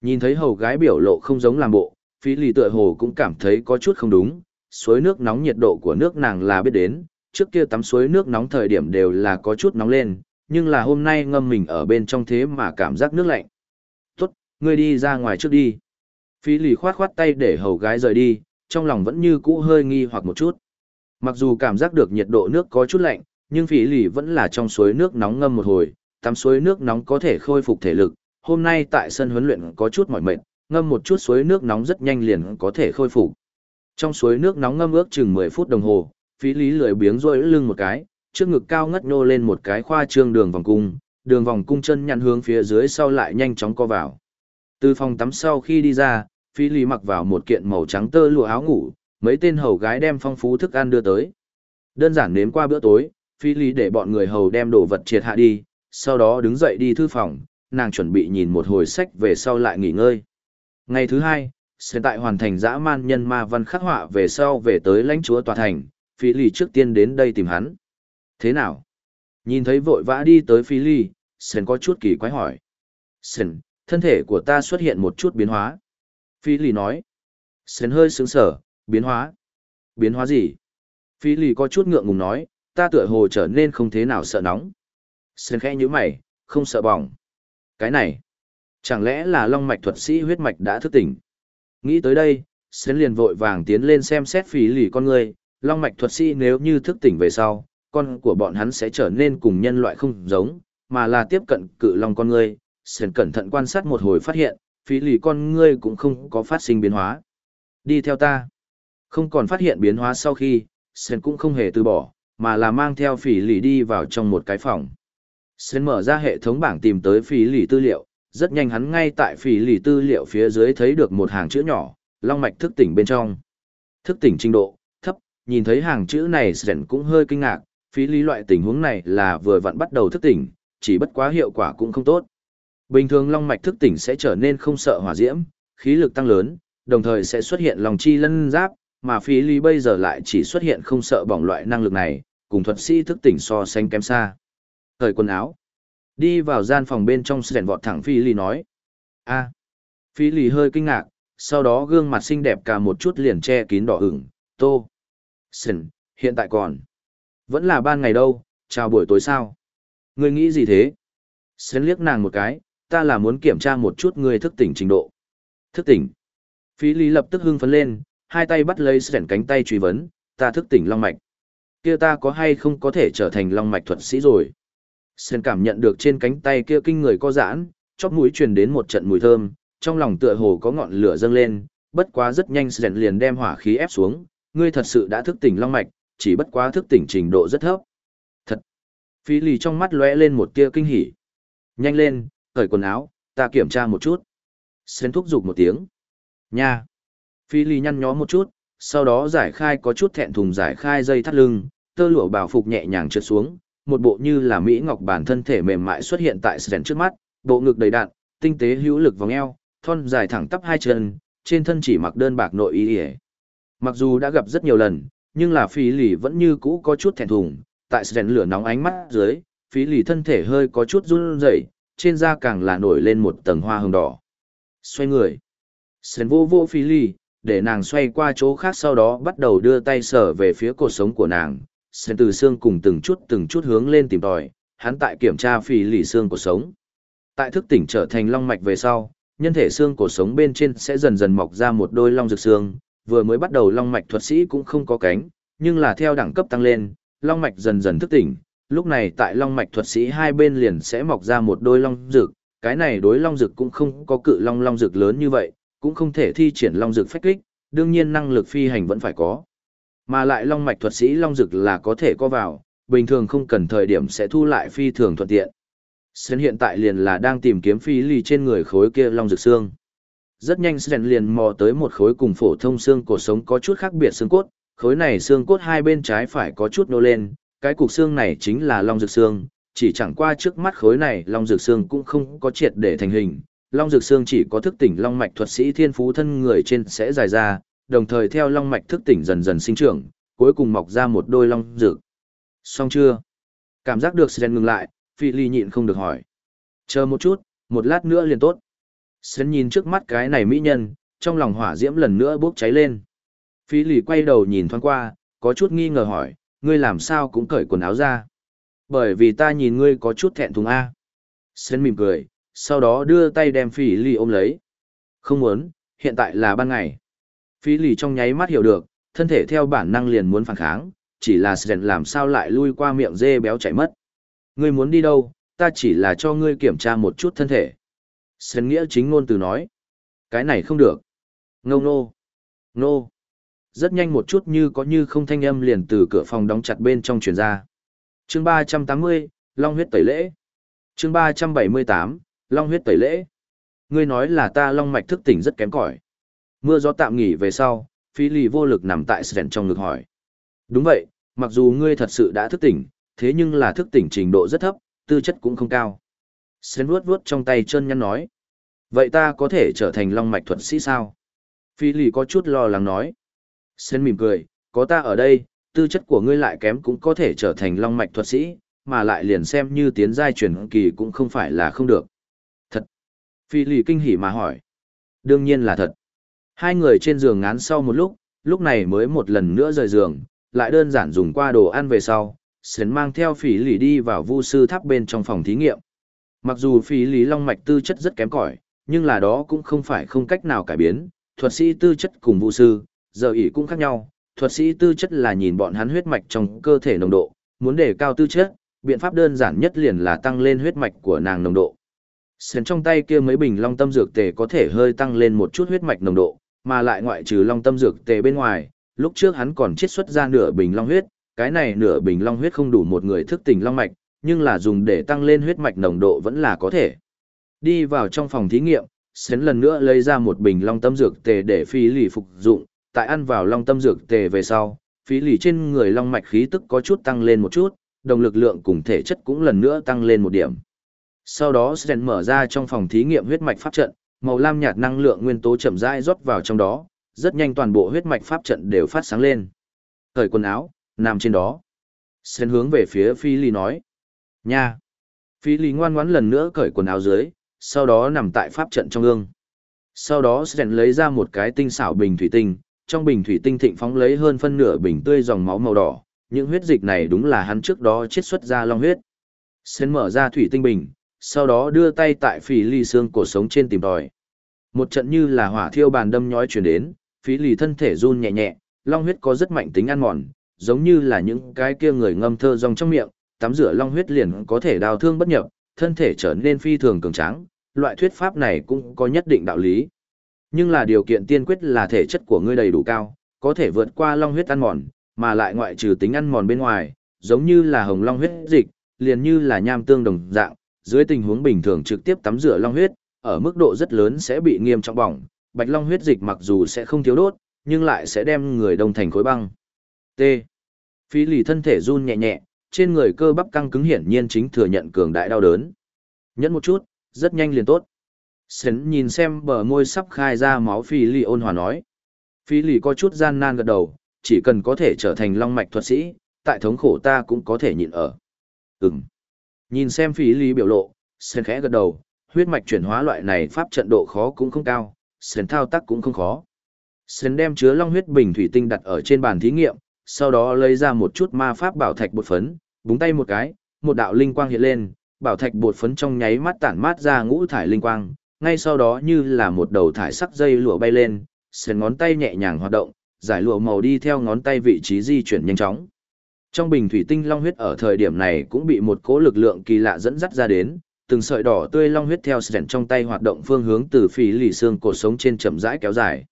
Nhìn thấy hầu gái biểu lộ không giống làm bộ, phí lì tựa hồ cũng cảm thấy có chút không đúng, suối nước nóng nhiệt độ của nước nàng là biết đến, trước kia tắm suối nước nóng thời điểm đều là có chút nóng lên, nhưng là hôm nay ngâm mình ở bên trong thế mà cảm giác nước lạnh. Tốt, ngươi đi ra ngoài trước đi. Phí lì khoát khoát tay để hầu gái rời đi, trong lòng vẫn như cũ hơi nghi hoặc một chút. Mặc dù cảm giác được nhiệt độ nước có chút lạnh, nhưng phỉ lì vẫn là trong suối nước nóng ngâm một hồi, tắm suối nước nóng có thể khôi phục thể lực. Hôm nay tại sân huấn luyện có chút mỏi mệt, ngâm một chút suối nước nóng rất nhanh liền có thể khôi phục. Trong suối nước nóng ngâm ước chừng 10 phút đồng hồ, phí lý lười biếng rôi lưng một cái, trước ngực cao ngất nô lên một cái khoa trương đường vòng cung, đường vòng cung chân nhăn hướng phía dưới sau lại nhanh chóng co vào. Từ phòng tắm sau khi đi ra, phí lý mặc vào một kiện màu trắng tơ lụa áo ngủ, mấy tên hầu gái đem phong phú thức ăn đưa tới. Đơn giản nếm qua bữa tối, Phi lý để bọn người hầu đem đồ vật triệt hạ đi, sau đó đứng dậy đi thư phòng, nàng chuẩn bị nhìn một hồi sách về sau lại nghỉ ngơi. Ngày thứ hai, hiện tại hoàn thành dã man nhân ma văn khắc họa về sau về tới lãnh chúa tòa thành, Phi Lý trước tiên đến đây tìm hắn. Thế nào? Nhìn thấy vội vã đi tới Phi Lý, Sen có chút kỳ quái hỏi. Sen, thân thể của ta xuất hiện một chút biến hóa. Phi Lý nói. Sen hơi sướng sở, biến hóa. Biến hóa gì? Phi Lì có chút ngượng ngùng nói, ta tựa hồ trở nên không thế nào sợ nóng. sơn khẽ nhữ mày, không sợ bỏng. Cái này, chẳng lẽ là long mạch thuật sĩ huyết mạch đã thức tỉnh? Nghĩ tới đây, sơn liền vội vàng tiến lên xem xét phí lì con người, long mạch thuật sĩ nếu như thức tỉnh về sau, con của bọn hắn sẽ trở nên cùng nhân loại không giống, mà là tiếp cận cự long con người. sơn cẩn thận quan sát một hồi phát hiện, phí lì con ngươi cũng không có phát sinh biến hóa. Đi theo ta. Không còn phát hiện biến hóa sau khi, Sen cũng không hề từ bỏ, mà là mang theo phỉ lì đi vào trong một cái phòng. Sen mở ra hệ thống bảng tìm tới phỉ lì tư liệu, rất nhanh hắn ngay tại phỉ lì tư liệu phía dưới thấy được một hàng chữ nhỏ, long mạch thức tỉnh bên trong. Thức tỉnh trình độ, thấp, nhìn thấy hàng chữ này Sen cũng hơi kinh ngạc, phỉ lì loại tình huống này là vừa vặn bắt đầu thức tỉnh, chỉ bất quá hiệu quả cũng không tốt. Bình thường long mạch thức tỉnh sẽ trở nên không sợ hỏa diễm, khí lực tăng lớn, đồng thời sẽ xuất hiện lòng chi lân giáp, mà phí lý bây giờ lại chỉ xuất hiện không sợ bỏng loại năng lực này, cùng thuật sĩ thức tỉnh so sánh kém xa. Thời quần áo. Đi vào gian phòng bên trong sẻn vọt thẳng phi lý nói. a à. Phi lý hơi kinh ngạc, sau đó gương mặt xinh đẹp cả một chút liền che kín đỏ ửng, tô. Sẻn, hiện tại còn. Vẫn là ban ngày đâu, chào buổi tối sao. Ngươi nghĩ gì thế? Sẻn liếc nàng một cái, ta là muốn kiểm tra một chút ngươi thức tỉnh trình độ. Thức tỉnh. Phi lý lập tức hưng phấn lên, hai tay bắt lấy sẻn cánh tay truy vấn, ta thức tỉnh long mạch. Kia ta có hay không có thể trở thành long mạch thuật sĩ rồi? Sẻn cảm nhận được trên cánh tay kia kinh người có giãn, chóp mũi truyền đến một trận mùi thơm, trong lòng tựa hồ có ngọn lửa dâng lên, bất quá rất nhanh sẻn liền đem hỏa khí ép xuống, ngươi thật sự đã thức tỉnh long mạch, chỉ bất quá thức tỉnh trình độ rất thấp. Thật. Phi lì trong mắt lóe lên một tia kinh hỉ. Nhanh lên, cởi quần áo, ta kiểm tra một chút. Sến thúc giục một tiếng. Nha. Phi Ly nhăn nhó một chút, sau đó giải khai có chút thẹn thùng giải khai dây thắt lưng, tơ lụa bảo phục nhẹ nhàng trượt xuống, một bộ như là mỹ ngọc bản thân thể mềm mại xuất hiện tại Sren trước mắt, bộ ngực đầy đặn, tinh tế hữu lực vòng eo, thon dài thẳng tắp hai chân, trên thân chỉ mặc đơn bạc nội y. Mặc dù đã gặp rất nhiều lần, nhưng là Phi Ly vẫn như cũ có chút thẹn thùng, tại Sren lửa nóng ánh mắt dưới, Phi Ly thân thể hơi có chút run rẩy, trên da càng là nổi lên một tầng hoa hồng đỏ. Xoay người. Sren vô vô Phi Ly, để nàng xoay qua chỗ khác sau đó bắt đầu đưa tay sờ về phía cột sống của nàng, sen từ xương cùng từng chút từng chút hướng lên tìm tòi, hắn tại kiểm tra phì lì xương của sống. Tại thức tỉnh trở thành long mạch về sau, nhân thể xương cột sống bên trên sẽ dần dần mọc ra một đôi long rực xương, vừa mới bắt đầu long mạch thuật sĩ cũng không có cánh, nhưng là theo đẳng cấp tăng lên, long mạch dần dần thức tỉnh, lúc này tại long mạch thuật sĩ hai bên liền sẽ mọc ra một đôi long rực, cái này đối long rực cũng không có cự long long rực lớn như vậy, cũng không thể thi triển long dực phách kích, đương nhiên năng lực phi hành vẫn phải có. Mà lại long mạch thuật sĩ long dực là có thể có vào, bình thường không cần thời điểm sẽ thu lại phi thường thuận tiện. Sến hiện tại liền là đang tìm kiếm phi lì trên người khối kia long dực xương. Rất nhanh Sến liền mò tới một khối cùng phổ thông xương cổ sống có chút khác biệt xương cốt, khối này xương cốt hai bên trái phải có chút nô lên, cái cục xương này chính là long Dược xương, chỉ chẳng qua trước mắt khối này long Dược xương cũng không có triệt để thành hình, long dược xương chỉ có thức tỉnh long mạch thuật sĩ thiên phú thân người trên sẽ dài ra, đồng thời theo long mạch thức tỉnh dần dần sinh trưởng, cuối cùng mọc ra một đôi long dược. Xong chưa? Cảm giác được Sren ngừng lại, Phi Ly nhịn không được hỏi. Chờ một chút, một lát nữa liền tốt. Sren nhìn trước mắt cái này mỹ nhân, trong lòng hỏa diễm lần nữa bốc cháy lên. Phi Ly quay đầu nhìn thoáng qua, có chút nghi ngờ hỏi, ngươi làm sao cũng cởi quần áo ra. Bởi vì ta nhìn ngươi có chút thẹn thùng A. Sren mỉm cười, sau đó đưa tay đem phỉ lì ôm lấy. Không muốn, hiện tại là ban ngày. Phỉ lì trong nháy mắt hiểu được, thân thể theo bản năng liền muốn phản kháng, chỉ là Sren làm sao lại lui qua miệng dê béo chảy mất. Ngươi muốn đi đâu, ta chỉ là cho ngươi kiểm tra một chút thân thể. Sren nghĩa chính ngôn từ nói. Cái này không được. Ngông nô. Nô. Rất nhanh một chút như có như không thanh âm liền từ cửa phòng đóng chặt bên trong truyền ra. Chương 380, Long huyết tẩy lễ. Chương 378, long huyết tẩy lễ. Ngươi nói là ta long mạch thức tỉnh rất kém cỏi. Mưa gió tạm nghỉ về sau, phi lì vô lực nằm tại sren trong ngực hỏi. Đúng vậy, mặc dù ngươi thật sự đã thức tỉnh, thế nhưng là thức tỉnh trình độ rất thấp, tư chất cũng không cao. Sren vuốt vuốt trong tay chân nhăn nói. Vậy ta có thể trở thành long mạch thuật sĩ sao? Phi lì có chút lo lắng nói. Sren mỉm cười, có ta ở đây, tư chất của ngươi lại kém cũng có thể trở thành long mạch thuật sĩ, mà lại liền xem như tiến giai truyền kỳ cũng không phải là không được. Phi lì kinh hỉ mà hỏi. Đương nhiên là thật. Hai người trên giường ngán sau một lúc, lúc này mới một lần nữa rời giường, lại đơn giản dùng qua đồ ăn về sau, Sến mang theo phỉ lì đi vào vu sư tháp bên trong phòng thí nghiệm. Mặc dù phỉ lì long mạch tư chất rất kém cỏi, nhưng là đó cũng không phải không cách nào cải biến, thuật sĩ tư chất cùng vu sư, giờ ý cũng khác nhau. Thuật sĩ tư chất là nhìn bọn hắn huyết mạch trong cơ thể nồng độ, muốn để cao tư chất, biện pháp đơn giản nhất liền là tăng lên huyết mạch của nàng nồng độ. Sến trong tay kia mấy bình long tâm dược tề có thể hơi tăng lên một chút huyết mạch nồng độ, mà lại ngoại trừ long tâm dược tề bên ngoài, lúc trước hắn còn chiết xuất ra nửa bình long huyết, cái này nửa bình long huyết không đủ một người thức tỉnh long mạch, nhưng là dùng để tăng lên huyết mạch nồng độ vẫn là có thể. Đi vào trong phòng thí nghiệm, Sến lần nữa lấy ra một bình long tâm dược tề để phi lì phục dụng, tại ăn vào long tâm dược tề về sau, phi lì trên người long mạch khí tức có chút tăng lên một chút, đồng lực lượng cùng thể chất cũng lần nữa tăng lên một điểm. Sau đó Sren mở ra trong phòng thí nghiệm huyết mạch pháp trận, màu lam nhạt năng lượng nguyên tố chậm rãi rót vào trong đó, rất nhanh toàn bộ huyết mạch pháp trận đều phát sáng lên. Thời quần áo, nằm trên đó. Sren hướng về phía phi Ly nói. Nha! Phi Ly ngoan ngoãn lần nữa cởi quần áo dưới, sau đó nằm tại pháp trận trong ương. Sau đó Sren lấy ra một cái tinh xảo bình thủy tinh, trong bình thủy tinh thịnh phóng lấy hơn phân nửa bình tươi dòng máu màu đỏ, những huyết dịch này đúng là hắn trước đó chiết xuất ra long huyết. Sren mở ra thủy tinh bình, sau đó đưa tay tại phỉ lì xương cổ sống trên tìm tòi. Một trận như là hỏa thiêu bàn đâm nhói chuyển đến, phỉ lì thân thể run nhẹ nhẹ, long huyết có rất mạnh tính ăn mòn, giống như là những cái kia người ngâm thơ rong trong miệng, tắm rửa long huyết liền có thể đào thương bất nhập, thân thể trở nên phi thường cường tráng, loại thuyết pháp này cũng có nhất định đạo lý. Nhưng là điều kiện tiên quyết là thể chất của ngươi đầy đủ cao, có thể vượt qua long huyết ăn mòn, mà lại ngoại trừ tính ăn mòn bên ngoài, giống như là hồng long huyết dịch, liền như là nham tương đồng dạng, dưới tình huống bình thường trực tiếp tắm rửa long huyết, ở mức độ rất lớn sẽ bị nghiêm trọng bỏng, bạch long huyết dịch mặc dù sẽ không thiếu đốt, nhưng lại sẽ đem người đông thành khối băng. T. Phí lì thân thể run nhẹ nhẹ, trên người cơ bắp căng cứng hiển nhiên chính thừa nhận cường đại đau đớn. Nhẫn một chút, rất nhanh liền tốt. Sến nhìn xem bờ môi sắp khai ra máu phi lì ôn hòa nói. Phi lì có chút gian nan gật đầu, chỉ cần có thể trở thành long mạch thuật sĩ, tại thống khổ ta cũng có thể nhịn ở. Ừm. Nhìn xem phi lý biểu lộ, sền khẽ gật đầu, huyết mạch chuyển hóa loại này pháp trận độ khó cũng không cao, sền thao tác cũng không khó. sền đem chứa long huyết bình thủy tinh đặt ở trên bàn thí nghiệm, sau đó lấy ra một chút ma pháp bảo thạch bột phấn, búng tay một cái, một đạo linh quang hiện lên, bảo thạch bột phấn trong nháy mắt tản mát ra ngũ thải linh quang, ngay sau đó như là một đầu thải sắc dây lụa bay lên, sền ngón tay nhẹ nhàng hoạt động, giải lụa màu đi theo ngón tay vị trí di chuyển nhanh chóng. Trong bình thủy tinh long huyết ở thời điểm này cũng bị một cỗ lực lượng kỳ lạ dẫn dắt ra đến, từng sợi đỏ tươi long huyết theo sẹn trong tay hoạt động phương hướng từ phỉ lì xương cột sống trên chậm rãi kéo dài.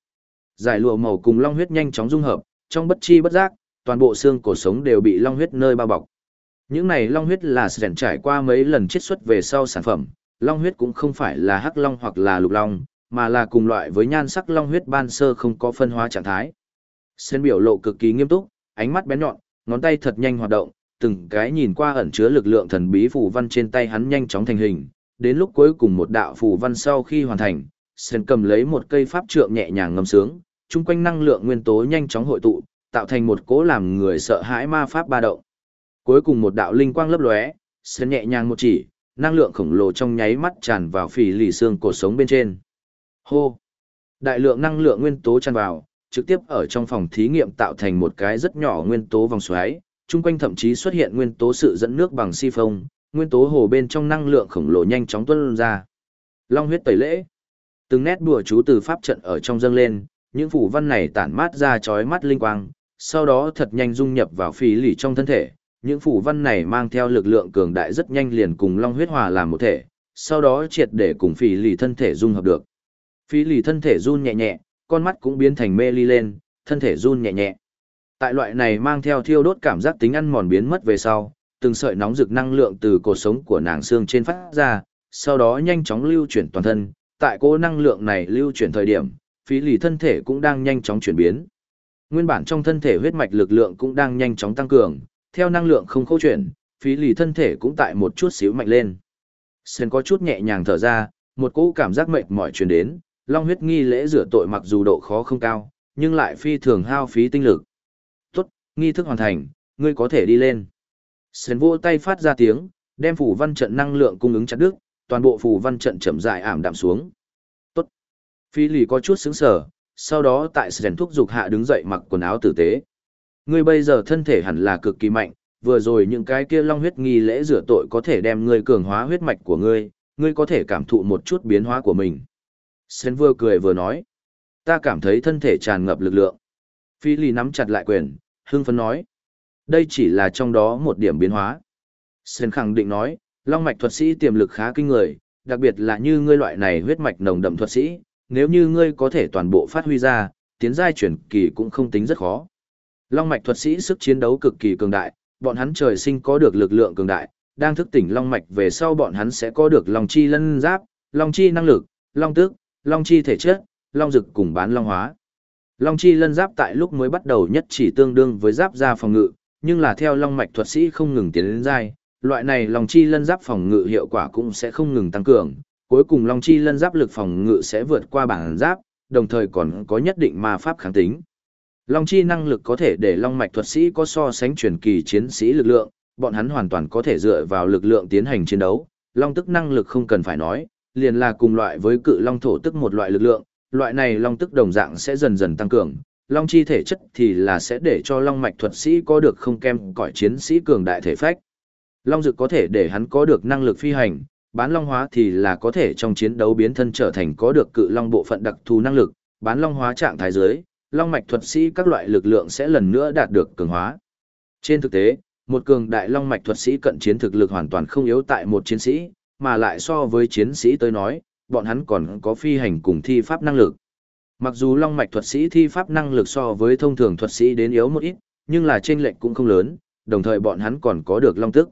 Giải lụa màu cùng long huyết nhanh chóng dung hợp, trong bất chi bất giác, toàn bộ xương cổ sống đều bị long huyết nơi bao bọc. Những này long huyết là sẹn trải qua mấy lần chiết xuất về sau sản phẩm, long huyết cũng không phải là hắc long hoặc là lục long, mà là cùng loại với nhan sắc long huyết ban sơ không có phân hóa trạng thái. Sen biểu lộ cực kỳ nghiêm túc, ánh mắt bén nhọn, ngón tay thật nhanh hoạt động, từng cái nhìn qua ẩn chứa lực lượng thần bí phù văn trên tay hắn nhanh chóng thành hình. Đến lúc cuối cùng một đạo phù văn sau khi hoàn thành, Sen cầm lấy một cây pháp trượng nhẹ nhàng ngâm sướng, chung quanh năng lượng nguyên tố nhanh chóng hội tụ, tạo thành một cỗ làm người sợ hãi ma pháp ba động. Cuối cùng một đạo linh quang lấp lóe, Sen nhẹ nhàng một chỉ, năng lượng khổng lồ trong nháy mắt tràn vào phì lì xương cổ sống bên trên. Hô! Đại lượng năng lượng nguyên tố tràn vào, trực tiếp ở trong phòng thí nghiệm tạo thành một cái rất nhỏ nguyên tố vòng xoáy, chung quanh thậm chí xuất hiện nguyên tố sự dẫn nước bằng si phông, nguyên tố hồ bên trong năng lượng khổng lồ nhanh chóng tuôn ra. Long huyết tẩy lễ. Từng nét đùa chú từ pháp trận ở trong dâng lên, những phủ văn này tản mát ra chói mắt linh quang, sau đó thật nhanh dung nhập vào phì lì trong thân thể, những phủ văn này mang theo lực lượng cường đại rất nhanh liền cùng long huyết hòa làm một thể, sau đó triệt để cùng phí lì thân thể dung hợp được. Phí lì thân thể run nhẹ nhẹ, con mắt cũng biến thành mê ly lên, thân thể run nhẹ nhẹ. Tại loại này mang theo thiêu đốt cảm giác tính ăn mòn biến mất về sau, từng sợi nóng rực năng lượng từ cột sống của nàng xương trên phát ra, sau đó nhanh chóng lưu chuyển toàn thân. Tại cô năng lượng này lưu chuyển thời điểm, phí lì thân thể cũng đang nhanh chóng chuyển biến. Nguyên bản trong thân thể huyết mạch lực lượng cũng đang nhanh chóng tăng cường, theo năng lượng không khâu chuyển, phí lì thân thể cũng tại một chút xíu mạnh lên. Sơn có chút nhẹ nhàng thở ra, một cỗ cảm giác mệt mỏi truyền đến, long huyết nghi lễ rửa tội mặc dù độ khó không cao, nhưng lại phi thường hao phí tinh lực. Tốt, nghi thức hoàn thành, ngươi có thể đi lên. Sến vô tay phát ra tiếng, đem phủ văn trận năng lượng cung ứng chặt đứt, toàn bộ phủ văn trận chậm rãi ảm đạm xuống. Tốt. Phi lì có chút sững sờ, sau đó tại Sến thúc dục hạ đứng dậy mặc quần áo tử tế. Ngươi bây giờ thân thể hẳn là cực kỳ mạnh, vừa rồi những cái kia long huyết nghi lễ rửa tội có thể đem ngươi cường hóa huyết mạch của ngươi, ngươi có thể cảm thụ một chút biến hóa của mình. Sen vừa cười vừa nói. Ta cảm thấy thân thể tràn ngập lực lượng. Phi lì nắm chặt lại quyền, hưng phấn nói. Đây chỉ là trong đó một điểm biến hóa. Sen khẳng định nói, long mạch thuật sĩ tiềm lực khá kinh người, đặc biệt là như ngươi loại này huyết mạch nồng đậm thuật sĩ, nếu như ngươi có thể toàn bộ phát huy ra, tiến giai chuyển kỳ cũng không tính rất khó. Long mạch thuật sĩ sức chiến đấu cực kỳ cường đại, bọn hắn trời sinh có được lực lượng cường đại, đang thức tỉnh long mạch về sau bọn hắn sẽ có được long chi lân giáp, long chi năng lực, long tước, long chi thể chất, long dực cùng bán long hóa. Long chi lân giáp tại lúc mới bắt đầu nhất chỉ tương đương với giáp da phòng ngự, nhưng là theo long mạch thuật sĩ không ngừng tiến đến dai, loại này long chi lân giáp phòng ngự hiệu quả cũng sẽ không ngừng tăng cường, cuối cùng long chi lân giáp lực phòng ngự sẽ vượt qua bản giáp, đồng thời còn có nhất định ma pháp kháng tính. Long chi năng lực có thể để long mạch thuật sĩ có so sánh truyền kỳ chiến sĩ lực lượng, bọn hắn hoàn toàn có thể dựa vào lực lượng tiến hành chiến đấu, long tức năng lực không cần phải nói, liền là cùng loại với cự long thổ tức một loại lực lượng, loại này long tức đồng dạng sẽ dần dần tăng cường, long chi thể chất thì là sẽ để cho long mạch thuật sĩ có được không kem cõi chiến sĩ cường đại thể phách. Long dực có thể để hắn có được năng lực phi hành, bán long hóa thì là có thể trong chiến đấu biến thân trở thành có được cự long bộ phận đặc thù năng lực, bán long hóa trạng thái dưới, long mạch thuật sĩ các loại lực lượng sẽ lần nữa đạt được cường hóa. Trên thực tế, một cường đại long mạch thuật sĩ cận chiến thực lực hoàn toàn không yếu tại một chiến sĩ, mà lại so với chiến sĩ tới nói, bọn hắn còn có phi hành cùng thi pháp năng lực. Mặc dù long mạch thuật sĩ thi pháp năng lực so với thông thường thuật sĩ đến yếu một ít, nhưng là chênh lệch cũng không lớn, đồng thời bọn hắn còn có được long tức.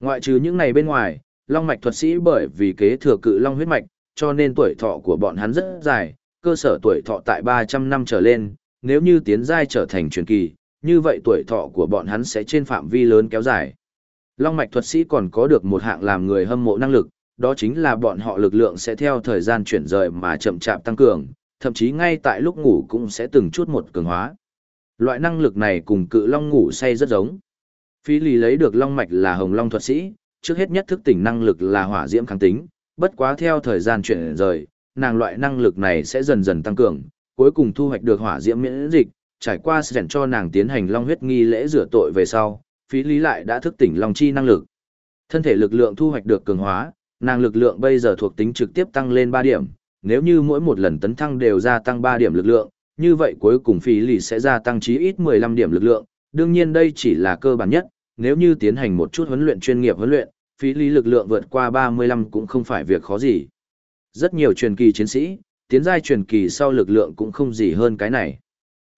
Ngoại trừ những này bên ngoài, long mạch thuật sĩ bởi vì kế thừa cự long huyết mạch, cho nên tuổi thọ của bọn hắn rất dài, cơ sở tuổi thọ tại 300 năm trở lên, nếu như tiến giai trở thành truyền kỳ, như vậy tuổi thọ của bọn hắn sẽ trên phạm vi lớn kéo dài. Long mạch thuật sĩ còn có được một hạng làm người hâm mộ năng lực, đó chính là bọn họ lực lượng sẽ theo thời gian chuyển rời mà chậm chạp tăng cường, thậm chí ngay tại lúc ngủ cũng sẽ từng chút một cường hóa. Loại năng lực này cùng cự long ngủ say rất giống. Phi lì lấy được long mạch là hồng long thuật sĩ, trước hết nhất thức tỉnh năng lực là hỏa diễm kháng tính, bất quá theo thời gian chuyển rời, nàng loại năng lực này sẽ dần dần tăng cường, cuối cùng thu hoạch được hỏa diễm miễn dịch, trải qua sẽ cho nàng tiến hành long huyết nghi lễ rửa tội về sau, phí lý lại đã thức tỉnh lòng chi năng lực. Thân thể lực lượng thu hoạch được cường hóa, nàng lực lượng bây giờ thuộc tính trực tiếp tăng lên 3 điểm, nếu như mỗi một lần tấn thăng đều gia tăng 3 điểm lực lượng, như vậy cuối cùng phí lý sẽ gia tăng chí ít 15 điểm lực lượng, đương nhiên đây chỉ là cơ bản nhất, nếu như tiến hành một chút huấn luyện chuyên nghiệp huấn luyện, phí lý lực lượng vượt qua 35 cũng không phải việc khó gì. Rất nhiều truyền kỳ chiến sĩ, tiến giai truyền kỳ sau lực lượng cũng không gì hơn cái này.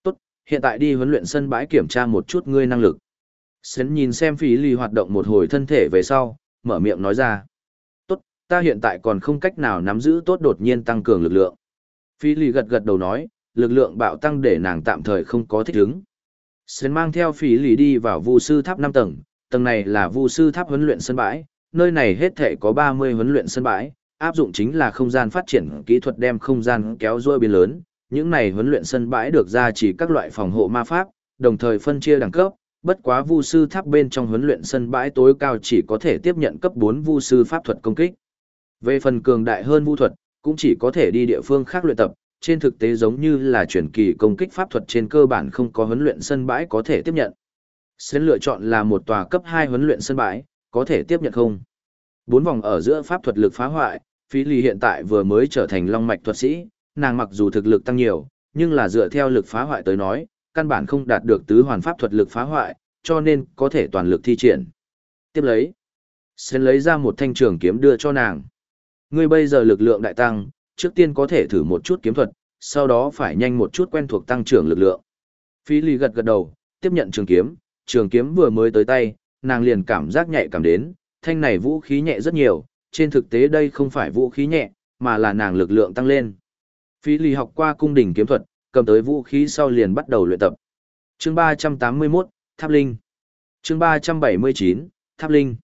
Tốt, hiện tại đi huấn luyện sân bãi kiểm tra một chút ngươi năng lực. Sến nhìn xem phí Lì hoạt động một hồi thân thể về sau, mở miệng nói ra. Tốt, ta hiện tại còn không cách nào nắm giữ tốt đột nhiên tăng cường lực lượng. Phí Lì gật gật đầu nói, lực lượng bạo tăng để nàng tạm thời không có thích ứng. Sến mang theo phí Lì đi vào vu sư tháp 5 tầng, tầng này là vu sư tháp huấn luyện sân bãi, nơi này hết thể có 30 huấn luyện sân bãi, áp dụng chính là không gian phát triển kỹ thuật đem không gian kéo ruôi biến lớn. Những này huấn luyện sân bãi được ra chỉ các loại phòng hộ ma pháp, đồng thời phân chia đẳng cấp, bất quá vu sư tháp bên trong huấn luyện sân bãi tối cao chỉ có thể tiếp nhận cấp 4 vu sư pháp thuật công kích. Về phần cường đại hơn vu thuật, cũng chỉ có thể đi địa phương khác luyện tập, trên thực tế giống như là chuyển kỳ công kích pháp thuật trên cơ bản không có huấn luyện sân bãi có thể tiếp nhận. Sẽ lựa chọn là một tòa cấp 2 huấn luyện sân bãi, có thể tiếp nhận không? Bốn vòng ở giữa pháp thuật lực phá hoại, phí lì hiện tại vừa mới trở thành long mạch thuật sĩ, nàng mặc dù thực lực tăng nhiều, nhưng là dựa theo lực phá hoại tới nói, căn bản không đạt được tứ hoàn pháp thuật lực phá hoại, cho nên có thể toàn lực thi triển. Tiếp lấy, sẽ lấy ra một thanh trường kiếm đưa cho nàng. Ngươi bây giờ lực lượng đại tăng, trước tiên có thể thử một chút kiếm thuật, sau đó phải nhanh một chút quen thuộc tăng trưởng lực lượng. Phí lý gật gật đầu, tiếp nhận trường kiếm, trường kiếm vừa mới tới tay, nàng liền cảm giác nhạy cảm đến, thanh này vũ khí nhẹ rất nhiều, trên thực tế đây không phải vũ khí nhẹ, mà là nàng lực lượng tăng lên. Phí lý học qua cung đỉnh kiếm thuật, cầm tới vũ khí sau liền bắt đầu luyện tập. Chương 381, Tháp Linh. Chương 379, Tháp Linh.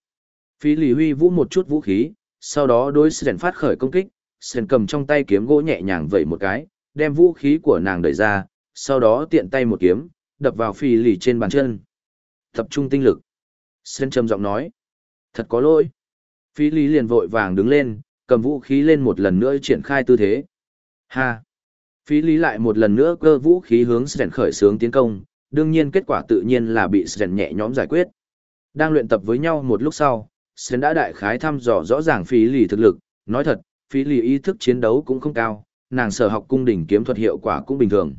Phí lì huy vũ một chút vũ khí, sau đó đối Sren phát khởi công kích, Sren cầm trong tay kiếm gỗ nhẹ nhàng vẩy một cái, đem vũ khí của nàng đẩy ra, sau đó tiện tay một kiếm, đập vào phí lì trên bàn chân. Tập trung tinh lực. Sren trầm giọng nói. Thật có lỗi. Phí lý liền vội vàng đứng lên, cầm vũ khí lên một lần nữa triển khai tư thế. Ha! Phí lý lại một lần nữa cơ vũ khí hướng Sren khởi xướng tiến công, đương nhiên kết quả tự nhiên là bị Sren nhẹ nhõm giải quyết. Đang luyện tập với nhau một lúc sau, Sren đã đại khái thăm dò rõ ràng phí lý thực lực, nói thật, phí lý ý thức chiến đấu cũng không cao, nàng sở học cung đỉnh kiếm thuật hiệu quả cũng bình thường.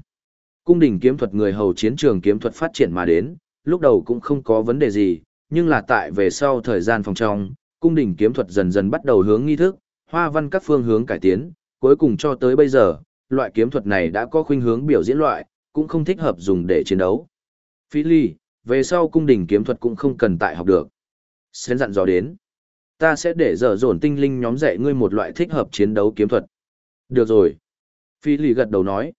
Cung đỉnh kiếm thuật người hầu chiến trường kiếm thuật phát triển mà đến, lúc đầu cũng không có vấn đề gì, nhưng là tại về sau thời gian phòng trong, cung đỉnh kiếm thuật dần dần bắt đầu hướng nghi thức, hoa văn các phương hướng cải tiến, Cuối cùng cho tới bây giờ, loại kiếm thuật này đã có khuynh hướng biểu diễn loại, cũng không thích hợp dùng để chiến đấu. Phi ly, về sau cung đình kiếm thuật cũng không cần tại học được. Sến dặn dò đến. Ta sẽ để dở dồn tinh linh nhóm dạy ngươi một loại thích hợp chiến đấu kiếm thuật. Được rồi. Phi ly gật đầu nói.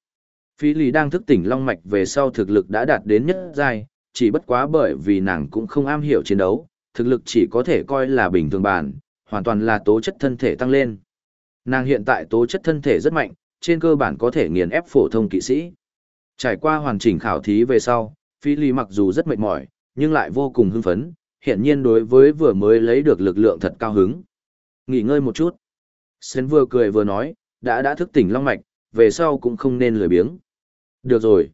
Phi ly đang thức tỉnh long mạch về sau thực lực đã đạt đến nhất giai, chỉ bất quá bởi vì nàng cũng không am hiểu chiến đấu, thực lực chỉ có thể coi là bình thường bản, hoàn toàn là tố chất thân thể tăng lên. Nàng hiện tại tố chất thân thể rất mạnh, trên cơ bản có thể nghiền ép phổ thông kỵ sĩ. Trải qua hoàn chỉnh khảo thí về sau, Phi Ly mặc dù rất mệt mỏi, nhưng lại vô cùng hưng phấn, hiện nhiên đối với vừa mới lấy được lực lượng thật cao hứng. Nghỉ ngơi một chút. Sến vừa cười vừa nói, đã đã thức tỉnh long mạch, về sau cũng không nên lười biếng. Được rồi.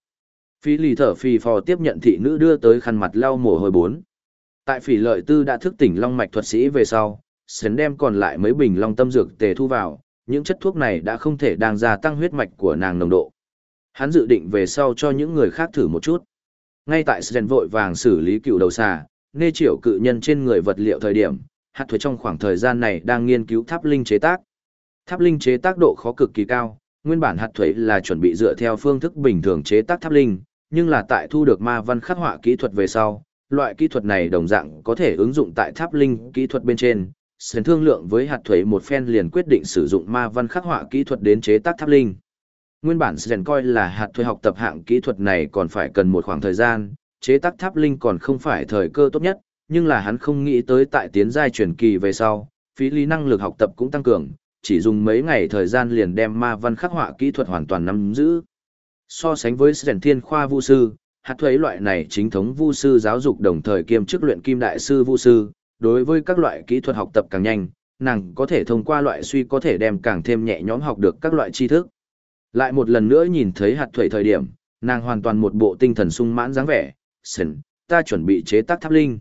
Phi Ly thở phì phò tiếp nhận thị nữ đưa tới khăn mặt lau mồ hôi bốn. Tại phỉ lợi tư đã thức tỉnh long mạch thuật sĩ về sau, Sến đem còn lại mấy bình long tâm dược tề thu vào, những chất thuốc này đã không thể đang gia tăng huyết mạch của nàng nồng độ. Hắn dự định về sau cho những người khác thử một chút. Ngay tại Sren vội vàng xử lý cựu đầu xà, nê triệu cự nhân trên người vật liệu thời điểm, hạt thuế trong khoảng thời gian này đang nghiên cứu tháp linh chế tác. Tháp linh chế tác độ khó cực kỳ cao, nguyên bản hạt thuế là chuẩn bị dựa theo phương thức bình thường chế tác tháp linh, nhưng là tại thu được ma văn khắc họa kỹ thuật về sau, loại kỹ thuật này đồng dạng có thể ứng dụng tại tháp linh kỹ thuật bên trên. Sến thương lượng với hạt thuế một phen liền quyết định sử dụng ma văn khắc họa kỹ thuật đến chế tác tháp linh. Nguyên bản Sến coi là hạt thuế học tập hạng kỹ thuật này còn phải cần một khoảng thời gian, chế tác tháp linh còn không phải thời cơ tốt nhất, nhưng là hắn không nghĩ tới tại tiến giai truyền kỳ về sau, phí lý năng lực học tập cũng tăng cường, chỉ dùng mấy ngày thời gian liền đem ma văn khắc họa kỹ thuật hoàn toàn nắm giữ. So sánh với Sến Thiên Khoa Vu Sư, hạt thuế loại này chính thống vu sư giáo dục đồng thời kiêm chức luyện kim đại sư vu sư, đối với các loại kỹ thuật học tập càng nhanh, nàng có thể thông qua loại suy có thể đem càng thêm nhẹ nhõm học được các loại tri thức. Lại một lần nữa nhìn thấy hạt thủy thời điểm, nàng hoàn toàn một bộ tinh thần sung mãn dáng vẻ, sần, ta chuẩn bị chế tác tháp linh.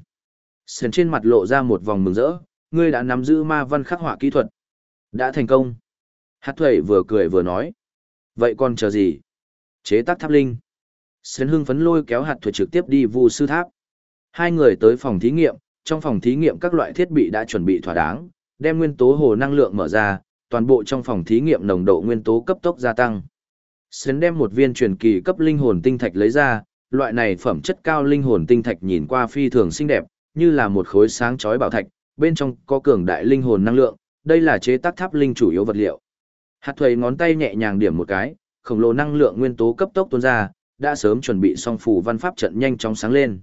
Sần trên mặt lộ ra một vòng mừng rỡ, ngươi đã nắm giữ ma văn khắc họa kỹ thuật. Đã thành công. Hạt thủy vừa cười vừa nói. Vậy còn chờ gì? Chế tác tháp linh. Sến hưng phấn lôi kéo hạt thuật trực tiếp đi vu sư tháp. Hai người tới phòng thí nghiệm, trong phòng thí nghiệm các loại thiết bị đã chuẩn bị thỏa đáng, đem nguyên tố hồ năng lượng mở ra, toàn bộ trong phòng thí nghiệm nồng độ nguyên tố cấp tốc gia tăng. Sến đem một viên truyền kỳ cấp linh hồn tinh thạch lấy ra, loại này phẩm chất cao linh hồn tinh thạch nhìn qua phi thường xinh đẹp, như là một khối sáng chói bảo thạch, bên trong có cường đại linh hồn năng lượng, đây là chế tác tháp linh chủ yếu vật liệu. Hạt thuầy ngón tay nhẹ nhàng điểm một cái, khổng lồ năng lượng nguyên tố cấp tốc tuôn ra, đã sớm chuẩn bị xong phù văn pháp trận nhanh chóng sáng lên.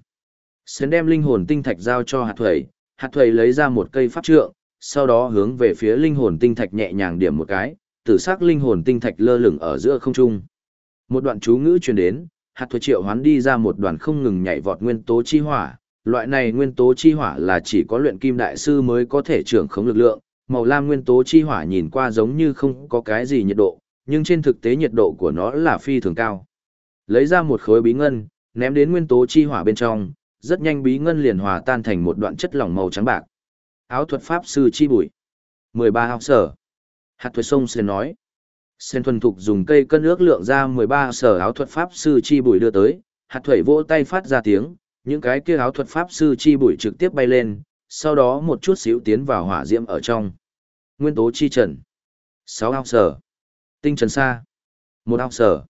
Sến đem linh hồn tinh thạch giao cho hạt thuầy, hạt thuầy lấy ra một cây pháp trượng, sau đó hướng về phía linh hồn tinh thạch nhẹ nhàng điểm một cái, tử sắc linh hồn tinh thạch lơ lửng ở giữa không trung. Một đoạn chú ngữ truyền đến, hạt thuầy triệu hoán đi ra một đoàn không ngừng nhảy vọt nguyên tố chi hỏa. Loại này nguyên tố chi hỏa là chỉ có luyện kim đại sư mới có thể trưởng khống lực lượng, màu lam nguyên tố chi hỏa nhìn qua giống như không có cái gì nhiệt độ, nhưng trên thực tế nhiệt độ của nó là phi thường cao. Lấy ra một khối bí ngân, ném đến nguyên tố chi hỏa bên trong, rất nhanh bí ngân liền hòa tan thành một đoạn chất lỏng màu trắng bạc. Áo thuật pháp sư chi bụi. 13 học sở. Hạt thuật sông sẽ nói. Sen thuần thục dùng cây cân ước lượng ra 13 sở áo thuật pháp sư chi bụi đưa tới, hạt thuẩy vỗ tay phát ra tiếng, những cái kia áo thuật pháp sư chi bụi trực tiếp bay lên, sau đó một chút xíu tiến vào hỏa diễm ở trong. Nguyên tố chi trần. 6 học sở. Tinh trần xa. một học sở.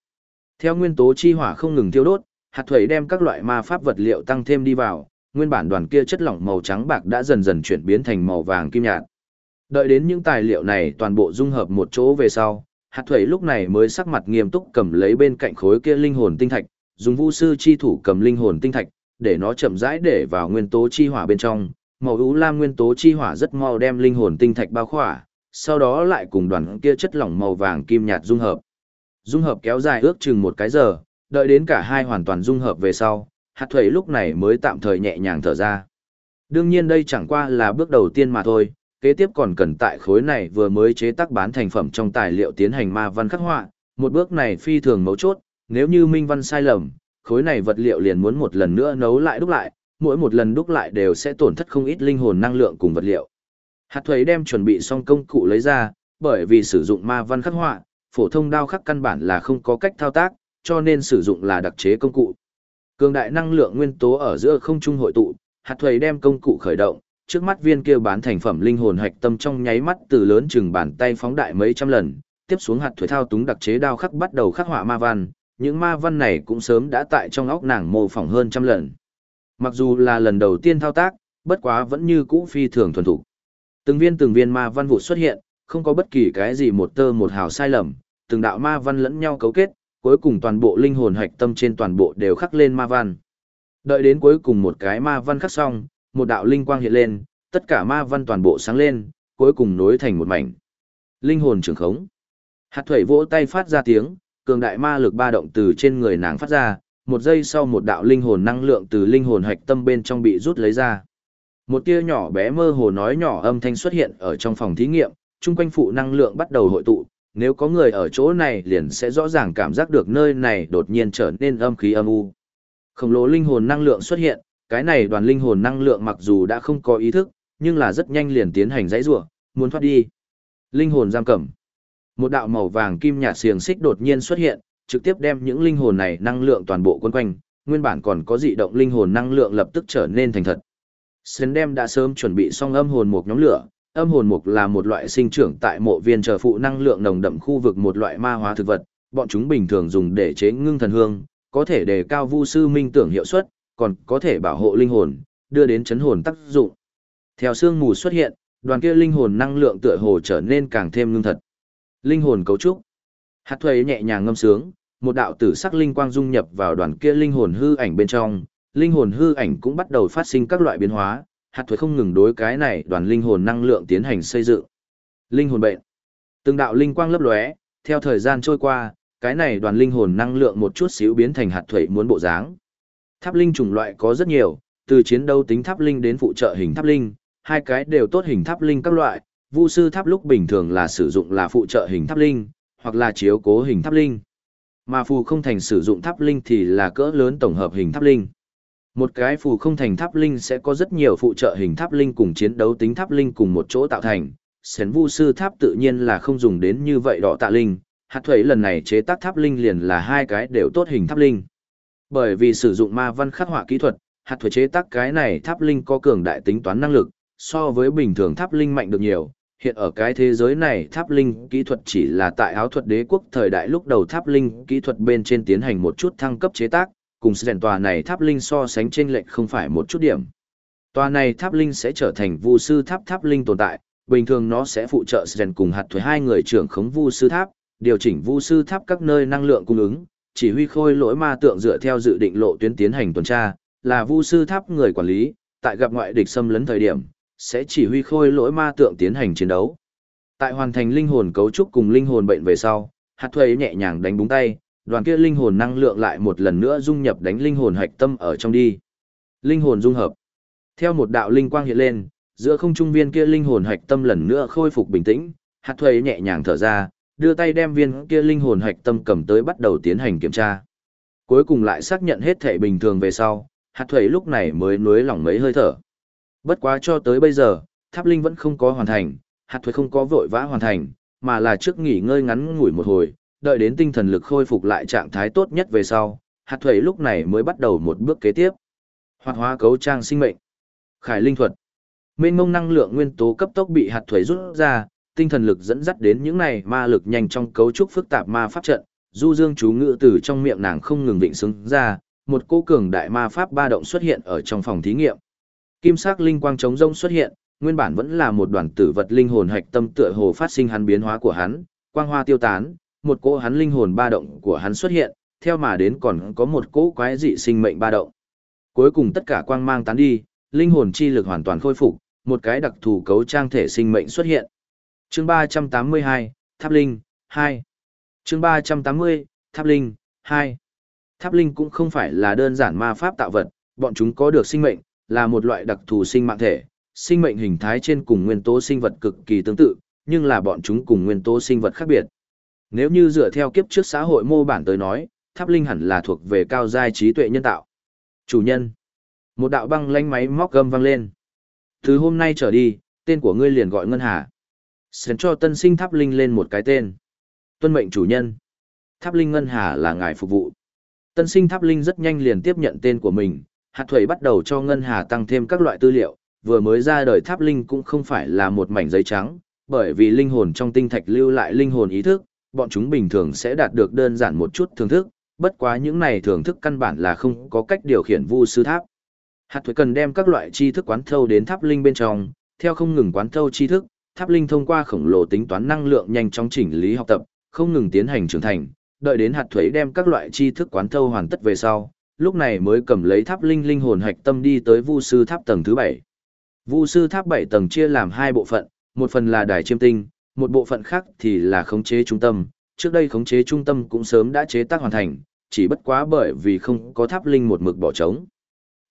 Theo nguyên tố chi hỏa không ngừng tiêu đốt, hạt thuẩy đem các loại ma pháp vật liệu tăng thêm đi vào, nguyên bản đoàn kia chất lỏng màu trắng bạc đã dần dần chuyển biến thành màu vàng kim nhạt. Đợi đến những tài liệu này toàn bộ dung hợp một chỗ về sau, hạt thuẩy lúc này mới sắc mặt nghiêm túc cầm lấy bên cạnh khối kia linh hồn tinh thạch, dùng vu sư chi thủ cầm linh hồn tinh thạch, để nó chậm rãi để vào nguyên tố chi hỏa bên trong. Màu ưu lam nguyên tố chi hỏa rất mau đem linh hồn tinh thạch bao khỏa, sau đó lại cùng đoàn kia chất lỏng màu vàng kim nhạt dung hợp. Dung hợp kéo dài ước chừng một cái giờ, đợi đến cả hai hoàn toàn dung hợp về sau, hạt thuẩy lúc này mới tạm thời nhẹ nhàng thở ra. Đương nhiên đây chẳng qua là bước đầu tiên mà thôi, kế tiếp còn cần tại khối này vừa mới chế tác bán thành phẩm trong tài liệu tiến hành ma văn khắc họa, một bước này phi thường mấu chốt, nếu như minh văn sai lầm, khối này vật liệu liền muốn một lần nữa nấu lại đúc lại, mỗi một lần đúc lại đều sẽ tổn thất không ít linh hồn năng lượng cùng vật liệu. Hạt thuế đem chuẩn bị xong công cụ lấy ra, bởi vì sử dụng ma văn khắc họa, phổ thông đao khắc căn bản là không có cách thao tác, cho nên sử dụng là đặc chế công cụ. Cường đại năng lượng nguyên tố ở giữa không trung hội tụ, hạt thuầy đem công cụ khởi động, trước mắt viên kia bán thành phẩm linh hồn hạch tâm trong nháy mắt từ lớn chừng bàn tay phóng đại mấy trăm lần, tiếp xuống hạt thuế thao túng đặc chế đao khắc bắt đầu khắc họa ma văn, những ma văn này cũng sớm đã tại trong óc nàng mô phỏng hơn trăm lần. Mặc dù là lần đầu tiên thao tác, bất quá vẫn như cũ phi thường thuần thục. Từng viên từng viên ma văn vụ xuất hiện, không có bất kỳ cái gì một tơ một hào sai lầm, từng đạo ma văn lẫn nhau cấu kết, cuối cùng toàn bộ linh hồn hạch tâm trên toàn bộ đều khắc lên ma văn. Đợi đến cuối cùng một cái ma văn khắc xong, một đạo linh quang hiện lên, tất cả ma văn toàn bộ sáng lên, cuối cùng nối thành một mảnh. Linh hồn trường khống. Hạt thủy vỗ tay phát ra tiếng, cường đại ma lực ba động từ trên người nàng phát ra, một giây sau một đạo linh hồn năng lượng từ linh hồn hạch tâm bên trong bị rút lấy ra. Một tia nhỏ bé mơ hồ nói nhỏ âm thanh xuất hiện ở trong phòng thí nghiệm, chung quanh phụ năng lượng bắt đầu hội tụ, nếu có người ở chỗ này liền sẽ rõ ràng cảm giác được nơi này đột nhiên trở nên âm khí âm u. Khổng lồ linh hồn năng lượng xuất hiện, cái này đoàn linh hồn năng lượng mặc dù đã không có ý thức, nhưng là rất nhanh liền tiến hành dãy rủa, muốn thoát đi. Linh hồn giam cầm. Một đạo màu vàng kim nhạt xiềng xích đột nhiên xuất hiện, trực tiếp đem những linh hồn này năng lượng toàn bộ quấn quanh, nguyên bản còn có dị động linh hồn năng lượng lập tức trở nên thành thật. Sến đem đã sớm chuẩn bị xong âm hồn một nhóm lửa, âm hồn mục là một loại sinh trưởng tại mộ viên chờ phụ năng lượng nồng đậm khu vực một loại ma hóa thực vật, bọn chúng bình thường dùng để chế ngưng thần hương, có thể đề cao vu sư minh tưởng hiệu suất, còn có thể bảo hộ linh hồn, đưa đến chấn hồn tác dụng. Theo sương mù xuất hiện, đoàn kia linh hồn năng lượng tựa hồ trở nên càng thêm ngưng thật. Linh hồn cấu trúc. Hạt thuế nhẹ nhàng ngâm sướng, một đạo tử sắc linh quang dung nhập vào đoàn kia linh hồn hư ảnh bên trong, linh hồn hư ảnh cũng bắt đầu phát sinh các loại biến hóa, hạt thuế không ngừng đối cái này đoàn linh hồn năng lượng tiến hành xây dựng. Linh hồn bệnh. Từng đạo linh quang lấp lóe, theo thời gian trôi qua, cái này đoàn linh hồn năng lượng một chút xíu biến thành hạt thuế muốn bộ dáng. Tháp linh chủng loại có rất nhiều, từ chiến đấu tính tháp linh đến phụ trợ hình tháp linh, hai cái đều tốt hình tháp linh các loại, Vu sư tháp lúc bình thường là sử dụng là phụ trợ hình tháp linh, hoặc là chiếu cố hình tháp linh. Mà phù không thành sử dụng tháp linh thì là cỡ lớn tổng hợp hình tháp linh. Một cái phù không thành tháp linh sẽ có rất nhiều phụ trợ hình tháp linh cùng chiến đấu tính tháp linh cùng một chỗ tạo thành. Sến vu sư tháp tự nhiên là không dùng đến như vậy đỏ tạ linh, hạt thuế lần này chế tác tháp linh liền là hai cái đều tốt hình tháp linh. Bởi vì sử dụng ma văn khắc họa kỹ thuật, hạt thuế chế tác cái này tháp linh có cường đại tính toán năng lực, so với bình thường tháp linh mạnh được nhiều. Hiện ở cái thế giới này tháp linh kỹ thuật chỉ là tại áo thuật đế quốc thời đại lúc đầu tháp linh kỹ thuật bên trên tiến hành một chút thăng cấp chế tác, cùng rèn tòa này tháp linh so sánh trên lệch không phải một chút điểm. Tòa này tháp linh sẽ trở thành vu sư tháp tháp linh tồn tại, bình thường nó sẽ phụ trợ rèn cùng hạt thuế hai người trưởng khống vu sư tháp, điều chỉnh vu sư tháp các nơi năng lượng cung ứng, chỉ huy khôi lỗi ma tượng dựa theo dự định lộ tuyến tiến hành tuần tra, là vu sư tháp người quản lý, tại gặp ngoại địch xâm lấn thời điểm, sẽ chỉ huy khôi lỗi ma tượng tiến hành chiến đấu. Tại hoàn thành linh hồn cấu trúc cùng linh hồn bệnh về sau, hạt thuế nhẹ nhàng đánh búng tay, đoàn kia linh hồn năng lượng lại một lần nữa dung nhập đánh linh hồn hạch tâm ở trong đi. Linh hồn dung hợp. Theo một đạo linh quang hiện lên, giữa không trung viên kia linh hồn hạch tâm lần nữa khôi phục bình tĩnh, hạt thuế nhẹ nhàng thở ra, đưa tay đem viên kia linh hồn hạch tâm cầm tới bắt đầu tiến hành kiểm tra. Cuối cùng lại xác nhận hết thể bình thường về sau, hạt thuế lúc này mới nuối lỏng mấy hơi thở. Bất quá cho tới bây giờ, tháp linh vẫn không có hoàn thành, hạt thuế không có vội vã hoàn thành, mà là trước nghỉ ngơi ngắn ngủi một hồi, đợi đến tinh thần lực khôi phục lại trạng thái tốt nhất về sau, hạt thuế lúc này mới bắt đầu một bước kế tiếp. Hoạt hóa cấu trang sinh mệnh. Khải linh thuật. Mênh mông năng lượng nguyên tố cấp tốc bị hạt thuế rút ra, tinh thần lực dẫn dắt đến những này ma lực nhanh trong cấu trúc phức tạp ma pháp trận, du dương chú ngữ từ trong miệng nàng không ngừng vịnh xứng ra, một cô cường đại ma pháp ba động xuất hiện ở trong phòng thí nghiệm. Kim sắc linh quang chống rông xuất hiện, nguyên bản vẫn là một đoàn tử vật linh hồn hạch tâm tựa hồ phát sinh hắn biến hóa của hắn, quang hoa tiêu tán, một cỗ hắn linh hồn ba động của hắn xuất hiện, theo mà đến còn có một cỗ quái dị sinh mệnh ba động. Cuối cùng tất cả quang mang tán đi, linh hồn chi lực hoàn toàn khôi phục, một cái đặc thù cấu trang thể sinh mệnh xuất hiện. Chương 382, Tháp Linh, 2. Chương 380, Tháp Linh, 2. Tháp Linh cũng không phải là đơn giản ma pháp tạo vật, bọn chúng có được sinh mệnh, là một loại đặc thù sinh mạng thể, sinh mệnh hình thái trên cùng nguyên tố sinh vật cực kỳ tương tự, nhưng là bọn chúng cùng nguyên tố sinh vật khác biệt. Nếu như dựa theo kiếp trước xã hội mô bản tới nói, tháp linh hẳn là thuộc về cao giai trí tuệ nhân tạo. Chủ nhân. Một đạo băng lanh máy móc gầm vang lên. Từ hôm nay trở đi, tên của ngươi liền gọi Ngân Hà. Sến cho tân sinh tháp linh lên một cái tên. Tuân mệnh chủ nhân. Tháp linh Ngân Hà là ngài phục vụ. Tân sinh tháp linh rất nhanh liền tiếp nhận tên của mình. Hạt thuẩy bắt đầu cho Ngân Hà tăng thêm các loại tư liệu. Vừa mới ra đời tháp linh cũng không phải là một mảnh giấy trắng, bởi vì linh hồn trong tinh thạch lưu lại linh hồn ý thức, bọn chúng bình thường sẽ đạt được đơn giản một chút thưởng thức, bất quá những này thưởng thức căn bản là không có cách điều khiển vu sư tháp. Hạt thuế cần đem các loại tri thức quán thâu đến tháp linh bên trong, theo không ngừng quán thâu tri thức, tháp linh thông qua khổng lồ tính toán năng lượng nhanh chóng chỉnh lý học tập, không ngừng tiến hành trưởng thành, đợi đến hạt thuế đem các loại tri thức quán thâu hoàn tất về sau, lúc này mới cầm lấy tháp linh linh hồn hạch tâm đi tới vu sư tháp tầng thứ bảy. Vu sư tháp bảy tầng chia làm hai bộ phận, một phần là đài chiêm tinh, một bộ phận khác thì là khống chế trung tâm. Trước đây khống chế trung tâm cũng sớm đã chế tác hoàn thành, chỉ bất quá bởi vì không có tháp linh một mực bỏ trống.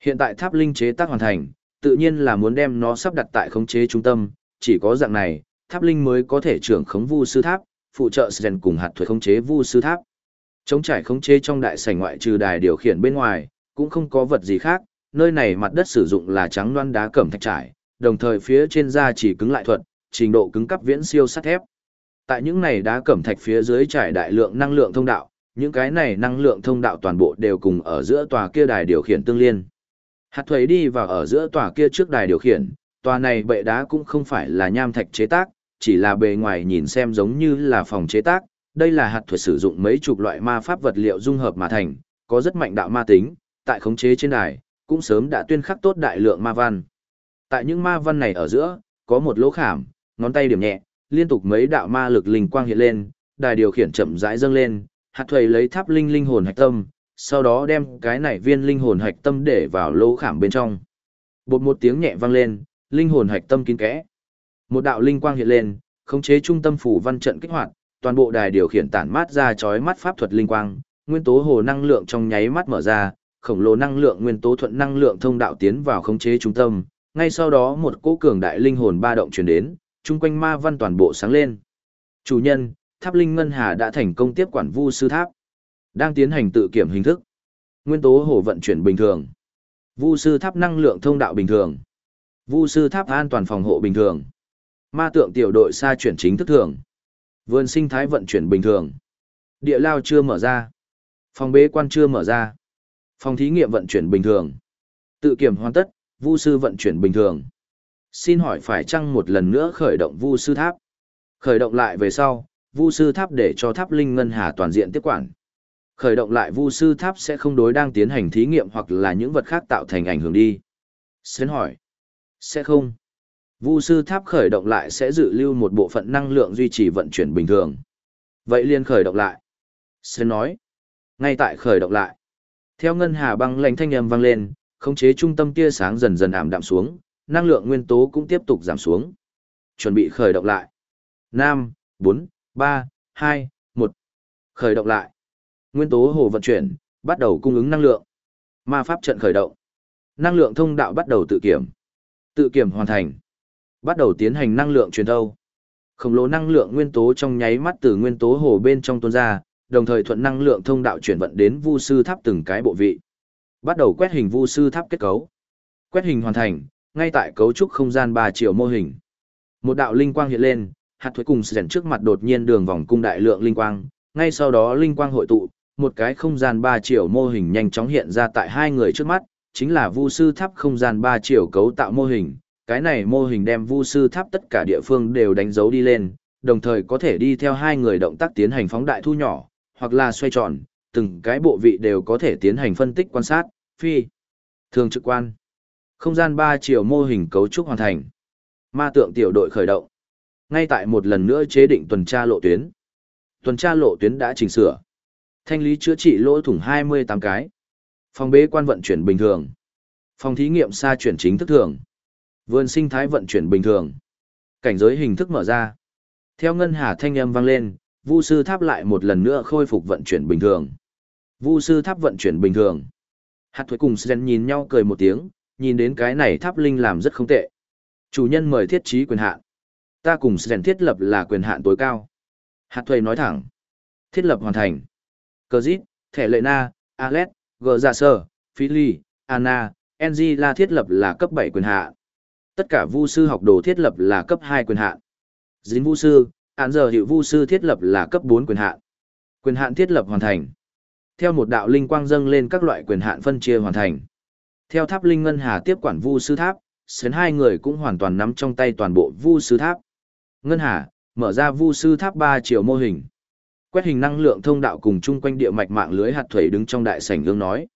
Hiện tại tháp linh chế tác hoàn thành, tự nhiên là muốn đem nó sắp đặt tại khống chế trung tâm, chỉ có dạng này, tháp linh mới có thể trưởng khống vu sư tháp, phụ trợ Sren cùng hạt thuật khống chế vu sư tháp. Chống trải khống chế trong đại sảnh ngoại trừ đài điều khiển bên ngoài, cũng không có vật gì khác, nơi này mặt đất sử dụng là trắng loan đá cẩm thạch trải, đồng thời phía trên da chỉ cứng lại thuật, trình độ cứng cấp viễn siêu sắt thép. Tại những này đá cẩm thạch phía dưới trải đại lượng năng lượng thông đạo, những cái này năng lượng thông đạo toàn bộ đều cùng ở giữa tòa kia đài điều khiển tương liên. Hạt thuế đi vào ở giữa tòa kia trước đài điều khiển, tòa này bệ đá cũng không phải là nham thạch chế tác, chỉ là bề ngoài nhìn xem giống như là phòng chế tác. Đây là hạt thuật sử dụng mấy chục loại ma pháp vật liệu dung hợp mà thành, có rất mạnh đạo ma tính, tại khống chế trên đài, cũng sớm đã tuyên khắc tốt đại lượng ma văn. Tại những ma văn này ở giữa, có một lỗ khảm, ngón tay điểm nhẹ, liên tục mấy đạo ma lực linh quang hiện lên, đài điều khiển chậm rãi dâng lên, hạt thuầy lấy tháp linh linh hồn hạch tâm, sau đó đem cái này viên linh hồn hạch tâm để vào lỗ khảm bên trong. Bột một tiếng nhẹ vang lên, linh hồn hạch tâm kín kẽ. Một đạo linh quang hiện lên, khống chế trung tâm phủ văn trận kích hoạt, toàn bộ đài điều khiển tản mát ra chói mắt pháp thuật linh quang, nguyên tố hồ năng lượng trong nháy mắt mở ra, khổng lồ năng lượng nguyên tố thuận năng lượng thông đạo tiến vào khống chế trung tâm, ngay sau đó một cỗ cường đại linh hồn ba động truyền đến, chung quanh ma văn toàn bộ sáng lên. Chủ nhân, Tháp Linh Ngân Hà đã thành công tiếp quản Vu sư tháp, đang tiến hành tự kiểm hình thức. Nguyên tố hồ vận chuyển bình thường. Vu sư tháp năng lượng thông đạo bình thường. Vu sư tháp an toàn phòng hộ bình thường. Ma tượng tiểu đội xa chuyển chính thức thường. Vườn sinh thái vận chuyển bình thường. Địa lao chưa mở ra. Phòng bế quan chưa mở ra. Phòng thí nghiệm vận chuyển bình thường. Tự kiểm hoàn tất, vu sư vận chuyển bình thường. Xin hỏi phải chăng một lần nữa khởi động vu sư tháp? Khởi động lại về sau, vu sư tháp để cho tháp linh ngân hà toàn diện tiếp quản. Khởi động lại vu sư tháp sẽ không đối đang tiến hành thí nghiệm hoặc là những vật khác tạo thành ảnh hưởng đi. Xin hỏi. Sẽ không. Vu sư tháp khởi động lại sẽ dự lưu một bộ phận năng lượng duy trì vận chuyển bình thường. Vậy liền khởi động lại. Xin nói. Ngay tại khởi động lại. Theo ngân hà băng lãnh thanh âm vang lên, khống chế trung tâm tia sáng dần dần ảm đạm xuống, năng lượng nguyên tố cũng tiếp tục giảm xuống. Chuẩn bị khởi động lại. 5, 4, 3, 2, 1. Khởi động lại. Nguyên tố hồ vận chuyển, bắt đầu cung ứng năng lượng. Ma pháp trận khởi động. Năng lượng thông đạo bắt đầu tự kiểm. Tự kiểm hoàn thành. Bắt đầu tiến hành năng lượng truyền thâu. Khổng lồ năng lượng nguyên tố trong nháy mắt từ nguyên tố hồ bên trong tuôn ra, đồng thời thuận năng lượng thông đạo chuyển vận đến vu sư tháp từng cái bộ vị. Bắt đầu quét hình vu sư tháp kết cấu. Quét hình hoàn thành, ngay tại cấu trúc không gian ba chiều mô hình. Một đạo linh quang hiện lên, hạt thuế cùng sẻn trước mặt đột nhiên đường vòng cung đại lượng linh quang, ngay sau đó linh quang hội tụ, một cái không gian ba chiều mô hình nhanh chóng hiện ra tại hai người trước mắt, chính là vu sư tháp không gian ba chiều cấu tạo mô hình. Cái này mô hình đem vu sư tháp tất cả địa phương đều đánh dấu đi lên, đồng thời có thể đi theo hai người động tác tiến hành phóng đại thu nhỏ, hoặc là xoay tròn, từng cái bộ vị đều có thể tiến hành phân tích quan sát, phi, thường trực quan. Không gian ba chiều mô hình cấu trúc hoàn thành. Ma tượng tiểu đội khởi động. Ngay tại một lần nữa chế định tuần tra lộ tuyến. Tuần tra lộ tuyến đã chỉnh sửa. Thanh lý chữa trị lỗ thủng 28 cái. Phòng bế quan vận chuyển bình thường. Phòng thí nghiệm xa chuyển chính thức thường. Vườn sinh thái vận chuyển bình thường. Cảnh giới hình thức mở ra. Theo ngân hà thanh âm vang lên, Vu sư tháp lại một lần nữa khôi phục vận chuyển bình thường. Vu sư tháp vận chuyển bình thường. Hạt thuế cùng Sren nhìn nhau cười một tiếng, nhìn đến cái này tháp linh làm rất không tệ. Chủ nhân mời thiết trí quyền hạn. Ta cùng Sren thiết lập là quyền hạn tối cao. Hạt thuế nói thẳng. Thiết lập hoàn thành. Cờ dít, thẻ lệ na, Alet G Dạ Sơ, Philly, Anna, NG là thiết lập là cấp 7 quyền hạn. Tất cả vu sư học đồ thiết lập là cấp 2 quyền hạn. Dính vu sư, án giờ hiệu vu sư thiết lập là cấp 4 quyền hạn. Quyền hạn thiết lập hoàn thành. Theo một đạo linh quang dâng lên các loại quyền hạn phân chia hoàn thành. Theo tháp linh ngân hà tiếp quản vu sư tháp, sến hai người cũng hoàn toàn nắm trong tay toàn bộ vu sư tháp. Ngân hà, mở ra vu sư tháp ba chiều mô hình. Quét hình năng lượng thông đạo cùng chung quanh địa mạch mạng lưới hạt thủy đứng trong đại sảnh ương nói.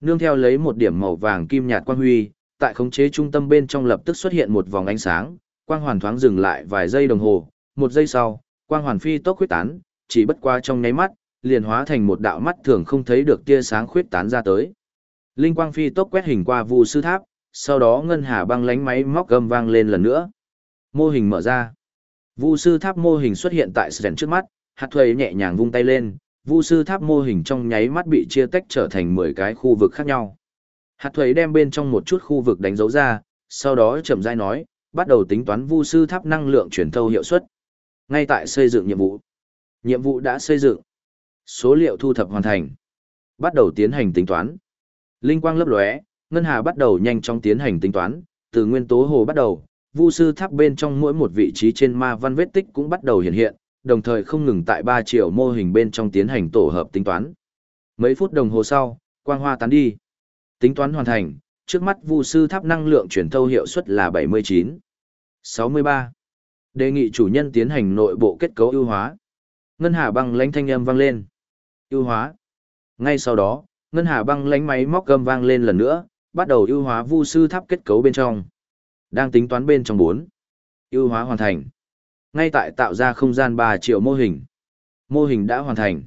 Nương theo lấy một điểm màu vàng kim nhạt quang huy, tại khống chế trung tâm bên trong lập tức xuất hiện một vòng ánh sáng, quang hoàn thoáng dừng lại vài giây đồng hồ, một giây sau, quang hoàn phi tốc khuyết tán, chỉ bất qua trong nháy mắt, liền hóa thành một đạo mắt thường không thấy được tia sáng khuyết tán ra tới. Linh quang phi tốc quét hình qua Vu sư tháp, sau đó ngân hà băng lánh máy móc gầm vang lên lần nữa. Mô hình mở ra. Vu sư tháp mô hình xuất hiện tại Sren trước mắt, hạt Thủy nhẹ nhàng vung tay lên, Vu sư tháp mô hình trong nháy mắt bị chia tách trở thành 10 cái khu vực khác nhau. Hạt thuế đem bên trong một chút khu vực đánh dấu ra, sau đó chậm rãi nói, bắt đầu tính toán Vu sư tháp năng lượng truyền thâu hiệu suất. Ngay tại xây dựng nhiệm vụ. Nhiệm vụ đã xây dựng. Số liệu thu thập hoàn thành. Bắt đầu tiến hành tính toán. Linh quang lấp lóe, ngân hà bắt đầu nhanh chóng tiến hành tính toán, từ nguyên tố hồ bắt đầu, Vu sư tháp bên trong mỗi một vị trí trên ma văn vết tích cũng bắt đầu hiện hiện, đồng thời không ngừng tại ba triệu mô hình bên trong tiến hành tổ hợp tính toán. Mấy phút đồng hồ sau, quang hoa tán đi. Tính toán hoàn thành, trước mắt Vu sư tháp năng lượng truyền thâu hiệu suất là 79. 63. Đề nghị chủ nhân tiến hành nội bộ kết cấu ưu hóa. Ngân hà băng lãnh thanh âm vang lên. Ưu hóa. Ngay sau đó, ngân hà băng lánh máy móc gầm vang lên lần nữa, bắt đầu ưu hóa vu sư tháp kết cấu bên trong. Đang tính toán bên trong 4. ưu hóa hoàn thành. Ngay tại tạo ra không gian 3 triệu mô hình. Mô hình đã hoàn thành.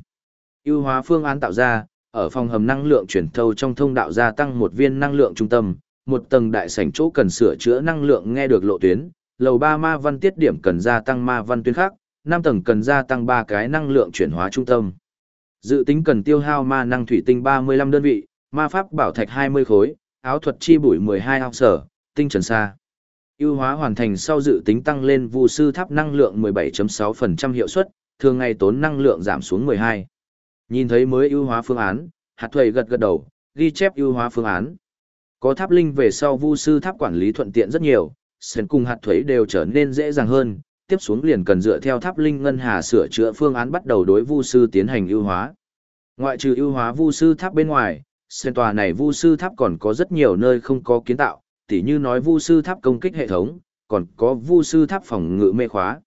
ưu hóa phương án tạo ra, ở phòng hầm năng lượng chuyển thâu trong thông đạo gia tăng một viên năng lượng trung tâm, một tầng đại sảnh chỗ cần sửa chữa năng lượng nghe được lộ tuyến, lầu 3 ma văn tiết điểm cần gia tăng ma văn tuyến khác, 5 tầng cần gia tăng 3 cái năng lượng chuyển hóa trung tâm. Dự tính cần tiêu hao ma năng thủy tinh 35 đơn vị, ma pháp bảo thạch 20 khối, áo thuật chi bụi 12 học sở, tinh trần xa. Yêu hóa hoàn thành sau dự tính tăng lên vụ sư tháp năng lượng 17.6% hiệu suất, thường ngày tốn năng lượng giảm xuống 12. Nhìn thấy mới ưu hóa phương án, hạt thuầy gật gật đầu, ghi chép ưu hóa phương án. Có tháp linh về sau vu sư tháp quản lý thuận tiện rất nhiều, sến cùng hạt thuế đều trở nên dễ dàng hơn, tiếp xuống liền cần dựa theo tháp linh ngân hà sửa chữa phương án bắt đầu đối vu sư tiến hành ưu hóa. Ngoại trừ ưu hóa vu sư tháp bên ngoài, sen tòa này vu sư tháp còn có rất nhiều nơi không có kiến tạo, tỉ như nói vu sư tháp công kích hệ thống, còn có vu sư tháp phòng ngự mê khóa.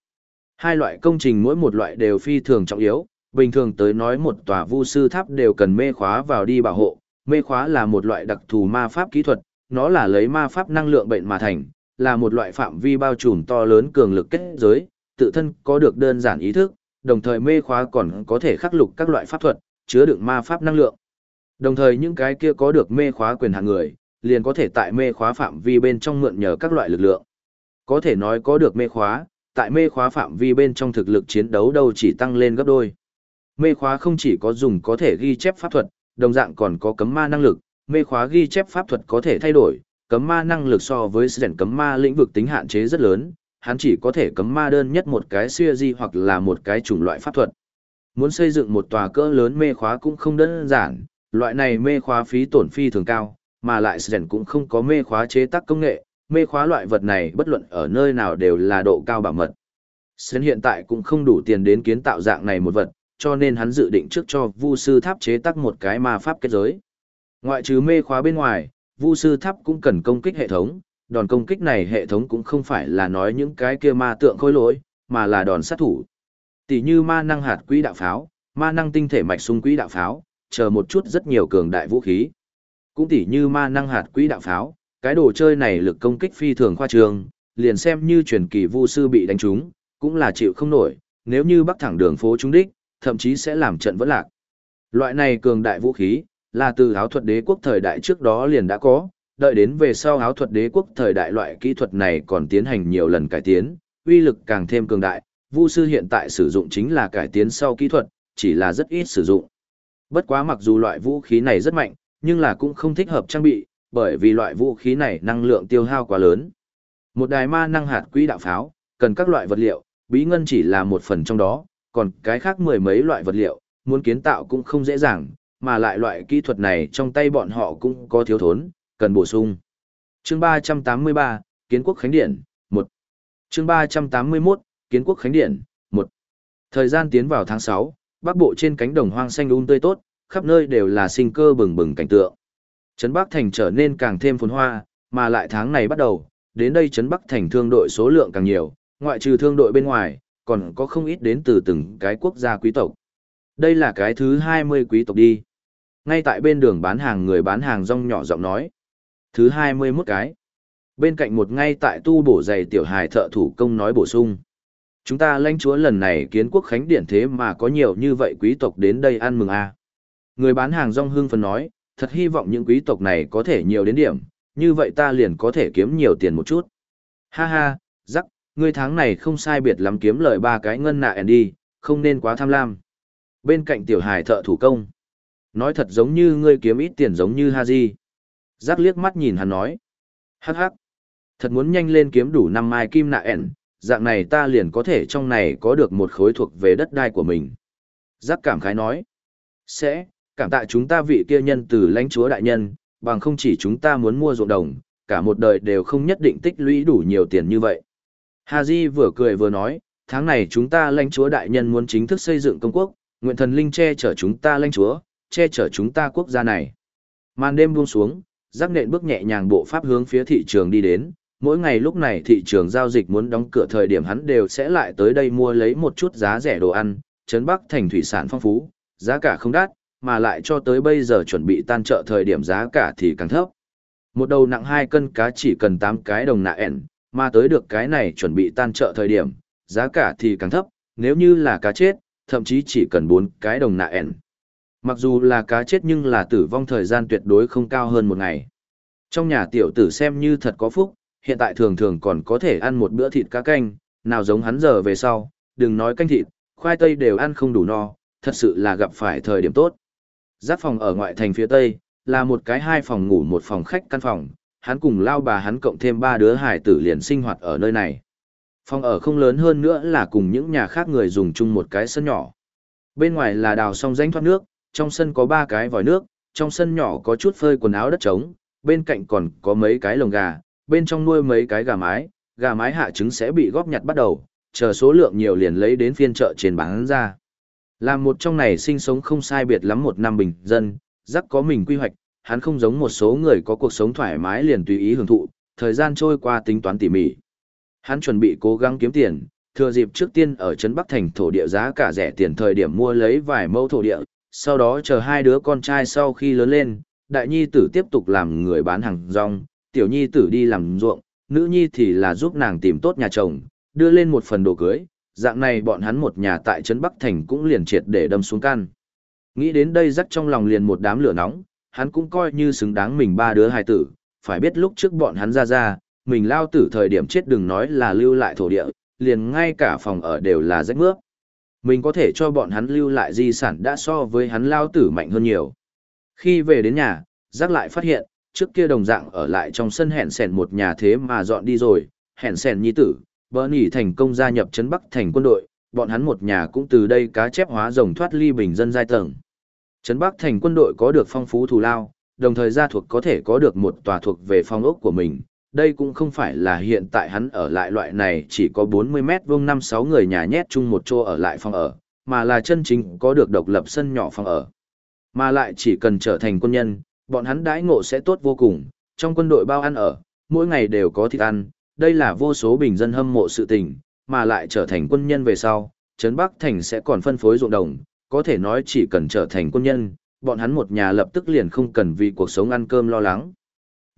Hai loại công trình mỗi một loại đều phi thường trọng yếu, bình thường tới nói một tòa vu sư tháp đều cần mê khóa vào đi bảo hộ. Mê khóa là một loại đặc thù ma pháp kỹ thuật, nó là lấy ma pháp năng lượng bệnh mà thành, là một loại phạm vi bao trùm to lớn cường lực kết giới, tự thân có được đơn giản ý thức, đồng thời mê khóa còn có thể khắc lục các loại pháp thuật, chứa đựng ma pháp năng lượng. Đồng thời những cái kia có được mê khóa quyền hạn người, liền có thể tại mê khóa phạm vi bên trong mượn nhờ các loại lực lượng. Có thể nói có được mê khóa, tại mê khóa phạm vi bên trong thực lực chiến đấu đâu chỉ tăng lên gấp đôi. Mê khóa không chỉ có dùng có thể ghi chép pháp thuật, đồng dạng còn có cấm ma năng lực, mê khóa ghi chép pháp thuật có thể thay đổi, cấm ma năng lực so với sẻn cấm ma lĩnh vực tính hạn chế rất lớn, hắn chỉ có thể cấm ma đơn nhất một cái siêu di hoặc là một cái chủng loại pháp thuật. Muốn xây dựng một tòa cỡ lớn mê khóa cũng không đơn giản, loại này mê khóa phí tổn phi thường cao, mà lại sẻn cũng không có mê khóa chế tác công nghệ, mê khóa loại vật này bất luận ở nơi nào đều là độ cao bảo mật. Sren hiện tại cũng không đủ tiền đến kiến tạo dạng này một vật, cho nên hắn dự định trước cho Vu sư tháp chế tác một cái ma pháp kết giới. Ngoại trừ mê khóa bên ngoài, Vu sư tháp cũng cần công kích hệ thống, đòn công kích này hệ thống cũng không phải là nói những cái kia ma tượng khôi lỗi, mà là đòn sát thủ. Tỷ như ma năng hạt quỹ đạo pháo, ma năng tinh thể mạch sung quỹ đạo pháo, chờ một chút rất nhiều cường đại vũ khí. Cũng tỷ như ma năng hạt quỹ đạo pháo, cái đồ chơi này lực công kích phi thường khoa trương, liền xem như truyền kỳ vu sư bị đánh trúng, cũng là chịu không nổi, nếu như bắc thẳng đường phố trúng đích, thậm chí sẽ làm trận vỡ lạc. Loại này cường đại vũ khí, là từ áo thuật đế quốc thời đại trước đó liền đã có, đợi đến về sau áo thuật đế quốc thời đại loại kỹ thuật này còn tiến hành nhiều lần cải tiến, uy lực càng thêm cường đại, Vu sư hiện tại sử dụng chính là cải tiến sau kỹ thuật, chỉ là rất ít sử dụng. Bất quá mặc dù loại vũ khí này rất mạnh, nhưng là cũng không thích hợp trang bị, bởi vì loại vũ khí này năng lượng tiêu hao quá lớn. Một đài ma năng hạt quỹ đạo pháo, cần các loại vật liệu, bí ngân chỉ là một phần trong đó, còn cái khác mười mấy loại vật liệu, muốn kiến tạo cũng không dễ dàng, mà lại loại kỹ thuật này trong tay bọn họ cũng có thiếu thốn, cần bổ sung. Chương 383, Kiến quốc Khánh Điện, 1. Chương 381, Kiến quốc Khánh Điện, 1. Thời gian tiến vào tháng 6, bắc bộ trên cánh đồng hoang xanh um tươi tốt, khắp nơi đều là sinh cơ bừng bừng cảnh tượng. Trấn Bắc Thành trở nên càng thêm phồn hoa, mà lại tháng này bắt đầu, đến đây Trấn Bắc Thành thương đội số lượng càng nhiều, ngoại trừ thương đội bên ngoài, còn có không ít đến từ từng cái quốc gia quý tộc. Đây là cái thứ 20 quý tộc đi. Ngay tại bên đường bán hàng người bán hàng rong nhỏ giọng nói. Thứ 21 cái. Bên cạnh một ngay tại tu bổ giày tiểu hài thợ thủ công nói bổ sung. Chúng ta lãnh chúa lần này kiến quốc khánh điển thế mà có nhiều như vậy quý tộc đến đây ăn mừng à. Người bán hàng rong hưng phấn nói, thật hy vọng những quý tộc này có thể nhiều đến điểm, như vậy ta liền có thể kiếm nhiều tiền một chút. Ha ha, rắc, ngươi tháng này không sai biệt lắm kiếm lời ba cái ngân nạ đi, không nên quá tham lam. Bên cạnh tiểu hài thợ thủ công. Nói thật giống như ngươi kiếm ít tiền giống như Haji. Giác liếc mắt nhìn hắn nói. Hắc hắc. Thật muốn nhanh lên kiếm đủ năm mai kim nạ ẻn, dạng này ta liền có thể trong này có được một khối thuộc về đất đai của mình. Giác cảm khái nói. Sẽ, cảm tạ chúng ta vị kia nhân từ lãnh chúa đại nhân, bằng không chỉ chúng ta muốn mua ruộng đồng, cả một đời đều không nhất định tích lũy đủ nhiều tiền như vậy. Haji vừa cười vừa nói, tháng này chúng ta lãnh chúa đại nhân muốn chính thức xây dựng công quốc, nguyện thần linh che chở chúng ta lãnh chúa, che chở chúng ta quốc gia này. Màn đêm buông xuống, giác nện bước nhẹ nhàng bộ pháp hướng phía thị trường đi đến, mỗi ngày lúc này thị trường giao dịch muốn đóng cửa thời điểm hắn đều sẽ lại tới đây mua lấy một chút giá rẻ đồ ăn, trấn Bắc thành thủy sản phong phú, giá cả không đắt, mà lại cho tới bây giờ chuẩn bị tan chợ thời điểm giá cả thì càng thấp. Một đầu nặng 2 cân cá chỉ cần 8 cái đồng nạ ẻn, mà tới được cái này chuẩn bị tan chợ thời điểm, giá cả thì càng thấp, nếu như là cá chết, thậm chí chỉ cần 4 cái đồng nạ ẻn. Mặc dù là cá chết nhưng là tử vong thời gian tuyệt đối không cao hơn một ngày. Trong nhà tiểu tử xem như thật có phúc, hiện tại thường thường còn có thể ăn một bữa thịt cá canh, nào giống hắn giờ về sau, đừng nói canh thịt, khoai tây đều ăn không đủ no, thật sự là gặp phải thời điểm tốt. Giáp phòng ở ngoại thành phía tây, là một cái hai phòng ngủ một phòng khách căn phòng, hắn cùng lao bà hắn cộng thêm ba đứa hải tử liền sinh hoạt ở nơi này. Phòng ở không lớn hơn nữa là cùng những nhà khác người dùng chung một cái sân nhỏ. Bên ngoài là đào song rãnh thoát nước, trong sân có ba cái vòi nước, trong sân nhỏ có chút phơi quần áo đất trống, bên cạnh còn có mấy cái lồng gà, bên trong nuôi mấy cái gà mái, gà mái hạ trứng sẽ bị góp nhặt bắt đầu, chờ số lượng nhiều liền lấy đến phiên chợ trên bán ra. Làm một trong này sinh sống không sai biệt lắm một năm bình dân, rắc có mình quy hoạch, hắn không giống một số người có cuộc sống thoải mái liền tùy ý hưởng thụ, thời gian trôi qua tính toán tỉ mỉ. Hắn chuẩn bị cố gắng kiếm tiền, thừa dịp trước tiên ở trấn Bắc Thành thổ địa giá cả rẻ tiền thời điểm mua lấy vài mẫu thổ địa, sau đó chờ hai đứa con trai sau khi lớn lên, đại nhi tử tiếp tục làm người bán hàng rong, tiểu nhi tử đi làm ruộng, nữ nhi thì là giúp nàng tìm tốt nhà chồng, đưa lên một phần đồ cưới, dạng này bọn hắn một nhà tại trấn Bắc Thành cũng liền triệt để đâm xuống căn. Nghĩ đến đây rắc trong lòng liền một đám lửa nóng, hắn cũng coi như xứng đáng mình ba đứa hài tử, phải biết lúc trước bọn hắn ra ra, mình lao tử thời điểm chết đừng nói là lưu lại thổ địa, liền ngay cả phòng ở đều là rách mướp. Mình có thể cho bọn hắn lưu lại di sản đã so với hắn lao tử mạnh hơn nhiều. Khi về đến nhà, giác lại phát hiện, trước kia đồng dạng ở lại trong sân hẹn sèn một nhà thế mà dọn đi rồi, hẹn sèn nhi tử, bỡ nỉ thành công gia nhập trấn Bắc thành quân đội, bọn hắn một nhà cũng từ đây cá chép hóa rồng thoát ly bình dân giai tầng. Trấn Bắc thành quân đội có được phong phú thù lao, đồng thời gia thuộc có thể có được một tòa thuộc về phong ốc của mình. Đây cũng không phải là hiện tại hắn ở lại loại này chỉ có 40 mét vuông năm sáu người nhà nhét chung một chỗ ở lại phòng ở, mà là chân chính có được độc lập sân nhỏ phòng ở. Mà lại chỉ cần trở thành quân nhân, bọn hắn đãi ngộ sẽ tốt vô cùng, trong quân đội bao ăn ở, mỗi ngày đều có thịt ăn, đây là vô số bình dân hâm mộ sự tình, mà lại trở thành quân nhân về sau, Trấn Bắc Thành sẽ còn phân phối ruộng đồng, có thể nói chỉ cần trở thành quân nhân, bọn hắn một nhà lập tức liền không cần vì cuộc sống ăn cơm lo lắng.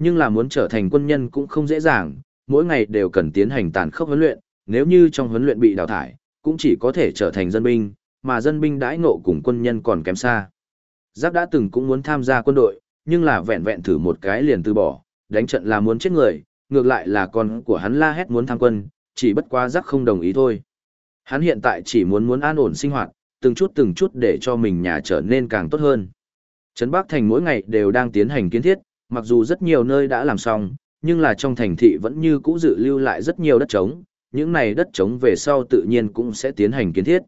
Nhưng là muốn trở thành quân nhân cũng không dễ dàng, mỗi ngày đều cần tiến hành tàn khốc huấn luyện, nếu như trong huấn luyện bị đào thải, cũng chỉ có thể trở thành dân binh, mà dân binh đãi ngộ cùng quân nhân còn kém xa. Giáp đã từng cũng muốn tham gia quân đội, nhưng là vẹn vẹn thử một cái liền từ bỏ, đánh trận là muốn chết người, ngược lại là con của hắn la hét muốn tham quân, chỉ bất quá giác không đồng ý thôi. Hắn hiện tại chỉ muốn muốn an ổn sinh hoạt, từng chút từng chút để cho mình nhà trở nên càng tốt hơn. Trấn Bắc Thành mỗi ngày đều đang tiến hành kiến thiết, mặc dù rất nhiều nơi đã làm xong, nhưng là trong thành thị vẫn như cũ dự lưu lại rất nhiều đất trống, những này đất trống về sau tự nhiên cũng sẽ tiến hành kiến thiết.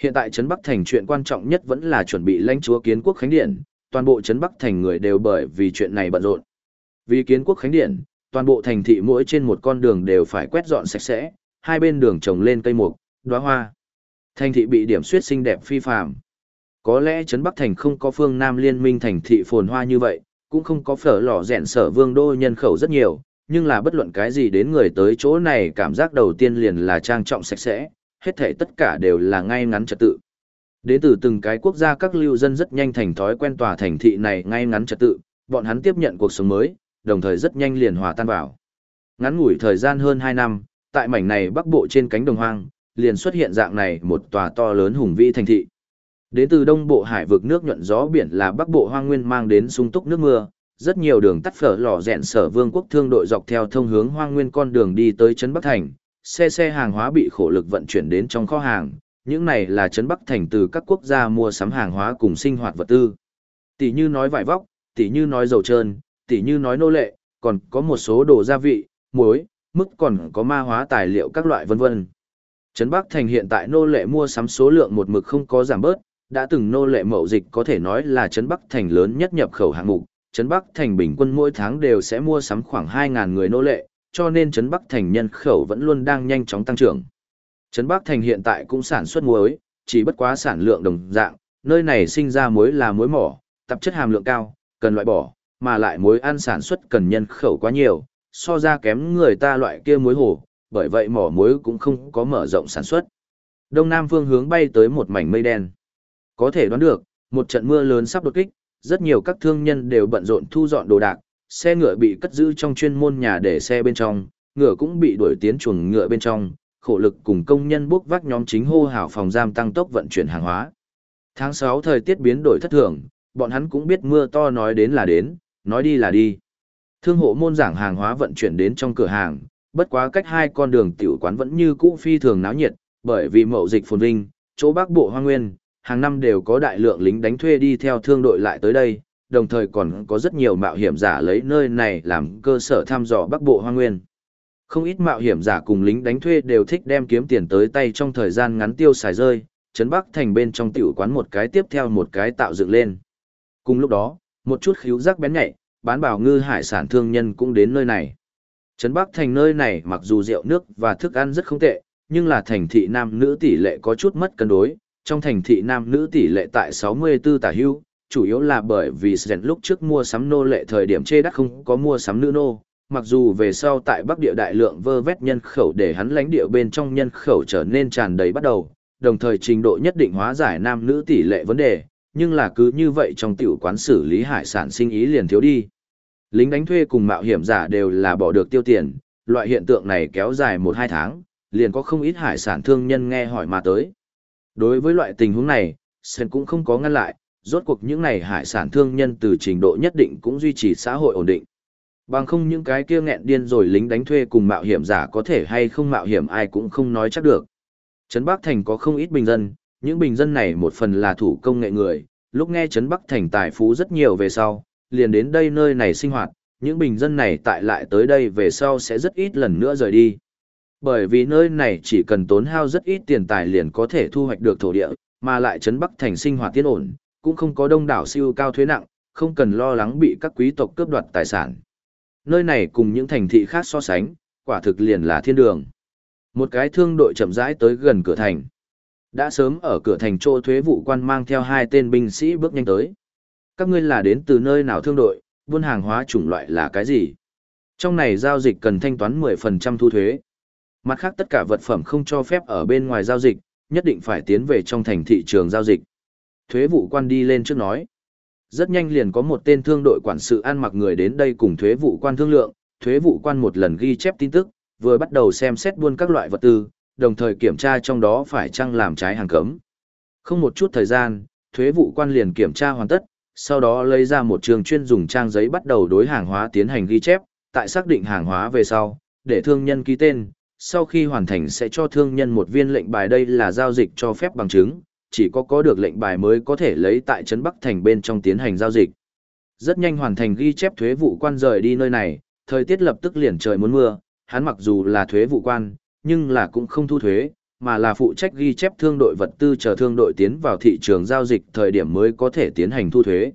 Hiện tại Trấn Bắc Thành chuyện quan trọng nhất vẫn là chuẩn bị lãnh chúa kiến quốc khánh điện, toàn bộ Trấn Bắc Thành người đều bởi vì chuyện này bận rộn. Vì kiến quốc khánh điện, toàn bộ thành thị mỗi trên một con đường đều phải quét dọn sạch sẽ, hai bên đường trồng lên cây mục, đóa hoa. Thành thị bị điểm suyết xinh đẹp phi phàm. Có lẽ Trấn Bắc Thành không có phương Nam liên minh thành thị phồn hoa như vậy, cũng không có phở lò rèn sở vương đô nhân khẩu rất nhiều, nhưng là bất luận cái gì đến người tới chỗ này cảm giác đầu tiên liền là trang trọng sạch sẽ, hết thể tất cả đều là ngay ngắn trật tự. Đến từ từng cái quốc gia các lưu dân rất nhanh thành thói quen tòa thành thị này ngay ngắn trật tự, bọn hắn tiếp nhận cuộc sống mới, đồng thời rất nhanh liền hòa tan vào. Ngắn ngủi thời gian hơn 2 năm, tại mảnh này bắc bộ trên cánh đồng hoang, liền xuất hiện dạng này một tòa to lớn hùng vĩ thành thị. Đến từ đông bộ hải vực nước nhuận gió biển là bắc bộ hoang nguyên mang đến sung túc nước mưa, rất nhiều đường tắt phở lò rẹn sở vương quốc thương đội dọc theo thông hướng hoang nguyên con đường đi tới trấn Bắc Thành, xe xe hàng hóa bị khổ lực vận chuyển đến trong kho hàng, những này là trấn Bắc Thành từ các quốc gia mua sắm hàng hóa cùng sinh hoạt vật tư. Tỷ như nói vải vóc, tỷ như nói dầu trơn, tỷ như nói nô lệ, còn có một số đồ gia vị, muối, mức còn có ma hóa tài liệu các loại vân vân. Trấn Bắc Thành hiện tại nô lệ mua sắm số lượng một mực không có giảm bớt, đã từng nô lệ mậu dịch có thể nói là Trấn Bắc Thành lớn nhất nhập khẩu hạng mục, Trấn Bắc Thành bình quân mỗi tháng đều sẽ mua sắm khoảng 2.000 người nô lệ, cho nên Trấn Bắc Thành nhân khẩu vẫn luôn đang nhanh chóng tăng trưởng. Trấn Bắc Thành hiện tại cũng sản xuất muối, chỉ bất quá sản lượng đồng dạng, nơi này sinh ra muối là muối mỏ, tạp chất hàm lượng cao, cần loại bỏ, mà lại muối ăn sản xuất cần nhân khẩu quá nhiều, so ra kém người ta loại kia muối hồ, bởi vậy mỏ muối cũng không có mở rộng sản xuất. Đông Nam phương hướng bay tới một mảnh mây đen. Có thể đoán được, một trận mưa lớn sắp đột kích, rất nhiều các thương nhân đều bận rộn thu dọn đồ đạc, xe ngựa bị cất giữ trong chuyên môn nhà để xe bên trong, ngựa cũng bị đuổi tiến chuồng ngựa bên trong, khổ lực cùng công nhân bốc vác nhóm chính hô hào phòng giam tăng tốc vận chuyển hàng hóa. Tháng 6 thời tiết biến đổi thất thường, bọn hắn cũng biết mưa to nói đến là đến, nói đi là đi. Thương hộ môn giảng hàng hóa vận chuyển đến trong cửa hàng, bất quá cách hai con đường tiểu quán vẫn như cũ phi thường náo nhiệt, bởi vì mậu dịch phồn vinh, chỗ bắc bộ hoa nguyên, hàng năm đều có đại lượng lính đánh thuê đi theo thương đội lại tới đây, đồng thời còn có rất nhiều mạo hiểm giả lấy nơi này làm cơ sở thăm dò bắc bộ hoa nguyên. Không ít mạo hiểm giả cùng lính đánh thuê đều thích đem kiếm tiền tới tay trong thời gian ngắn tiêu xài rơi, trấn bắc thành bên trong tiểu quán một cái tiếp theo một cái tạo dựng lên. Cùng lúc đó, một chút khíu giác bén nhạy, bán bảo ngư hải sản thương nhân cũng đến nơi này. Trấn Bắc thành nơi này mặc dù rượu nước và thức ăn rất không tệ, nhưng là thành thị nam nữ tỷ lệ có chút mất cân đối, trong thành thị nam nữ tỷ lệ tại 64 tả hưu, chủ yếu là bởi vì Sren lúc trước mua sắm nô lệ thời điểm chê đắt không có mua sắm nữ nô, mặc dù về sau tại Bắc địa đại lượng vơ vét nhân khẩu để hắn lãnh địa bên trong nhân khẩu trở nên tràn đầy bắt đầu, đồng thời trình độ nhất định hóa giải nam nữ tỷ lệ vấn đề, nhưng là cứ như vậy trong tiểu quán xử lý hải sản sinh ý liền thiếu đi. Lính đánh thuê cùng mạo hiểm giả đều là bỏ được tiêu tiền, loại hiện tượng này kéo dài 1-2 tháng, liền có không ít hải sản thương nhân nghe hỏi mà tới. Đối với loại tình huống này, Sen cũng không có ngăn lại, rốt cuộc những này hải sản thương nhân từ trình độ nhất định cũng duy trì xã hội ổn định. Bằng không những cái kia nghẹn điên rồi lính đánh thuê cùng mạo hiểm giả có thể hay không mạo hiểm ai cũng không nói chắc được. Trấn Bắc Thành có không ít bình dân, những bình dân này một phần là thủ công nghệ người, lúc nghe Trấn Bắc Thành tài phú rất nhiều về sau, liền đến đây nơi này sinh hoạt, những bình dân này tại lại tới đây về sau sẽ rất ít lần nữa rời đi. Bởi vì nơi này chỉ cần tốn hao rất ít tiền tài liền có thể thu hoạch được thổ địa, mà lại Trấn Bắc Thành sinh hoạt tiến ổn, cũng không có đông đảo siêu cao thuế nặng, không cần lo lắng bị các quý tộc cướp đoạt tài sản. Nơi này cùng những thành thị khác so sánh, quả thực liền là thiên đường. Một cái thương đội chậm rãi tới gần cửa thành. Đã sớm ở cửa thành trô thuế vụ quan mang theo hai tên binh sĩ bước nhanh tới. Các ngươi là đến từ nơi nào thương đội, buôn hàng hóa chủng loại là cái gì? Trong này giao dịch cần thanh toán 10% thu thuế. Mặt khác tất cả vật phẩm không cho phép ở bên ngoài giao dịch, nhất định phải tiến về trong thành thị trường giao dịch. Thuế vụ quan đi lên trước nói. Rất nhanh liền có một tên thương đội quản sự ăn mặc người đến đây cùng thuế vụ quan thương lượng, thuế vụ quan một lần ghi chép tin tức, vừa bắt đầu xem xét buôn các loại vật tư, đồng thời kiểm tra trong đó phải chăng làm trái hàng cấm. Không một chút thời gian, thuế vụ quan liền kiểm tra hoàn tất, sau đó lấy ra một trường chuyên dùng trang giấy bắt đầu đối hàng hóa tiến hành ghi chép, tại xác định hàng hóa về sau, để thương nhân ký tên, sau khi hoàn thành sẽ cho thương nhân một viên lệnh bài đây là giao dịch cho phép bằng chứng, chỉ có có được lệnh bài mới có thể lấy tại trấn Bắc Thành bên trong tiến hành giao dịch. Rất nhanh hoàn thành ghi chép thuế vụ quan rời đi nơi này, thời tiết lập tức liền trời muốn mưa, hắn mặc dù là thuế vụ quan, nhưng là cũng không thu thuế, mà là phụ trách ghi chép thương đội vật tư chờ thương đội tiến vào thị trường giao dịch thời điểm mới có thể tiến hành thu thuế.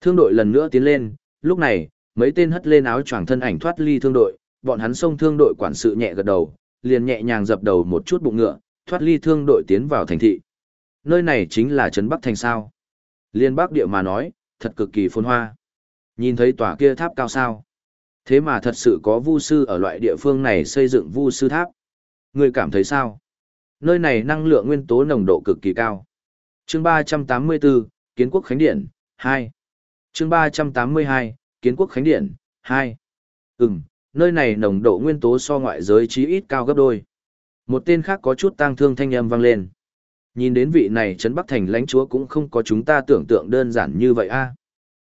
Thương đội lần nữa tiến lên, lúc này, mấy tên hất lên áo choàng thân ảnh thoát ly thương đội, bọn hắn xông thương đội quản sự nhẹ gật đầu, liền nhẹ nhàng dập đầu một chút bụng ngựa, thoát ly thương đội tiến vào thành thị. Nơi này chính là trấn Bắc thành sao? Liên Bắc địa mà nói, thật cực kỳ phồn hoa. Nhìn thấy tòa kia tháp cao sao? Thế mà thật sự có vu sư ở loại địa phương này xây dựng vu sư tháp. Người cảm thấy sao? Nơi này năng lượng nguyên tố nồng độ cực kỳ cao. Chương 384, Kiến quốc Khánh Điện, 2. Chương 382, Kiến quốc Khánh Điện, 2. Ừm, nơi này nồng độ nguyên tố so ngoại giới chí ít cao gấp đôi. Một tên khác có chút tang thương thanh âm vang lên. Nhìn đến vị này Trấn Bắc Thành lãnh chúa cũng không có chúng ta tưởng tượng đơn giản như vậy a.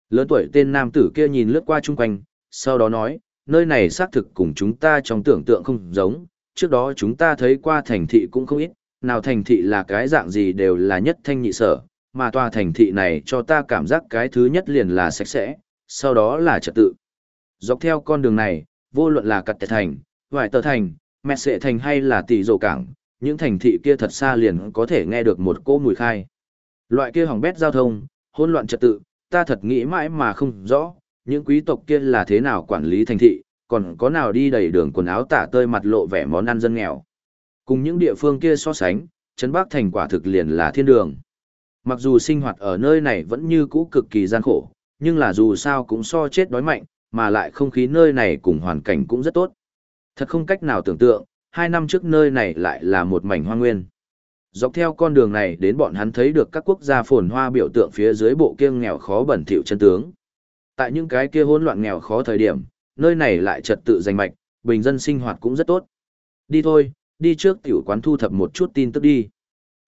Lớn tuổi tên nam tử kia nhìn lướt qua chung quanh, sau đó nói, nơi này xác thực cùng chúng ta trong tưởng tượng không giống, trước đó chúng ta thấy qua thành thị cũng không ít, nào thành thị là cái dạng gì đều là nhất thanh nhị sở, mà tòa thành thị này cho ta cảm giác cái thứ nhất liền là sạch sẽ, sau đó là trật tự. Dọc theo con đường này, vô luận là cặt thành, vải tờ thành, mẹ sệ thành hay là tỷ dầu cảng, những thành thị kia thật xa liền có thể nghe được một cỗ mùi khai. Loại kia hỏng bét giao thông, hỗn loạn trật tự, ta thật nghĩ mãi mà không rõ, những quý tộc kia là thế nào quản lý thành thị, còn có nào đi đầy đường quần áo tả tơi mặt lộ vẻ món ăn dân nghèo. Cùng những địa phương kia so sánh, Trấn Bắc Thành quả thực liền là thiên đường. Mặc dù sinh hoạt ở nơi này vẫn như cũ cực kỳ gian khổ, nhưng là dù sao cũng so chết đói mạnh, mà lại không khí nơi này cùng hoàn cảnh cũng rất tốt. Thật không cách nào tưởng tượng, hai năm trước nơi này lại là một mảnh hoang nguyên. Dọc theo con đường này đến bọn hắn thấy được các quốc gia phồn hoa biểu tượng phía dưới bộ kiêng nghèo khó bẩn thỉu chân tướng. Tại những cái kia hỗn loạn nghèo khó thời điểm, nơi này lại trật tự danh mạch, bình dân sinh hoạt cũng rất tốt. Đi thôi, đi trước tiểu quán thu thập một chút tin tức đi.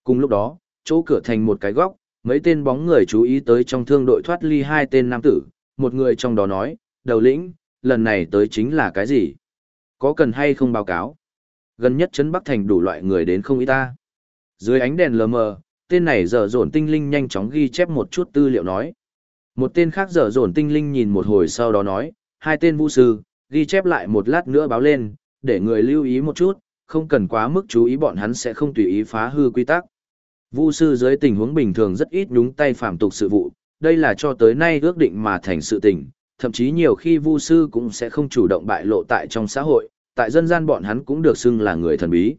Cùng lúc đó, chỗ cửa thành một cái góc, mấy tên bóng người chú ý tới trong thương đội thoát ly hai tên nam tử, một người trong đó nói, đầu lĩnh, lần này tới chính là cái gì? Có cần hay không báo cáo? Gần nhất Trấn Bắc Thành đủ loại người đến không ý ta. Dưới ánh đèn lờ mờ, tên này dở dồn tinh linh nhanh chóng ghi chép một chút tư liệu nói. Một tên khác dở dồn tinh linh nhìn một hồi sau đó nói, hai tên vũ sư, ghi chép lại một lát nữa báo lên, để người lưu ý một chút, không cần quá mức chú ý bọn hắn sẽ không tùy ý phá hư quy tắc. Vu sư dưới tình huống bình thường rất ít nhúng tay phạm tục sự vụ, đây là cho tới nay ước định mà thành sự tình, thậm chí nhiều khi vu sư cũng sẽ không chủ động bại lộ tại trong xã hội, tại dân gian bọn hắn cũng được xưng là người thần bí.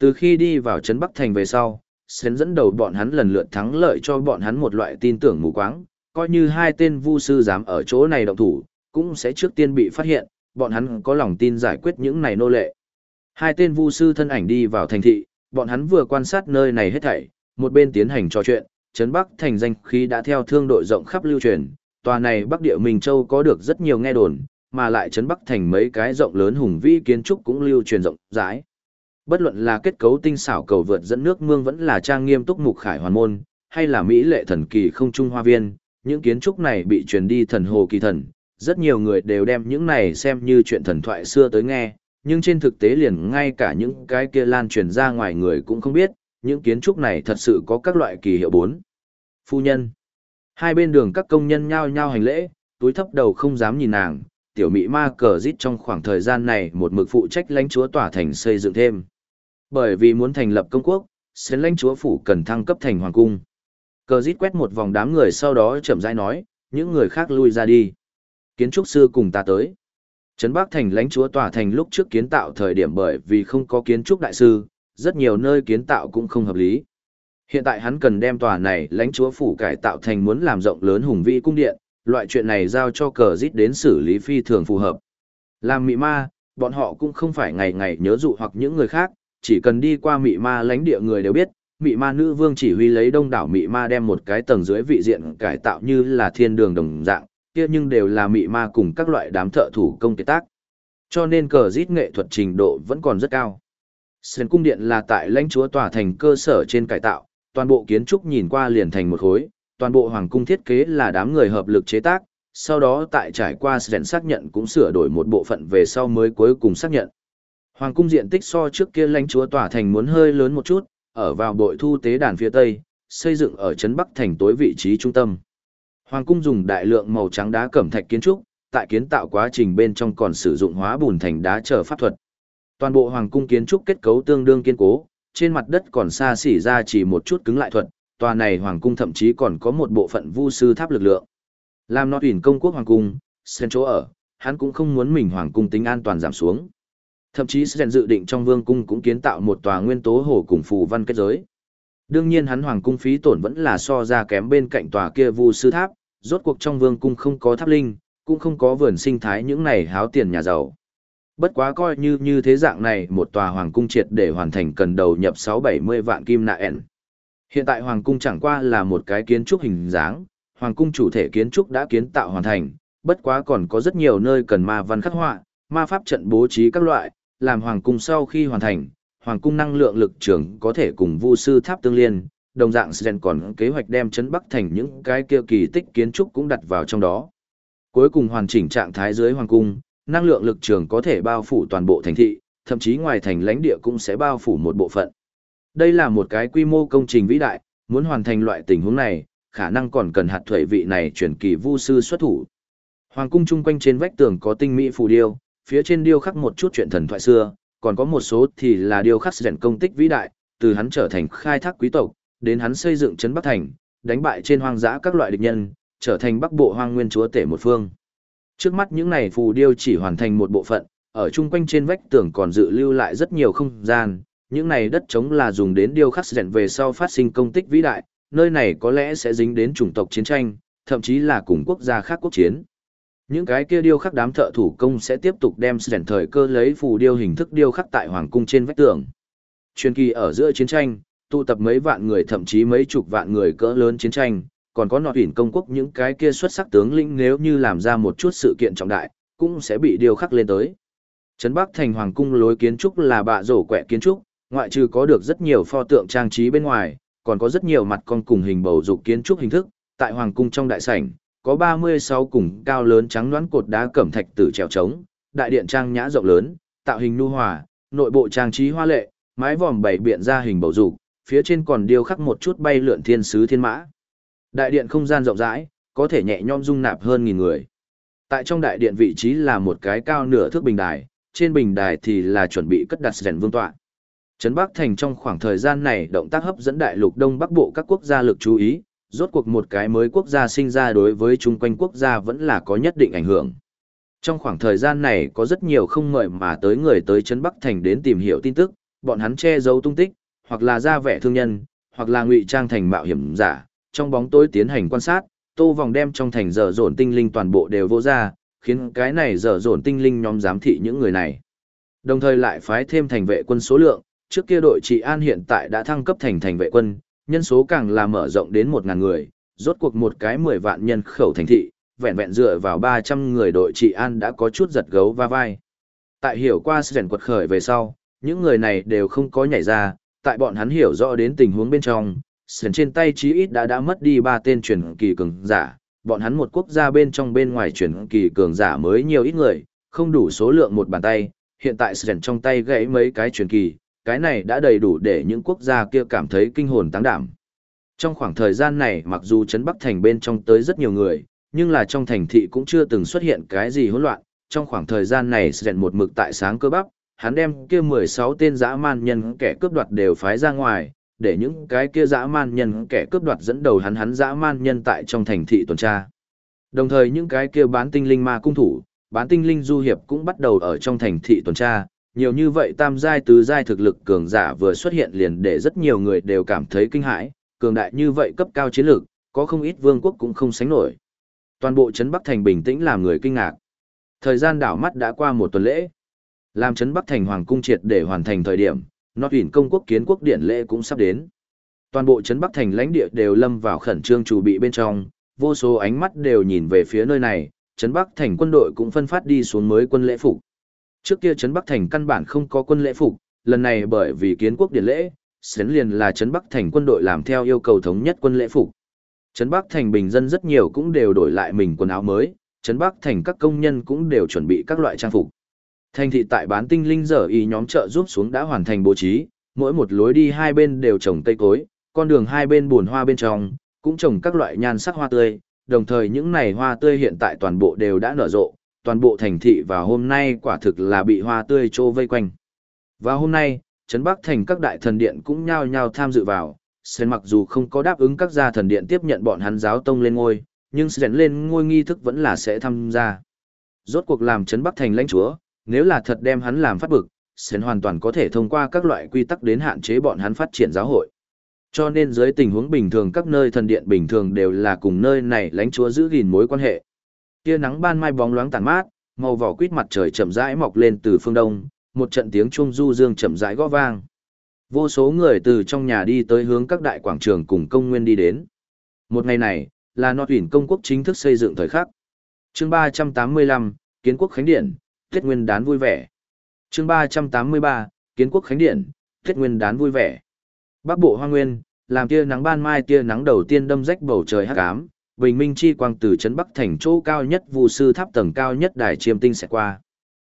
Từ khi đi vào Trấn Bắc Thành về sau, Sến dẫn đầu bọn hắn lần lượt thắng lợi cho bọn hắn một loại tin tưởng mù quáng, coi như hai tên vu sư dám ở chỗ này động thủ, cũng sẽ trước tiên bị phát hiện, bọn hắn có lòng tin giải quyết những này nô lệ. Hai tên vu sư thân ảnh đi vào thành thị, bọn hắn vừa quan sát nơi này hết thảy, một bên tiến hành trò chuyện, Trấn Bắc thành danh khí đã theo thương đội rộng khắp lưu truyền, tòa này Bắc Địa Minh Châu có được rất nhiều nghe đồn, mà lại Trấn Bắc thành mấy cái rộng lớn hùng vĩ kiến trúc cũng lưu truyền rộng rãi. Bất luận là kết cấu tinh xảo cầu vượt dẫn nước mương vẫn là trang nghiêm túc mục khải hoàn môn, hay là mỹ lệ thần kỳ không trung hoa viên, những kiến trúc này bị truyền đi thần hồ kỳ thần, rất nhiều người đều đem những này xem như chuyện thần thoại xưa tới nghe, nhưng trên thực tế liền ngay cả những cái kia lan truyền ra ngoài người cũng không biết, những kiến trúc này thật sự có các loại kỳ hiệu bốn. Phu nhân. Hai bên đường các công nhân nhao nhao hành lễ, túi thấp đầu không dám nhìn nàng, tiểu mỹ ma cờ rít trong khoảng thời gian này một mực phụ trách lãnh chúa tỏa thành xây dựng thêm. Bởi vì muốn thành lập công quốc, sến lãnh chúa phủ cần thăng cấp thành hoàng cung. Cờ rít quét một vòng đám người sau đó chậm rãi nói, những người khác lui ra đi. Kiến trúc sư cùng ta tới. Trấn Bắc thành lãnh chúa tòa thành lúc trước kiến tạo thời điểm bởi vì không có kiến trúc đại sư, rất nhiều nơi kiến tạo cũng không hợp lý. Hiện tại hắn cần đem tòa này lãnh chúa phủ cải tạo thành muốn làm rộng lớn hùng vĩ cung điện, loại chuyện này giao cho cờ dít đến xử lý phi thường phù hợp. Làm mị ma, bọn họ cũng không phải ngày ngày nhớ dụ hoặc những người khác, chỉ cần đi qua mị ma lãnh địa người đều biết, mị ma nữ vương chỉ huy lấy đông đảo mị ma đem một cái tầng dưới vị diện cải tạo như là thiên đường đồng dạng, kia nhưng đều là mị ma cùng các loại đám thợ thủ công kế tác. Cho nên cờ dít nghệ thuật trình độ vẫn còn rất cao. Sơn cung điện là tại lãnh chúa tòa thành cơ sở trên cải tạo, toàn bộ kiến trúc nhìn qua liền thành một khối, toàn bộ hoàng cung thiết kế là đám người hợp lực chế tác, sau đó tại trải qua Sơn xác nhận cũng sửa đổi một bộ phận về sau mới cuối cùng xác nhận. Hoàng cung diện tích so trước kia lãnh chúa tỏa thành muốn hơi lớn một chút, ở vào bội thu tế đàn phía tây, xây dựng ở trấn Bắc thành tối vị trí trung tâm. Hoàng cung dùng đại lượng màu trắng đá cẩm thạch kiến trúc, tại kiến tạo quá trình bên trong còn sử dụng hóa bùn thành đá trở pháp thuật. Toàn bộ hoàng cung kiến trúc kết cấu tương đương kiên cố, trên mặt đất còn xa xỉ ra chỉ một chút cứng lại thuật, tòa này hoàng cung thậm chí còn có một bộ phận vu sư tháp lực lượng. Làm nó tuyển công quốc hoàng cung, sen chỗ ở, hắn cũng không muốn mình hoàng cung tính an toàn giảm xuống. Thậm chí sen dự định trong vương cung cũng kiến tạo một tòa nguyên tố hồ cùng phù văn kết giới. Đương nhiên hắn hoàng cung phí tổn vẫn là so ra kém bên cạnh tòa kia vu sư tháp, rốt cuộc trong vương cung không có tháp linh, cũng không có vườn sinh thái những này háo tiền nhà giàu. Bất quá coi như như thế dạng này một tòa hoàng cung triệt để hoàn thành cần đầu nhập 670 vạn kim nạ ẻn. Hiện tại Hoàng cung chẳng qua là một cái kiến trúc hình dáng, Hoàng cung chủ thể kiến trúc đã kiến tạo hoàn thành, bất quá còn có rất nhiều nơi cần ma văn khắc họa, ma pháp trận bố trí các loại, làm Hoàng cung sau khi hoàn thành, Hoàng cung năng lượng lực trường có thể cùng Vu sư tháp tương liên, đồng dạng Sren còn kế hoạch đem chấn Bắc thành những cái kia kỳ tích kiến trúc cũng đặt vào trong đó. Cuối cùng hoàn chỉnh trạng thái dưới Hoàng cung, năng lượng lực trường có thể bao phủ toàn bộ thành thị, thậm chí ngoài thành lãnh địa cũng sẽ bao phủ một bộ phận. Đây là một cái quy mô công trình vĩ đại, muốn hoàn thành loại tình huống này, khả năng còn cần hạt thuệ vị này chuyển kỳ vu sư xuất thủ. Hoàng cung chung quanh trên vách tường có tinh mỹ phù điêu, phía trên điêu khắc một chút chuyện thần thoại xưa, còn có một số thì là điêu khắc rèn công tích vĩ đại, từ hắn trở thành khai thác quý tộc, đến hắn xây dựng trấn Bắc Thành, đánh bại trên hoang dã các loại địch nhân, trở thành Bắc Bộ Hoang Nguyên chúa tể một phương. Trước mắt những này phù điêu chỉ hoàn thành một bộ phận, ở chung quanh trên vách tường còn dự lưu lại rất nhiều không gian, những này đất trống là dùng đến điêu khắc rèn về sau phát sinh công tích vĩ đại, nơi này có lẽ sẽ dính đến chủng tộc chiến tranh, thậm chí là cùng quốc gia khác quốc chiến. Những cái kia điêu khắc đám thợ thủ công sẽ tiếp tục đem rèn thời cơ lấy phù điêu hình thức điêu khắc tại hoàng cung trên vách tường. Truyền kỳ ở giữa chiến tranh, tụ tập mấy vạn người thậm chí mấy chục vạn người cỡ lớn chiến tranh, còn có nọ tuyển công quốc những cái kia xuất sắc tướng lĩnh nếu như làm ra một chút sự kiện trọng đại, cũng sẽ bị điêu khắc lên tới. Trấn Bắc thành hoàng cung lối kiến trúc là bạ rổ quẹ kiến trúc, ngoại trừ có được rất nhiều pho tượng trang trí bên ngoài, còn có rất nhiều mặt con cùng hình bầu dục kiến trúc hình thức, tại hoàng cung trong đại sảnh, có 36 cùng cao lớn trắng đoán cột đá cẩm thạch tử trèo trống, đại điện trang nhã rộng lớn, tạo hình nu hòa, nội bộ trang trí hoa lệ, mái vòm bảy biện ra hình bầu dục, phía trên còn điêu khắc một chút bay lượn thiên sứ thiên mã. Đại điện không gian rộng rãi, có thể nhẹ nhõm dung nạp hơn nghìn người. Tại trong đại điện vị trí là một cái cao nửa thước bình đài, trên bình đài thì là chuẩn bị cất đặt rèn vương tọa. Trấn Bắc Thành trong khoảng thời gian này động tác hấp dẫn đại lục Đông Bắc Bộ các quốc gia lực chú ý, rốt cuộc một cái mới quốc gia sinh ra đối với chung quanh quốc gia vẫn là có nhất định ảnh hưởng. Trong khoảng thời gian này có rất nhiều không mời mà tới người tới Trấn Bắc Thành đến tìm hiểu tin tức, bọn hắn che giấu tung tích, hoặc là ra vẻ thương nhân, hoặc là ngụy trang thành mạo hiểm giả, trong bóng tối tiến hành quan sát, tô vòng đem trong thành dở dồn tinh linh toàn bộ đều vô ra, khiến cái này dở dồn tinh linh nhóm giám thị những người này. Đồng thời lại phái thêm thành vệ quân số lượng, trước kia đội trị an hiện tại đã thăng cấp thành thành vệ quân, nhân số càng là mở rộng đến 1.000 người, rốt cuộc một cái 10 vạn nhân khẩu thành thị, vẹn vẹn dựa vào 300 người đội trị an đã có chút giật gấu va vai. Tại hiểu qua sự quật khởi về sau, những người này đều không có nhảy ra, tại bọn hắn hiểu rõ đến tình huống bên trong, sườn trên tay chí ít đã đã mất đi ba tên truyền kỳ cường giả, bọn hắn một quốc gia bên trong bên ngoài truyền kỳ cường giả mới nhiều ít người, không đủ số lượng một bàn tay, hiện tại sườn trong tay gãy mấy cái truyền kỳ, cái này đã đầy đủ để những quốc gia kia cảm thấy kinh hồn táng đảm. Trong khoảng thời gian này mặc dù Trấn Bắc Thành bên trong tới rất nhiều người, nhưng là trong thành thị cũng chưa từng xuất hiện cái gì hỗn loạn, trong khoảng thời gian này Sren một mực tại sáng cơ bắp, hắn đem kia 16 tên dã man nhân kẻ cướp đoạt đều phái ra ngoài, để những cái kia dã man nhân kẻ cướp đoạt dẫn đầu hắn hắn dã man nhân tại trong thành thị tuần tra. Đồng thời những cái kia bán tinh linh ma cung thủ, bán tinh linh du hiệp cũng bắt đầu ở trong thành thị tuần tra, nhiều như vậy tam giai tứ giai thực lực cường giả vừa xuất hiện liền để rất nhiều người đều cảm thấy kinh hãi, cường đại như vậy cấp cao chiến lược, có không ít vương quốc cũng không sánh nổi. Toàn bộ trấn Bắc Thành bình tĩnh làm người kinh ngạc. Thời gian đảo mắt đã qua một tuần lễ. Làm trấn Bắc Thành hoàng cung triệt để hoàn thành thời điểm, Nọt ỉn công quốc kiến quốc điện lễ cũng sắp đến. Toàn bộ trấn Bắc Thành lãnh địa đều lâm vào khẩn trương chuẩn bị bên trong, vô số ánh mắt đều nhìn về phía nơi này, trấn Bắc Thành quân đội cũng phân phát đi xuống mới quân lễ phục. Trước kia Trấn Bắc Thành căn bản không có quân lễ phục, lần này bởi vì kiến quốc điển lễ, xến liền là Trấn Bắc Thành quân đội làm theo yêu cầu thống nhất quân lễ phục. Trấn Bắc Thành bình dân rất nhiều cũng đều đổi lại mình quần áo mới, Trấn Bắc Thành các công nhân cũng đều chuẩn bị các loại trang phục. Thành thị tại bán tinh linh giờ y nhóm trợ giúp xuống đã hoàn thành bố trí, mỗi một lối đi hai bên đều trồng cây cối, con đường hai bên buồn hoa bên trong, cũng trồng các loại nhan sắc hoa tươi, đồng thời những này hoa tươi hiện tại toàn bộ đều đã nở rộ, toàn bộ thành thị và hôm nay quả thực là bị hoa tươi trô vây quanh. Và hôm nay, Trấn Bắc thành các đại thần điện cũng nhao nhao tham dự vào, Sen mặc dù không có đáp ứng các gia thần điện tiếp nhận bọn hắn giáo tông lên ngôi, nhưng Sen lên ngôi nghi thức vẫn là sẽ tham gia. Rốt cuộc làm Trấn Bắc thành lãnh chúa, nếu là thật đem hắn làm phát bực, Sến hoàn toàn có thể thông qua các loại quy tắc đến hạn chế bọn hắn phát triển giáo hội. Cho nên dưới tình huống bình thường các nơi thần điện bình thường đều là cùng nơi này lãnh chúa giữ gìn mối quan hệ. Tia nắng ban mai bóng loáng tàn mát, màu vỏ quýt mặt trời chậm rãi mọc lên từ phương đông, một trận tiếng chuông du dương chậm rãi gõ vang. Vô số người từ trong nhà đi tới hướng các đại quảng trường cùng công nguyên đi đến. Một ngày này, là nọ tuyển công quốc chính thức xây dựng thời khắc. chương 385, Kiến quốc Khánh Điện, Tết Nguyên đán vui vẻ. chương 383, Kiến quốc Khánh Điện, Tết Nguyên đán vui vẻ. Bắc Bộ Hoa Nguyên, làm tia nắng ban mai tia nắng đầu tiên đâm rách bầu trời hắc ám, bình minh chi quang từ trấn Bắc thành chỗ cao nhất Vu sư tháp tầng cao nhất đài chiêm tinh sẽ qua.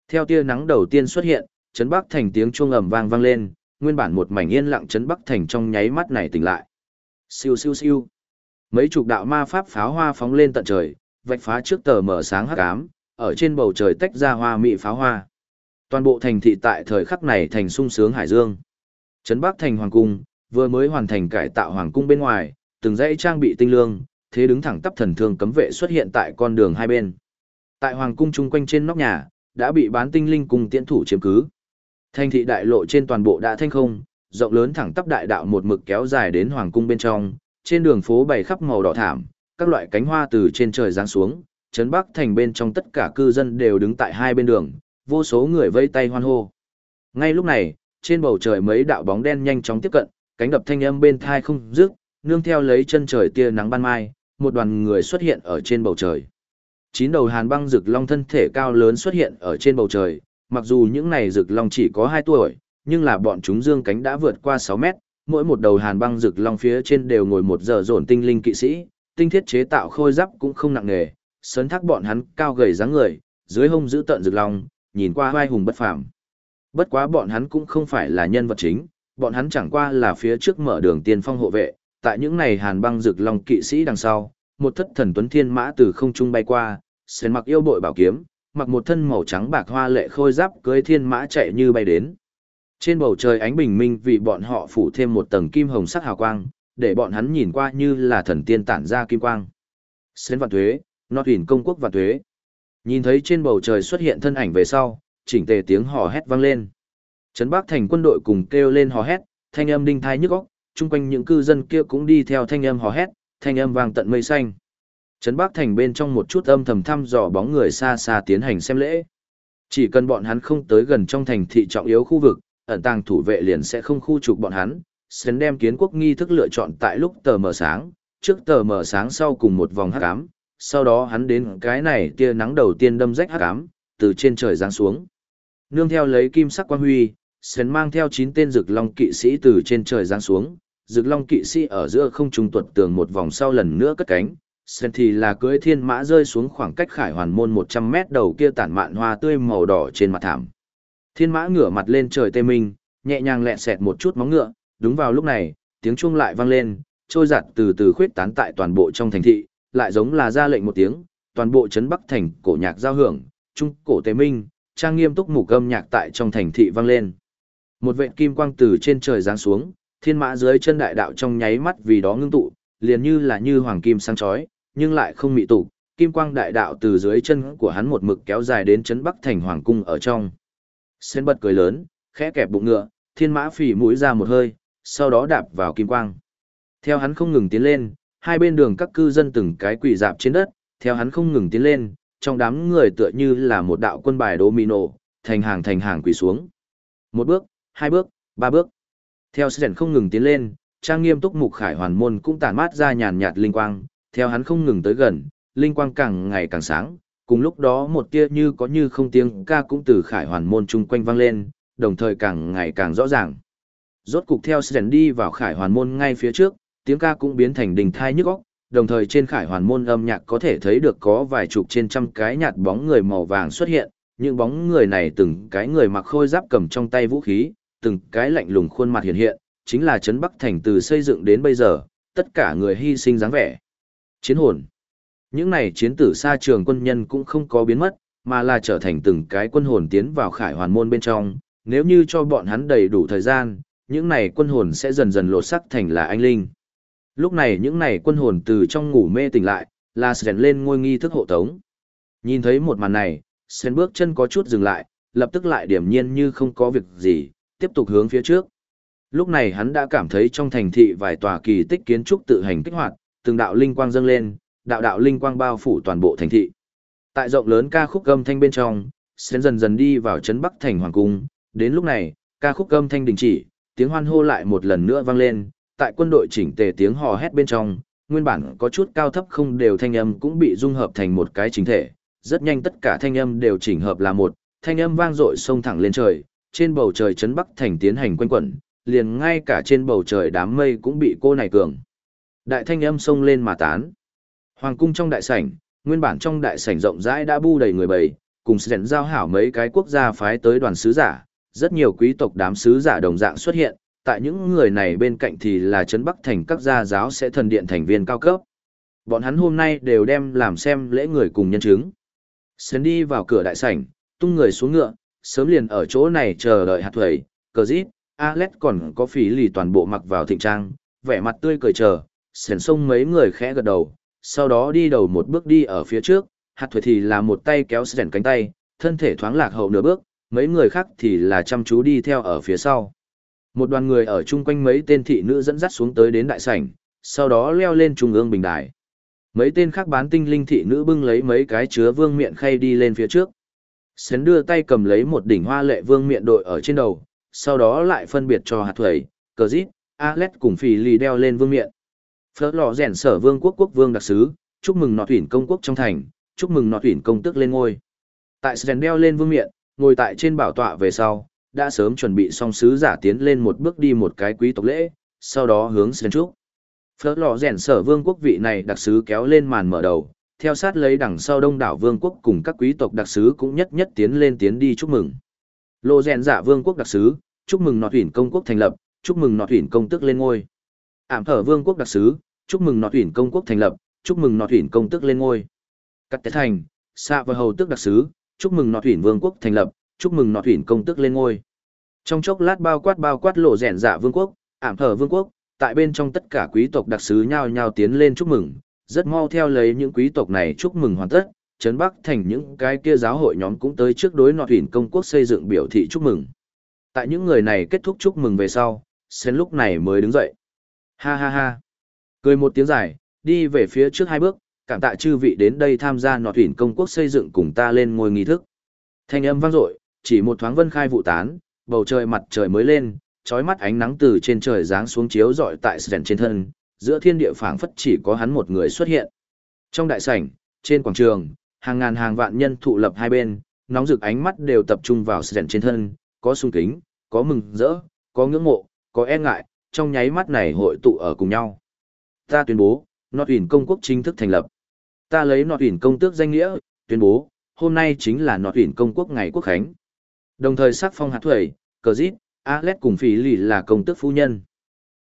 Theo tia nắng đầu tiên xuất hiện, trấn Bắc thành tiếng chuông ầm vang vang lên, nguyên bản một mảnh yên lặng trấn Bắc thành trong nháy mắt này tỉnh lại. Siêu siêu siêu. Mấy chục đạo ma pháp pháo hoa phóng lên tận trời, vạch phá trước tờ mở sáng hắc ám, ở trên bầu trời tách ra hoa mị pháo hoa. Toàn bộ thành thị tại thời khắc này thành sung sướng hải dương. Trấn Bắc thành hoàng cung, vừa mới hoàn thành cải tạo hoàng cung bên ngoài, từng dãy trang bị tinh lương, thế đứng thẳng tắp thần thương cấm vệ xuất hiện tại con đường hai bên. Tại hoàng cung chung quanh trên nóc nhà, đã bị bán tinh linh cùng tiễn thủ chiếm cứ. Thành thị đại lộ trên toàn bộ đã thanh không, rộng lớn thẳng tắp đại đạo một mực kéo dài đến hoàng cung bên trong, trên đường phố bày khắp màu đỏ thảm, các loại cánh hoa từ trên trời giáng xuống, trấn Bắc thành bên trong tất cả cư dân đều đứng tại hai bên đường, vô số người vây tay hoan hô. Ngay lúc này, trên bầu trời mấy đạo bóng đen nhanh chóng tiếp cận, cánh đập thanh âm bên thai không dứt, nương theo lấy chân trời tia nắng ban mai, một đoàn người xuất hiện ở trên bầu trời. Chín đầu hàn băng rực long thân thể cao lớn xuất hiện ở trên bầu trời, mặc dù những này rực long chỉ có 2 tuổi, nhưng là bọn chúng dương cánh đã vượt qua 6 mét, mỗi một đầu hàn băng rực long phía trên đều ngồi một giờ dồn tinh linh kỵ sĩ, tinh thiết chế tạo khôi giáp cũng không nặng nề, sấn thác bọn hắn cao gầy dáng người, dưới hông giữ tận rực long, nhìn qua vai hùng bất phàm. Bất quá bọn hắn cũng không phải là nhân vật chính, bọn hắn chẳng qua là phía trước mở đường tiên phong hộ vệ, tại những này hàn băng rực long kỵ sĩ đằng sau, một thất thần tuấn thiên mã từ không trung bay qua, sến mặc yêu bội bảo kiếm, mặc một thân màu trắng bạc hoa lệ khôi giáp cưới thiên mã chạy như bay đến. Trên bầu trời ánh bình minh vì bọn họ phủ thêm một tầng kim hồng sắc hào quang, để bọn hắn nhìn qua như là thần tiên tản ra kim quang. Sến vạn thuế, nọt huyền công quốc và thuế. Nhìn thấy trên bầu trời xuất hiện thân ảnh về sau, chỉnh tề tiếng hò hét vang lên. Trấn Bắc thành quân đội cùng kêu lên hò hét, thanh âm đinh thai nhức óc, chung quanh những cư dân kia cũng đi theo thanh âm hò hét, thanh âm vang tận mây xanh. Trấn Bắc thành bên trong một chút âm thầm thăm dò bóng người xa xa tiến hành xem lễ. Chỉ cần bọn hắn không tới gần trong thành thị trọng yếu khu vực, ẩn tàng thủ vệ liền sẽ không khu trục bọn hắn, sến đem kiến quốc nghi thức lựa chọn tại lúc tờ mờ sáng, trước tờ mờ sáng sau cùng một vòng hắc ám, sau đó hắn đến cái này tia nắng đầu tiên đâm rách hắc ám, từ trên trời giáng xuống. Nương theo lấy kim sắc quang huy, sến mang theo chín tên rực long kỵ sĩ từ trên trời giáng xuống, rực long kỵ sĩ ở giữa không trung tuột tường một vòng sau lần nữa cất cánh, sến thì là cưỡi thiên mã rơi xuống khoảng cách khải hoàn môn 100 mét đầu kia tản mạn hoa tươi màu đỏ trên mặt thảm. Thiên mã ngửa mặt lên trời tê minh, nhẹ nhàng lẹ xẹt một chút móng ngựa, đúng vào lúc này, tiếng chuông lại vang lên, trôi giặt từ từ khuyết tán tại toàn bộ trong thành thị, lại giống là ra lệnh một tiếng, toàn bộ trấn Bắc thành cổ nhạc giao hưởng, trung cổ tế minh, trang nghiêm túc mục âm nhạc tại trong thành thị vang lên. Một vệt kim quang từ trên trời giáng xuống, thiên mã dưới chân đại đạo trong nháy mắt vì đó ngưng tụ, liền như là như hoàng kim sáng chói, nhưng lại không mị tụ, kim quang đại đạo từ dưới chân của hắn một mực kéo dài đến trấn Bắc thành hoàng cung ở trong. Sen bật cười lớn, khẽ kẹp bụng ngựa, thiên mã phỉ mũi ra một hơi, sau đó đạp vào kim quang. Theo hắn không ngừng tiến lên, hai bên đường các cư dân từng cái quỳ dạp trên đất, theo hắn không ngừng tiến lên, trong đám người tựa như là một đạo quân bài domino, thành hàng thành hàng quỳ xuống. Một bước, hai bước, ba bước. Theo Sren không ngừng tiến lên, trang nghiêm túc mục khải hoàn môn cũng tản mát ra nhàn nhạt linh quang, theo hắn không ngừng tới gần, linh quang càng ngày càng sáng, cùng lúc đó một tia như có như không tiếng ca cũng từ khải hoàn môn chung quanh vang lên, đồng thời càng ngày càng rõ ràng. Rốt cục theo Sren đi vào khải hoàn môn ngay phía trước, tiếng ca cũng biến thành đình thai nhức óc, đồng thời trên khải hoàn môn âm nhạc có thể thấy được có vài chục trên trăm cái nhạt bóng người màu vàng xuất hiện, những bóng người này từng cái người mặc khôi giáp cầm trong tay vũ khí, từng cái lạnh lùng khuôn mặt hiện hiện, chính là trấn Bắc thành từ xây dựng đến bây giờ, tất cả người hy sinh dáng vẻ. Chiến hồn những này chiến tử xa trường quân nhân cũng không có biến mất, mà là trở thành từng cái quân hồn tiến vào khải hoàn môn bên trong, nếu như cho bọn hắn đầy đủ thời gian, những này quân hồn sẽ dần dần lột sắc thành là anh linh. Lúc này những này quân hồn từ trong ngủ mê tỉnh lại, là Sren lên ngôi nghi thức hộ tống. Nhìn thấy một màn này, Sren bước chân có chút dừng lại, lập tức lại điểm nhiên như không có việc gì, tiếp tục hướng phía trước. Lúc này hắn đã cảm thấy trong thành thị vài tòa kỳ tích kiến trúc tự hành kích hoạt, từng đạo linh quang dâng lên, đạo đạo linh quang bao phủ toàn bộ thành thị. Tại rộng lớn ca khúc âm thanh bên trong, sẽ dần dần đi vào trấn Bắc thành hoàng cung, đến lúc này, ca khúc âm thanh đình chỉ, tiếng hoan hô lại một lần nữa vang lên, tại quân đội chỉnh tề tiếng hò hét bên trong, nguyên bản có chút cao thấp không đều thanh âm cũng bị dung hợp thành một cái chính thể, rất nhanh tất cả thanh âm đều chỉnh hợp là một, thanh âm vang dội sông thẳng lên trời, trên bầu trời chấn bắc thành tiến hành quanh quẩn, liền ngay cả trên bầu trời đám mây cũng bị cô này cường. Đại thanh âm sông lên mà tán. Hoàng cung trong đại sảnh, nguyên bản trong đại sảnh rộng rãi đã bu đầy người bầy, cùng sẽ giao hảo mấy cái quốc gia phái tới đoàn sứ giả, rất nhiều quý tộc đám sứ giả đồng dạng xuất hiện, tại những người này bên cạnh thì là Trấn Bắc Thành các gia giáo sẽ thần điện thành viên cao cấp. Bọn hắn hôm nay đều đem làm xem lễ người cùng nhân chứng. Sến đi vào cửa đại sảnh, tung người xuống ngựa, sớm liền ở chỗ này chờ đợi hạt thuẩy, cờ dít, Alex còn có phí lì toàn bộ mặc vào thịnh trang, vẻ mặt tươi cười chờ, sến xông mấy người khẽ gật đầu, sau đó đi đầu một bước đi ở phía trước, hạt thuẩy thì là một tay kéo sến cánh tay, thân thể thoáng lạc hậu nửa bước, mấy người khác thì là chăm chú đi theo ở phía sau. Một đoàn người ở chung quanh mấy tên thị nữ dẫn dắt xuống tới đến đại sảnh, sau đó leo lên trung ương bình đài. Mấy tên khác bán tinh linh thị nữ bưng lấy mấy cái chứa vương miện khay đi lên phía trước. Sến đưa tay cầm lấy một đỉnh hoa lệ vương miện đội ở trên đầu, sau đó lại phân biệt cho hạt thuẩy, cờ dít, Alex cùng phì lì đeo lên vương miện. Phớt lò rèn sở vương quốc quốc vương đặc sứ, chúc mừng nọ tuyển công quốc trong thành, chúc mừng nọ tuyển công tức lên ngôi. Tại Sến đeo lên vương miện, ngồi tại trên bảo tọa về sau, đã sớm chuẩn bị xong sứ giả tiến lên một bước đi một cái quý tộc lễ, sau đó hướng Sến trúc. Phớt lò rèn sở vương quốc vị này đặc sứ kéo lên màn mở đầu, theo sát lấy đằng sau đông đảo vương quốc cùng các quý tộc đặc sứ cũng nhất nhất tiến lên tiến đi chúc mừng. Lô rèn giả vương quốc đặc sứ, chúc mừng nọ tuyển công quốc thành lập, chúc mừng nọ tuyển công tức lên ngôi. Ảm thở vương quốc đặc sứ, chúc mừng nọ tuyển công quốc thành lập, chúc mừng nọ tuyển công tức lên ngôi. Cắt tế thành, xạ và hầu tức đặc sứ, chúc mừng nọ tuyển vương quốc thành lập, chúc mừng nọ thủy công tức lên ngôi. Trong chốc lát bao quát bao quát lộ rèn dạ vương quốc, ảm thở vương quốc, tại bên trong tất cả quý tộc đặc sứ nhao nhao tiến lên chúc mừng, rất mau theo lấy những quý tộc này chúc mừng hoàn tất, Trấn Bắc thành những cái kia giáo hội nhóm cũng tới trước đối nọ thủy công quốc xây dựng biểu thị chúc mừng. Tại những người này kết thúc chúc mừng về sau, Sen lúc này mới đứng dậy. Ha ha ha. Cười một tiếng dài, đi về phía trước hai bước, cảm tạ chư vị đến đây tham gia nọ thủy công quốc xây dựng cùng ta lên ngôi nghi thức. Thanh âm vang dội, chỉ một thoáng vân khai vụ tán, bầu trời mặt trời mới lên, chói mắt ánh nắng từ trên trời giáng xuống chiếu rọi tại Sven trên thân, giữa thiên địa phảng phất chỉ có hắn một người xuất hiện. Trong đại sảnh, trên quảng trường, hàng ngàn hàng vạn nhân thụ lập hai bên, nóng rực ánh mắt đều tập trung vào Sven trên thân, có sung kính, có mừng rỡ, có ngưỡng mộ, có e ngại, trong nháy mắt này hội tụ ở cùng nhau. Ta tuyên bố, Nọt ủy công quốc chính thức thành lập. Ta lấy Nọt ủy công tước danh nghĩa, tuyên bố, hôm nay chính là Nọt ủy công quốc ngày quốc khánh. Đồng thời sắc phong hạt thuẩy, cờ dít, Alex cùng phí lì là công tước phu nhân.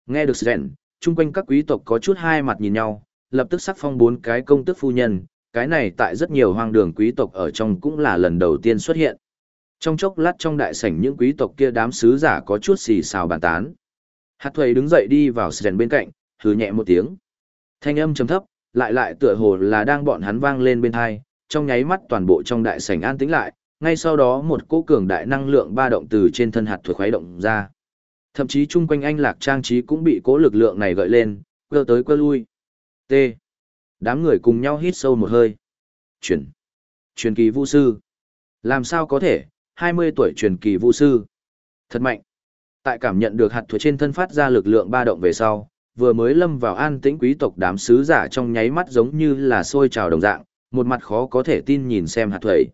Nghe được rèn, chung quanh các quý tộc có chút hai mặt nhìn nhau, lập tức sắc phong bốn cái công tước phu nhân, cái này tại rất nhiều hoang đường quý tộc ở trong cũng là lần đầu tiên xuất hiện. Trong chốc lát trong đại sảnh những quý tộc kia đám sứ giả có chút xì xào bàn tán. Hạt thuầy đứng dậy đi vào Sven bên cạnh, hứ nhẹ một tiếng. Thanh âm trầm thấp, lại lại tựa hồ là đang bọn hắn vang lên bên tai. trong nháy mắt toàn bộ trong đại sảnh an tĩnh lại, ngay sau đó một cỗ cường đại năng lượng ba động từ trên thân hạt thuầy khuấy động ra. Thậm chí chung quanh anh lạc trang trí cũng bị cỗ lực lượng này gợi lên, quơ tới quơ lui. T. Đám người cùng nhau hít sâu một hơi. Truyền. Truyền kỳ vũ sư. Làm sao có thể, 20 tuổi truyền kỳ vũ sư. Thật mạnh. Tại cảm nhận được hạt thuế trên thân phát ra lực lượng ba động về sau, vừa mới lâm vào an tĩnh quý tộc đám sứ giả trong nháy mắt giống như là sôi trào đồng dạng, một mặt khó có thể tin nhìn xem hạt thuế.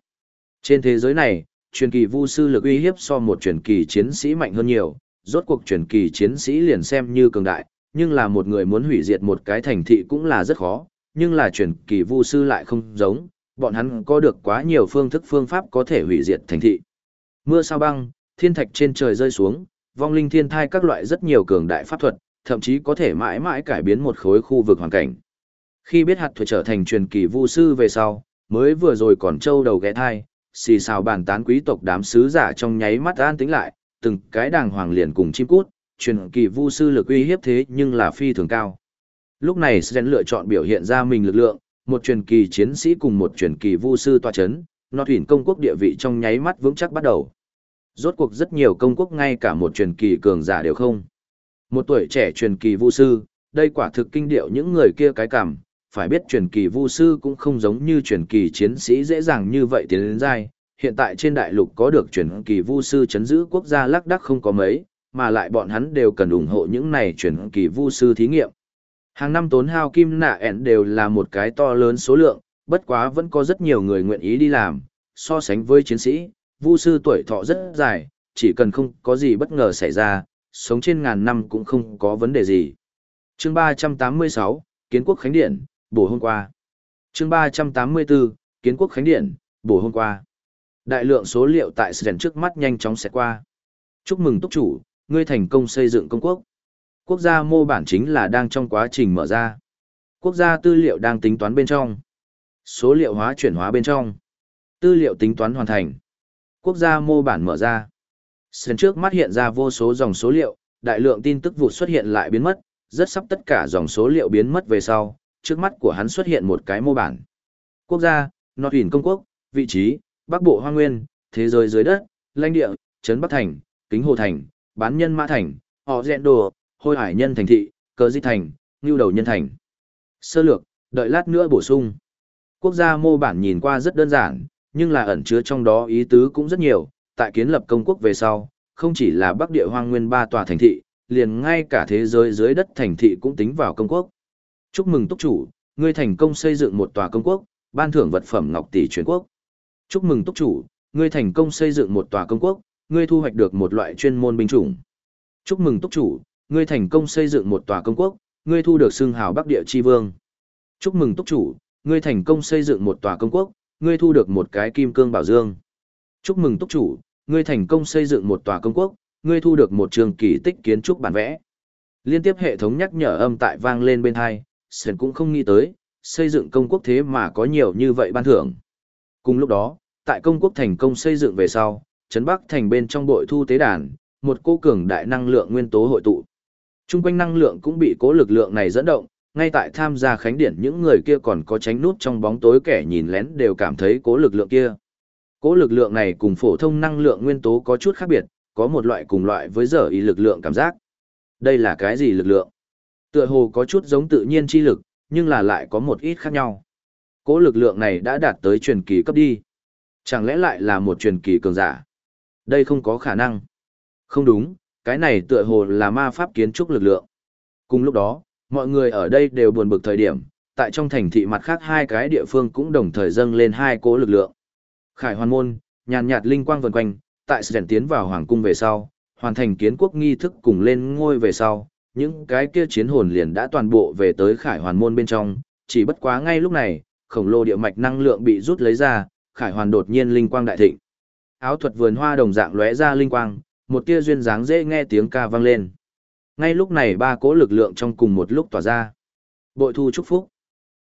Trên thế giới này, truyền kỳ vu sư lực uy hiếp so một truyền kỳ chiến sĩ mạnh hơn nhiều, rốt cuộc truyền kỳ chiến sĩ liền xem như cường đại, nhưng là một người muốn hủy diệt một cái thành thị cũng là rất khó, nhưng là truyền kỳ vu sư lại không giống, bọn hắn có được quá nhiều phương thức phương pháp có thể hủy diệt thành thị. Mưa sao băng, thiên thạch trên trời rơi xuống, vong linh thiên thai các loại rất nhiều cường đại pháp thuật, thậm chí có thể mãi mãi cải biến một khối khu vực hoàn cảnh. Khi biết hạt thuật trở thành truyền kỳ vu sư về sau, mới vừa rồi còn trâu đầu ghé thai, xì xào bàn tán quý tộc đám sứ giả trong nháy mắt an tĩnh lại, từng cái đàng hoàng liền cùng chim cút, truyền kỳ vu sư lực uy hiếp thế nhưng là phi thường cao. Lúc này Sren lựa chọn biểu hiện ra mình lực lượng, một truyền kỳ chiến sĩ cùng một truyền kỳ vu sư tọa chấn, nó thủy công quốc địa vị trong nháy mắt vững chắc bắt đầu. Rốt cuộc rất nhiều công quốc ngay cả một truyền kỳ cường giả đều không. Một tuổi trẻ truyền kỳ vu sư, đây quả thực kinh điệu những người kia cái cảm, phải biết truyền kỳ vu sư cũng không giống như truyền kỳ chiến sĩ dễ dàng như vậy tiến đến giai. Hiện tại trên đại lục có được truyền kỳ vu sư chấn giữ quốc gia lắc đắc không có mấy, mà lại bọn hắn đều cần ủng hộ những này truyền kỳ vu sư thí nghiệm. Hàng năm tốn hao kim nạ ẻn đều là một cái to lớn số lượng, bất quá vẫn có rất nhiều người nguyện ý đi làm, so sánh với chiến sĩ, vu sư tuổi thọ rất dài, chỉ cần không có gì bất ngờ xảy ra, sống trên ngàn năm cũng không có vấn đề gì. Chương 386, Kiến quốc Khánh Điện, bổ hôm qua. Chương 384, Kiến quốc Khánh Điện, bổ hôm qua. Đại lượng số liệu tại sàn trước mắt nhanh chóng sẽ qua. Chúc mừng túc chủ, ngươi thành công xây dựng công quốc. Quốc gia mô bản chính là đang trong quá trình mở ra. Quốc gia tư liệu đang tính toán bên trong. Số liệu hóa chuyển hóa bên trong. Tư liệu tính toán hoàn thành. Quốc gia mô bản mở ra. Sàn trước mắt hiện ra vô số dòng số liệu, đại lượng tin tức vụt xuất hiện lại biến mất, rất sắp tất cả dòng số liệu biến mất về sau, trước mắt của hắn xuất hiện một cái mô bản. Quốc gia, Nọt Huyền Công Quốc, vị trí, Bắc Bộ Hoa Nguyên, thế giới dưới đất, lãnh địa, Trấn Bắc Thành, Kính Hồ Thành, Bán Nhân Mã Thành, Họ Dẹn Đồ, Hôi Hải Nhân Thành Thị, Cờ Di Thành, Ngưu Đầu Nhân Thành. Sơ lược, đợi lát nữa bổ sung. Quốc gia mô bản nhìn qua rất đơn giản, nhưng là ẩn chứa trong đó ý tứ cũng rất nhiều, tại kiến lập công quốc về sau, không chỉ là Bắc Địa Hoang Nguyên ba tòa thành thị, liền ngay cả thế giới dưới đất thành thị cũng tính vào công quốc. Chúc mừng túc chủ, ngươi thành công xây dựng một tòa công quốc, ban thưởng vật phẩm ngọc tỷ truyền quốc. Chúc mừng túc chủ, ngươi thành công xây dựng một tòa công quốc, ngươi thu hoạch được một loại chuyên môn binh chủng. Chúc mừng túc chủ, ngươi thành công xây dựng một tòa công quốc, ngươi thu được xưng hào Bắc Địa chi vương. Chúc mừng túc chủ, ngươi thành công xây dựng một tòa công quốc, ngươi thu được một cái kim cương bảo dương. Chúc mừng túc chủ, ngươi thành công xây dựng một tòa công quốc, ngươi thu được một trường kỳ tích kiến trúc bản vẽ. Liên tiếp hệ thống nhắc nhở âm tại vang lên bên hai, Sơn cũng không nghĩ tới, xây dựng công quốc thế mà có nhiều như vậy ban thưởng. Cùng lúc đó, tại công quốc thành công xây dựng về sau, Trấn Bắc thành bên trong bội thu tế đàn, một cô cường đại năng lượng nguyên tố hội tụ. Trung quanh năng lượng cũng bị cố lực lượng này dẫn động, ngay tại tham gia khánh điển những người kia còn có tránh nút trong bóng tối kẻ nhìn lén đều cảm thấy cố lực lượng kia. Cố lực lượng này cùng phổ thông năng lượng nguyên tố có chút khác biệt, có một loại cùng loại với giờ ý lực lượng cảm giác. Đây là cái gì lực lượng? Tựa hồ có chút giống tự nhiên chi lực, nhưng là lại có một ít khác nhau. Cố lực lượng này đã đạt tới truyền kỳ cấp đi. Chẳng lẽ lại là một truyền kỳ cường giả? Đây không có khả năng. Không đúng, cái này tựa hồ là ma pháp kiến trúc lực lượng. Cùng lúc đó, mọi người ở đây đều buồn bực thời điểm, tại trong thành thị mặt khác hai cái địa phương cũng đồng thời dâng lên hai cố lực lượng. Khải Hoàn Môn, nhàn nhạt linh quang vần quanh, tại sự tiến vào hoàng cung về sau, hoàn thành kiến quốc nghi thức cùng lên ngôi về sau, những cái kia chiến hồn liền đã toàn bộ về tới Khải Hoàn Môn bên trong, chỉ bất quá ngay lúc này, khổng lồ địa mạch năng lượng bị rút lấy ra, Khải Hoàn đột nhiên linh quang đại thịnh. Áo thuật vườn hoa đồng dạng lóe ra linh quang, một tia duyên dáng dễ nghe tiếng ca vang lên. Ngay lúc này ba cỗ lực lượng trong cùng một lúc tỏa ra. Bội thu chúc phúc.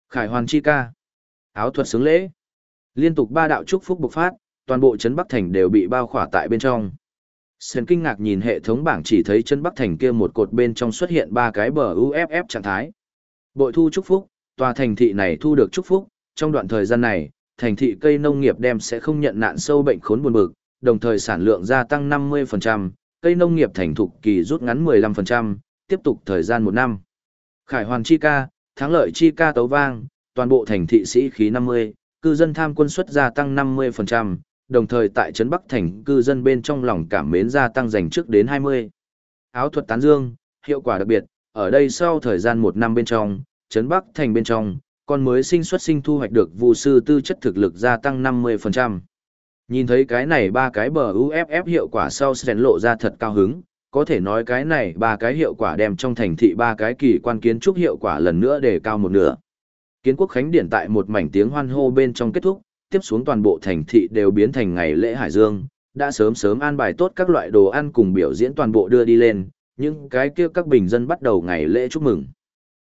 Khải hoàn chi ca. Áo thuật sướng lễ. Liên tục ba đạo chúc phúc bộc phát, toàn bộ trấn Bắc Thành đều bị bao khỏa tại bên trong. Sơn kinh ngạc nhìn hệ thống bảng chỉ thấy chân Bắc Thành kia một cột bên trong xuất hiện ba cái bờ UFF trạng thái. Bội thu chúc phúc, tòa thành thị này thu được chúc phúc, trong đoạn thời gian này, thành thị cây nông nghiệp đem sẽ không nhận nạn sâu bệnh khốn buồn bực, đồng thời sản lượng gia tăng 50%, cây nông nghiệp thành thục kỳ rút ngắn 15%, tiếp tục thời gian một năm. Khải Hoàn Chi ca, thắng lợi Chi ca tấu vang, toàn bộ thành thị sĩ khí 50, cư dân tham quân suất gia tăng 50%, đồng thời tại trấn Bắc thành cư dân bên trong lòng cảm mến gia tăng dành trước đến 20. Áo thuật tán dương, hiệu quả đặc biệt, ở đây sau thời gian một năm bên trong, trấn Bắc thành bên trong, con mới sinh xuất sinh thu hoạch được vụ sư tư chất thực lực gia tăng 50%. Nhìn thấy cái này ba cái bờ UFF hiệu quả sau Sren lộ ra thật cao hứng, có thể nói cái này ba cái hiệu quả đem trong thành thị ba cái kỳ quan kiến trúc hiệu quả lần nữa để cao một nửa. Kiến quốc khánh điển tại một mảnh tiếng hoan hô bên trong kết thúc, tiếp xuống toàn bộ thành thị đều biến thành ngày lễ hải dương, đã sớm sớm an bài tốt các loại đồ ăn cùng biểu diễn toàn bộ đưa đi lên, những cái kia các bình dân bắt đầu ngày lễ chúc mừng.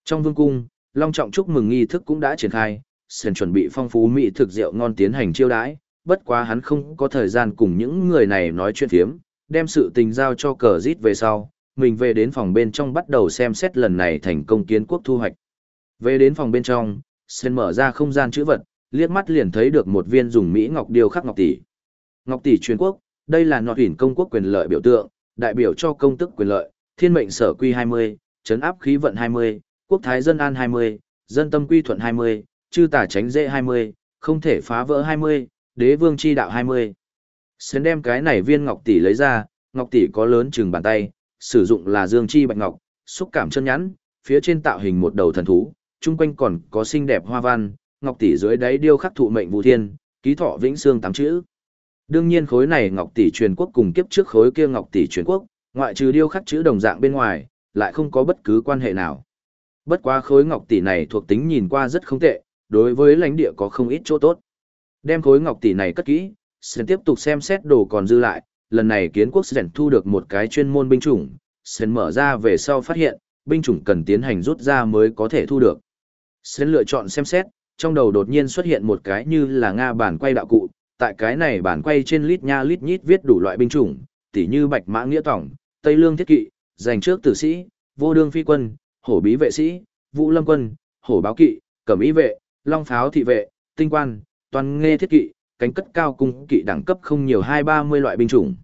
Trong vương cung, long trọng chúc mừng nghi thức cũng đã triển khai, Sren chuẩn bị phong phú mỹ thực rượu ngon tiến hành chiêu đãi, bất quá hắn không có thời gian cùng những người này nói chuyện phiếm, đem sự tình giao cho cờ rít về sau, mình về đến phòng bên trong bắt đầu xem xét lần này thành công kiến quốc thu hoạch. Về đến phòng bên trong, Sơn mở ra không gian chữ vật, liếc mắt liền thấy được một viên dùng Mỹ Ngọc điêu khắc Ngọc Tỷ. Ngọc Tỷ truyền quốc, đây là nọ ủy công quốc quyền lợi biểu tượng, đại biểu cho công tức quyền lợi, thiên mệnh sở quy 20, chấn áp khí vận 20, quốc thái dân an 20, dân tâm quy thuận 20, chư tả tránh dễ 20, không thể phá vỡ 20, đế vương chi đạo 20. Sến đem cái này viên ngọc tỷ lấy ra, ngọc tỷ có lớn chừng bàn tay, sử dụng là dương chi bạch ngọc, xúc cảm chân nhẵn, phía trên tạo hình một đầu thần thú, chung quanh còn có xinh đẹp hoa văn, ngọc tỷ dưới đáy điêu khắc thụ mệnh vũ thiên, ký thọ vĩnh xương tám chữ. Đương nhiên khối này ngọc tỷ truyền quốc cùng kiếp trước khối kia ngọc tỷ truyền quốc, ngoại trừ điêu khắc chữ đồng dạng bên ngoài, lại không có bất cứ quan hệ nào. Bất quá khối ngọc tỷ này thuộc tính nhìn qua rất không tệ, đối với lãnh địa có không ít chỗ tốt. Đem khối ngọc tỷ này cất kỹ, sẽ tiếp tục xem xét đồ còn dư lại, lần này kiến quốc sẽ thu được một cái chuyên môn binh chủng, sẽ mở ra về sau phát hiện, binh chủng cần tiến hành rút ra mới có thể thu được. Sẽ lựa chọn xem xét, trong đầu đột nhiên xuất hiện một cái như là Nga bản quay đạo cụ, tại cái này bản quay trên lít nha lít nhít viết đủ loại binh chủng, tỉ như bạch mã nghĩa tổng, tây lương thiết kỵ, giành trước tử sĩ, vô đương phi quân, hổ bí vệ sĩ, vũ lâm quân, hổ báo kỵ, cẩm ý vệ, long pháo thị vệ, tinh quan, toàn nghe thiết kỵ, cánh cất cao cung kỵ đẳng cấp không nhiều hai ba mươi loại binh chủng.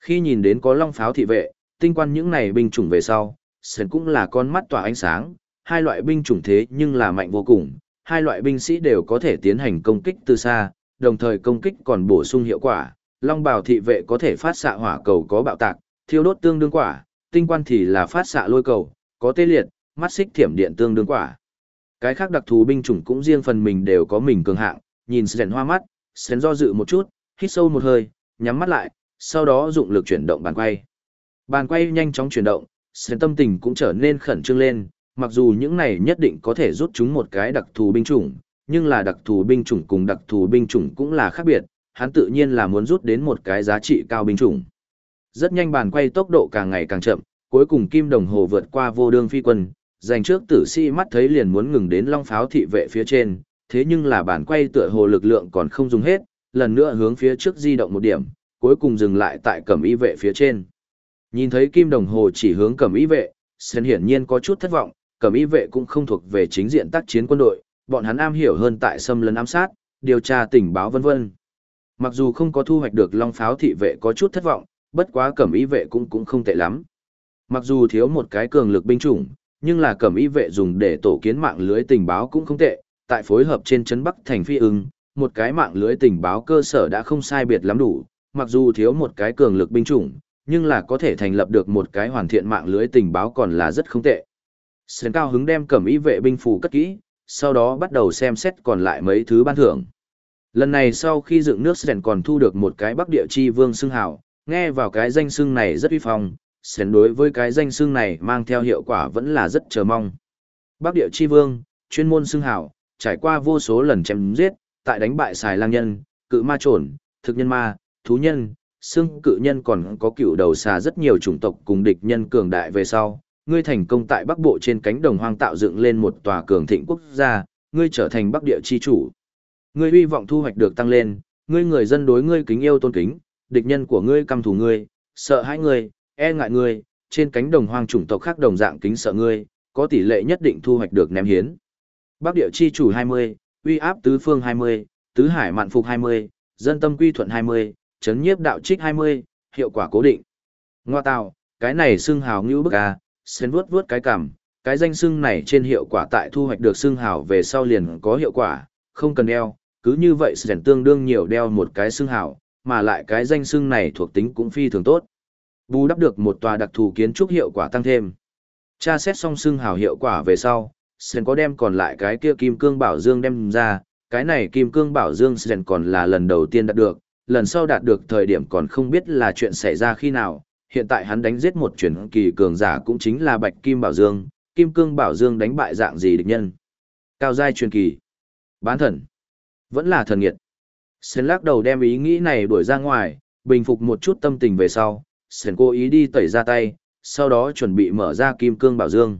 Khi nhìn đến có long pháo thị vệ, tinh quan những này binh chủng về sau, Sơn cũng là con mắt tỏa ánh sáng, hai loại binh chủng thế nhưng là mạnh vô cùng, hai loại binh sĩ đều có thể tiến hành công kích từ xa, đồng thời công kích còn bổ sung hiệu quả. Long bào thị vệ có thể phát xạ hỏa cầu có bạo tạc, thiêu đốt tương đương quả, tinh quan thì là phát xạ lôi cầu, có tê liệt, mắt xích thiểm điện tương đương quả. Cái khác đặc thù binh chủng cũng riêng phần mình đều có mình cường hạng, nhìn Sren hoa mắt, Sren do dự một chút, hít sâu một hơi, nhắm mắt lại, sau đó dụng lực chuyển động bàn quay. Bàn quay nhanh chóng chuyển động, Sren tâm tình cũng trở nên khẩn trương lên, mặc dù những này nhất định có thể rút chúng một cái đặc thù binh chủng, nhưng là đặc thù binh chủng cùng đặc thù binh chủng cũng là khác biệt, hắn tự nhiên là muốn rút đến một cái giá trị cao binh chủng. Rất nhanh bàn quay tốc độ càng ngày càng chậm, cuối cùng kim đồng hồ vượt qua vô đương phi quân, giành trước tử sĩ mắt thấy liền muốn ngừng đến long pháo thị vệ phía trên, thế nhưng là bàn quay tựa hồ lực lượng còn không dùng hết, lần nữa hướng phía trước di động một điểm, cuối cùng dừng lại tại cẩm y vệ phía trên. Nhìn thấy kim đồng hồ chỉ hướng cẩm y vệ, Sơn hiển nhiên có chút thất vọng, cẩm y vệ cũng không thuộc về chính diện tác chiến quân đội, bọn hắn am hiểu hơn tại xâm lấn ám sát, điều tra tình báo vân vân. Mặc dù không có thu hoạch được long pháo thị vệ có chút thất vọng, bất quá cẩm y vệ cũng cũng không tệ lắm. Mặc dù thiếu một cái cường lực binh chủng, nhưng là cẩm y vệ dùng để tổ kiến mạng lưới tình báo cũng không tệ, tại phối hợp trên trấn Bắc thành phi ưng, một cái mạng lưới tình báo cơ sở đã không sai biệt lắm đủ, mặc dù thiếu một cái cường lực binh chủng, nhưng là có thể thành lập được một cái hoàn thiện mạng lưới tình báo còn là rất không tệ. Sến cao hứng đem cẩm ý vệ binh phù cất kỹ, sau đó bắt đầu xem xét còn lại mấy thứ ban thưởng. Lần này sau khi dựng nước Sến còn thu được một cái bắc địa chi vương xưng hào, nghe vào cái danh xưng này rất uy phong, Sến đối với cái danh xưng này mang theo hiệu quả vẫn là rất chờ mong. Bắc địa chi vương, chuyên môn xưng hào, trải qua vô số lần chém giết, tại đánh bại xài lang nhân, cự ma trồn, thực nhân ma, thú nhân, xương cự nhân còn có cựu đầu xà rất nhiều chủng tộc cùng địch nhân cường đại về sau. Ngươi thành công tại Bắc Bộ trên cánh đồng hoang tạo dựng lên một tòa cường thịnh quốc gia, ngươi trở thành Bắc địa chi chủ. Ngươi hy vọng thu hoạch được tăng lên, ngươi người dân đối ngươi kính yêu tôn kính, địch nhân của ngươi căm thù ngươi, sợ hãi ngươi, e ngại ngươi, trên cánh đồng hoang chủng tộc khác đồng dạng kính sợ ngươi, có tỷ lệ nhất định thu hoạch được ném hiến. Bắc địa chi chủ 20, uy áp tứ phương 20, tứ hải mạn phục 20, dân tâm quy thuận 20, chấn nhiếp đạo trích 20, hiệu quả cố định. Ngoa tạo, cái này xưng hào ngữ bức à, xên vuốt vuốt cái cằm, cái danh xưng này trên hiệu quả tại thu hoạch được xưng hào về sau liền có hiệu quả, không cần đeo, cứ như vậy sẽ tương đương nhiều đeo một cái xưng hào, mà lại cái danh xưng này thuộc tính cũng phi thường tốt. Bù đắp được một tòa đặc thù kiến trúc hiệu quả tăng thêm. Tra xét xong xưng hào hiệu quả về sau, Sren có đem còn lại cái kia kim cương bảo dương đem ra, cái này kim cương bảo dương Sren còn là lần đầu tiên đạt được, lần sau đạt được thời điểm còn không biết là chuyện xảy ra khi nào, hiện tại hắn đánh giết một chuyển kỳ cường giả cũng chính là bạch kim bảo dương, kim cương bảo dương đánh bại dạng gì địch nhân. Cao giai truyền kỳ, bán thần, vẫn là thần nghiệt. Sến lắc đầu đem ý nghĩ này đuổi ra ngoài, bình phục một chút tâm tình về sau, Sến cố ý đi tẩy ra tay, sau đó chuẩn bị mở ra kim cương bảo dương.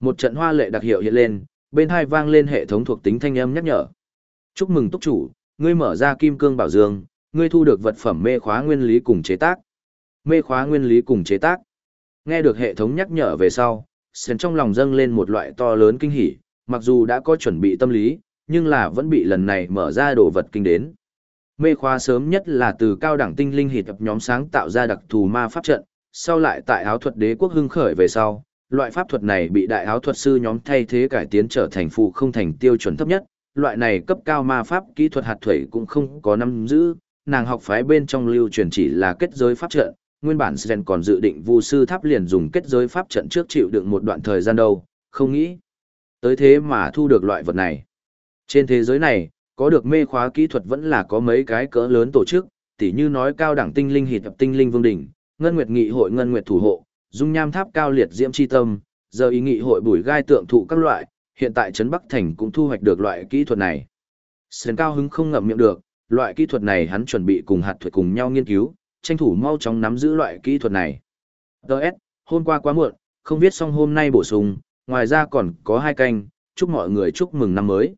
Một trận hoa lệ đặc hiệu hiện lên, bên hai vang lên hệ thống thuộc tính thanh âm nhắc nhở. Chúc mừng túc chủ, ngươi mở ra kim cương bảo dương, ngươi thu được vật phẩm mê khóa nguyên lý cùng chế tác. Mê khóa nguyên lý cùng chế tác. Nghe được hệ thống nhắc nhở về sau, Sến trong lòng dâng lên một loại to lớn kinh hỉ, mặc dù đã có chuẩn bị tâm lý, nhưng là vẫn bị lần này mở ra đồ vật kinh đến. Mê khóa sớm nhất là từ cao đẳng tinh linh hịt nhóm sáng tạo ra đặc thù ma pháp trận, sau lại tại áo thuật đế quốc hưng khởi về sau, loại pháp thuật này bị đại áo thuật sư nhóm thay thế cải tiến trở thành phụ không thành tiêu chuẩn thấp nhất, loại này cấp cao ma pháp kỹ thuật hạt thủy cũng không có nắm giữ, nàng học phái bên trong lưu truyền chỉ là kết giới pháp trận, nguyên bản Sren còn dự định vu sư tháp liền dùng kết giới pháp trận trước chịu đựng một đoạn thời gian đâu, không nghĩ. Tới thế mà thu được loại vật này. Trên thế giới này, có được mê khóa kỹ thuật vẫn là có mấy cái cỡ lớn tổ chức, tỉ như nói cao đẳng tinh linh hịt tinh linh vương đỉnh, ngân nguyệt nghị hội ngân nguyệt thủ hộ, dung nham tháp cao liệt diễm chi tâm, giờ ý nghị hội bùi gai tượng thụ các loại, hiện tại trấn Bắc Thành cũng thu hoạch được loại kỹ thuật này. Sến cao hứng không ngậm miệng được, loại kỹ thuật này hắn chuẩn bị cùng hạt thuật cùng nhau nghiên cứu, tranh thủ mau chóng nắm giữ loại kỹ thuật này. Đợt, hôm qua quá muộn, không viết xong hôm nay bổ sung, ngoài ra còn có hai canh, chúc mọi người chúc mừng năm mới.